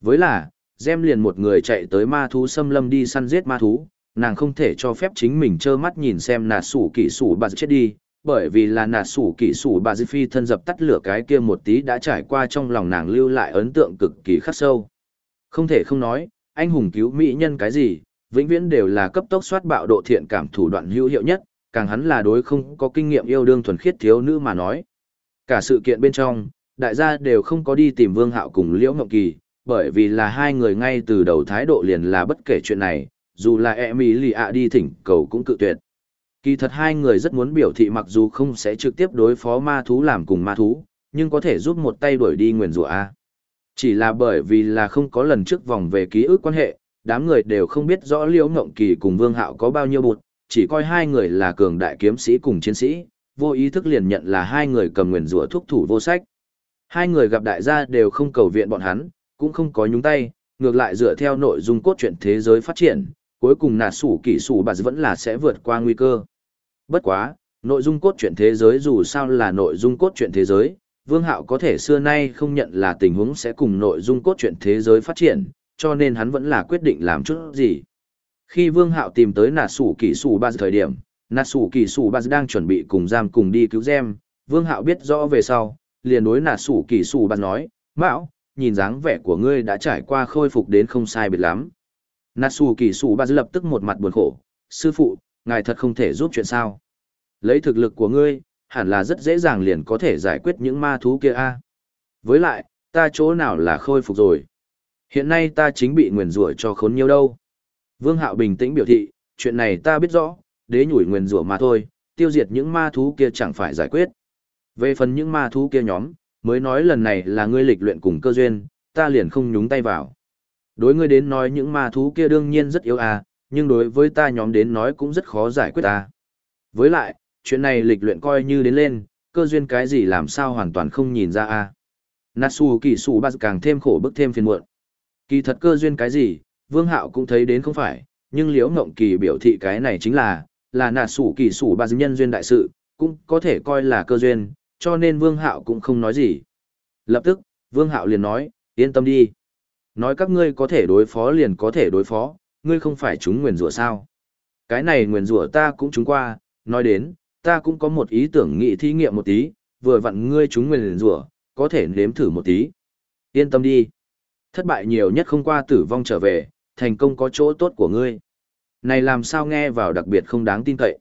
Với là, Gem liền một người chạy tới ma thú xâm lâm đi săn giết ma thú, nàng không thể cho phép chính mình trơ mắt nhìn xem nà sủ kỳ sủ bà chết đi, bởi vì là nà sủ kỳ sủ bà phi thân dập tắt lửa cái kia một tí đã trải qua trong lòng nàng lưu lại ấn tượng cực kỳ khắc sâu. Không thể không nói, anh hùng cứu mỹ nhân cái gì, vĩnh viễn đều là cấp tốc soát bạo độ thiện cảm thủ đoạn hữu hiệu nhất, càng hắn là đối không có kinh nghiệm yêu đương thuần khiết thiếu nữ mà nói. Cả sự kiện bên trong, đại gia đều không có đi tìm Vương Hạo cùng Liễu Ngọc Kỳ, bởi vì là hai người ngay từ đầu thái độ liền là bất kể chuyện này, dù là e mỹ lì ạ đi thỉnh cầu cũng cự tuyệt. Kỳ thật hai người rất muốn biểu thị mặc dù không sẽ trực tiếp đối phó ma thú làm cùng ma thú, nhưng có thể giúp một tay đuổi đi nguyền rủa A. Chỉ là bởi vì là không có lần trước vòng về ký ức quan hệ, đám người đều không biết rõ Liễu Ngộng Kỳ cùng Vương Hạo có bao nhiêu bụt, chỉ coi hai người là cường đại kiếm sĩ cùng chiến sĩ, vô ý thức liền nhận là hai người cầm nguyền rủa thuốc thủ vô sách. Hai người gặp đại gia đều không cầu viện bọn hắn, cũng không có nhúng tay, ngược lại dựa theo nội dung cốt truyện thế giới phát triển, cuối cùng nạt sủ kỷ sủ bà vẫn là sẽ vượt qua nguy cơ. Bất quá, nội dung cốt truyện thế giới dù sao là nội dung cốt truyện thế giới, Vương Hạo có thể xưa nay không nhận là tình huống sẽ cùng nội dung cốt truyện thế giới phát triển, cho nên hắn vẫn là quyết định làm chút gì. Khi Vương Hạo tìm tới nà sủ Kỷ sủ ba thời điểm, nà sủ Kỷ sủ ba đang chuẩn bị cùng giam cùng đi cứu gem, Vương Hạo biết rõ về sau, liền đối nà sủ Kỷ sủ ba nói, Mão, nhìn dáng vẻ của ngươi đã trải qua khôi phục đến không sai biệt lắm. Natsu kỳ sủ ba lập tức một mặt buồn khổ, sư phụ, ngài thật không thể giúp chuyện sao. Lấy thực lực của ngươi, hẳn là rất dễ dàng liền có thể giải quyết những ma thú kia a. Với lại, ta chỗ nào là khôi phục rồi. Hiện nay ta chính bị nguyền rủa cho khốn nhiều đâu. Vương Hạo bình tĩnh biểu thị, chuyện này ta biết rõ, đế nhủi nguyền rủa mà thôi, tiêu diệt những ma thú kia chẳng phải giải quyết. Về phần những ma thú kia nhóm, mới nói lần này là ngươi lịch luyện cùng cơ duyên, ta liền không nhúng tay vào. Đối ngươi đến nói những ma thú kia đương nhiên rất yếu à, nhưng đối với ta nhóm đến nói cũng rất khó giải quyết à. Với lại, chuyện này lịch luyện coi như đến lên, cơ duyên cái gì làm sao hoàn toàn không nhìn ra à. Natsu kỳ sủ bát càng thêm khổ bức thêm phiền muộn. Kỳ thật cơ duyên cái gì, Vương Hạo cũng thấy đến không phải, nhưng Liễu Ngộng Kỳ biểu thị cái này chính là, là Natsu kỳ sủ bát nhân duyên đại sự, cũng có thể coi là cơ duyên, cho nên Vương Hạo cũng không nói gì. Lập tức, Vương Hạo liền nói, yên tâm đi. Nói các ngươi có thể đối phó liền có thể đối phó, ngươi không phải chúng nguyền rủa sao. Cái này nguyền rủa ta cũng chúng qua, nói đến, ta cũng có một ý tưởng nghị thí nghiệm một tí, vừa vặn ngươi chúng nguyền rủa, có thể nếm thử một tí. Yên tâm đi. Thất bại nhiều nhất không qua tử vong trở về, thành công có chỗ tốt của ngươi. Này làm sao nghe vào đặc biệt không đáng tin cậy.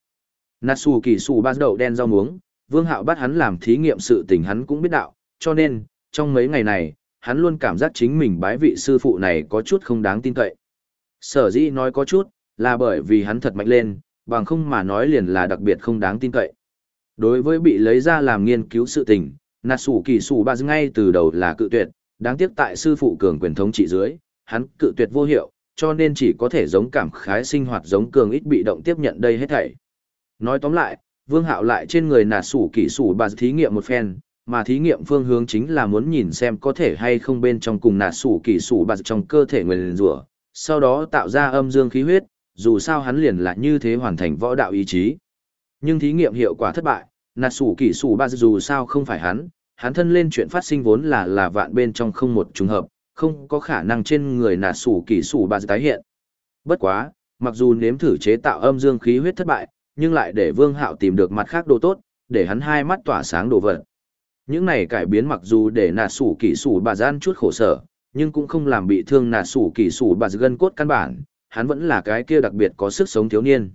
Natsu kỳ sù ba đầu đen rau muống, Vương Hạo bắt hắn làm thí nghiệm sự tình hắn cũng biết đạo, cho nên, trong mấy ngày này, hắn luôn cảm giác chính mình bái vị sư phụ này có chút không đáng tin cậy. Sở dĩ nói có chút, là bởi vì hắn thật mạnh lên, bằng không mà nói liền là đặc biệt không đáng tin cậy. Đối với bị lấy ra làm nghiên cứu sự tình, nạt sủ kỳ sủ ba ngay từ đầu là cự tuyệt, đáng tiếc tại sư phụ cường quyền thống trị dưới, hắn cự tuyệt vô hiệu, cho nên chỉ có thể giống cảm khái sinh hoạt giống cường ít bị động tiếp nhận đây hết thảy. Nói tóm lại, Vương Hạo lại trên người nạt sủ kỳ sủ bà thí nghiệm một phen, mà thí nghiệm phương hướng chính là muốn nhìn xem có thể hay không bên trong cùng nạt sủ kỳ sủ bà trong cơ thể người liền rủa, sau đó tạo ra âm dương khí huyết, dù sao hắn liền là như thế hoàn thành võ đạo ý chí. Nhưng thí nghiệm hiệu quả thất bại, nạt sủ kỷ sủ ba dù sao không phải hắn, hắn thân lên chuyện phát sinh vốn là là vạn bên trong không một trùng hợp, không có khả năng trên người nạt sủ kỷ sủ ba tái hiện. Bất quá, mặc dù nếm thử chế tạo âm dương khí huyết thất bại, nhưng lại để Vương Hạo tìm được mặt khác đồ tốt, để hắn hai mắt tỏa sáng đồ vật. Những này cải biến mặc dù để nạt sủ kỷ sủ bà gian chút khổ sở, nhưng cũng không làm bị thương nạt sủ kỷ sủ bà gân cốt căn bản, hắn vẫn là cái kia đặc biệt có sức sống thiếu niên.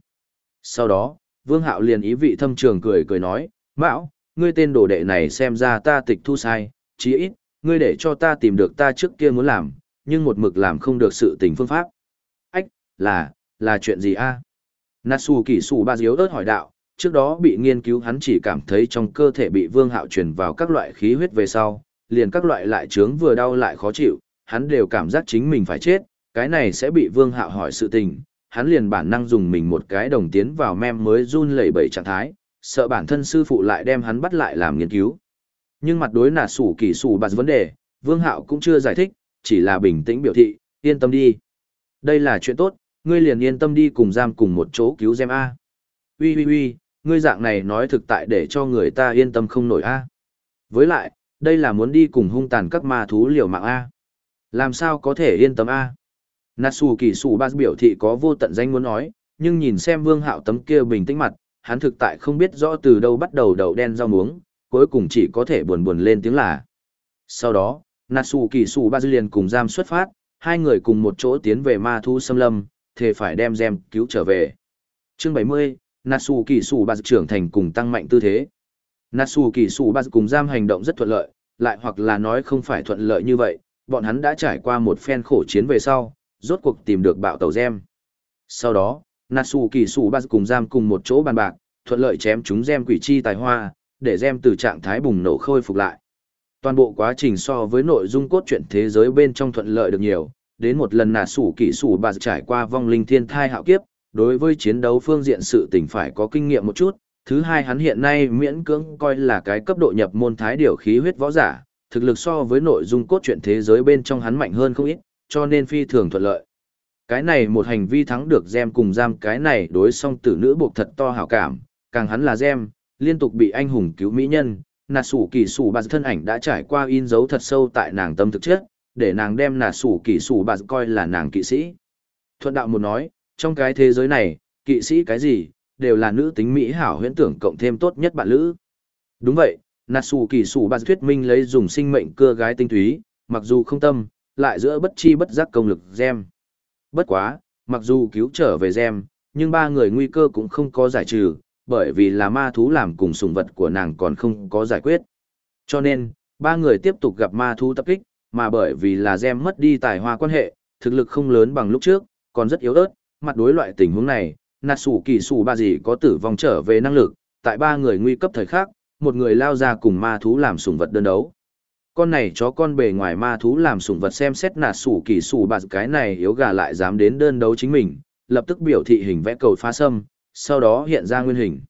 Sau đó, Vương Hạo liền ý vị thâm trường cười cười nói, Mão, ngươi tên đồ đệ này xem ra ta tịch thu sai, chí ít, ngươi để cho ta tìm được ta trước kia muốn làm, nhưng một mực làm không được sự tình phương pháp. Ách, là, là chuyện gì a? Natsu kỳ sủ ba diếu ớt hỏi đạo, trước đó bị nghiên cứu hắn chỉ cảm thấy trong cơ thể bị vương hạo truyền vào các loại khí huyết về sau, liền các loại lại trướng vừa đau lại khó chịu, hắn đều cảm giác chính mình phải chết, cái này sẽ bị vương hạo hỏi sự tình, hắn liền bản năng dùng mình một cái đồng tiến vào mem mới run lẩy bẩy trạng thái, sợ bản thân sư phụ lại đem hắn bắt lại làm nghiên cứu. Nhưng mặt đối nà sủ kỳ sủ bạt vấn đề, vương hạo cũng chưa giải thích, chỉ là bình tĩnh biểu thị, yên tâm đi. Đây là chuyện tốt, ngươi liền yên tâm đi cùng giam cùng một chỗ cứu gem A. Ui ui ui, ngươi dạng này nói thực tại để cho người ta yên tâm không nổi A. Với lại, đây là muốn đi cùng hung tàn các ma thú liều mạng A. Làm sao có thể yên tâm A. Natsu kỳ sủ ba biểu thị có vô tận danh muốn nói, nhưng nhìn xem vương hạo tấm kia bình tĩnh mặt, hắn thực tại không biết rõ từ đâu bắt đầu đầu đen rau muống, cuối cùng chỉ có thể buồn buồn lên tiếng là. Sau đó, Natsu kỳ sủ ba liền cùng giam xuất phát, hai người cùng một chỗ tiến về ma thu xâm lâm, thề phải đem gem cứu trở về. Chương 70, Natsu kỳ sủ ba trưởng thành cùng tăng mạnh tư thế. Natsu kỳ sủ ba cùng giam hành động rất thuận lợi, lại hoặc là nói không phải thuận lợi như vậy, bọn hắn đã trải qua một phen khổ chiến về sau, rốt cuộc tìm được bạo tàu gem. Sau đó, Natsu kỳ sủ bà cùng giam cùng một chỗ bàn bạc, thuận lợi chém chúng gem quỷ chi tài hoa, để gem từ trạng thái bùng nổ khôi phục lại. Toàn bộ quá trình so với nội dung cốt truyện thế giới bên trong thuận lợi được nhiều, đến một lần nà sủ sủ bà trải qua vong linh thiên thai hạo kiếp, đối với chiến đấu phương diện sự tình phải có kinh nghiệm một chút. Thứ hai hắn hiện nay miễn cưỡng coi là cái cấp độ nhập môn thái điều khí huyết võ giả, thực lực so với nội dung cốt truyện thế giới bên trong hắn mạnh hơn không ít, cho nên phi thường thuận lợi. Cái này một hành vi thắng được Gem cùng giam cái này đối song tử nữ buộc thật to hảo cảm, càng hắn là Gem, liên tục bị anh hùng cứu mỹ nhân, nà sủ kỳ sủ bà thân ảnh đã trải qua in dấu thật sâu tại nàng tâm thực chất, để nàng đem nà sủ kỳ sủ bà coi là nàng kỵ sĩ. Thuận đạo một nói, trong cái thế giới này, kỵ sĩ cái gì, đều là nữ tính mỹ hảo huyễn tưởng cộng thêm tốt nhất bạn lữ. Đúng vậy, nà sủ kỳ sủ bà thuyết minh lấy dùng sinh mệnh cưa gái tinh túy, mặc dù không tâm, lại giữa bất chi bất giác công lực gem. Bất quá, mặc dù cứu trở về gem, nhưng ba người nguy cơ cũng không có giải trừ, bởi vì là ma thú làm cùng sùng vật của nàng còn không có giải quyết. Cho nên, ba người tiếp tục gặp ma thú tập kích, mà bởi vì là gem mất đi tài hoa quan hệ, thực lực không lớn bằng lúc trước, còn rất yếu ớt, mặt đối loại tình huống này, Natsu kỳ sủ ba gì có tử vong trở về năng lực, tại ba người nguy cấp thời khắc, một người lao ra cùng ma thú làm sùng vật đơn đấu. Con này chó con bề ngoài ma thú làm sủng vật xem xét Natsu kỳ sủ bạt cái này yếu gà lại dám đến đơn đấu chính mình, lập tức biểu thị hình vẽ cầu phá sâm, sau đó hiện ra nguyên hình.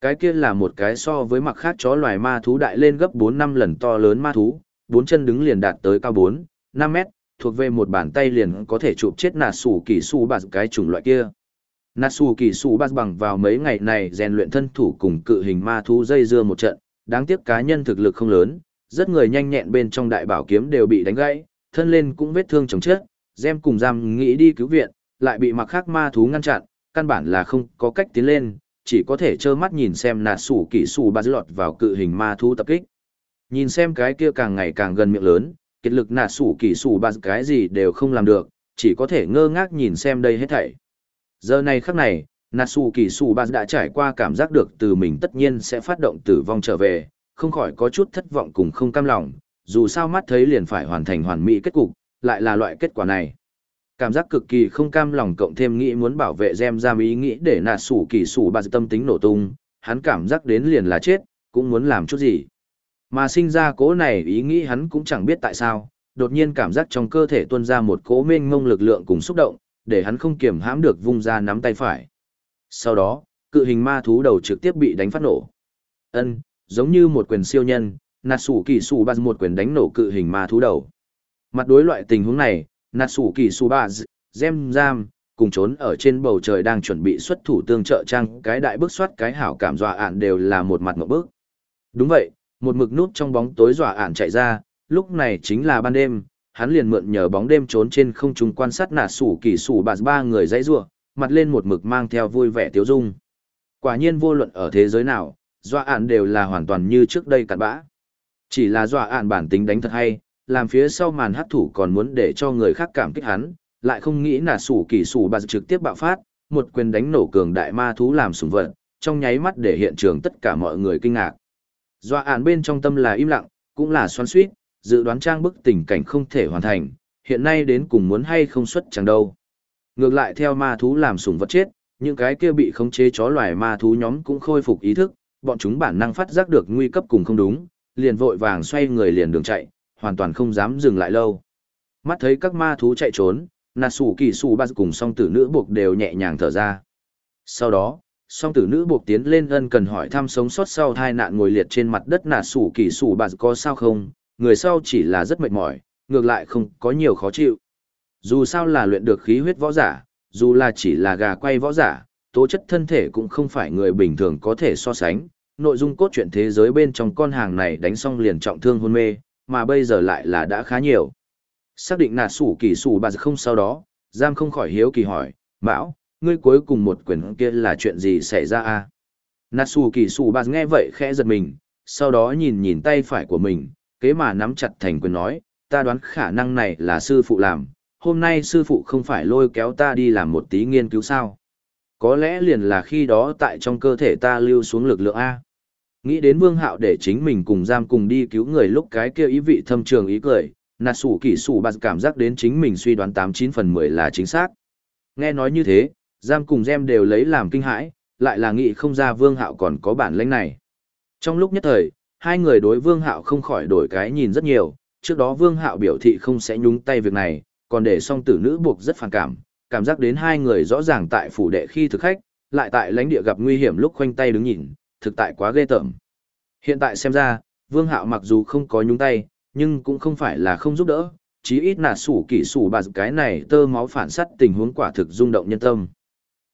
Cái kia là một cái so với mặt khác chó loài ma thú đại lên gấp 4 năm lần to lớn ma thú, bốn chân đứng liền đạt tới cao 4, 5 mét, thuộc về một bàn tay liền có thể chụp chết nà sủ kỳ sủ bạt cái chủng loại kia. Nà sủ kỳ sủ bạt bằng vào mấy ngày này rèn luyện thân thủ cùng cự hình ma thú dây dưa một trận, đáng tiếc cá nhân thực lực không lớn, rất người nhanh nhẹn bên trong đại bảo kiếm đều bị đánh gãy, thân lên cũng vết thương chồng chết, gem cùng giam nghĩ đi cứu viện, lại bị mặc khác ma thú ngăn chặn, căn bản là không có cách tiến lên, chỉ có thể trơ mắt nhìn xem nà sủ kỳ sủ ba lọt vào cự hình ma thú tập kích. Nhìn xem cái kia càng ngày càng gần miệng lớn, kết lực nà sủ kỳ sủ ba cái gì đều không làm được, chỉ có thể ngơ ngác nhìn xem đây hết thảy. Giờ này khắc này, nà sủ kỳ sủ ba đã trải qua cảm giác được từ mình tất nhiên sẽ phát động tử vong trở về, không khỏi có chút thất vọng cùng không cam lòng, dù sao mắt thấy liền phải hoàn thành hoàn mỹ kết cục, lại là loại kết quả này. Cảm giác cực kỳ không cam lòng cộng thêm nghĩ muốn bảo vệ gem ra ý nghĩ để nạt sủ kỳ sủ bà tâm tính nổ tung hắn cảm giác đến liền là chết cũng muốn làm chút gì. Mà sinh ra cố này ý nghĩ hắn cũng chẳng biết tại sao đột nhiên cảm giác trong cơ thể tuôn ra một cố mênh mông lực lượng cùng xúc động để hắn không kiềm hãm được vung ra nắm tay phải. Sau đó cự hình ma thú đầu trực tiếp bị đánh phát nổ. Ân giống như một quyền siêu nhân nạt sủ kỳ sủ bà một quyền đánh nổ cự hình ma thú đầu mặt đối loại tình huống này Natsu Kỳ Suba, Gem Giam, cùng trốn ở trên bầu trời đang chuẩn bị xuất thủ tương trợ trang cái đại bước soát cái hảo cảm dọa ạn đều là một mặt một bước. Đúng vậy, một mực nút trong bóng tối dọa ạn chạy ra, lúc này chính là ban đêm, hắn liền mượn nhờ bóng đêm trốn trên không trung quan sát nà sủ kỳ sủ bạt ba người dãy rua, mặt lên một mực mang theo vui vẻ tiếu dung. Quả nhiên vô luận ở thế giới nào, dọa ạn đều là hoàn toàn như trước đây cặn bã. Chỉ là dọa ạn bản tính đánh thật hay, làm phía sau màn hấp thủ còn muốn để cho người khác cảm kích hắn, lại không nghĩ là sủ kỳ sủ bà trực tiếp bạo phát, một quyền đánh nổ cường đại ma thú làm sủng vật, trong nháy mắt để hiện trường tất cả mọi người kinh ngạc. Doa ạn bên trong tâm là im lặng, cũng là xoắn suýt, dự đoán trang bức tình cảnh không thể hoàn thành, hiện nay đến cùng muốn hay không xuất chẳng đâu. Ngược lại theo ma thú làm sủng vật chết, những cái kia bị khống chế chó loài ma thú nhóm cũng khôi phục ý thức, bọn chúng bản năng phát giác được nguy cấp cùng không đúng, liền vội vàng xoay người liền đường chạy, hoàn toàn không dám dừng lại lâu. Mắt thấy các ma thú chạy trốn, nà sủ kỳ sủ ba cùng song tử nữ buộc đều nhẹ nhàng thở ra. Sau đó, song tử nữ buộc tiến lên ân cần hỏi thăm sống sót sau tai nạn ngồi liệt trên mặt đất nà sủ kỳ sủ ba có sao không, người sau chỉ là rất mệt mỏi, ngược lại không có nhiều khó chịu. Dù sao là luyện được khí huyết võ giả, dù là chỉ là gà quay võ giả, tố chất thân thể cũng không phải người bình thường có thể so sánh. Nội dung cốt truyện thế giới bên trong con hàng này đánh xong liền trọng thương hôn mê, mà bây giờ lại là đã khá nhiều. Xác định nạt sủ kỳ sủ bà không sau đó, giam không khỏi hiếu kỳ hỏi, Mão, ngươi cuối cùng một quyển kia là chuyện gì xảy ra a? À? Nạt sủ kỳ sủ bà nghe vậy khẽ giật mình, sau đó nhìn nhìn tay phải của mình, kế mà nắm chặt thành quyền nói, ta đoán khả năng này là sư phụ làm, hôm nay sư phụ không phải lôi kéo ta đi làm một tí nghiên cứu sao. Có lẽ liền là khi đó tại trong cơ thể ta lưu xuống lực lượng A. Nghĩ đến vương hạo để chính mình cùng giam cùng đi cứu người lúc cái kia ý vị thâm trường ý cười, nạt sủ kỷ sủ bạt cảm giác đến chính mình suy đoán tám chín phần mười là chính xác. Nghe nói như thế, giam cùng gem đều lấy làm kinh hãi, lại là nghĩ không ra vương hạo còn có bản lĩnh này. Trong lúc nhất thời, hai người đối vương hạo không khỏi đổi cái nhìn rất nhiều, trước đó vương hạo biểu thị không sẽ nhúng tay việc này, còn để song tử nữ buộc rất phản cảm, cảm giác đến hai người rõ ràng tại phủ đệ khi thực khách, lại tại lãnh địa gặp nguy hiểm lúc khoanh tay đứng nhìn, thực tại quá ghê tởm. Hiện tại xem ra, vương hạo mặc dù không có nhúng tay, nhưng cũng không phải là không giúp đỡ, chí ít là sủ kỹ sủ bà cái này tơ máu phản sắt tình huống quả thực rung động nhân tâm.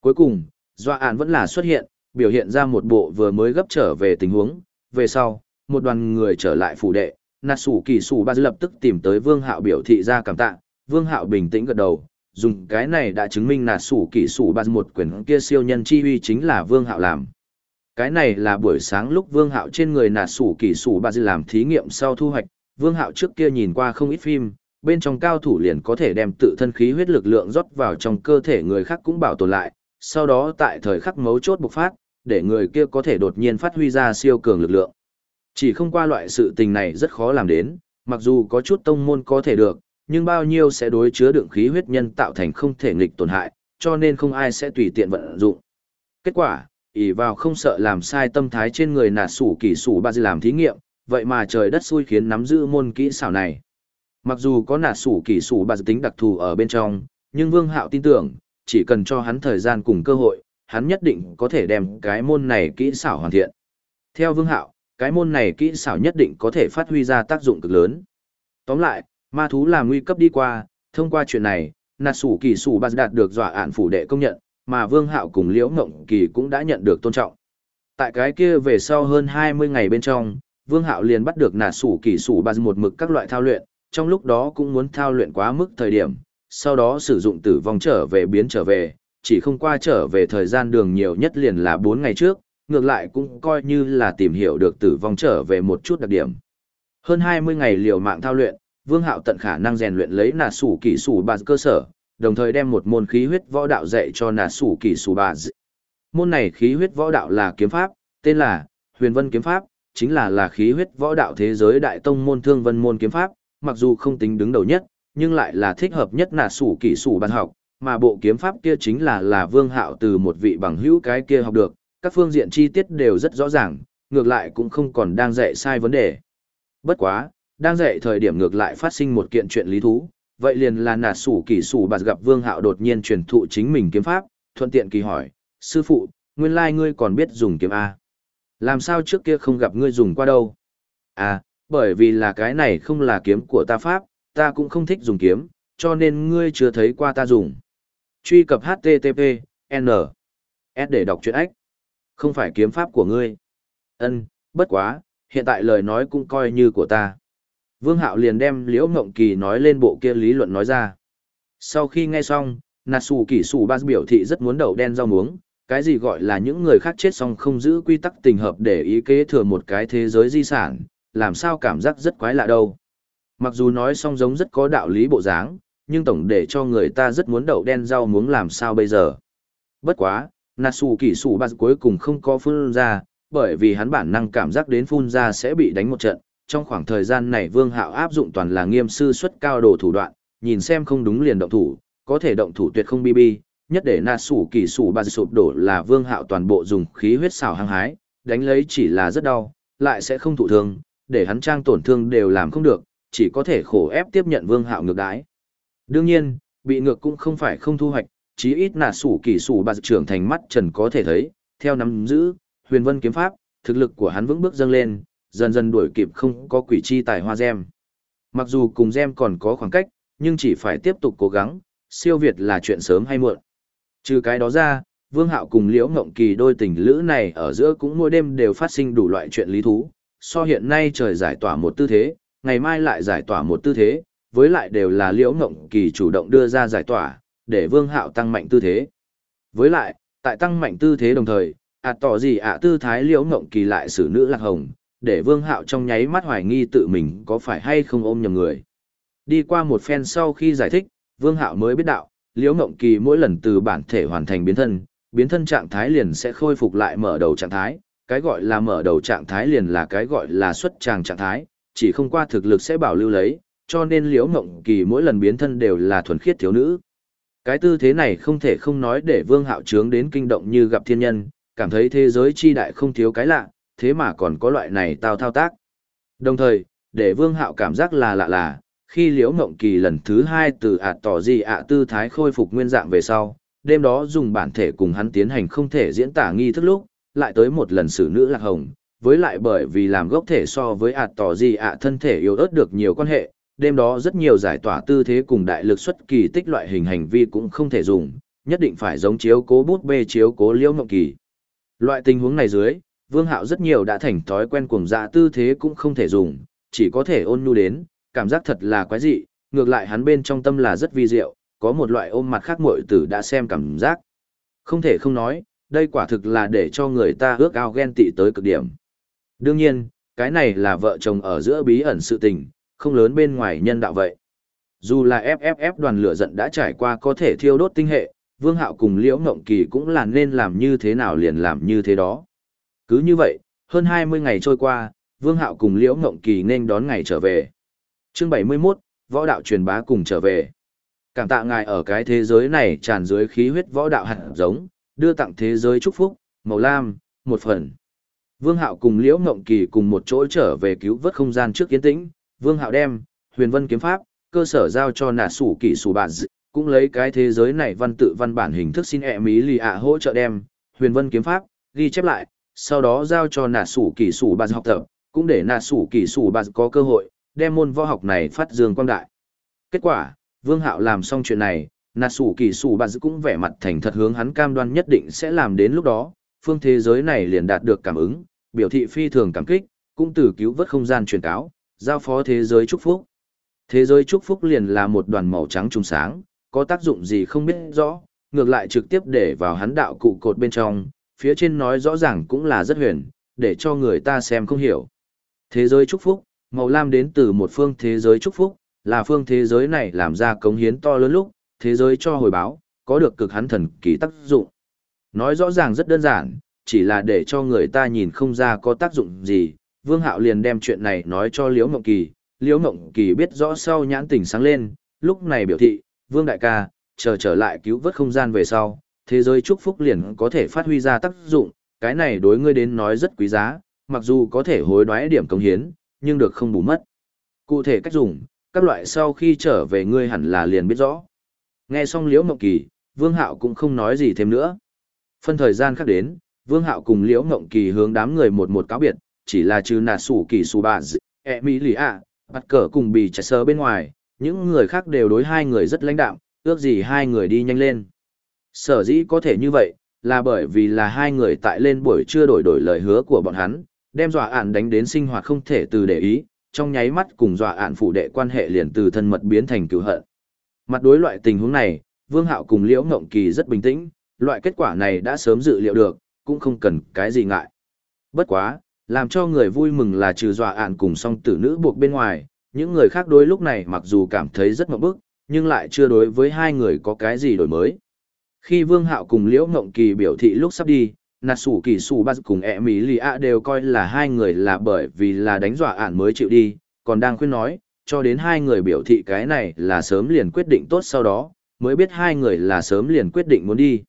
Cuối cùng, Doa án vẫn là xuất hiện, biểu hiện ra một bộ vừa mới gấp trở về tình huống, về sau, một đoàn người trở lại phủ đệ, nà sủ kỳ sủ ba lập tức tìm tới vương hạo biểu thị ra cảm tạ, vương hạo bình tĩnh gật đầu, dùng cái này đã chứng minh là sủ kỷ sủ bạt một quyển kia siêu nhân chi uy chính là vương hạo làm. Cái này là buổi sáng lúc vương hạo trên người nà sủ kỷ sủ bạt làm thí nghiệm sau thu hoạch, vương hạo trước kia nhìn qua không ít phim, bên trong cao thủ liền có thể đem tự thân khí huyết lực lượng rót vào trong cơ thể người khác cũng bảo tồn lại, sau đó tại thời khắc mấu chốt bộc phát, để người kia có thể đột nhiên phát huy ra siêu cường lực lượng. Chỉ không qua loại sự tình này rất khó làm đến, mặc dù có chút tông môn có thể được, nhưng bao nhiêu sẽ đối chứa đựng khí huyết nhân tạo thành không thể nghịch tổn hại, cho nên không ai sẽ tùy tiện vận dụng. Kết quả, ỷ vào không sợ làm sai tâm thái trên người nạt sủ kỳ sủ ba làm thí nghiệm, vậy mà trời đất xui khiến nắm giữ môn kỹ xảo này. Mặc dù có nạt sủ kỳ sủ ba tính đặc thù ở bên trong, nhưng Vương Hạo tin tưởng, chỉ cần cho hắn thời gian cùng cơ hội, hắn nhất định có thể đem cái môn này kỹ xảo hoàn thiện. Theo Vương Hạo, cái môn này kỹ xảo nhất định có thể phát huy ra tác dụng cực lớn. Tóm lại, ma thú là nguy cấp đi qua, thông qua chuyện này, nạt sủ kỳ sủ bạt đạt được dọa ạn phủ đệ công nhận, mà Vương Hạo cùng Liễu Ngộng Kỳ cũng đã nhận được tôn trọng. Tại cái kia về sau hơn 20 ngày bên trong, Vương Hạo liền bắt được nạt sủ kỳ sủ bạt một mực các loại thao luyện, trong lúc đó cũng muốn thao luyện quá mức thời điểm, sau đó sử dụng tử vong trở về biến trở về, chỉ không qua trở về thời gian đường nhiều nhất liền là 4 ngày trước, ngược lại cũng coi như là tìm hiểu được tử vong trở về một chút đặc điểm. Hơn 20 ngày liều mạng thao luyện, Vương Hạo tận khả năng rèn luyện lấy nà sủ kỳ sủ bà cơ sở, đồng thời đem một môn khí huyết võ đạo dạy cho nà sủ kỳ sủ bà Môn này khí huyết võ đạo là kiếm pháp, tên là Huyền Vân kiếm pháp, chính là là khí huyết võ đạo thế giới đại tông môn thương vân môn kiếm pháp, mặc dù không tính đứng đầu nhất, nhưng lại là thích hợp nhất nà sủ kỳ sủ ban học, mà bộ kiếm pháp kia chính là là Vương Hạo từ một vị bằng hữu cái kia học được, các phương diện chi tiết đều rất rõ ràng, ngược lại cũng không còn đang dạy sai vấn đề. Bất quá, đang dạy thời điểm ngược lại phát sinh một kiện chuyện lý thú, vậy liền là nà sủ kỳ sủ bạt gặp Vương Hạo đột nhiên truyền thụ chính mình kiếm pháp, thuận tiện kỳ hỏi, sư phụ, nguyên lai ngươi còn biết dùng kiếm A. Làm sao trước kia không gặp ngươi dùng qua đâu? À, bởi vì là cái này không là kiếm của ta pháp, ta cũng không thích dùng kiếm, cho nên ngươi chưa thấy qua ta dùng. Truy cập HTTP, N. S để đọc truyện ách. Không phải kiếm pháp của ngươi. Ân, bất quá, hiện tại lời nói cũng coi như của ta. Vương Hạo liền đem Liễu Ngộng Kỳ nói lên bộ kia lý luận nói ra. Sau khi nghe xong, Natsu Kỳ Sủ ba biểu thị rất muốn đậu đen rau muống, cái gì gọi là những người khác chết xong không giữ quy tắc tình hợp để ý kế thừa một cái thế giới di sản, làm sao cảm giác rất quái lạ đâu. Mặc dù nói xong giống rất có đạo lý bộ dáng, nhưng tổng để cho người ta rất muốn đậu đen rau muống làm sao bây giờ. Bất quá, Natsu Kỳ Sủ ba cuối cùng không có phun ra, bởi vì hắn bản năng cảm giác đến phun ra sẽ bị đánh một trận. Trong khoảng thời gian này Vương Hạo áp dụng toàn là nghiêm sư xuất cao đồ thủ đoạn, nhìn xem không đúng liền động thủ, có thể động thủ tuyệt không bi bi, nhất để Natsu Kỳ Sủ Bas sụp đổ là Vương Hạo toàn bộ dùng khí huyết xào hăng hái, đánh lấy chỉ là rất đau, lại sẽ không thụ thương, để hắn trang tổn thương đều làm không được, chỉ có thể khổ ép tiếp nhận Vương Hạo ngược đái. Đương nhiên, bị ngược cũng không phải không thu hoạch, chí ít là sủ kỳ sủ bà trưởng thành mắt trần có thể thấy, theo nắm giữ, huyền vân kiếm pháp, thực lực của hắn vững bước dâng lên, dần dần đuổi kịp không có quỷ chi tài hoa gem. Mặc dù cùng gem còn có khoảng cách, nhưng chỉ phải tiếp tục cố gắng, siêu việt là chuyện sớm hay muộn. Trừ cái đó ra, Vương Hạo cùng Liễu Ngộng Kỳ đôi tình lữ này ở giữa cũng mỗi đêm đều phát sinh đủ loại chuyện lý thú, so hiện nay trời giải tỏa một tư thế, ngày mai lại giải tỏa một tư thế, với lại đều là Liễu Ngộng Kỳ chủ động đưa ra giải tỏa, để vương hạo tăng mạnh tư thế. Với lại, tại tăng mạnh tư thế đồng thời, ạ à tỏ gì ạ tư thái liễu ngộng kỳ lại xử nữ lạc hồng, để vương hạo trong nháy mắt hoài nghi tự mình có phải hay không ôm nhầm người. Đi qua một phen sau khi giải thích, vương hạo mới biết đạo, liễu ngộng kỳ mỗi lần từ bản thể hoàn thành biến thân, biến thân trạng thái liền sẽ khôi phục lại mở đầu trạng thái, cái gọi là mở đầu trạng thái liền là cái gọi là xuất tràng trạng thái, chỉ không qua thực lực sẽ bảo lưu lấy, cho nên liễu ngộng kỳ mỗi lần biến thân đều là thuần khiết thiếu nữ. Cái tư thế này không thể không nói để vương hạo trướng đến kinh động như gặp thiên nhân, cảm thấy thế giới chi đại không thiếu cái lạ, thế mà còn có loại này tao thao tác. Đồng thời, để vương hạo cảm giác là lạ là, khi liễu ngộng kỳ lần thứ hai từ ạt tỏ gì ạ tư thái khôi phục nguyên dạng về sau, đêm đó dùng bản thể cùng hắn tiến hành không thể diễn tả nghi thức lúc, lại tới một lần xử nữ lạc hồng, với lại bởi vì làm gốc thể so với ạt tỏ gì ạ thân thể yếu ớt được nhiều quan hệ, đêm đó rất nhiều giải tỏa tư thế cùng đại lực xuất kỳ tích loại hình hành vi cũng không thể dùng, nhất định phải giống chiếu cố bút bê chiếu cố liễu ngộng kỳ. Loại tình huống này dưới, Vương Hạo rất nhiều đã thành thói quen cuồng dạ tư thế cũng không thể dùng, chỉ có thể ôn nhu đến, cảm giác thật là quái dị, ngược lại hắn bên trong tâm là rất vi diệu, có một loại ôm mặt khác muội tử đã xem cảm giác. Không thể không nói, đây quả thực là để cho người ta ước ao ghen tị tới cực điểm. Đương nhiên, cái này là vợ chồng ở giữa bí ẩn sự tình, không lớn bên ngoài nhân đạo vậy. Dù là FFF đoàn lửa giận đã trải qua có thể thiêu đốt tinh hệ, Vương Hạo cùng Liễu Ngộng Kỳ cũng là nên làm như thế nào liền làm như thế đó. Cứ như vậy, hơn 20 ngày trôi qua, Vương Hạo cùng Liễu Ngộng Kỳ nên đón ngày trở về. Chương 71, võ đạo truyền bá cùng trở về. Cảm tạ ngài ở cái thế giới này tràn dưới khí huyết võ đạo hạt giống, đưa tặng thế giới chúc phúc, màu lam, một phần. Vương Hạo cùng Liễu Ngộng Kỳ cùng một chỗ trở về cứu vớt không gian trước kiến tĩnh, Vương Hạo đem Huyền Vân kiếm pháp, cơ sở giao cho nà sủ kỳ sủ bạn cũng lấy cái thế giới này văn tự văn bản hình thức xin ẹ mỹ lì ạ hỗ trợ đem Huyền Vân kiếm pháp ghi chép lại, sau đó giao cho nà sủ kỳ sủ bà học tập, cũng để nà sủ kỳ sủ bà có cơ hội đem môn võ học này phát dương quang đại. Kết quả, Vương Hạo làm xong chuyện này, nà sủ kỳ sủ bà cũng vẻ mặt thành thật hướng hắn cam đoan nhất định sẽ làm đến lúc đó, phương thế giới này liền đạt được cảm ứng, biểu thị phi thường cảm kích, cũng từ cứu vớt không gian truyền cáo, giao phó thế giới chúc phúc. Thế giới chúc phúc liền là một đoàn màu trắng trùng sáng, có tác dụng gì không biết rõ, ngược lại trực tiếp để vào hắn đạo cụ cột bên trong, phía trên nói rõ ràng cũng là rất huyền, để cho người ta xem không hiểu. Thế giới chúc phúc, màu lam đến từ một phương thế giới chúc phúc, là phương thế giới này làm ra cống hiến to lớn lúc, thế giới cho hồi báo, có được cực hắn thần kỳ tác dụng. Nói rõ ràng rất đơn giản, chỉ là để cho người ta nhìn không ra có tác dụng gì, Vương Hạo liền đem chuyện này nói cho Liễu Mộng Kỳ, Liễu Mộng Kỳ biết rõ sau nhãn tỉnh sáng lên, lúc này biểu thị, Vương Đại ca, chờ trở lại cứu vớt không gian về sau, thế giới chúc phúc liền có thể phát huy ra tác dụng, cái này đối ngươi đến nói rất quý giá, mặc dù có thể hối đoái điểm công hiến, nhưng được không bù mất. Cụ thể cách dùng, các loại sau khi trở về ngươi hẳn là liền biết rõ. Nghe xong Liễu Mộng Kỳ, Vương Hạo cũng không nói gì thêm nữa. Phân thời gian khác đến, Vương Hạo cùng Liễu Mộng Kỳ hướng đám người một một cáo biệt, chỉ là trừ nà sủ kỳ sủ bà dị, e mỹ lì ạ, bắt cờ cùng bì chạy sơ bên ngoài, những người khác đều đối hai người rất lãnh đạm, ước gì hai người đi nhanh lên. Sở dĩ có thể như vậy, là bởi vì là hai người tại lên buổi chưa đổi đổi lời hứa của bọn hắn, đem dọa ạn đánh đến sinh hoạt không thể từ để ý, trong nháy mắt cùng dọa ạn phụ đệ quan hệ liền từ thân mật biến thành cứu hận. Mặt đối loại tình huống này, Vương Hạo cùng Liễu Ngộng Kỳ rất bình tĩnh, loại kết quả này đã sớm dự liệu được, cũng không cần cái gì ngại. Bất quá, làm cho người vui mừng là trừ dọa ạn cùng song tử nữ buộc bên ngoài, những người khác đối lúc này mặc dù cảm thấy rất mộng bức, nhưng lại chưa đối với hai người có cái gì đổi mới. Khi Vương Hạo cùng Liễu Ngộng Kỳ biểu thị lúc sắp đi, nà sủ kỳ sủ ba cùng e ẹ mỹ lì ạ đều coi là hai người là bởi vì là đánh dọa ạn mới chịu đi, còn đang khuyên nói, cho đến hai người biểu thị cái này là sớm liền quyết định tốt sau đó, mới biết hai người là sớm liền quyết định muốn đi.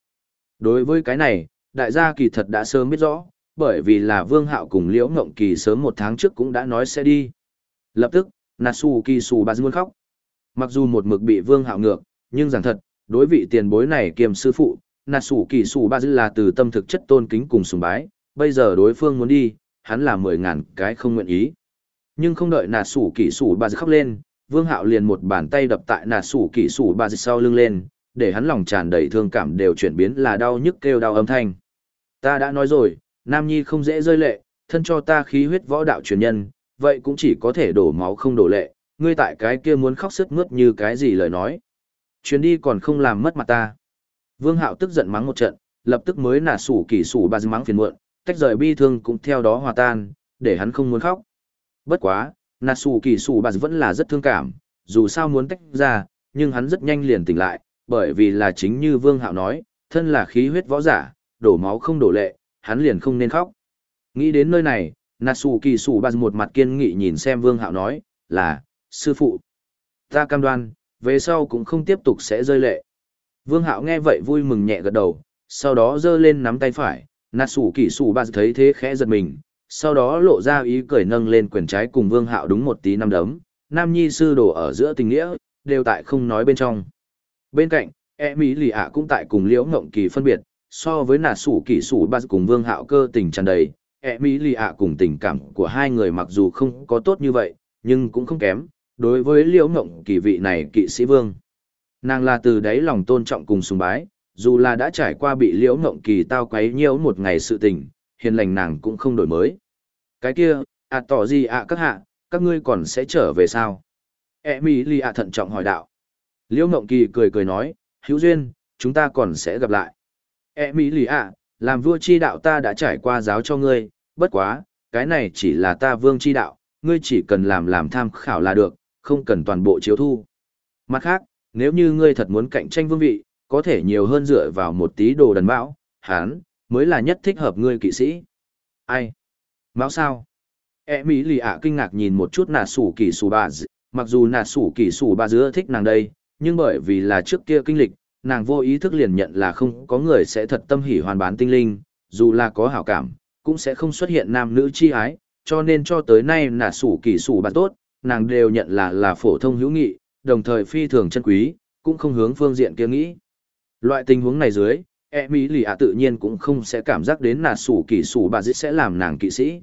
Đối với cái này, đại gia kỳ thật đã sớm biết rõ, bởi vì là Vương Hạo cùng Liễu Ngộng Kỳ sớm một tháng trước cũng đã nói sẽ đi. Lập tức, Natsu Kỳ Sù Bà muốn khóc. Mặc dù một mực bị Vương Hạo ngược, nhưng rằng thật, đối vị tiền bối này kiềm sư phụ, Natsu Kỳ ba dị là từ tâm thực chất tôn kính cùng sùng bái, bây giờ đối phương muốn đi, hắn là mười ngàn cái không nguyện ý. Nhưng không đợi Natsu Kỳ ba dị khóc lên, Vương Hạo liền một bàn tay đập tại Natsu Kỳ ba dị sau lưng lên, để hắn lòng tràn đầy thương cảm đều chuyển biến là đau nhức kêu đau âm thanh. Ta đã nói rồi, Nam Nhi không dễ rơi lệ, thân cho ta khí huyết võ đạo truyền nhân, vậy cũng chỉ có thể đổ máu không đổ lệ, ngươi tại cái kia muốn khóc sức mướt như cái gì lời nói. Chuyến đi còn không làm mất mặt ta. Vương Hạo tức giận mắng một trận, lập tức mới nả sủ kỳ sủ bà mắng phiền muộn, tách rời bi thương cũng theo đó hòa tan, để hắn không muốn khóc. Bất quá, nà sủ kỳ sủ bà vẫn là rất thương cảm, dù sao muốn tách ra, nhưng hắn rất nhanh liền tỉnh lại, bởi vì là chính như Vương Hạo nói, thân là khí huyết võ giả, đổ máu không đổ lệ, hắn liền không nên khóc. Nghĩ đến nơi này, nà sủ kỳ sủ bà một mặt kiên nghị nhìn xem Vương Hạo nói, là, sư phụ. Ta cam đoan, về sau cũng không tiếp tục sẽ rơi lệ. Vương Hạo nghe vậy vui mừng nhẹ gật đầu, sau đó giơ lên nắm tay phải, Natsu kỳ sủ bạt thấy thế khẽ giật mình, sau đó lộ ra ý cười nâng lên quyền trái cùng Vương Hạo đúng một tí năm đấm, Nam Nhi sư đồ ở giữa tình nghĩa, đều tại không nói bên trong. Bên cạnh, e mỹ lì ạ cũng tại cùng liễu ngộng kỳ phân biệt so với nà sủ kỳ sủ bà cùng vương hạo cơ tình tràn đầy e mỹ lì ạ cùng tình cảm của hai người mặc dù không có tốt như vậy nhưng cũng không kém đối với liễu ngộng kỳ vị này kỵ sĩ vương. Nàng là từ đáy lòng tôn trọng cùng sùng bái dù là đã trải qua bị liễu ngộng kỳ tao quấy nhiễu một ngày sự tình hiền lành nàng cũng không đổi mới. Cái kia ạ tỏ gì ạ các hạ các ngươi còn sẽ trở về sao? E mỹ lì ạ thận trọng hỏi đạo. Liễu ngộng kỳ cười cười nói hữu duyên, chúng ta còn sẽ gặp lại. E mỹ lì ạ, làm vua chi đạo ta đã trải qua giáo cho ngươi, bất quá, cái này chỉ là ta vương chi đạo, ngươi chỉ cần làm làm tham khảo là được, không cần toàn bộ chiếu thu. Mặt khác, nếu như ngươi thật muốn cạnh tranh vương vị, có thể nhiều hơn dựa vào một tí đồ đần bão, hán, mới là nhất thích hợp ngươi kỵ sĩ. Ai? Mão sao? E mỹ lì ạ kinh ngạc nhìn một chút nà sủ kỳ sủ bà mặc dù nà sủ kỳ sủ bà dứa thích nàng đây, nhưng bởi vì là trước kia kinh lịch, nàng vô ý thức liền nhận là không có người sẽ thật tâm hỉ hoàn bán tinh linh, dù là có hảo cảm, cũng sẽ không xuất hiện nam nữ chi ái, cho nên cho tới nay nà sủ kỳ sủ bà tốt, nàng đều nhận là là phổ thông hữu nghị, đồng thời phi thường chân quý, cũng không hướng phương diện kia nghĩ. Loại tình huống này dưới, e mỹ lì ạ tự nhiên cũng không sẽ cảm giác đến là sủ kỳ sủ bà dĩ sẽ làm nàng kỵ sĩ.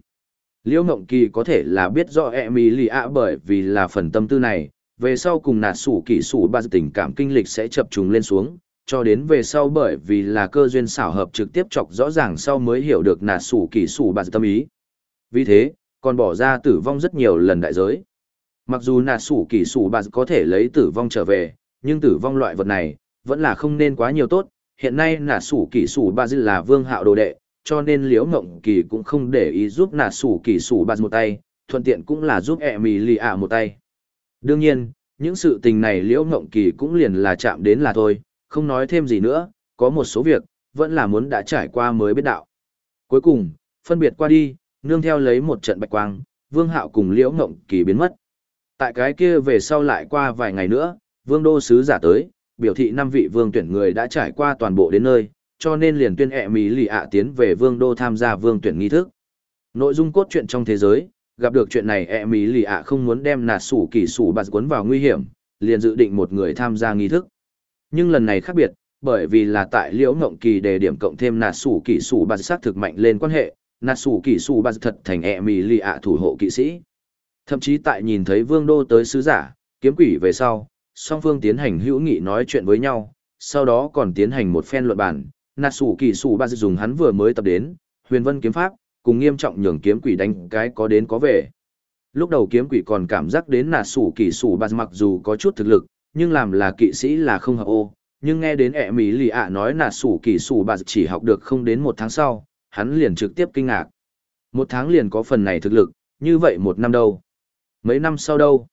Liễu Ngộng Kỳ có thể là biết rõ e mỹ lì ạ bởi vì là phần tâm tư này, về sau cùng nạt sủ kỳ sủ ba tình cảm kinh lịch sẽ chập trùng lên xuống cho đến về sau bởi vì là cơ duyên xảo hợp trực tiếp chọc rõ ràng sau mới hiểu được nạt sủ kỳ sủ ba tâm ý vì thế còn bỏ ra tử vong rất nhiều lần đại giới mặc dù nạt sủ kỳ sủ bà có thể lấy tử vong trở về nhưng tử vong loại vật này vẫn là không nên quá nhiều tốt hiện nay nạt sủ kỳ sủ bà là vương hạo đồ đệ cho nên liễu ngộng kỳ cũng không để ý giúp nạt sủ kỳ sủ bà một tay thuận tiện cũng là giúp ẹ mì lì ạ một tay Đương nhiên, những sự tình này liễu ngộng kỳ cũng liền là chạm đến là thôi, không nói thêm gì nữa, có một số việc, vẫn là muốn đã trải qua mới biết đạo. Cuối cùng, phân biệt qua đi, nương theo lấy một trận bạch quang, vương hạo cùng liễu ngộng kỳ biến mất. Tại cái kia về sau lại qua vài ngày nữa, vương đô sứ giả tới, biểu thị năm vị vương tuyển người đã trải qua toàn bộ đến nơi, cho nên liền tuyên ẹ mỹ lì ạ tiến về vương đô tham gia vương tuyển nghi thức. Nội dung cốt truyện trong thế giới, gặp được chuyện này ẹ mỹ lì ạ không muốn đem nạt sủ kỳ sủ bạt cuốn vào nguy hiểm liền dự định một người tham gia nghi thức nhưng lần này khác biệt bởi vì là tại liễu ngộng kỳ đề điểm cộng thêm nạt sủ kỳ sủ bạt sát thực mạnh lên quan hệ nạt sủ kỳ sủ bạt thật thành ẹ mỹ lì ạ thủ hộ kỵ sĩ thậm chí tại nhìn thấy vương đô tới sứ giả kiếm quỷ về sau song phương tiến hành hữu nghị nói chuyện với nhau sau đó còn tiến hành một phen luận bản nạt sủ kỳ sủ bạt dùng hắn vừa mới tập đến huyền vân kiếm pháp cùng nghiêm trọng nhường kiếm quỷ đánh cái có đến có về. Lúc đầu kiếm quỷ còn cảm giác đến nà sủ kỳ sủ ba mặc dù có chút thực lực, nhưng làm là kỵ sĩ là không hợp ô, nhưng nghe đến ẹ mỹ lì ạ nói nà sủ kỳ sủ ba chỉ học được không đến một tháng sau, hắn liền trực tiếp kinh ngạc. Một tháng liền có phần này thực lực, như vậy một năm đâu? Mấy năm sau đâu?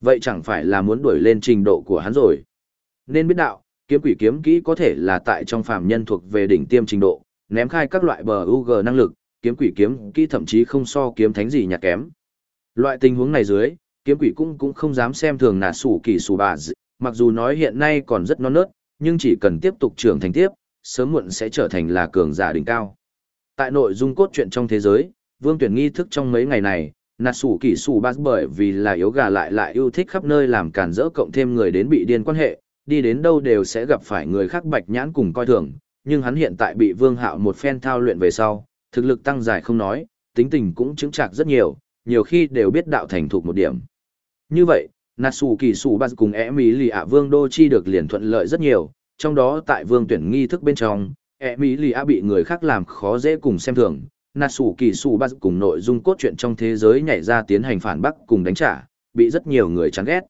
Vậy chẳng phải là muốn đuổi lên trình độ của hắn rồi. Nên biết đạo, kiếm quỷ kiếm kỹ có thể là tại trong phàm nhân thuộc về đỉnh tiêm trình độ, ném khai các loại bờ UG năng lực, kiếm quỷ kiếm kỹ thậm chí không so kiếm thánh gì nhạt kém. Loại tình huống này dưới, kiếm quỷ cũng cũng không dám xem thường nà sủ kỳ sủ bà dị, mặc dù nói hiện nay còn rất non nớt, nhưng chỉ cần tiếp tục trưởng thành tiếp, sớm muộn sẽ trở thành là cường giả đỉnh cao. Tại nội dung cốt truyện trong thế giới, vương tuyển nghi thức trong mấy ngày này, nạt sủ kỳ sủ bát bởi vì là yếu gà lại lại yêu thích khắp nơi làm cản rỡ cộng thêm người đến bị điên quan hệ, đi đến đâu đều sẽ gặp phải người khác bạch nhãn cùng coi thường, nhưng hắn hiện tại bị vương hạo một phen thao luyện về sau, thực lực tăng dài không nói, tính tình cũng chứng chạc rất nhiều, nhiều khi đều biết đạo thành thục một điểm. Như vậy, Natsu kỳ sủ bát cùng e mỹ lì ạ vương đô chi được liền thuận lợi rất nhiều, trong đó tại vương tuyển nghi thức bên trong, e mỹ lì ạ bị người khác làm khó dễ cùng xem thường, Natsu kỳ sủ bạt cùng nội dung cốt truyện trong thế giới nhảy ra tiến hành phản bác cùng đánh trả, bị rất nhiều người chán ghét.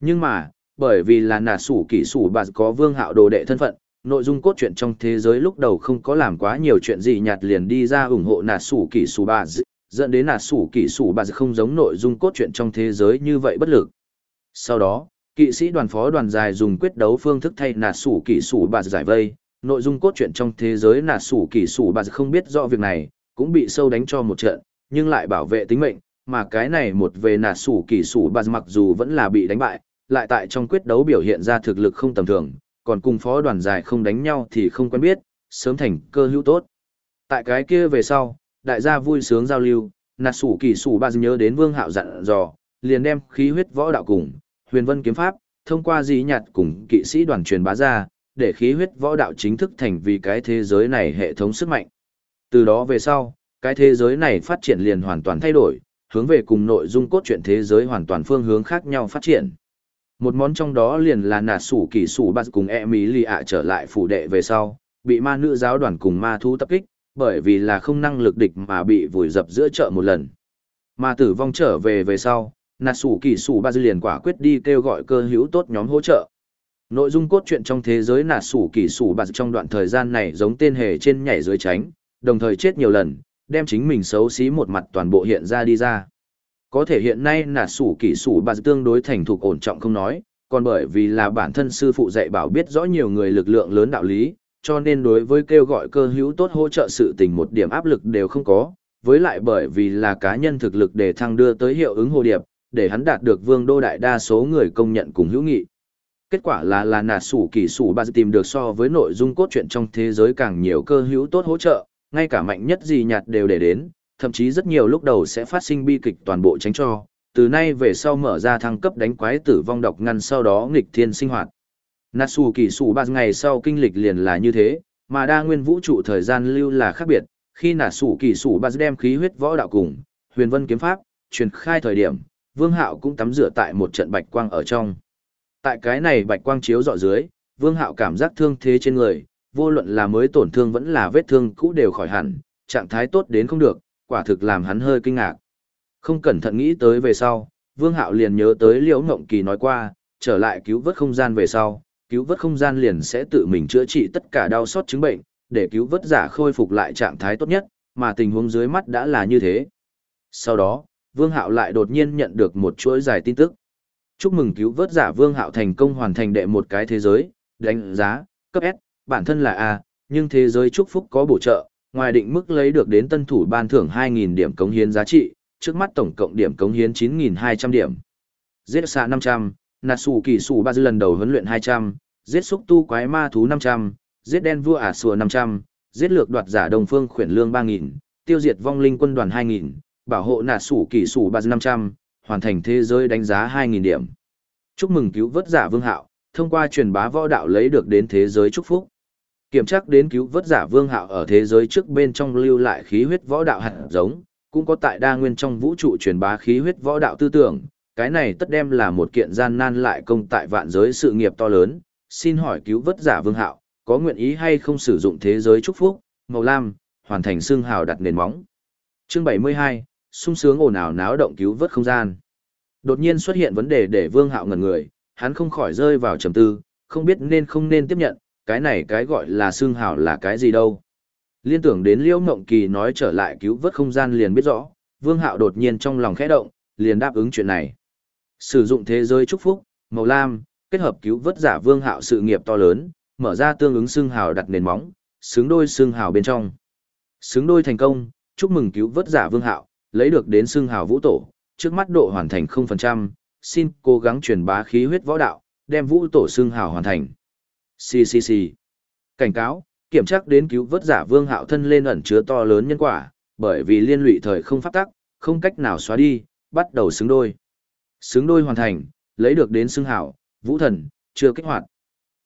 Nhưng mà, bởi vì là Natsu kỳ sủ bạt có vương hạo đồ đệ thân phận, nội dung cốt truyện trong thế giới lúc đầu không có làm quá nhiều chuyện gì nhạt liền đi ra ủng hộ nà sủ kỳ sủ bà dẫn đến nà sủ kỳ sủ bà không giống nội dung cốt truyện trong thế giới như vậy bất lực. Sau đó, kỵ sĩ đoàn phó đoàn dài dùng quyết đấu phương thức thay nà sủ kỳ sủ bà giải vây, nội dung cốt truyện trong thế giới nà sủ kỳ sủ bà không biết rõ việc này, cũng bị sâu đánh cho một trận, nhưng lại bảo vệ tính mệnh, mà cái này một về nà sủ kỳ sủ bà mặc dù vẫn là bị đánh bại, lại tại trong quyết đấu biểu hiện ra thực lực không tầm thường, còn cùng phó đoàn dài không đánh nhau thì không quen biết, sớm thành cơ hữu tốt. Tại cái kia về sau, đại gia vui sướng giao lưu, nà sủ kỳ sủ bà nhớ đến vương hạo dặn dò, liền đem khí huyết võ đạo cùng, huyền vân kiếm pháp, thông qua dĩ nhạt cùng kỵ sĩ đoàn truyền bá ra, để khí huyết võ đạo chính thức thành vì cái thế giới này hệ thống sức mạnh. Từ đó về sau, cái thế giới này phát triển liền hoàn toàn thay đổi, hướng về cùng nội dung cốt truyện thế giới hoàn toàn phương hướng khác nhau phát triển. Một món trong đó liền là nà sủ kỳ sủ bạt cùng e mỹ lì ạ trở lại phủ đệ về sau, bị ma nữ giáo đoàn cùng ma thú tập kích, bởi vì là không năng lực địch mà bị vùi dập giữa chợ một lần. Mà tử vong trở về về sau, nà sủ kỳ sủ bạt liền quả quyết đi kêu gọi cơ hữu tốt nhóm hỗ trợ. Nội dung cốt truyện trong thế giới nà sủ kỳ sủ bạt trong đoạn thời gian này giống tên hề trên nhảy dưới tránh, đồng thời chết nhiều lần, đem chính mình xấu xí một mặt toàn bộ hiện ra đi ra. Có thể hiện nay là sủ kỷ sủ bạt tương đối thành thục ổn trọng không nói, còn bởi vì là bản thân sư phụ dạy bảo biết rõ nhiều người lực lượng lớn đạo lý, cho nên đối với kêu gọi cơ hữu tốt hỗ trợ sự tình một điểm áp lực đều không có, với lại bởi vì là cá nhân thực lực để thăng đưa tới hiệu ứng hồ điệp, để hắn đạt được vương đô đại đa số người công nhận cùng hữu nghị. Kết quả là là nà sủ kỳ sủ bà tìm được so với nội dung cốt truyện trong thế giới càng nhiều cơ hữu tốt hỗ trợ, ngay cả mạnh nhất gì nhạt đều để đến, thậm chí rất nhiều lúc đầu sẽ phát sinh bi kịch toàn bộ tránh cho, từ nay về sau mở ra thăng cấp đánh quái tử vong độc ngăn sau đó nghịch thiên sinh hoạt. Natsu kỳ sủ ba ngày sau kinh lịch liền là như thế, mà đa nguyên vũ trụ thời gian lưu là khác biệt, khi Natsu kỳ sủ ba đem khí huyết võ đạo cùng, huyền vân kiếm pháp, truyền khai thời điểm, vương hạo cũng tắm rửa tại một trận bạch quang ở trong. Tại cái này bạch quang chiếu dọ dưới, vương hạo cảm giác thương thế trên người, vô luận là mới tổn thương vẫn là vết thương cũ đều khỏi hẳn, trạng thái tốt đến không được, quả thực làm hắn hơi kinh ngạc. Không cẩn thận nghĩ tới về sau, Vương Hạo liền nhớ tới Liễu Ngộng Kỳ nói qua, trở lại cứu vớt không gian về sau, cứu vớt không gian liền sẽ tự mình chữa trị tất cả đau sót chứng bệnh, để cứu vớt giả khôi phục lại trạng thái tốt nhất, mà tình huống dưới mắt đã là như thế. Sau đó, Vương Hạo lại đột nhiên nhận được một chuỗi dài tin tức. Chúc mừng cứu vớt giả Vương Hạo thành công hoàn thành đệ một cái thế giới, đánh giá, cấp S, bản thân là A, nhưng thế giới chúc phúc có bổ trợ, ngoài định mức lấy được đến tân thủ ban thưởng 2.000 điểm cống hiến giá trị, trước mắt tổng cộng điểm cống hiến 9.200 điểm. Giết xạ 500, nạt xù kỳ xù ba dư lần đầu huấn luyện 200, giết xúc tu quái ma thú 500, giết đen vua ả sùa 500, giết lược đoạt giả đồng phương khuyển lương 3.000, tiêu diệt vong linh quân đoàn 2.000, bảo hộ nạt xù kỳ xù ba dư 500, hoàn thành thế giới đánh giá 2.000 điểm. Chúc mừng cứu vớt giả vương hạo, thông qua truyền bá võ đạo lấy được đến thế giới chúc phúc. Kiểm tra đến cứu vớt giả vương hạo ở thế giới trước bên trong lưu lại khí huyết võ đạo hạt giống, cũng có tại đa nguyên trong vũ trụ truyền bá khí huyết võ đạo tư tưởng, cái này tất đem là một kiện gian nan lại công tại vạn giới sự nghiệp to lớn, xin hỏi cứu vớt giả vương hạo, có nguyện ý hay không sử dụng thế giới chúc phúc, màu lam, hoàn thành xương hào đặt nền móng. Chương 72, sung sướng ồn ào náo động cứu vớt không gian. Đột nhiên xuất hiện vấn đề để vương hạo ngẩn người, hắn không khỏi rơi vào trầm tư, không biết nên không nên tiếp nhận, cái này cái gọi là xương hào là cái gì đâu. Liên tưởng đến Liễu Ngộng Kỳ nói trở lại cứu vớt không gian liền biết rõ, Vương Hạo đột nhiên trong lòng khẽ động, liền đáp ứng chuyện này. Sử dụng thế giới chúc phúc, màu lam, kết hợp cứu vớt giả Vương Hạo sự nghiệp to lớn, mở ra tương ứng xương hào đặt nền móng, xứng đôi xương hào bên trong. Xứng đôi thành công, chúc mừng cứu vớt giả Vương Hạo, lấy được đến xương hào vũ tổ, trước mắt độ hoàn thành 0%, xin cố gắng truyền bá khí huyết võ đạo, đem vũ tổ xương hào hoàn thành. CCC. Cảnh cáo, kiểm tra đến cứu vớt giả vương hạo thân lên ẩn chứa to lớn nhân quả, bởi vì liên lụy thời không pháp tắc, không cách nào xóa đi, bắt đầu xứng đôi. Xứng đôi hoàn thành, lấy được đến xưng hảo, vũ thần, chưa kích hoạt.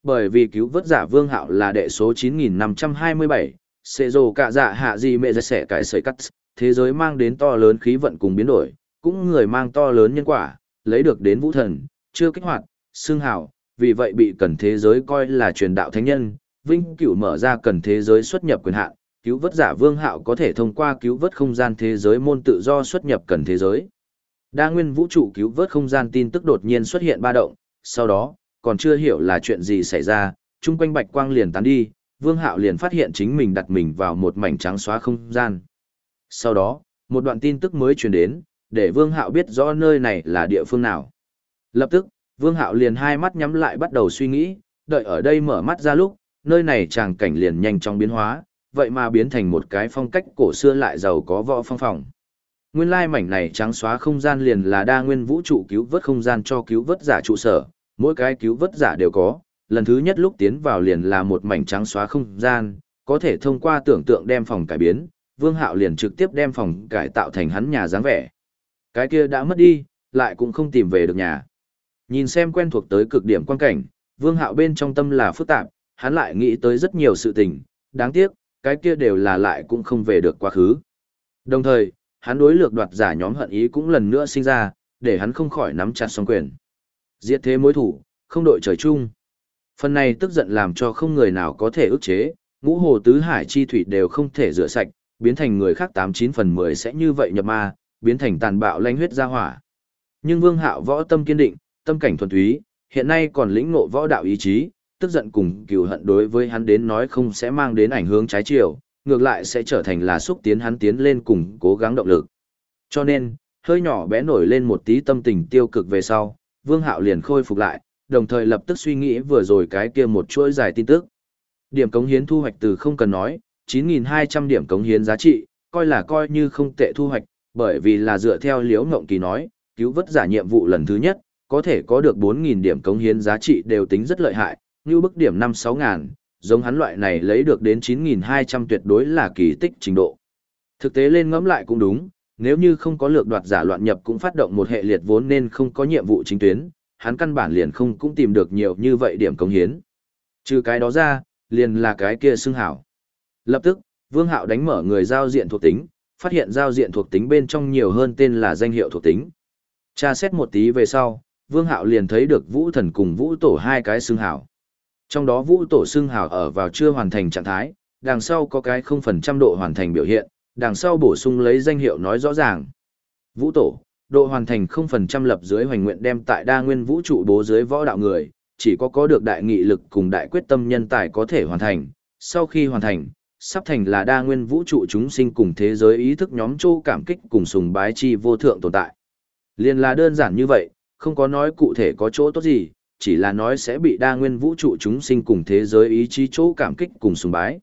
Bởi vì cứu vớt giả vương hạo là đệ số 9527, sẽ dồ cả dạ hạ gì mẹ ra sẻ cái sợi cắt, thế giới mang đến to lớn khí vận cùng biến đổi, cũng người mang to lớn nhân quả, lấy được đến vũ thần, chưa kích hoạt, xưng hảo, vì vậy bị cần thế giới coi là truyền đạo thánh nhân, vinh cửu mở ra cần thế giới xuất nhập quyền hạn, cứu vớt giả vương hạo có thể thông qua cứu vớt không gian thế giới môn tự do xuất nhập cần thế giới. Đa nguyên vũ trụ cứu vớt không gian tin tức đột nhiên xuất hiện ba động, sau đó, còn chưa hiểu là chuyện gì xảy ra, chung quanh bạch quang liền tán đi, vương hạo liền phát hiện chính mình đặt mình vào một mảnh trắng xóa không gian. Sau đó, một đoạn tin tức mới truyền đến, để vương hạo biết rõ nơi này là địa phương nào. Lập tức, vương hạo liền hai mắt nhắm lại bắt đầu suy nghĩ, đợi ở đây mở mắt ra lúc, nơi này tràng cảnh liền nhanh chóng biến hóa, vậy mà biến thành một cái phong cách cổ xưa lại giàu có võ phong phòng. Nguyên lai mảnh này trắng xóa không gian liền là đa nguyên vũ trụ cứu vớt không gian cho cứu vớt giả trụ sở, mỗi cái cứu vớt giả đều có, lần thứ nhất lúc tiến vào liền là một mảnh trắng xóa không gian, có thể thông qua tưởng tượng đem phòng cải biến, Vương Hạo liền trực tiếp đem phòng cải tạo thành hắn nhà dáng vẻ. Cái kia đã mất đi, lại cũng không tìm về được nhà. Nhìn xem quen thuộc tới cực điểm quan cảnh, Vương Hạo bên trong tâm là phức tạp, hắn lại nghĩ tới rất nhiều sự tình, đáng tiếc, cái kia đều là lại cũng không về được quá khứ. Đồng thời, hắn đối lược đoạt giả nhóm hận ý cũng lần nữa sinh ra, để hắn không khỏi nắm chặt song quyền. Diệt thế mối thủ, không đội trời chung. Phần này tức giận làm cho không người nào có thể ức chế, ngũ hồ tứ hải chi thủy đều không thể rửa sạch, biến thành người khác 89 phần 10 sẽ như vậy nhập ma, biến thành tàn bạo lanh huyết ra hỏa. Nhưng Vương Hạo võ tâm kiên định, tâm cảnh thuần túy, hiện nay còn lĩnh ngộ võ đạo ý chí, tức giận cùng cừu hận đối với hắn đến nói không sẽ mang đến ảnh hưởng trái chiều, ngược lại sẽ trở thành là xúc tiến hắn tiến lên cùng cố gắng động lực. Cho nên, hơi nhỏ bé nổi lên một tí tâm tình tiêu cực về sau, Vương Hạo liền khôi phục lại, đồng thời lập tức suy nghĩ vừa rồi cái kia một chuỗi dài tin tức. Điểm cống hiến thu hoạch từ không cần nói, 9.200 điểm cống hiến giá trị, coi là coi như không tệ thu hoạch, bởi vì là dựa theo Liễu Ngộng Kỳ nói, cứu vớt giả nhiệm vụ lần thứ nhất, có thể có được 4.000 điểm cống hiến giá trị đều tính rất lợi hại, như bức điểm 5-6 ngàn, giống hắn loại này lấy được đến 9.200 tuyệt đối là kỳ tích trình độ. Thực tế lên ngẫm lại cũng đúng, nếu như không có lược đoạt giả loạn nhập cũng phát động một hệ liệt vốn nên không có nhiệm vụ chính tuyến, hắn căn bản liền không cũng tìm được nhiều như vậy điểm cống hiến. Trừ cái đó ra, liền là cái kia xưng hảo. Lập tức, Vương Hạo đánh mở người giao diện thuộc tính, phát hiện giao diện thuộc tính bên trong nhiều hơn tên là danh hiệu thuộc tính. Tra xét một tí về sau, Vương Hạo liền thấy được Vũ Thần cùng Vũ Tổ hai cái xương hảo. Trong đó Vũ Tổ xương hảo ở vào chưa hoàn thành trạng thái, đằng sau có cái 0% độ hoàn thành biểu hiện, đằng sau bổ sung lấy danh hiệu nói rõ ràng. Vũ Tổ, độ hoàn thành 0% lập dưới hoành nguyện đem tại đa nguyên vũ trụ bố dưới võ đạo người, chỉ có có được đại nghị lực cùng đại quyết tâm nhân tài có thể hoàn thành. Sau khi hoàn thành, sắp thành là đa nguyên vũ trụ chúng sinh cùng thế giới ý thức nhóm châu cảm kích cùng sùng bái chi vô thượng tồn tại. Liên là đơn giản như vậy, không có nói cụ thể có chỗ tốt gì, chỉ là nói sẽ bị đa nguyên vũ trụ chúng sinh cùng thế giới ý chí chỗ cảm kích cùng sùng bái.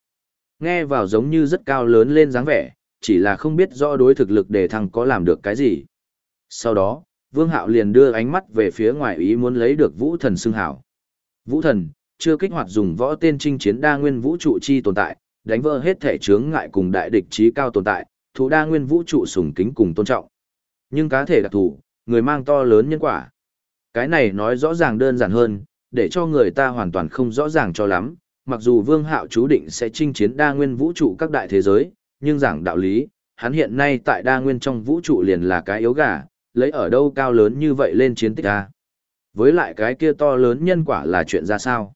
Nghe vào giống như rất cao lớn lên dáng vẻ, chỉ là không biết rõ đối thực lực để thằng có làm được cái gì. Sau đó, Vương Hạo liền đưa ánh mắt về phía ngoài ý muốn lấy được Vũ Thần xưng hảo. Vũ Thần, chưa kích hoạt dùng võ tên chinh chiến đa nguyên vũ trụ chi tồn tại, đánh vỡ hết thể chướng ngại cùng đại địch trí cao tồn tại, thủ đa nguyên vũ trụ sùng kính cùng tôn trọng. Nhưng cá thể đặc thù, người mang to lớn nhân quả. Cái này nói rõ ràng đơn giản hơn, để cho người ta hoàn toàn không rõ ràng cho lắm, mặc dù Vương Hạo chú định sẽ chinh chiến đa nguyên vũ trụ các đại thế giới, nhưng giảng đạo lý, hắn hiện nay tại đa nguyên trong vũ trụ liền là cái yếu gà, lấy ở đâu cao lớn như vậy lên chiến tích a. Với lại cái kia to lớn nhân quả là chuyện ra sao?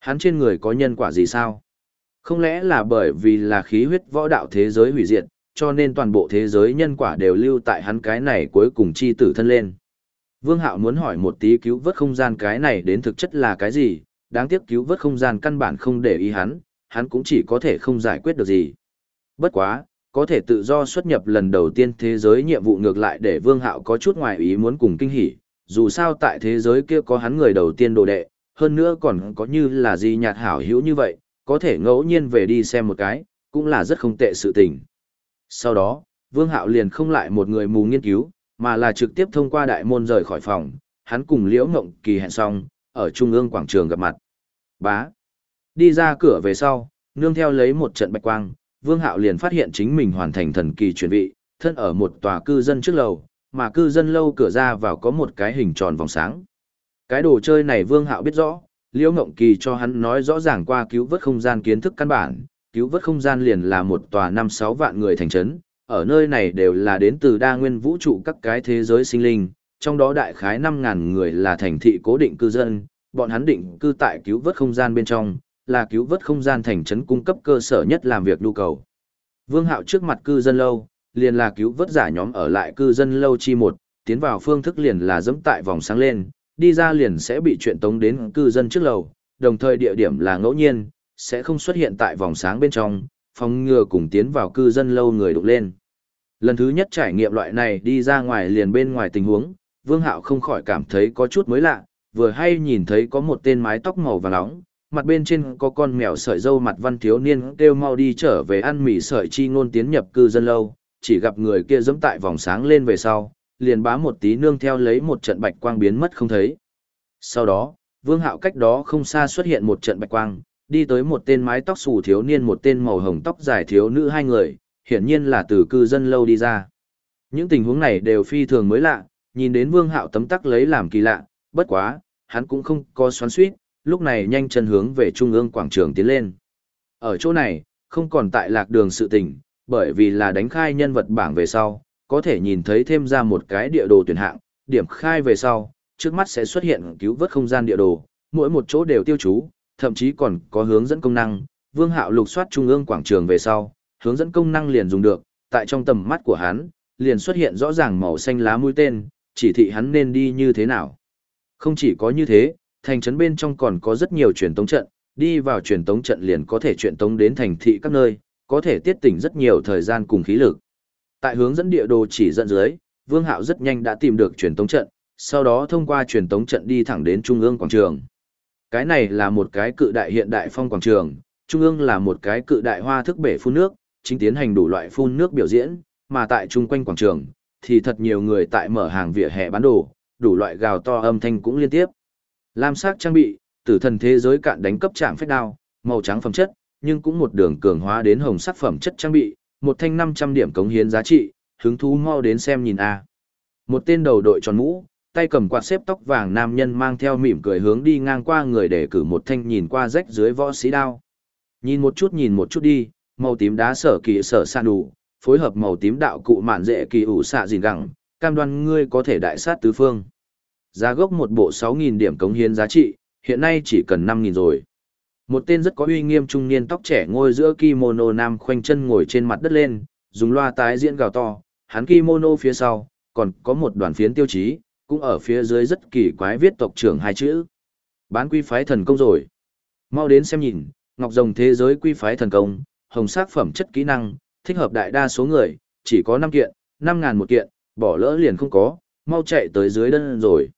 Hắn trên người có nhân quả gì sao? Không lẽ là bởi vì là khí huyết võ đạo thế giới hủy diệt, cho nên toàn bộ thế giới nhân quả đều lưu tại hắn cái này cuối cùng chi tử thân lên. Vương Hạo muốn hỏi một tí cứu vớt không gian cái này đến thực chất là cái gì, đáng tiếc cứu vớt không gian căn bản không để ý hắn, hắn cũng chỉ có thể không giải quyết được gì. Bất quá, có thể tự do xuất nhập lần đầu tiên thế giới nhiệm vụ ngược lại để Vương Hạo có chút ngoài ý muốn cùng kinh hỉ, dù sao tại thế giới kia có hắn người đầu tiên đồ đệ, hơn nữa còn có như là gì nhạt hảo hữu như vậy, có thể ngẫu nhiên về đi xem một cái, cũng là rất không tệ sự tình. Sau đó, Vương Hạo liền không lại một người mù nghiên cứu, mà là trực tiếp thông qua đại môn rời khỏi phòng, hắn cùng Liễu Ngộng Kỳ hẹn xong, ở trung ương quảng trường gặp mặt. Bá. Đi ra cửa về sau, nương theo lấy một trận bạch quang, Vương Hạo liền phát hiện chính mình hoàn thành thần kỳ chuyển vị, thân ở một tòa cư dân trước lầu, mà cư dân lâu cửa ra vào có một cái hình tròn vòng sáng. Cái đồ chơi này Vương Hạo biết rõ, Liễu Ngộng Kỳ cho hắn nói rõ ràng qua cứu vớt không gian kiến thức căn bản, cứu vớt không gian liền là một tòa năm sáu vạn người thành trấn, ở nơi này đều là đến từ đa nguyên vũ trụ các cái thế giới sinh linh, trong đó đại khái năm ngàn người là thành thị cố định cư dân, bọn hắn định cư tại cứu vớt không gian bên trong, là cứu vớt không gian thành trấn cung cấp cơ sở nhất làm việc nhu cầu. Vương Hạo trước mặt cư dân lâu, liền là cứu vớt giả nhóm ở lại cư dân lâu chi một, tiến vào phương thức liền là dẫm tại vòng sáng lên, đi ra liền sẽ bị chuyện tống đến cư dân trước lầu, đồng thời địa điểm là ngẫu nhiên, sẽ không xuất hiện tại vòng sáng bên trong, phòng ngừa cùng tiến vào cư dân lâu người đụng lên. Lần thứ nhất trải nghiệm loại này đi ra ngoài liền bên ngoài tình huống, Vương Hạo không khỏi cảm thấy có chút mới lạ, vừa hay nhìn thấy có một tên mái tóc màu vàng nóng, mặt bên trên có con mèo sợi dâu mặt văn thiếu niên kêu mau đi trở về ăn mì sợi chi ngôn tiến nhập cư dân lâu, chỉ gặp người kia dẫm tại vòng sáng lên về sau, liền bá một tí nương theo lấy một trận bạch quang biến mất không thấy. Sau đó, vương hạo cách đó không xa xuất hiện một trận bạch quang, đi tới một tên mái tóc xù thiếu niên một tên màu hồng tóc dài thiếu nữ hai người, hiển nhiên là từ cư dân lâu đi ra. Những tình huống này đều phi thường mới lạ, nhìn đến vương hạo tấm tắc lấy làm kỳ lạ, bất quá, hắn cũng không có xoắn suýt, lúc này nhanh chân hướng về trung ương quảng trường tiến lên. Ở chỗ này, không còn tại lạc đường sự tình, bởi vì là đánh khai nhân vật bảng về sau, có thể nhìn thấy thêm ra một cái địa đồ tuyển hạng, điểm khai về sau, trước mắt sẽ xuất hiện cứu vớt không gian địa đồ, mỗi một chỗ đều tiêu chú, thậm chí còn có hướng dẫn công năng, Vương Hạo lục soát trung ương quảng trường về sau, hướng dẫn công năng liền dùng được, tại trong tầm mắt của hắn, liền xuất hiện rõ ràng màu xanh lá mũi tên, chỉ thị hắn nên đi như thế nào. Không chỉ có như thế, thành trấn bên trong còn có rất nhiều truyền tống trận, đi vào truyền tống trận liền có thể truyền tống đến thành thị các nơi, có thể tiết tỉnh rất nhiều thời gian cùng khí lực. Tại hướng dẫn địa đồ chỉ dẫn dưới, Vương Hạo rất nhanh đã tìm được truyền tống trận, sau đó thông qua truyền tống trận đi thẳng đến trung ương quảng trường. Cái này là một cái cự đại hiện đại phong quảng trường, trung ương là một cái cự đại hoa thức bể phun nước, chính tiến hành đủ loại phun nước biểu diễn, mà tại trung quanh quảng trường thì thật nhiều người tại mở hàng vỉa hè bán đồ, đủ loại gào to âm thanh cũng liên tiếp. Lam sắc trang bị, tử thần thế giới cạn đánh cấp trạng phách đao, màu trắng phẩm chất, nhưng cũng một đường cường hóa đến hồng sắc phẩm chất trang bị, một thanh 500 điểm cống hiến giá trị, hứng thú mau đến xem nhìn a. Một tên đầu đội tròn mũ, tay cầm quạt xếp tóc vàng nam nhân mang theo mỉm cười hướng đi ngang qua người để cử một thanh nhìn qua rách dưới võ sĩ đao. Nhìn một chút nhìn một chút đi, màu tím đá sở kỳ sở san đủ, phối hợp màu tím đạo cụ mạn dễ kỳ ủ xạ gìn gẳng, cam đoan ngươi có thể đại sát tứ phương. Giá gốc một bộ 6.000 điểm cống hiến giá trị, hiện nay chỉ cần 5.000 rồi. Một tên rất có uy nghiêm trung niên tóc trẻ ngồi giữa kimono nam khoanh chân ngồi trên mặt đất lên, dùng loa tái diễn gào to, hắn kimono phía sau, còn có một đoàn phiến tiêu chí, cũng ở phía dưới rất kỳ quái viết tộc trưởng hai chữ. Bán quy phái thần công rồi. Mau đến xem nhìn, ngọc rồng thế giới quy phái thần công, hồng sắc phẩm chất kỹ năng, thích hợp đại đa số người, chỉ có 5 kiện, 5 ngàn một kiện, bỏ lỡ liền không có, mau chạy tới dưới đơn rồi.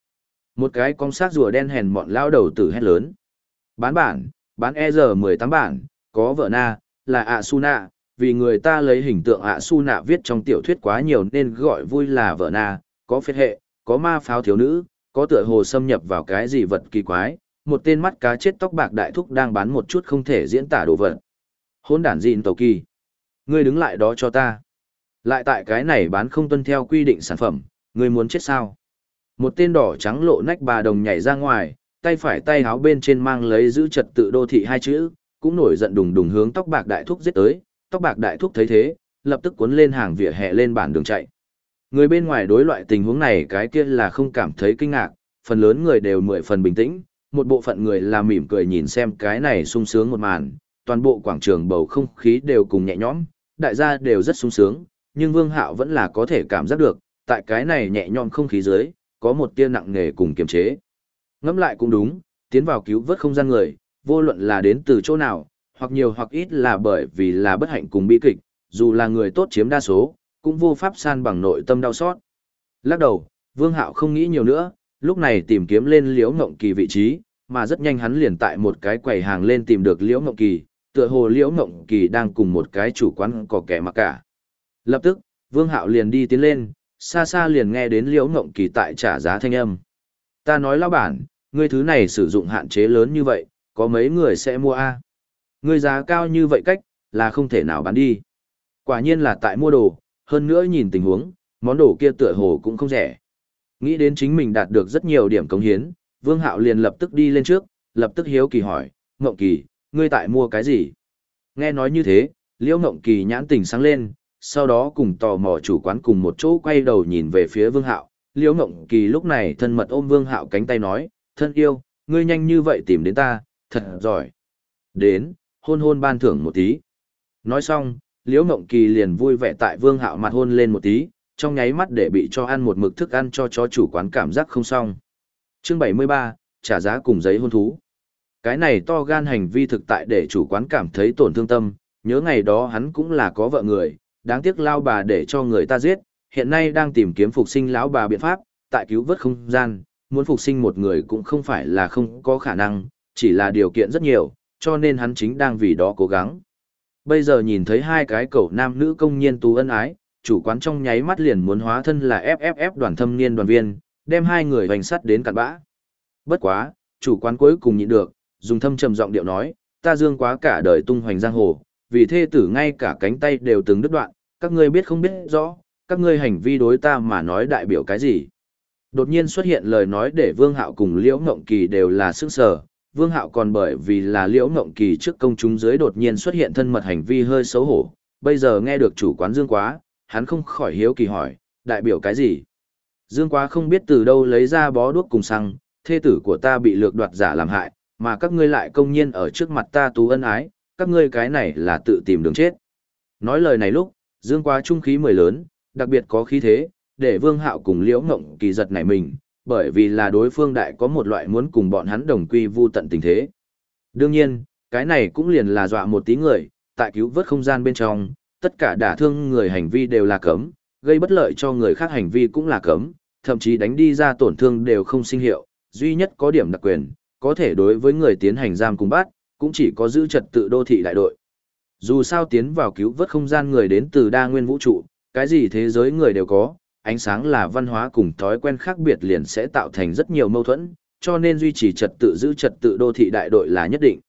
Một cái con sát rùa đen hèn mọn lao đầu tử hét lớn. Bán bản, bán ER18 bản, có vợ na, là asuna vì người ta lấy hình tượng asuna viết trong tiểu thuyết quá nhiều nên gọi vui là vợ na, có phết hệ, có ma pháo thiếu nữ, có tựa hồ xâm nhập vào cái gì vật kỳ quái, một tên mắt cá chết tóc bạc đại thúc đang bán một chút không thể diễn tả đồ vật. hỗn đản dịn tàu kỳ. Ngươi đứng lại đó cho ta. Lại tại cái này bán không tuân theo quy định sản phẩm, ngươi muốn chết sao? Một tên đỏ trắng lộ nách bà đồng nhảy ra ngoài, tay phải tay háo bên trên mang lấy giữ trật tự đô thị hai chữ, cũng nổi giận đùng đùng hướng tóc bạc đại thúc giết tới, tóc bạc đại thúc thấy thế, lập tức cuốn lên hàng vỉa hè lên bản đường chạy. Người bên ngoài đối loại tình huống này cái kia là không cảm thấy kinh ngạc, phần lớn người đều mười phần bình tĩnh, một bộ phận người là mỉm cười nhìn xem cái này sung sướng một màn, toàn bộ quảng trường bầu không khí đều cùng nhẹ nhõm, đại gia đều rất sung sướng, nhưng Vương Hạo vẫn là có thể cảm giác được, tại cái này nhẹ nhõm không khí dưới, có một tia nặng nề cùng kiềm chế. Ngẫm lại cũng đúng, tiến vào cứu vớt không gian người, vô luận là đến từ chỗ nào, hoặc nhiều hoặc ít là bởi vì là bất hạnh cùng bi kịch, dù là người tốt chiếm đa số, cũng vô pháp san bằng nội tâm đau xót. Lắc đầu, Vương Hạo không nghĩ nhiều nữa, lúc này tìm kiếm lên Liễu Ngộng Kỳ vị trí, mà rất nhanh hắn liền tại một cái quầy hàng lên tìm được Liễu Ngộng Kỳ, tựa hồ Liễu Ngộng Kỳ đang cùng một cái chủ quán có kẻ mà cả. Lập tức, Vương Hạo liền đi tiến lên, xa xa liền nghe đến Liễu Ngộng Kỳ tại trả giá thanh âm. Ta nói lão bản, ngươi thứ này sử dụng hạn chế lớn như vậy, có mấy người sẽ mua a? Ngươi giá cao như vậy cách, là không thể nào bán đi. Quả nhiên là tại mua đồ, hơn nữa nhìn tình huống, món đồ kia tựa hồ cũng không rẻ. Nghĩ đến chính mình đạt được rất nhiều điểm cống hiến, Vương Hạo liền lập tức đi lên trước, lập tức hiếu kỳ hỏi, Ngộng Kỳ, ngươi tại mua cái gì? Nghe nói như thế, Liễu Ngộng Kỳ nhãn tình sáng lên, sau đó cùng tò mò chủ quán cùng một chỗ quay đầu nhìn về phía Vương Hạo. Liễu Ngộng Kỳ lúc này thân mật ôm Vương Hạo cánh tay nói, thân yêu, ngươi nhanh như vậy tìm đến ta, thật giỏi. Đến, hôn hôn ban thưởng một tí. Nói xong, Liễu Ngộng Kỳ liền vui vẻ tại Vương Hạo mặt hôn lên một tí, trong nháy mắt để bị cho ăn một mực thức ăn cho chó chủ quán cảm giác không xong. Chương 73, trả giá cùng giấy hôn thú. Cái này to gan hành vi thực tại để chủ quán cảm thấy tổn thương tâm, nhớ ngày đó hắn cũng là có vợ người, đáng tiếc lao bà để cho người ta giết, hiện nay đang tìm kiếm phục sinh lão bà biện pháp, tại cứu vớt không gian, muốn phục sinh một người cũng không phải là không có khả năng, Chỉ là điều kiện rất nhiều, cho nên hắn chính đang vì đó cố gắng. Bây giờ nhìn thấy hai cái cậu nam nữ công nhiên tú ân ái, chủ quán trong nháy mắt liền muốn hóa thân là FFF đoàn thâm niên đoàn viên, đem hai người hoành sắt đến cặn bã. Bất quá, chủ quán cuối cùng nhịn được, dùng thâm trầm giọng điệu nói, ta dương quá cả đời tung hoành giang hồ, vì thê tử ngay cả cánh tay đều từng đứt đoạn, các ngươi biết không biết rõ, các ngươi hành vi đối ta mà nói đại biểu cái gì. Đột nhiên xuất hiện lời nói để Vương Hạo cùng Liễu Ngộng Kỳ đều là sức sở, Vương Hạo còn bởi vì là Liễu Ngộng Kỳ trước công chúng dưới đột nhiên xuất hiện thân mật hành vi hơi xấu hổ, bây giờ nghe được chủ quán Dương Quá, hắn không khỏi hiếu kỳ hỏi, đại biểu cái gì? Dương Quá không biết từ đâu lấy ra bó đuốc cùng xăng, thê tử của ta bị lược đoạt giả làm hại, mà các ngươi lại công nhiên ở trước mặt ta tú ân ái, các ngươi cái này là tự tìm đường chết. Nói lời này lúc, Dương Quá trung khí mười lớn, đặc biệt có khí thế, để Vương Hạo cùng Liễu Ngộng Kỳ giật nảy mình, bởi vì là đối phương đại có một loại muốn cùng bọn hắn đồng quy vu tận tình thế. Đương nhiên, cái này cũng liền là dọa một tí người, tại cứu vớt không gian bên trong, tất cả đả thương người hành vi đều là cấm, gây bất lợi cho người khác hành vi cũng là cấm, thậm chí đánh đi ra tổn thương đều không sinh hiệu, duy nhất có điểm đặc quyền, có thể đối với người tiến hành giam cùng bắt, cũng chỉ có giữ trật tự đô thị đại đội. Dù sao tiến vào cứu vớt không gian người đến từ đa nguyên vũ trụ, cái gì thế giới người đều có, ánh sáng là văn hóa cùng thói quen khác biệt liền sẽ tạo thành rất nhiều mâu thuẫn, cho nên duy trì trật tự giữ trật tự đô thị đại đội là nhất định.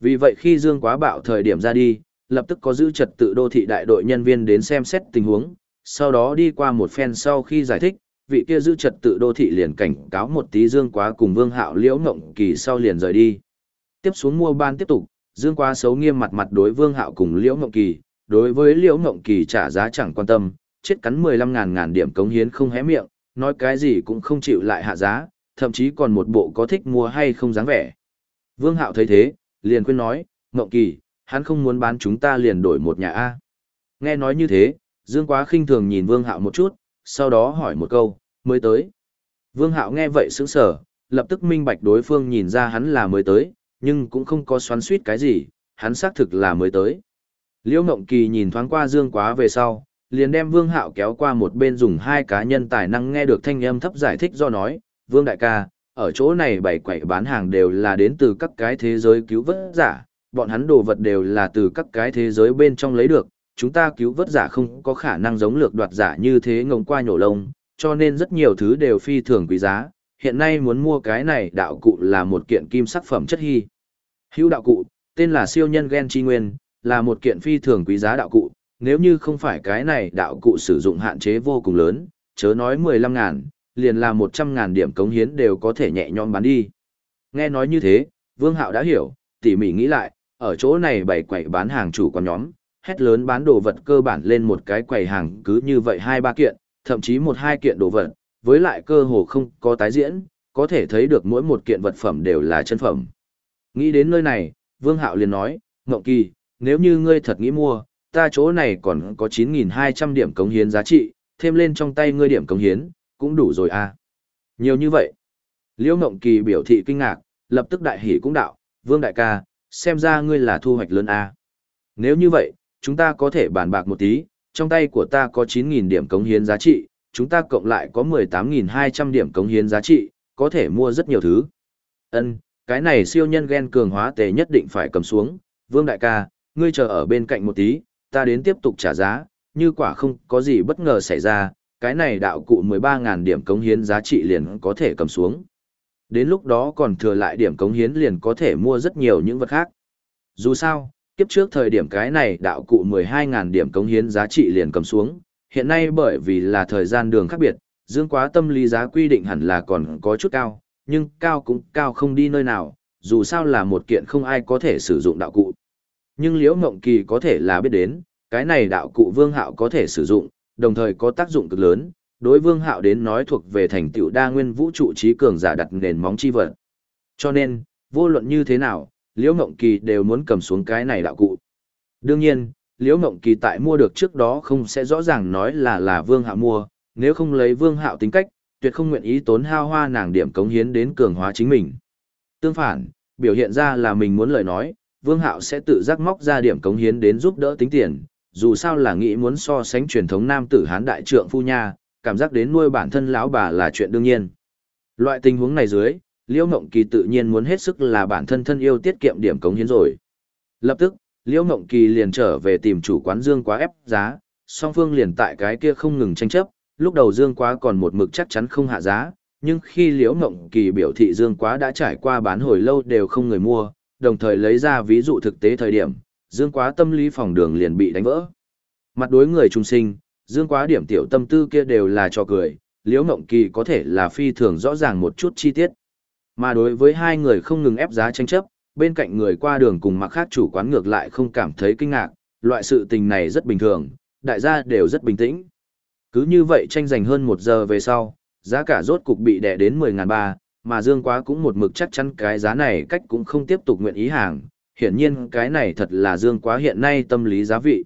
Vì vậy khi Dương Quá Bạo thời điểm ra đi, lập tức có giữ trật tự đô thị đại đội nhân viên đến xem xét tình huống, sau đó đi qua một phen sau khi giải thích, vị kia giữ trật tự đô thị liền cảnh cáo một tí Dương Quá cùng Vương Hạo Liễu Ngộng Kỳ sau liền rời đi. Tiếp xuống mua ban tiếp tục, Dương Quá xấu nghiêm mặt mặt đối Vương Hạo cùng Liễu Ngộng Kỳ, đối với Liễu Ngộng Kỳ trả giá chẳng quan tâm, chết cắn 15 ngàn ngàn điểm cống hiến không hé miệng, nói cái gì cũng không chịu lại hạ giá, thậm chí còn một bộ có thích mua hay không dáng vẻ. Vương Hạo thấy thế, liền quên nói, Ngộng Kỳ, hắn không muốn bán chúng ta liền đổi một nhà A. Nghe nói như thế, Dương Quá khinh thường nhìn Vương Hạo một chút, sau đó hỏi một câu, mới tới. Vương Hạo nghe vậy sững sờ, lập tức minh bạch đối phương nhìn ra hắn là mới tới, nhưng cũng không có xoắn suýt cái gì, hắn xác thực là mới tới. Liễu Ngộng Kỳ nhìn thoáng qua Dương Quá về sau, liền đem Vương Hạo kéo qua một bên dùng hai cá nhân tài năng nghe được thanh âm thấp giải thích do nói, Vương Đại ca, ở chỗ này bảy quậy bán hàng đều là đến từ các cái thế giới cứu vớt giả, bọn hắn đồ vật đều là từ các cái thế giới bên trong lấy được, chúng ta cứu vớt giả không có khả năng giống lược đoạt giả như thế ngông qua nhổ lông, cho nên rất nhiều thứ đều phi thường quý giá, hiện nay muốn mua cái này đạo cụ là một kiện kim sắc phẩm chất hy. Hữu đạo cụ, tên là siêu nhân gen chi nguyên, là một kiện phi thường quý giá đạo cụ, nếu như không phải cái này đạo cụ sử dụng hạn chế vô cùng lớn, chớ nói 15 ngàn, liền là 100 ngàn điểm cống hiến đều có thể nhẹ nhõm bán đi. Nghe nói như thế, Vương Hạo đã hiểu, tỉ mỉ nghĩ lại, ở chỗ này bày quầy bán hàng chủ quán nhóm, hét lớn bán đồ vật cơ bản lên một cái quầy hàng cứ như vậy hai ba kiện, thậm chí một hai kiện đồ vật, với lại cơ hồ không có tái diễn, có thể thấy được mỗi một kiện vật phẩm đều là chân phẩm. Nghĩ đến nơi này, Vương Hạo liền nói, Ngộng Kỳ, nếu như ngươi thật nghĩ mua, ta chỗ này còn có 9.200 điểm cống hiến giá trị, thêm lên trong tay ngươi điểm cống hiến, cũng đủ rồi à. Nhiều như vậy. Liễu Ngộng Kỳ biểu thị kinh ngạc, lập tức đại hỉ cũng đạo, Vương Đại ca, xem ra ngươi là thu hoạch lớn à. Nếu như vậy, chúng ta có thể bàn bạc một tí, trong tay của ta có 9.000 điểm cống hiến giá trị, chúng ta cộng lại có 18.200 điểm cống hiến giá trị, có thể mua rất nhiều thứ. Ân, cái này siêu nhân gen cường hóa tề nhất định phải cầm xuống, Vương Đại ca, ngươi chờ ở bên cạnh một tí, ta đến tiếp tục trả giá, như quả không có gì bất ngờ xảy ra, cái này đạo cụ 13.000 điểm cống hiến giá trị liền có thể cầm xuống. Đến lúc đó còn thừa lại điểm cống hiến liền có thể mua rất nhiều những vật khác. Dù sao, kiếp trước thời điểm cái này đạo cụ 12.000 điểm cống hiến giá trị liền cầm xuống, hiện nay bởi vì là thời gian đường khác biệt, dương quá tâm lý giá quy định hẳn là còn có chút cao, nhưng cao cũng cao không đi nơi nào, dù sao là một kiện không ai có thể sử dụng đạo cụ. Nhưng Liễu Ngộng Kỳ có thể là biết đến, cái này đạo cụ Vương Hạo có thể sử dụng, đồng thời có tác dụng cực lớn, đối Vương Hạo đến nói thuộc về thành tựu đa nguyên vũ trụ trí cường giả đặt nền móng chi vật. Cho nên, vô luận như thế nào, Liễu Ngộng Kỳ đều muốn cầm xuống cái này đạo cụ. Đương nhiên, Liễu Ngộng Kỳ tại mua được trước đó không sẽ rõ ràng nói là là Vương Hạo mua, nếu không lấy Vương Hạo tính cách, tuyệt không nguyện ý tốn hao hoa nàng điểm cống hiến đến cường hóa chính mình. Tương phản, biểu hiện ra là mình muốn lời nói, Vương Hạo sẽ tự giác móc ra điểm cống hiến đến giúp đỡ tính tiền, dù sao là nghĩ muốn so sánh truyền thống nam tử hán đại trượng phu nha, cảm giác đến nuôi bản thân lão bà là chuyện đương nhiên. Loại tình huống này dưới, Liễu Ngộng Kỳ tự nhiên muốn hết sức là bản thân thân yêu tiết kiệm điểm cống hiến rồi. Lập tức, Liễu Ngộng Kỳ liền trở về tìm chủ quán Dương Quá ép giá, song phương liền tại cái kia không ngừng tranh chấp, lúc đầu Dương Quá còn một mực chắc chắn không hạ giá, nhưng khi Liễu Ngộng Kỳ biểu thị Dương Quá đã trải qua bán hồi lâu đều không người mua, đồng thời lấy ra ví dụ thực tế thời điểm, Dương Quá tâm lý phòng đường liền bị đánh vỡ. Mặt đối người trung sinh, Dương Quá điểm tiểu tâm tư kia đều là cho cười, Liễu Ngộng Kỳ có thể là phi thường rõ ràng một chút chi tiết. Mà đối với hai người không ngừng ép giá tranh chấp, bên cạnh người qua đường cùng mặc khác chủ quán ngược lại không cảm thấy kinh ngạc, loại sự tình này rất bình thường, đại gia đều rất bình tĩnh. Cứ như vậy tranh giành hơn một giờ về sau, giá cả rốt cục bị đè đến 10.000 ba, mà Dương Quá cũng một mực chắc chắn cái giá này cách cũng không tiếp tục nguyện ý hàng, hiển nhiên cái này thật là Dương Quá hiện nay tâm lý giá vị.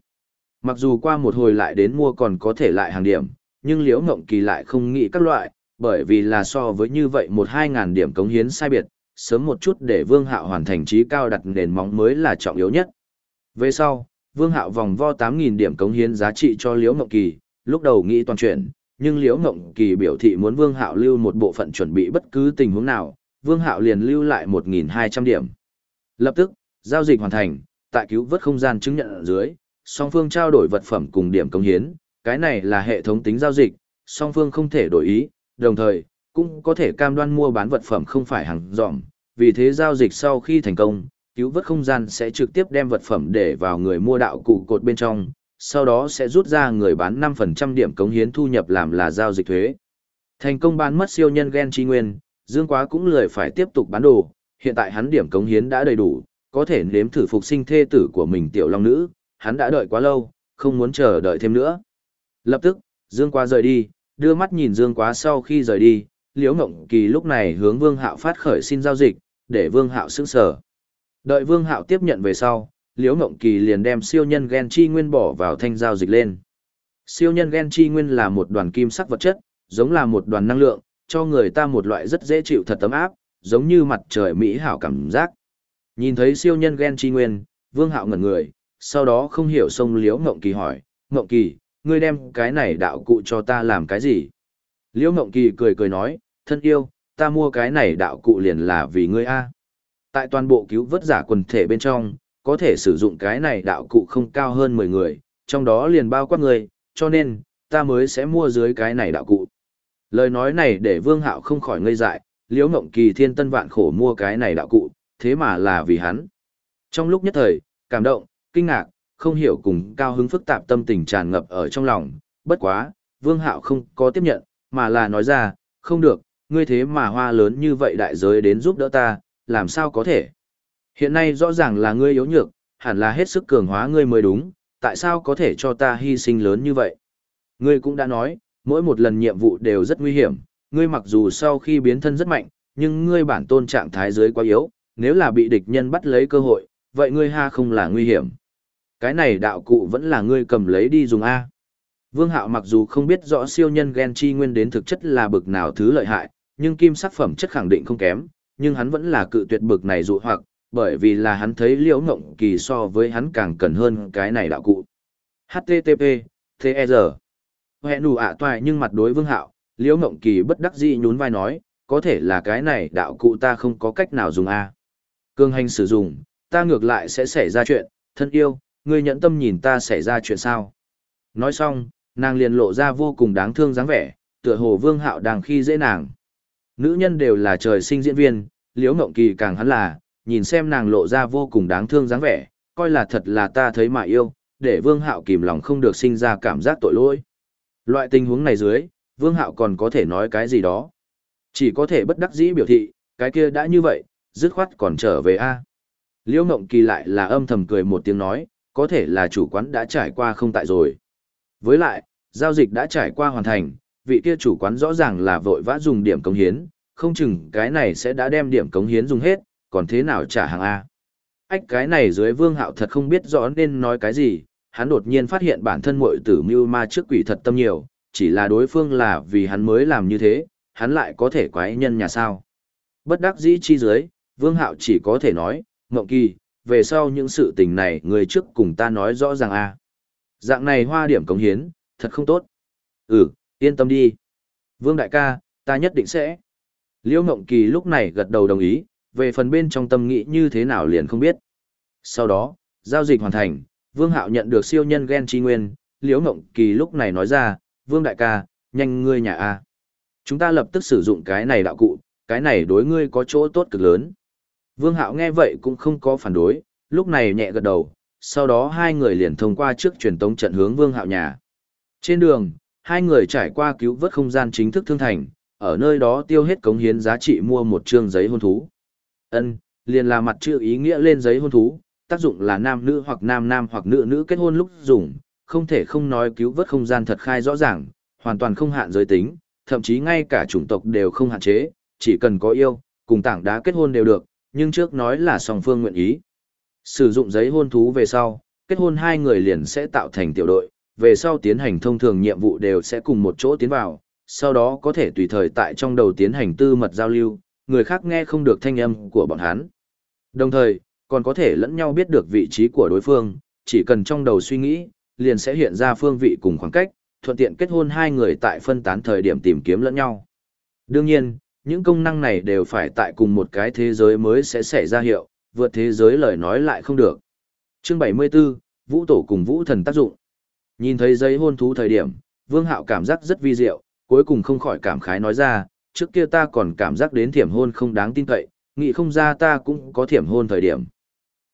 Mặc dù qua một hồi lại đến mua còn có thể lại hàng điểm, nhưng Liễu Ngộng Kỳ lại không nghĩ các loại, bởi vì là so với như vậy một hai ngàn điểm cống hiến sai biệt, sớm một chút để Vương Hạo hoàn thành trí cao đặt nền móng mới là trọng yếu nhất. Về sau, Vương Hạo vòng vo 8.000 điểm cống hiến giá trị cho Liễu Ngộng Kỳ, lúc đầu nghĩ toàn chuyện nhưng Liễu Ngộng Kỳ biểu thị muốn Vương Hạo lưu một bộ phận chuẩn bị bất cứ tình huống nào, Vương Hạo liền lưu lại 1.200 điểm. Lập tức, giao dịch hoàn thành, tại cứu vớt không gian chứng nhận ở dưới, song phương trao đổi vật phẩm cùng điểm công hiến, cái này là hệ thống tính giao dịch, song phương không thể đổi ý, đồng thời, cũng có thể cam đoan mua bán vật phẩm không phải hàng dọn, vì thế giao dịch sau khi thành công, cứu vớt không gian sẽ trực tiếp đem vật phẩm để vào người mua đạo cụ cột bên trong, sau đó sẽ rút ra người bán 5% điểm cống hiến thu nhập làm là giao dịch thuế. Thành công bán mất siêu nhân gen chi nguyên, Dương Quá cũng lười phải tiếp tục bán đồ, hiện tại hắn điểm cống hiến đã đầy đủ, có thể nếm thử phục sinh thê tử của mình tiểu long nữ, hắn đã đợi quá lâu, không muốn chờ đợi thêm nữa. Lập tức, Dương Quá rời đi, đưa mắt nhìn Dương Quá sau khi rời đi, Liễu Ngộng Kỳ lúc này hướng Vương Hạo phát khởi xin giao dịch, để Vương Hạo sững sờ. Đợi Vương Hạo tiếp nhận về sau, Liễu Ngộng Kỳ liền đem siêu nhân gen chi nguyên bỏ vào thanh giao dịch lên. Siêu nhân gen chi nguyên là một đoàn kim sắc vật chất, giống là một đoàn năng lượng, cho người ta một loại rất dễ chịu thật tấm áp, giống như mặt trời mỹ hảo cảm giác. Nhìn thấy siêu nhân gen chi nguyên, Vương Hạo ngẩn người, sau đó không hiểu xong Liễu Ngộng Kỳ hỏi, Ngộng Kỳ, ngươi đem cái này đạo cụ cho ta làm cái gì? Liễu Ngộng Kỳ cười cười nói, thân yêu, ta mua cái này đạo cụ liền là vì ngươi a. Tại toàn bộ cứu vớt giả quần thể bên trong, có thể sử dụng cái này đạo cụ không cao hơn 10 người, trong đó liền bao quát người, cho nên, ta mới sẽ mua dưới cái này đạo cụ. Lời nói này để Vương Hạo không khỏi ngây dại, Liễu Ngộng Kỳ thiên tân vạn khổ mua cái này đạo cụ, thế mà là vì hắn. Trong lúc nhất thời, cảm động, kinh ngạc, không hiểu cùng cao hứng phức tạp tâm tình tràn ngập ở trong lòng, bất quá, Vương Hạo không có tiếp nhận, mà là nói ra, không được, ngươi thế mà hoa lớn như vậy đại giới đến giúp đỡ ta, làm sao có thể? Hiện nay rõ ràng là ngươi yếu nhược, hẳn là hết sức cường hóa ngươi mới đúng, tại sao có thể cho ta hy sinh lớn như vậy? Ngươi cũng đã nói, mỗi một lần nhiệm vụ đều rất nguy hiểm, ngươi mặc dù sau khi biến thân rất mạnh, nhưng ngươi bản tôn trạng thái dưới quá yếu, nếu là bị địch nhân bắt lấy cơ hội, vậy ngươi ha không là nguy hiểm. Cái này đạo cụ vẫn là ngươi cầm lấy đi dùng A. Vương Hạo mặc dù không biết rõ siêu nhân gen chi nguyên đến thực chất là bực nào thứ lợi hại, nhưng kim sắc phẩm chất khẳng định không kém, nhưng hắn vẫn là cự tuyệt bực này dụ hoặc, bởi vì là hắn thấy liễu ngộng kỳ so với hắn càng cần hơn cái này đạo cụ. HTTP, TR. Hẹn đủ ạ toại nhưng mặt đối vương hạo, liễu ngộng kỳ bất đắc dĩ nhún vai nói, có thể là cái này đạo cụ ta không có cách nào dùng a Cương hành sử dụng, ta ngược lại sẽ xảy ra chuyện, thân yêu, ngươi nhẫn tâm nhìn ta xảy ra chuyện sao. Nói xong, nàng liền lộ ra vô cùng đáng thương dáng vẻ, tựa hồ vương hạo đang khi dễ nàng. Nữ nhân đều là trời sinh diễn viên, liễu ngộng kỳ càng hắn là, nhìn xem nàng lộ ra vô cùng đáng thương dáng vẻ, coi là thật là ta thấy mà yêu, để vương hạo kìm lòng không được sinh ra cảm giác tội lỗi. Loại tình huống này dưới, vương hạo còn có thể nói cái gì đó. Chỉ có thể bất đắc dĩ biểu thị, cái kia đã như vậy, dứt khoát còn trở về a Liễu ngộng kỳ lại là âm thầm cười một tiếng nói, có thể là chủ quán đã trải qua không tại rồi. Với lại, giao dịch đã trải qua hoàn thành, vị kia chủ quán rõ ràng là vội vã dùng điểm cống hiến, không chừng cái này sẽ đã đem điểm cống hiến dùng hết, còn thế nào trả hàng A. Ách cái này dưới vương hạo thật không biết rõ nên nói cái gì, hắn đột nhiên phát hiện bản thân muội tử mưu ma trước quỷ thật tâm nhiều, chỉ là đối phương là vì hắn mới làm như thế, hắn lại có thể quái nhân nhà sao. Bất đắc dĩ chi dưới, vương hạo chỉ có thể nói, Ngộng Kỳ, về sau những sự tình này người trước cùng ta nói rõ ràng a Dạng này hoa điểm cống hiến, thật không tốt. Ừ, yên tâm đi. Vương đại ca, ta nhất định sẽ. Liễu Ngộng Kỳ lúc này gật đầu đồng ý, về phần bên trong tâm nghĩ như thế nào liền không biết. Sau đó, giao dịch hoàn thành, Vương Hạo nhận được siêu nhân gen chi nguyên, Liễu Ngộng Kỳ lúc này nói ra, Vương Đại ca, nhanh ngươi nhà A. Chúng ta lập tức sử dụng cái này đạo cụ, cái này đối ngươi có chỗ tốt cực lớn. Vương Hạo nghe vậy cũng không có phản đối, lúc này nhẹ gật đầu, sau đó hai người liền thông qua trước truyền tống trận hướng Vương Hạo nhà. Trên đường, hai người trải qua cứu vớt không gian chính thức thương thành, ở nơi đó tiêu hết cống hiến giá trị mua một trương giấy hôn thú. Ân, liền là mặt chữ ý nghĩa lên giấy hôn thú, tác dụng là nam nữ hoặc nam nam hoặc nữ nữ kết hôn lúc dùng, không thể không nói cứu vớt không gian thật khai rõ ràng, hoàn toàn không hạn giới tính, thậm chí ngay cả chủng tộc đều không hạn chế, chỉ cần có yêu, cùng tảng đá kết hôn đều được, nhưng trước nói là song phương nguyện ý. Sử dụng giấy hôn thú về sau, kết hôn hai người liền sẽ tạo thành tiểu đội, về sau tiến hành thông thường nhiệm vụ đều sẽ cùng một chỗ tiến vào, sau đó có thể tùy thời tại trong đầu tiến hành tư mật giao lưu, người khác nghe không được thanh âm của bọn hắn. Đồng thời, còn có thể lẫn nhau biết được vị trí của đối phương, chỉ cần trong đầu suy nghĩ, liền sẽ hiện ra phương vị cùng khoảng cách, thuận tiện kết hôn hai người tại phân tán thời điểm tìm kiếm lẫn nhau. Đương nhiên, những công năng này đều phải tại cùng một cái thế giới mới sẽ xảy ra hiệu, vượt thế giới lời nói lại không được. Chương 74, Vũ Tổ cùng Vũ Thần tác dụng. Nhìn thấy giấy hôn thú thời điểm, Vương Hạo cảm giác rất vi diệu, cuối cùng không khỏi cảm khái nói ra, trước kia ta còn cảm giác đến thiểm hôn không đáng tin cậy, nghĩ không ra ta cũng có thiểm hôn thời điểm.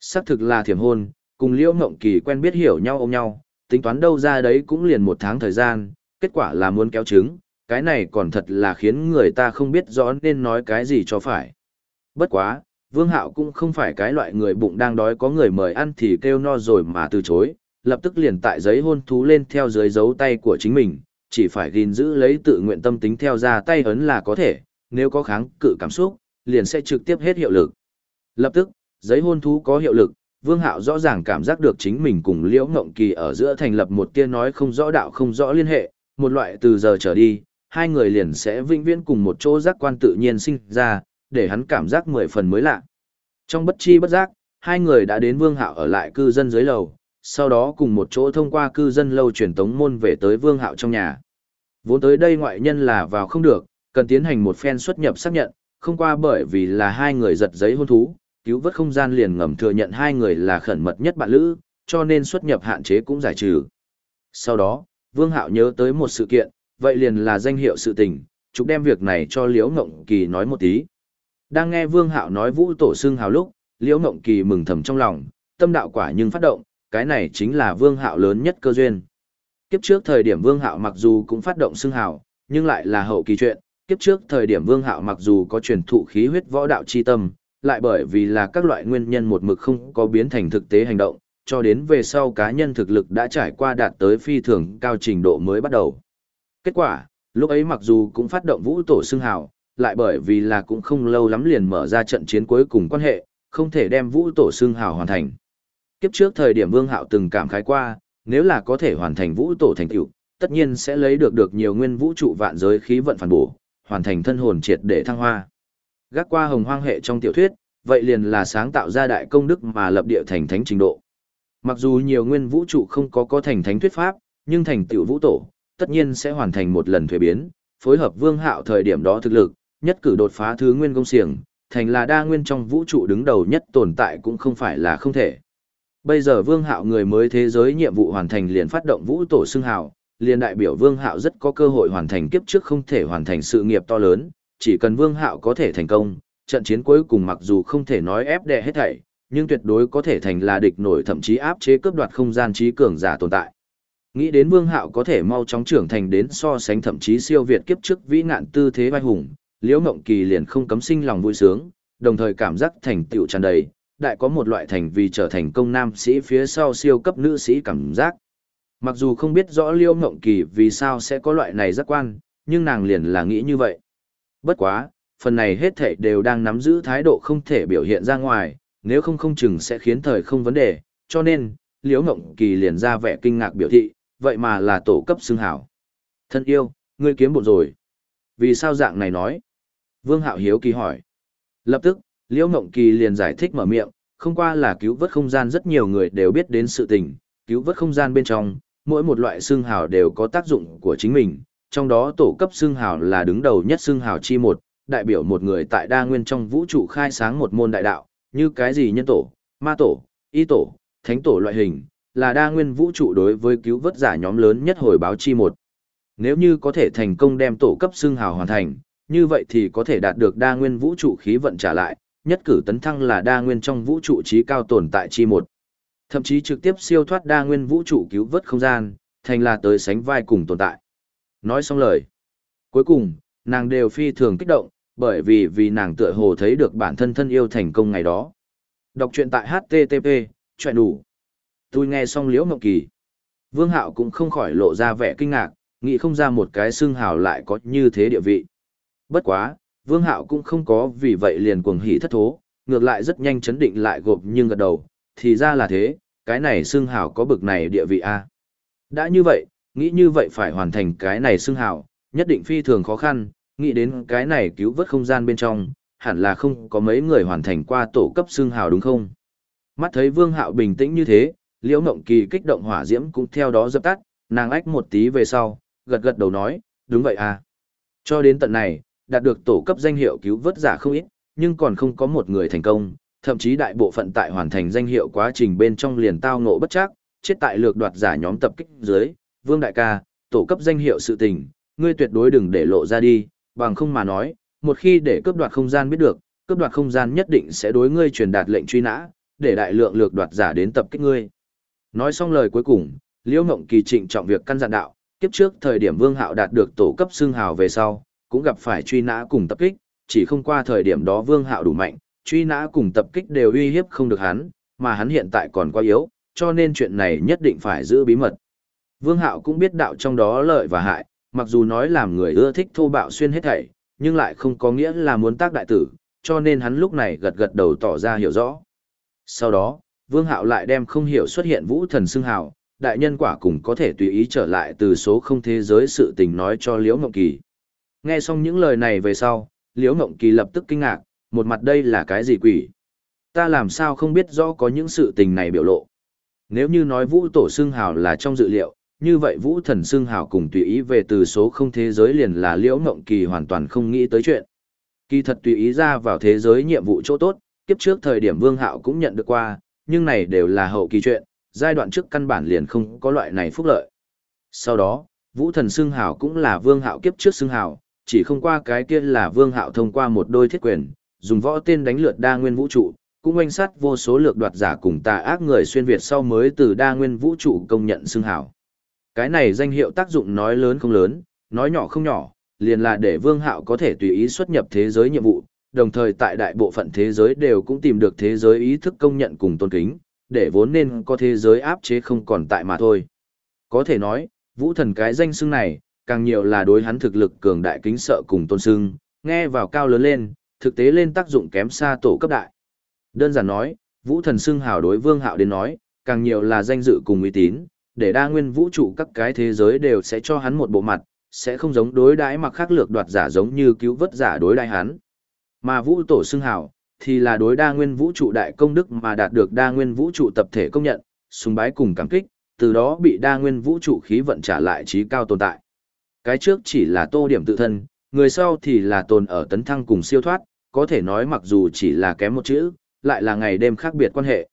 Xác thực là thiểm hôn, cùng Liễu Ngộng Kỳ quen biết hiểu nhau ôm nhau, tính toán đâu ra đấy cũng liền một tháng thời gian, kết quả là muốn kéo trứng, cái này còn thật là khiến người ta không biết rõ nên nói cái gì cho phải. Bất quá, Vương Hạo cũng không phải cái loại người bụng đang đói có người mời ăn thì kêu no rồi mà từ chối, lập tức liền tại giấy hôn thú lên theo dưới dấu tay của chính mình, chỉ phải gìn giữ lấy tự nguyện tâm tính theo ra tay ấn là có thể, nếu có kháng cự cảm xúc, liền sẽ trực tiếp hết hiệu lực. Lập tức, giấy hôn thú có hiệu lực, Vương Hạo rõ ràng cảm giác được chính mình cùng Liễu Ngộng Kỳ ở giữa thành lập một tia nói không rõ đạo không rõ liên hệ, một loại từ giờ trở đi, hai người liền sẽ vĩnh viễn cùng một chỗ giác quan tự nhiên sinh ra, để hắn cảm giác mười phần mới lạ. Trong bất chi bất giác, hai người đã đến Vương Hạo ở lại cư dân dưới lầu, sau đó cùng một chỗ thông qua cư dân lâu truyền tống môn về tới Vương Hạo trong nhà. Vốn tới đây ngoại nhân là vào không được, cần tiến hành một phen xuất nhập xác nhận, không qua bởi vì là hai người giật giấy hôn thú, cứu vớt không gian liền ngầm thừa nhận hai người là khẩn mật nhất bạn lữ, cho nên xuất nhập hạn chế cũng giải trừ. Sau đó, Vương Hạo nhớ tới một sự kiện, vậy liền là danh hiệu sự tình, chúng đem việc này cho Liễu Ngộng Kỳ nói một tí. Đang nghe Vương Hạo nói Vũ Tổ xưng hào lúc, Liễu Ngộng Kỳ mừng thầm trong lòng, tâm đạo quả nhưng phát động, cái này chính là Vương Hạo lớn nhất cơ duyên. Kiếp trước thời điểm Vương Hạo mặc dù cũng phát động xưng hào, nhưng lại là hậu kỳ chuyện, kiếp trước thời điểm Vương Hạo mặc dù có truyền thụ khí huyết võ đạo chi tâm, lại bởi vì là các loại nguyên nhân một mực không có biến thành thực tế hành động, cho đến về sau cá nhân thực lực đã trải qua đạt tới phi thường cao trình độ mới bắt đầu. Kết quả, lúc ấy mặc dù cũng phát động vũ tổ xưng hào, lại bởi vì là cũng không lâu lắm liền mở ra trận chiến cuối cùng quan hệ, không thể đem vũ tổ xưng hào hoàn thành. Kiếp trước thời điểm Vương Hạo từng cảm khái qua, nếu là có thể hoàn thành vũ tổ thành tựu, tất nhiên sẽ lấy được được nhiều nguyên vũ trụ vạn giới khí vận phản bổ, hoàn thành thân hồn triệt để thăng hoa. Gác qua hồng hoang hệ trong tiểu thuyết, vậy liền là sáng tạo ra đại công đức mà lập địa thành thánh trình độ. Mặc dù nhiều nguyên vũ trụ không có có thành thánh thuyết pháp, nhưng thành tựu vũ tổ, tất nhiên sẽ hoàn thành một lần thuế biến, phối hợp vương hạo thời điểm đó thực lực, nhất cử đột phá thứ nguyên công xiềng, thành là đa nguyên trong vũ trụ đứng đầu nhất tồn tại cũng không phải là không thể. Bây giờ vương hạo người mới thế giới nhiệm vụ hoàn thành liền phát động vũ tổ xưng hào, liền đại biểu vương hạo rất có cơ hội hoàn thành kiếp trước không thể hoàn thành sự nghiệp to lớn, chỉ cần vương hạo có thể thành công, trận chiến cuối cùng mặc dù không thể nói ép đè hết thảy, nhưng tuyệt đối có thể thành là địch nổi thậm chí áp chế cướp đoạt không gian trí cường giả tồn tại. Nghĩ đến Vương Hạo có thể mau chóng trưởng thành đến so sánh thậm chí siêu việt kiếp trước vĩ nạn tư thế vai hùng, Liễu Ngộng Kỳ liền không cấm sinh lòng vui sướng, đồng thời cảm giác thành tựu tràn đầy, đại có một loại thành vì trở thành công nam sĩ phía sau siêu cấp nữ sĩ cảm giác. Mặc dù không biết rõ Liễu Ngộng Kỳ vì sao sẽ có loại này giác quan, nhưng nàng liền là nghĩ như vậy. Bất quá, phần này hết thảy đều đang nắm giữ thái độ không thể biểu hiện ra ngoài, nếu không không chừng sẽ khiến thời không vấn đề, cho nên, Liễu Ngộng Kỳ liền ra vẻ kinh ngạc biểu thị, vậy mà là tổ cấp xưng hảo. Thân yêu, ngươi kiếm bộ rồi. Vì sao dạng này nói? Vương Hạo Hiếu kỳ hỏi. Lập tức, Liễu Ngộng Kỳ liền giải thích mở miệng, không qua là cứu vớt không gian rất nhiều người đều biết đến sự tình, cứu vớt không gian bên trong, mỗi một loại xương hào đều có tác dụng của chính mình, trong đó tổ cấp xương hào là đứng đầu nhất xương hào chi một, đại biểu một người tại đa nguyên trong vũ trụ khai sáng một môn đại đạo, như cái gì nhân tổ, ma tổ, y tổ, thánh tổ loại hình, là đa nguyên vũ trụ đối với cứu vớt giả nhóm lớn nhất hồi báo chi một. Nếu như có thể thành công đem tổ cấp xương hào hoàn thành, như vậy thì có thể đạt được đa nguyên vũ trụ khí vận trả lại, nhất cử tấn thăng là đa nguyên trong vũ trụ trí cao tồn tại chi một. Thậm chí trực tiếp siêu thoát đa nguyên vũ trụ cứu vớt không gian, thành là tới sánh vai cùng tồn tại. Nói xong lời. Cuối cùng, nàng đều phi thường kích động, bởi vì vì nàng tựa hồ thấy được bản thân thân yêu thành công ngày đó. Đọc truyện tại HTTP, chuyện đủ. Tôi nghe xong liễu mộng kỳ. Vương Hạo cũng không khỏi lộ ra vẻ kinh ngạc, nghĩ không ra một cái xương hào lại có như thế địa vị. Bất quá, Vương Hạo cũng không có vì vậy liền cuồng hỉ thất thố, ngược lại rất nhanh chấn định lại gộp nhưng gật đầu, thì ra là thế, cái này xương hào có bực này địa vị a. Đã như vậy, nghĩ như vậy phải hoàn thành cái này xương hào, nhất định phi thường khó khăn, nghĩ đến cái này cứu vớt không gian bên trong, hẳn là không có mấy người hoàn thành qua tổ cấp xương hào đúng không? Mắt thấy Vương Hạo bình tĩnh như thế, Liễu Ngộng Kỳ kích động hỏa diễm cũng theo đó dập tắt, nàng ách một tí về sau, gật gật đầu nói, đúng vậy à. Cho đến tận này, đạt được tổ cấp danh hiệu cứu vớt giả không ít, nhưng còn không có một người thành công, thậm chí đại bộ phận tại hoàn thành danh hiệu quá trình bên trong liền tao ngộ bất chắc, chết tại lược đoạt giả nhóm tập kích dưới, Vương Đại ca, tổ cấp danh hiệu sự tình, ngươi tuyệt đối đừng để lộ ra đi, bằng không mà nói, một khi để cướp đoạt không gian biết được, cướp đoạt không gian nhất định sẽ đối ngươi truyền đạt lệnh truy nã, để đại lượng lược đoạt giả đến tập kích ngươi. Nói xong lời cuối cùng, Liễu Ngộng Kỳ trịnh trọng việc căn dặn đạo, kiếp trước thời điểm Vương Hạo đạt được tổ cấp xương hào về sau, cũng gặp phải truy nã cùng tập kích, chỉ không qua thời điểm đó Vương Hạo đủ mạnh, truy nã cùng tập kích đều uy hiếp không được hắn, mà hắn hiện tại còn quá yếu, cho nên chuyện này nhất định phải giữ bí mật. Vương Hạo cũng biết đạo trong đó lợi và hại, mặc dù nói làm người ưa thích thô bạo xuyên hết thảy, nhưng lại không có nghĩa là muốn tác đại tử, cho nên hắn lúc này gật gật đầu tỏ ra hiểu rõ. Sau đó, Vương Hạo lại đem không hiểu xuất hiện vũ thần xưng hào, đại nhân quả cùng có thể tùy ý trở lại từ số không thế giới sự tình nói cho Liễu Ngọc Kỳ. Nghe xong những lời này về sau, Liễu Ngộng Kỳ lập tức kinh ngạc, một mặt đây là cái gì quỷ? Ta làm sao không biết rõ có những sự tình này biểu lộ? Nếu như nói vũ tổ xưng hào là trong dự liệu, như vậy vũ thần xưng hào cùng tùy ý về từ số không thế giới liền là Liễu Ngộng Kỳ hoàn toàn không nghĩ tới chuyện. Kỳ thật tùy ý ra vào thế giới nhiệm vụ chỗ tốt, kiếp trước thời điểm Vương Hạo cũng nhận được qua, nhưng này đều là hậu kỳ chuyện, giai đoạn trước căn bản liền không có loại này phúc lợi. Sau đó, Vũ Thần xưng hào cũng là Vương Hạo kiếp trước xưng hào, chỉ không qua cái kia là Vương Hạo thông qua một đôi thiết quyền, dùng võ tên đánh lượt đa nguyên vũ trụ, cũng oanh sát vô số lược đoạt giả cùng tà ác người xuyên Việt sau mới từ đa nguyên vũ trụ công nhận xưng hào. Cái này danh hiệu tác dụng nói lớn không lớn, nói nhỏ không nhỏ, liền là để Vương Hạo có thể tùy ý xuất nhập thế giới nhiệm vụ, đồng thời tại đại bộ phận thế giới đều cũng tìm được thế giới ý thức công nhận cùng tôn kính, để vốn nên có thế giới áp chế không còn tại mà thôi. Có thể nói, vũ thần cái danh xưng này, càng nhiều là đối hắn thực lực cường đại kính sợ cùng tôn sưng nghe vào cao lớn lên, thực tế lên tác dụng kém xa tổ cấp đại. Đơn giản nói, vũ thần xưng hào đối vương hạo đến nói, càng nhiều là danh dự cùng uy tín, để đa nguyên vũ trụ các cái thế giới đều sẽ cho hắn một bộ mặt, sẽ không giống đối đãi mặc khác lược đoạt giả giống như cứu vớt giả đối đãi hắn. Mà vũ tổ xưng hào, thì là đối đa nguyên vũ trụ đại công đức mà đạt được đa nguyên vũ trụ tập thể công nhận, sùng bái cùng cảm kích, từ đó bị đa nguyên vũ trụ khí vận trả lại trí cao tồn tại. Cái trước chỉ là tô điểm tự thân, người sau thì là tồn ở tấn thăng cùng siêu thoát, có thể nói mặc dù chỉ là kém một chữ, lại là ngày đêm khác biệt quan hệ.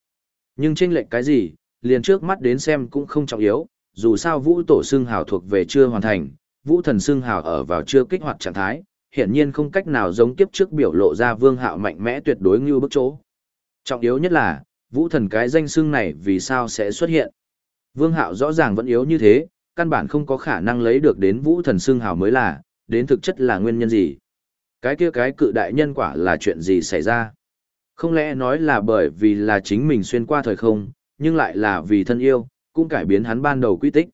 Nhưng chênh lệch cái gì, liền trước mắt đến xem cũng không trọng yếu, dù sao vũ tổ xưng hào thuộc về chưa hoàn thành, vũ thần xưng hào ở vào chưa kích hoạt trạng thái, hiển nhiên không cách nào giống kiếp trước biểu lộ ra vương hạo mạnh mẽ tuyệt đối như bức chỗ. Trọng yếu nhất là, vũ thần cái danh xưng này vì sao sẽ xuất hiện. Vương hạo rõ ràng vẫn yếu như thế, căn bản không có khả năng lấy được đến vũ thần xương hào mới là, đến thực chất là nguyên nhân gì. Cái kia cái cự đại nhân quả là chuyện gì xảy ra. Không lẽ nói là bởi vì là chính mình xuyên qua thời không, nhưng lại là vì thân yêu, cũng cải biến hắn ban đầu quy tích.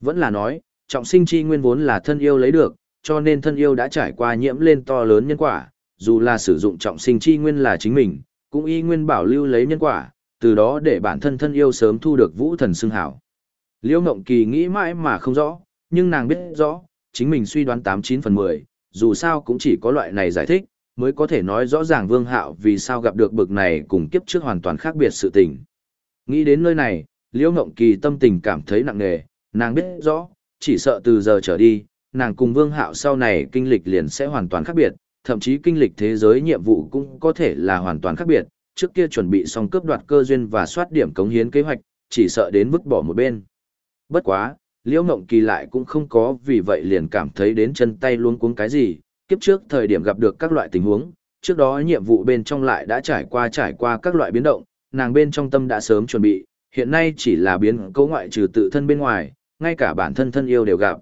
Vẫn là nói, trọng sinh chi nguyên vốn là thân yêu lấy được, cho nên thân yêu đã trải qua nhiễm lên to lớn nhân quả, dù là sử dụng trọng sinh chi nguyên là chính mình, cũng y nguyên bảo lưu lấy nhân quả, từ đó để bản thân thân yêu sớm thu được vũ thần xưng hảo. Liễu Ngộng Kỳ nghĩ mãi mà không rõ, nhưng nàng biết rõ, chính mình suy đoán 89 phần 10, dù sao cũng chỉ có loại này giải thích, mới có thể nói rõ ràng Vương Hạo vì sao gặp được bực này cùng kiếp trước hoàn toàn khác biệt sự tình. Nghĩ đến nơi này, Liễu Ngộng Kỳ tâm tình cảm thấy nặng nề, nàng biết rõ, chỉ sợ từ giờ trở đi, nàng cùng Vương Hạo sau này kinh lịch liền sẽ hoàn toàn khác biệt, thậm chí kinh lịch thế giới nhiệm vụ cũng có thể là hoàn toàn khác biệt, trước kia chuẩn bị xong cướp đoạt cơ duyên và soát điểm cống hiến kế hoạch, chỉ sợ đến vứt bỏ một bên. Bất quá, Liễu Ngộng Kỳ lại cũng không có vì vậy liền cảm thấy đến chân tay luôn cuống cái gì, kiếp trước thời điểm gặp được các loại tình huống, trước đó nhiệm vụ bên trong lại đã trải qua trải qua các loại biến động, nàng bên trong tâm đã sớm chuẩn bị, hiện nay chỉ là biến cấu ngoại trừ tự thân bên ngoài, ngay cả bản thân thân yêu đều gặp.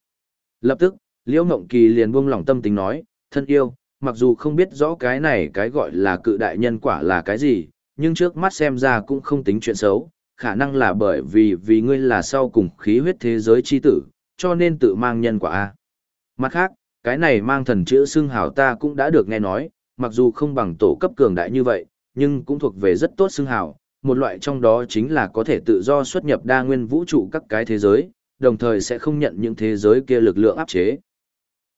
Lập tức, Liễu Ngộng Kỳ liền buông lòng tâm tình nói, thân yêu, mặc dù không biết rõ cái này cái gọi là cự đại nhân quả là cái gì, nhưng trước mắt xem ra cũng không tính chuyện xấu, khả năng là bởi vì vì ngươi là sau cùng khí huyết thế giới chi tử, cho nên tự mang nhân quả a. Mặt khác, cái này mang thần chữ xưng hào ta cũng đã được nghe nói, mặc dù không bằng tổ cấp cường đại như vậy, nhưng cũng thuộc về rất tốt xưng hào, một loại trong đó chính là có thể tự do xuất nhập đa nguyên vũ trụ các cái thế giới, đồng thời sẽ không nhận những thế giới kia lực lượng áp chế.